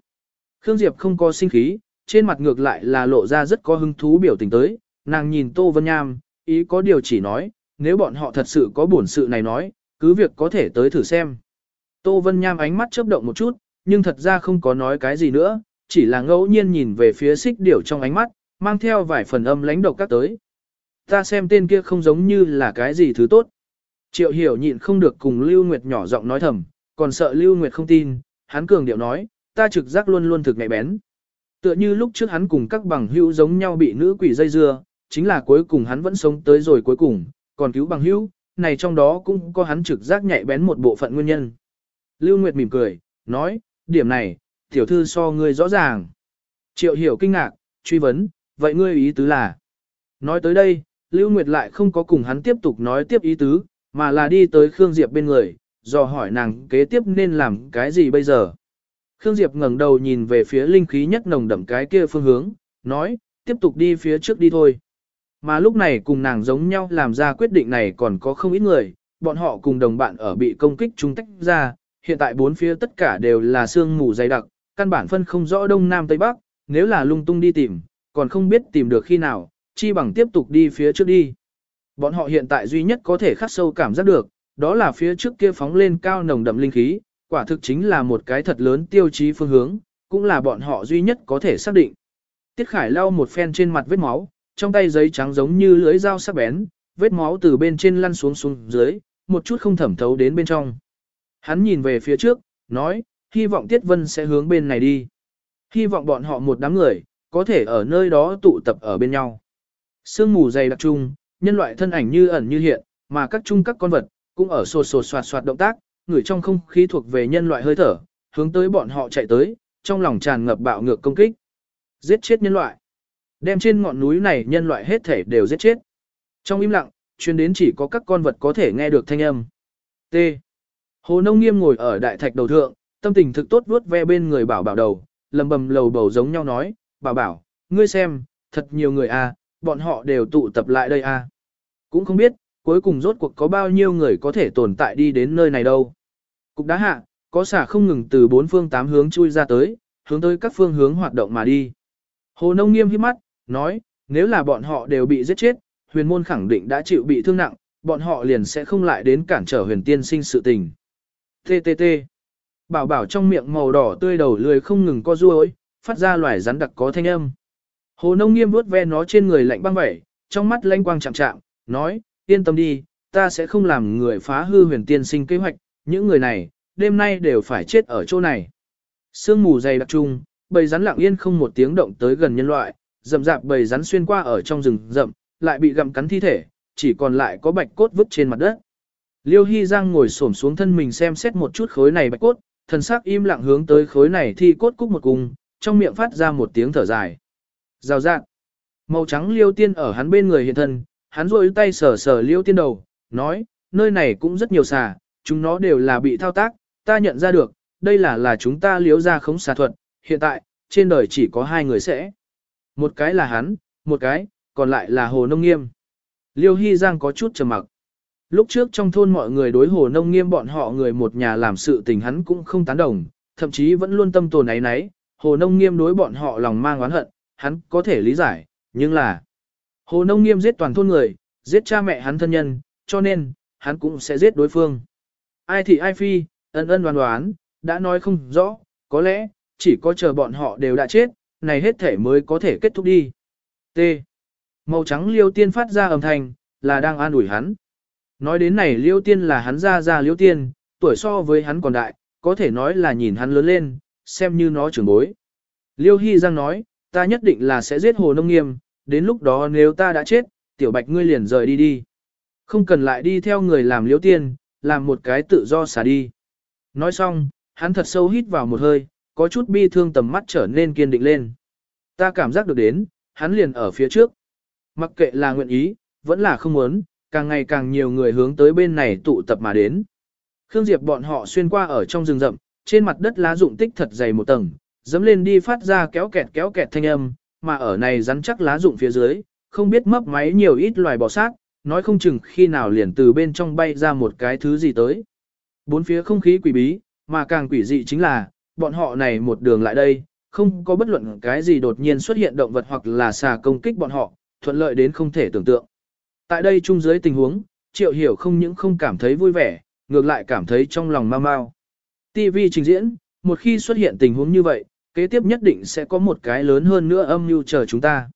Khương Diệp không có sinh khí, trên mặt ngược lại là lộ ra rất có hứng thú biểu tình tới, nàng nhìn Tô Vân Nham, ý có điều chỉ nói, nếu bọn họ thật sự có bổn sự này nói, cứ việc có thể tới thử xem. Tô Vân Nham ánh mắt chớp động một chút, nhưng thật ra không có nói cái gì nữa, chỉ là ngẫu nhiên nhìn về phía xích điểu trong ánh mắt, mang theo vài phần âm lãnh độc các tới. Ta xem tên kia không giống như là cái gì thứ tốt. Triệu hiểu nhịn không được cùng Lưu Nguyệt nhỏ giọng nói thầm, còn sợ Lưu Nguyệt không tin, hắn cường điệu nói, ta trực giác luôn luôn thực nhạy bén. Tựa như lúc trước hắn cùng các bằng hữu giống nhau bị nữ quỷ dây dưa, chính là cuối cùng hắn vẫn sống tới rồi cuối cùng, còn cứu bằng hữu, này trong đó cũng có hắn trực giác nhạy bén một bộ phận nguyên nhân. Lưu Nguyệt mỉm cười, nói, điểm này, tiểu thư so ngươi rõ ràng. Triệu hiểu kinh ngạc, truy vấn, vậy ngươi ý tứ là? Nói tới đây, Lưu Nguyệt lại không có cùng hắn tiếp tục nói tiếp ý tứ, mà là đi tới Khương Diệp bên người, dò hỏi nàng kế tiếp nên làm cái gì bây giờ. Khương Diệp ngẩng đầu nhìn về phía linh khí nhất nồng đậm cái kia phương hướng, nói, tiếp tục đi phía trước đi thôi. Mà lúc này cùng nàng giống nhau làm ra quyết định này còn có không ít người, bọn họ cùng đồng bạn ở bị công kích chúng tách ra, hiện tại bốn phía tất cả đều là sương mù dày đặc, căn bản phân không rõ đông nam tây bắc, nếu là lung tung đi tìm, còn không biết tìm được khi nào, chi bằng tiếp tục đi phía trước đi. Bọn họ hiện tại duy nhất có thể khắc sâu cảm giác được, đó là phía trước kia phóng lên cao nồng đậm linh khí, quả thực chính là một cái thật lớn tiêu chí phương hướng, cũng là bọn họ duy nhất có thể xác định. Tiết Khải lau một phen trên mặt vết máu, trong tay giấy trắng giống như lưới dao sắc bén, vết máu từ bên trên lăn xuống xuống dưới, một chút không thẩm thấu đến bên trong. Hắn nhìn về phía trước, nói, hy vọng Tiết Vân sẽ hướng bên này đi. Hy vọng bọn họ một đám người, có thể ở nơi đó tụ tập ở bên nhau. Sương mù dày đặc trung, nhân loại thân ảnh như ẩn như hiện, mà các chung các con vật, cũng ở sột sột soạt soạt động tác, người trong không khí thuộc về nhân loại hơi thở, hướng tới bọn họ chạy tới, trong lòng tràn ngập bạo ngược công kích. Giết chết nhân loại. Đem trên ngọn núi này nhân loại hết thể đều giết chết. Trong im lặng, chuyên đến chỉ có các con vật có thể nghe được thanh âm. T. Hồ Nông Nghiêm ngồi ở đại thạch đầu thượng, tâm tình thực tốt vuốt ve bên người bảo bảo đầu, lầm bầm lầu bầu giống nhau nói, bảo bảo, ngươi xem, thật nhiều người à, bọn họ đều tụ tập lại đây. À. Cũng không biết, cuối cùng rốt cuộc có bao nhiêu người có thể tồn tại đi đến nơi này đâu. Cục đá hạ, có xả không ngừng từ bốn phương tám hướng chui ra tới, hướng tới các phương hướng hoạt động mà đi. Hồ Nông nghiêm hít mắt, nói, nếu là bọn họ đều bị giết chết, huyền môn khẳng định đã chịu bị thương nặng, bọn họ liền sẽ không lại đến cản trở huyền tiên sinh sự tình. TTT. Bảo bảo trong miệng màu đỏ tươi đầu lười không ngừng co ruôi, phát ra loài rắn đặc có thanh âm. Hồ nông nghiêm vuốt ve nó trên người lạnh băng vẩy, trong mắt lanh quang chạm chạm, nói, yên tâm đi, ta sẽ không làm người phá hư huyền tiên sinh kế hoạch, những người này, đêm nay đều phải chết ở chỗ này. Sương mù dày đặc trung, bầy rắn lặng yên không một tiếng động tới gần nhân loại, rậm rạp bầy rắn xuyên qua ở trong rừng rậm, lại bị gặm cắn thi thể, chỉ còn lại có bạch cốt vứt trên mặt đất. Liêu Hy Giang ngồi xổm xuống thân mình xem xét một chút khối này bạch cốt, thần sắc im lặng hướng tới khối này thi cốt cúc một cùng, trong miệng phát ra một tiếng thở dài. Rào rạng. Màu trắng liêu tiên ở hắn bên người hiện thân, hắn rôi tay sờ sờ liêu tiên đầu, nói, nơi này cũng rất nhiều xà, chúng nó đều là bị thao tác, ta nhận ra được, đây là là chúng ta liếu ra khống xà thuật, hiện tại, trên đời chỉ có hai người sẽ. Một cái là hắn, một cái, còn lại là Hồ Nông Nghiêm. Liêu Hy Giang có chút trầm mặc. Lúc trước trong thôn mọi người đối Hồ Nông Nghiêm bọn họ người một nhà làm sự tình hắn cũng không tán đồng, thậm chí vẫn luôn tâm tồn ấy nấy, Hồ Nông Nghiêm đối bọn họ lòng mang oán hận, hắn có thể lý giải, nhưng là Hồ Nông Nghiêm giết toàn thôn người, giết cha mẹ hắn thân nhân, cho nên, hắn cũng sẽ giết đối phương. Ai thì ai phi, ân ân đoán đoán, đã nói không rõ, có lẽ, chỉ có chờ bọn họ đều đã chết, này hết thể mới có thể kết thúc đi. T. Màu trắng liêu tiên phát ra âm thanh, là đang an ủi hắn. Nói đến này liêu tiên là hắn ra ra liêu tiên, tuổi so với hắn còn đại, có thể nói là nhìn hắn lớn lên, xem như nó trưởng bối. Liêu Hy Giang nói, ta nhất định là sẽ giết hồ nông nghiêm, đến lúc đó nếu ta đã chết, tiểu bạch ngươi liền rời đi đi. Không cần lại đi theo người làm liêu tiên, làm một cái tự do xả đi. Nói xong, hắn thật sâu hít vào một hơi, có chút bi thương tầm mắt trở nên kiên định lên. Ta cảm giác được đến, hắn liền ở phía trước. Mặc kệ là nguyện ý, vẫn là không muốn, càng ngày càng nhiều người hướng tới bên này tụ tập mà đến. Khương Diệp bọn họ xuyên qua ở trong rừng rậm, trên mặt đất lá rụng tích thật dày một tầng, dẫm lên đi phát ra kéo kẹt kéo kẹt thanh âm, mà ở này rắn chắc lá rụng phía dưới, không biết mấp máy nhiều ít loài bò sát, nói không chừng khi nào liền từ bên trong bay ra một cái thứ gì tới. Bốn phía không khí quỷ bí, mà càng quỷ dị chính là, bọn họ này một đường lại đây, không có bất luận cái gì đột nhiên xuất hiện động vật hoặc là xà công kích bọn họ, thuận lợi đến không thể tưởng tượng. Tại đây chung dưới tình huống, Triệu Hiểu không những không cảm thấy vui vẻ, ngược lại cảm thấy trong lòng mau mau. TV trình diễn, một khi xuất hiện tình huống như vậy, kế tiếp nhất định sẽ có một cái lớn hơn nữa âm mưu chờ chúng ta.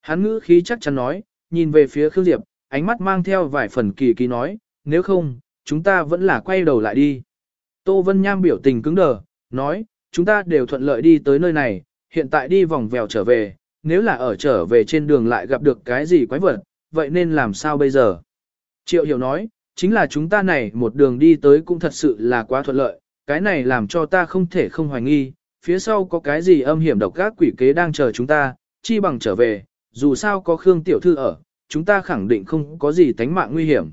Hắn ngữ khí chắc chắn nói, nhìn về phía Khương Diệp, ánh mắt mang theo vài phần kỳ kỳ nói, nếu không, chúng ta vẫn là quay đầu lại đi. Tô Vân Nham biểu tình cứng đờ, nói, chúng ta đều thuận lợi đi tới nơi này, hiện tại đi vòng vèo trở về, nếu là ở trở về trên đường lại gặp được cái gì quái vật, vậy nên làm sao bây giờ? Triệu Hiểu nói, chính là chúng ta này một đường đi tới cũng thật sự là quá thuận lợi, cái này làm cho ta không thể không hoài nghi, phía sau có cái gì âm hiểm độc ác quỷ kế đang chờ chúng ta, chi bằng trở về, dù sao có Khương Tiểu Thư ở, chúng ta khẳng định không có gì tánh mạng nguy hiểm.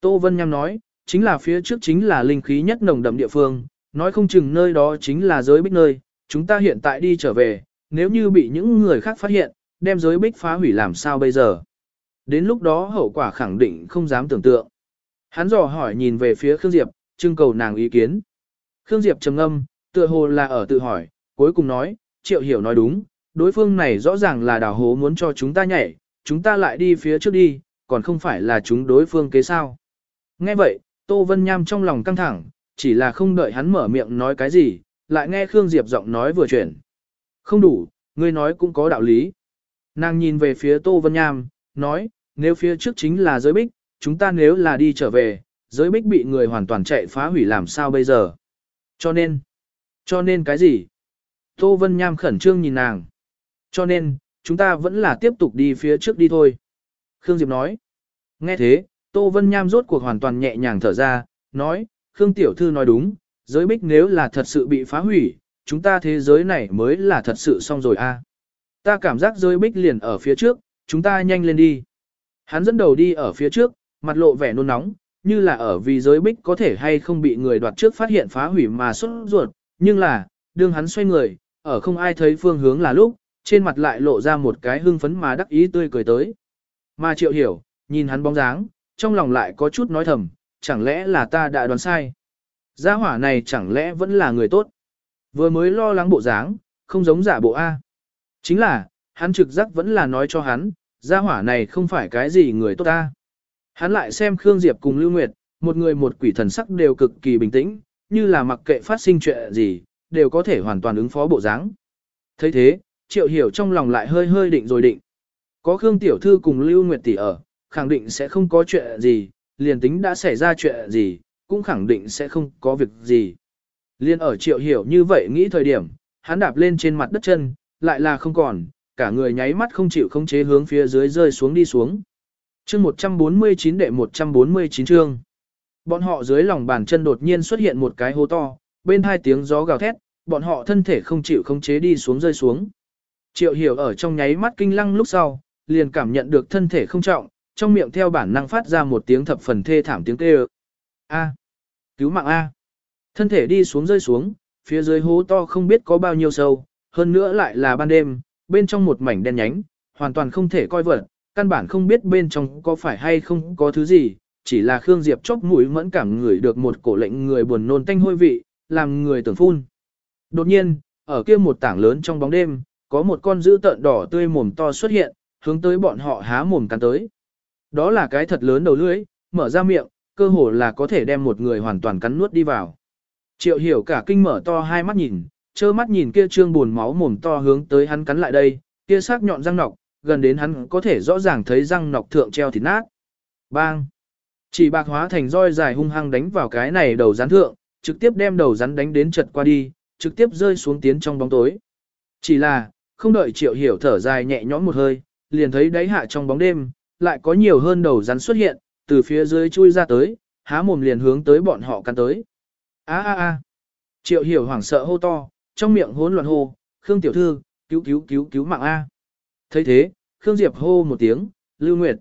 Tô Vân Nham nói, chính là phía trước chính là linh khí nhất nồng đậm địa phương, nói không chừng nơi đó chính là giới bích nơi, chúng ta hiện tại đi trở về, nếu như bị những người khác phát hiện, đem giới bích phá hủy làm sao bây giờ. Đến lúc đó hậu quả khẳng định không dám tưởng tượng. Hắn dò hỏi nhìn về phía Khương Diệp, trưng cầu nàng ý kiến. Khương Diệp trầm ngâm, tựa hồ là ở tự hỏi, cuối cùng nói, triệu hiểu nói đúng, đối phương này rõ ràng là đào hố muốn cho chúng ta nhảy, chúng ta lại đi phía trước đi, còn không phải là chúng đối phương kế sao. Nghe vậy, Tô Vân Nham trong lòng căng thẳng, chỉ là không đợi hắn mở miệng nói cái gì, lại nghe Khương Diệp giọng nói vừa chuyển. Không đủ, ngươi nói cũng có đạo lý. Nàng nhìn về phía Tô Vân Nham, nói, nếu phía trước chính là giới bích, chúng ta nếu là đi trở về, giới bích bị người hoàn toàn chạy phá hủy làm sao bây giờ. Cho nên, cho nên cái gì? Tô Vân Nham khẩn trương nhìn nàng. Cho nên, chúng ta vẫn là tiếp tục đi phía trước đi thôi. Khương Diệp nói. Nghe thế, Tô Vân Nham rốt cuộc hoàn toàn nhẹ nhàng thở ra, nói, Khương Tiểu Thư nói đúng, giới bích nếu là thật sự bị phá hủy, chúng ta thế giới này mới là thật sự xong rồi a. Ta cảm giác giới bích liền ở phía trước, chúng ta nhanh lên đi. Hắn dẫn đầu đi ở phía trước, mặt lộ vẻ nôn nóng, như là ở vì giới bích có thể hay không bị người đoạt trước phát hiện phá hủy mà xuất ruột, nhưng là, đương hắn xoay người, ở không ai thấy phương hướng là lúc, trên mặt lại lộ ra một cái hưng phấn mà đắc ý tươi cười tới. Mà triệu hiểu, nhìn hắn bóng dáng, trong lòng lại có chút nói thầm, chẳng lẽ là ta đã đoán sai. Gia hỏa này chẳng lẽ vẫn là người tốt. Vừa mới lo lắng bộ dáng, không giống giả bộ A. Chính là, hắn trực giác vẫn là nói cho hắn, gia hỏa này không phải cái gì người tốt A. Hắn lại xem Khương Diệp cùng Lưu Nguyệt, một người một quỷ thần sắc đều cực kỳ bình tĩnh, như là mặc kệ phát sinh chuyện gì, đều có thể hoàn toàn ứng phó bộ dáng. thấy thế, triệu hiểu trong lòng lại hơi hơi định rồi định. Có Khương Tiểu Thư cùng Lưu Nguyệt Tỷ ở, khẳng định sẽ không có chuyện gì, liền tính đã xảy ra chuyện gì, cũng khẳng định sẽ không có việc gì. Liên ở triệu hiểu như vậy nghĩ thời điểm, hắn đạp lên trên mặt đất chân, lại là không còn, cả người nháy mắt không chịu không chế hướng phía dưới rơi xuống đi xuống. Chương 149 đệ 149 chương. Bọn họ dưới lòng bàn chân đột nhiên xuất hiện một cái hố to, bên hai tiếng gió gào thét, bọn họ thân thể không chịu không chế đi xuống rơi xuống. Triệu hiểu ở trong nháy mắt kinh lăng lúc sau, liền cảm nhận được thân thể không trọng, trong miệng theo bản năng phát ra một tiếng thập phần thê thảm tiếng kêu. A. Cứu mạng A. Thân thể đi xuống rơi xuống, phía dưới hố to không biết có bao nhiêu sâu, hơn nữa lại là ban đêm, bên trong một mảnh đen nhánh, hoàn toàn không thể coi vật, căn bản không biết bên trong có phải hay không có thứ gì, chỉ là Khương Diệp chốc mũi mẫn cảm ngửi được một cổ lệnh người buồn nôn tanh hôi vị, làm người tưởng phun. Đột nhiên, ở kia một tảng lớn trong bóng đêm, có một con dữ tợn đỏ tươi mồm to xuất hiện, hướng tới bọn họ há mồm cắn tới. Đó là cái thật lớn đầu lưỡi, mở ra miệng, cơ hồ là có thể đem một người hoàn toàn cắn nuốt đi vào. Triệu hiểu cả kinh mở to hai mắt nhìn, trơ mắt nhìn kia trương buồn máu mồm to hướng tới hắn cắn lại đây, kia sắc nhọn răng nọc, gần đến hắn có thể rõ ràng thấy răng nọc thượng treo thịt nát. Bang! Chỉ bạc hóa thành roi dài hung hăng đánh vào cái này đầu rắn thượng, trực tiếp đem đầu rắn đánh đến chật qua đi, trực tiếp rơi xuống tiến trong bóng tối. Chỉ là, không đợi triệu hiểu thở dài nhẹ nhõm một hơi, liền thấy đáy hạ trong bóng đêm, lại có nhiều hơn đầu rắn xuất hiện, từ phía dưới chui ra tới, há mồm liền hướng tới bọn họ căn tới. A a a. Triệu hiểu hoảng sợ hô to, trong miệng hỗn loạn hô, Khương tiểu thư, cứu cứu cứu cứu mạng A. thấy thế, Khương Diệp hô một tiếng, Lưu Nguyệt.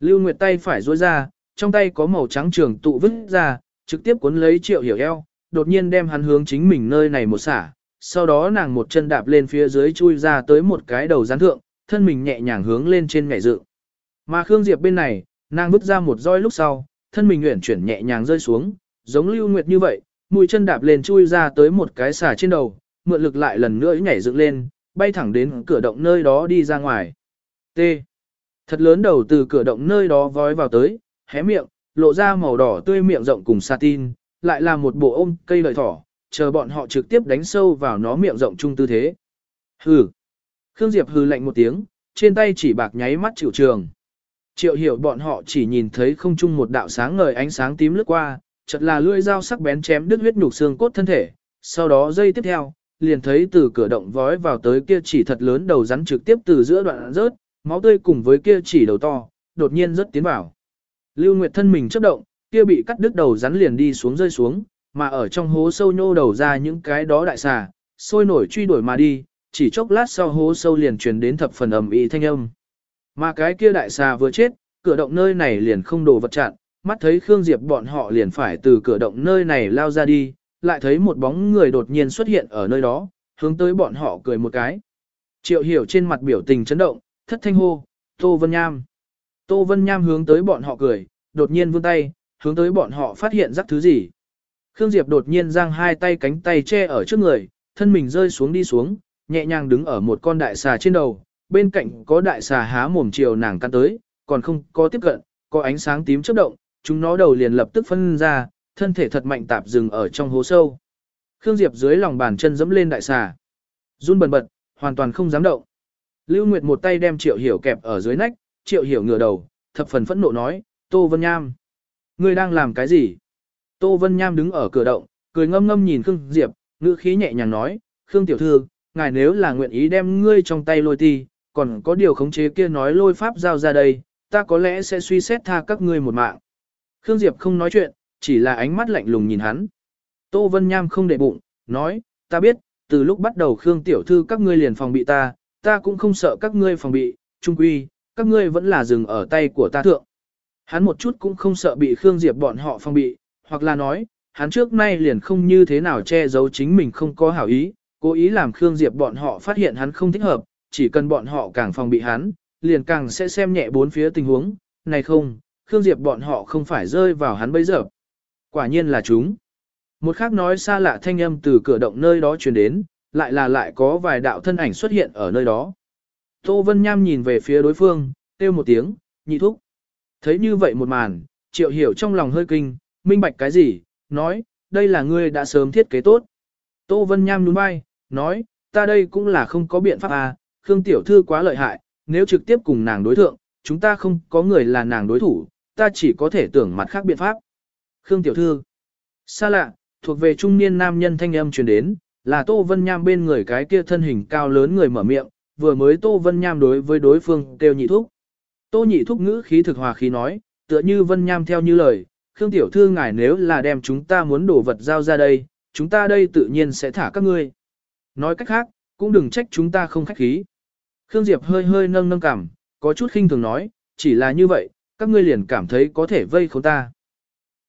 Lưu Nguyệt tay phải duỗi ra, trong tay có màu trắng trường tụ vứt ra, trực tiếp cuốn lấy triệu hiểu eo, đột nhiên đem hắn hướng chính mình nơi này một xả. Sau đó nàng một chân đạp lên phía dưới chui ra tới một cái đầu rắn thượng, thân mình nhẹ nhàng hướng lên trên nhảy dựng. Mà Khương Diệp bên này, nàng vứt ra một roi lúc sau, thân mình nguyện chuyển nhẹ nhàng rơi xuống, giống Lưu Nguyệt như vậy, mũi chân đạp lên chui ra tới một cái xà trên đầu, mượn lực lại lần nữa nhảy dựng lên, bay thẳng đến cửa động nơi đó đi ra ngoài. T. Thật lớn đầu từ cửa động nơi đó vói vào tới, hé miệng, lộ ra màu đỏ tươi miệng rộng cùng satin, lại là một bộ ôm cây lợi thỏ, chờ bọn họ trực tiếp đánh sâu vào nó miệng rộng chung tư thế. Hừ. Khương Diệp hừ lạnh một tiếng, trên tay chỉ bạc nháy mắt chịu trường. Triệu hiểu bọn họ chỉ nhìn thấy không chung một đạo sáng ngời ánh sáng tím lướt qua, chợt là lưỡi dao sắc bén chém đứt huyết nhục xương cốt thân thể, sau đó dây tiếp theo, liền thấy từ cửa động vói vào tới kia chỉ thật lớn đầu rắn trực tiếp từ giữa đoạn rớt, máu tươi cùng với kia chỉ đầu to, đột nhiên rớt tiến vào. Lưu Nguyệt thân mình chớp động, kia bị cắt đứt đầu rắn liền đi xuống rơi xuống, mà ở trong hố sâu nhô đầu ra những cái đó đại xà, sôi nổi truy đuổi mà đi, chỉ chốc lát sau hố sâu liền truyền đến thập phần ầm ĩ thanh âm. Mà cái kia đại xà vừa chết, cửa động nơi này liền không đồ vật chặn, mắt thấy Khương Diệp bọn họ liền phải từ cửa động nơi này lao ra đi, lại thấy một bóng người đột nhiên xuất hiện ở nơi đó, hướng tới bọn họ cười một cái. Triệu hiểu trên mặt biểu tình chấn động, thất thanh hô, Tô Vân Nham. Tô Vân Nham hướng tới bọn họ cười, đột nhiên vươn tay, hướng tới bọn họ phát hiện rắc thứ gì. Khương Diệp đột nhiên giang hai tay cánh tay che ở trước người, thân mình rơi xuống đi xuống, nhẹ nhàng đứng ở một con đại xà trên đầu, bên cạnh có đại xà há mồm chiều nàng căn tới, còn không có tiếp cận, có ánh sáng tím chớp động, chúng nó đầu liền lập tức phân ra, thân thể thật mạnh tạp dừng ở trong hố sâu. Khương Diệp dưới lòng bàn chân dẫm lên đại xà. Run bần bật, hoàn toàn không dám động. Lưu Nguyệt một tay đem Triệu Hiểu kẹp ở dưới nách, Triệu Hiểu ngửa đầu, thập phần phẫn nộ nói, Tô Vân Nham. Ngươi đang làm cái gì? Tô Vân Nham đứng ở cửa động, cười ngâm ngâm nhìn Khương Diệp, ngữ khí nhẹ nhàng nói, Khương Tiểu Thư, ngài nếu là nguyện ý đem ngươi trong tay lôi ti, còn có điều khống chế kia nói lôi pháp giao ra đây, ta có lẽ sẽ suy xét tha các ngươi một mạng. Khương Diệp không nói chuyện, chỉ là ánh mắt lạnh lùng nhìn hắn. Tô Vân Nham không để bụng, nói, ta biết, từ lúc bắt đầu Khương Tiểu Thư các ngươi liền phòng bị ta, ta cũng không sợ các ngươi phòng bị, trung quy, các ngươi vẫn là dừng ở tay của ta thượng. Hắn một chút cũng không sợ bị Khương Diệp bọn họ phòng bị, hoặc là nói, hắn trước nay liền không như thế nào che giấu chính mình không có hảo ý, cố ý làm Khương Diệp bọn họ phát hiện hắn không thích hợp, chỉ cần bọn họ càng phòng bị hắn, liền càng sẽ xem nhẹ bốn phía tình huống, này không, Khương Diệp bọn họ không phải rơi vào hắn bây giờ. Quả nhiên là chúng. Một khác nói xa lạ thanh âm từ cửa động nơi đó truyền đến, lại là lại có vài đạo thân ảnh xuất hiện ở nơi đó. Tô Vân Nham nhìn về phía đối phương, kêu một tiếng, nhị thúc. Thấy như vậy một màn, triệu hiểu trong lòng hơi kinh, minh bạch cái gì, nói, đây là ngươi đã sớm thiết kế tốt. Tô Vân Nham nhún vai, nói, ta đây cũng là không có biện pháp à, Khương Tiểu Thư quá lợi hại, nếu trực tiếp cùng nàng đối thượng, chúng ta không có người là nàng đối thủ, ta chỉ có thể tưởng mặt khác biện pháp. Khương Tiểu Thư Xa lạ, thuộc về trung niên nam nhân thanh âm truyền đến, là Tô Vân Nham bên người cái kia thân hình cao lớn người mở miệng, vừa mới Tô Vân Nham đối với đối phương kêu nhị thúc. Tô nhị thúc ngữ khí thực hòa khí nói, tựa như Vân Nham theo như lời, Khương Tiểu Thư ngài nếu là đem chúng ta muốn đổ vật giao ra đây, chúng ta đây tự nhiên sẽ thả các ngươi. Nói cách khác, cũng đừng trách chúng ta không khách khí. Khương Diệp hơi hơi nâng nâng cảm, có chút khinh thường nói, chỉ là như vậy, các ngươi liền cảm thấy có thể vây khốn ta.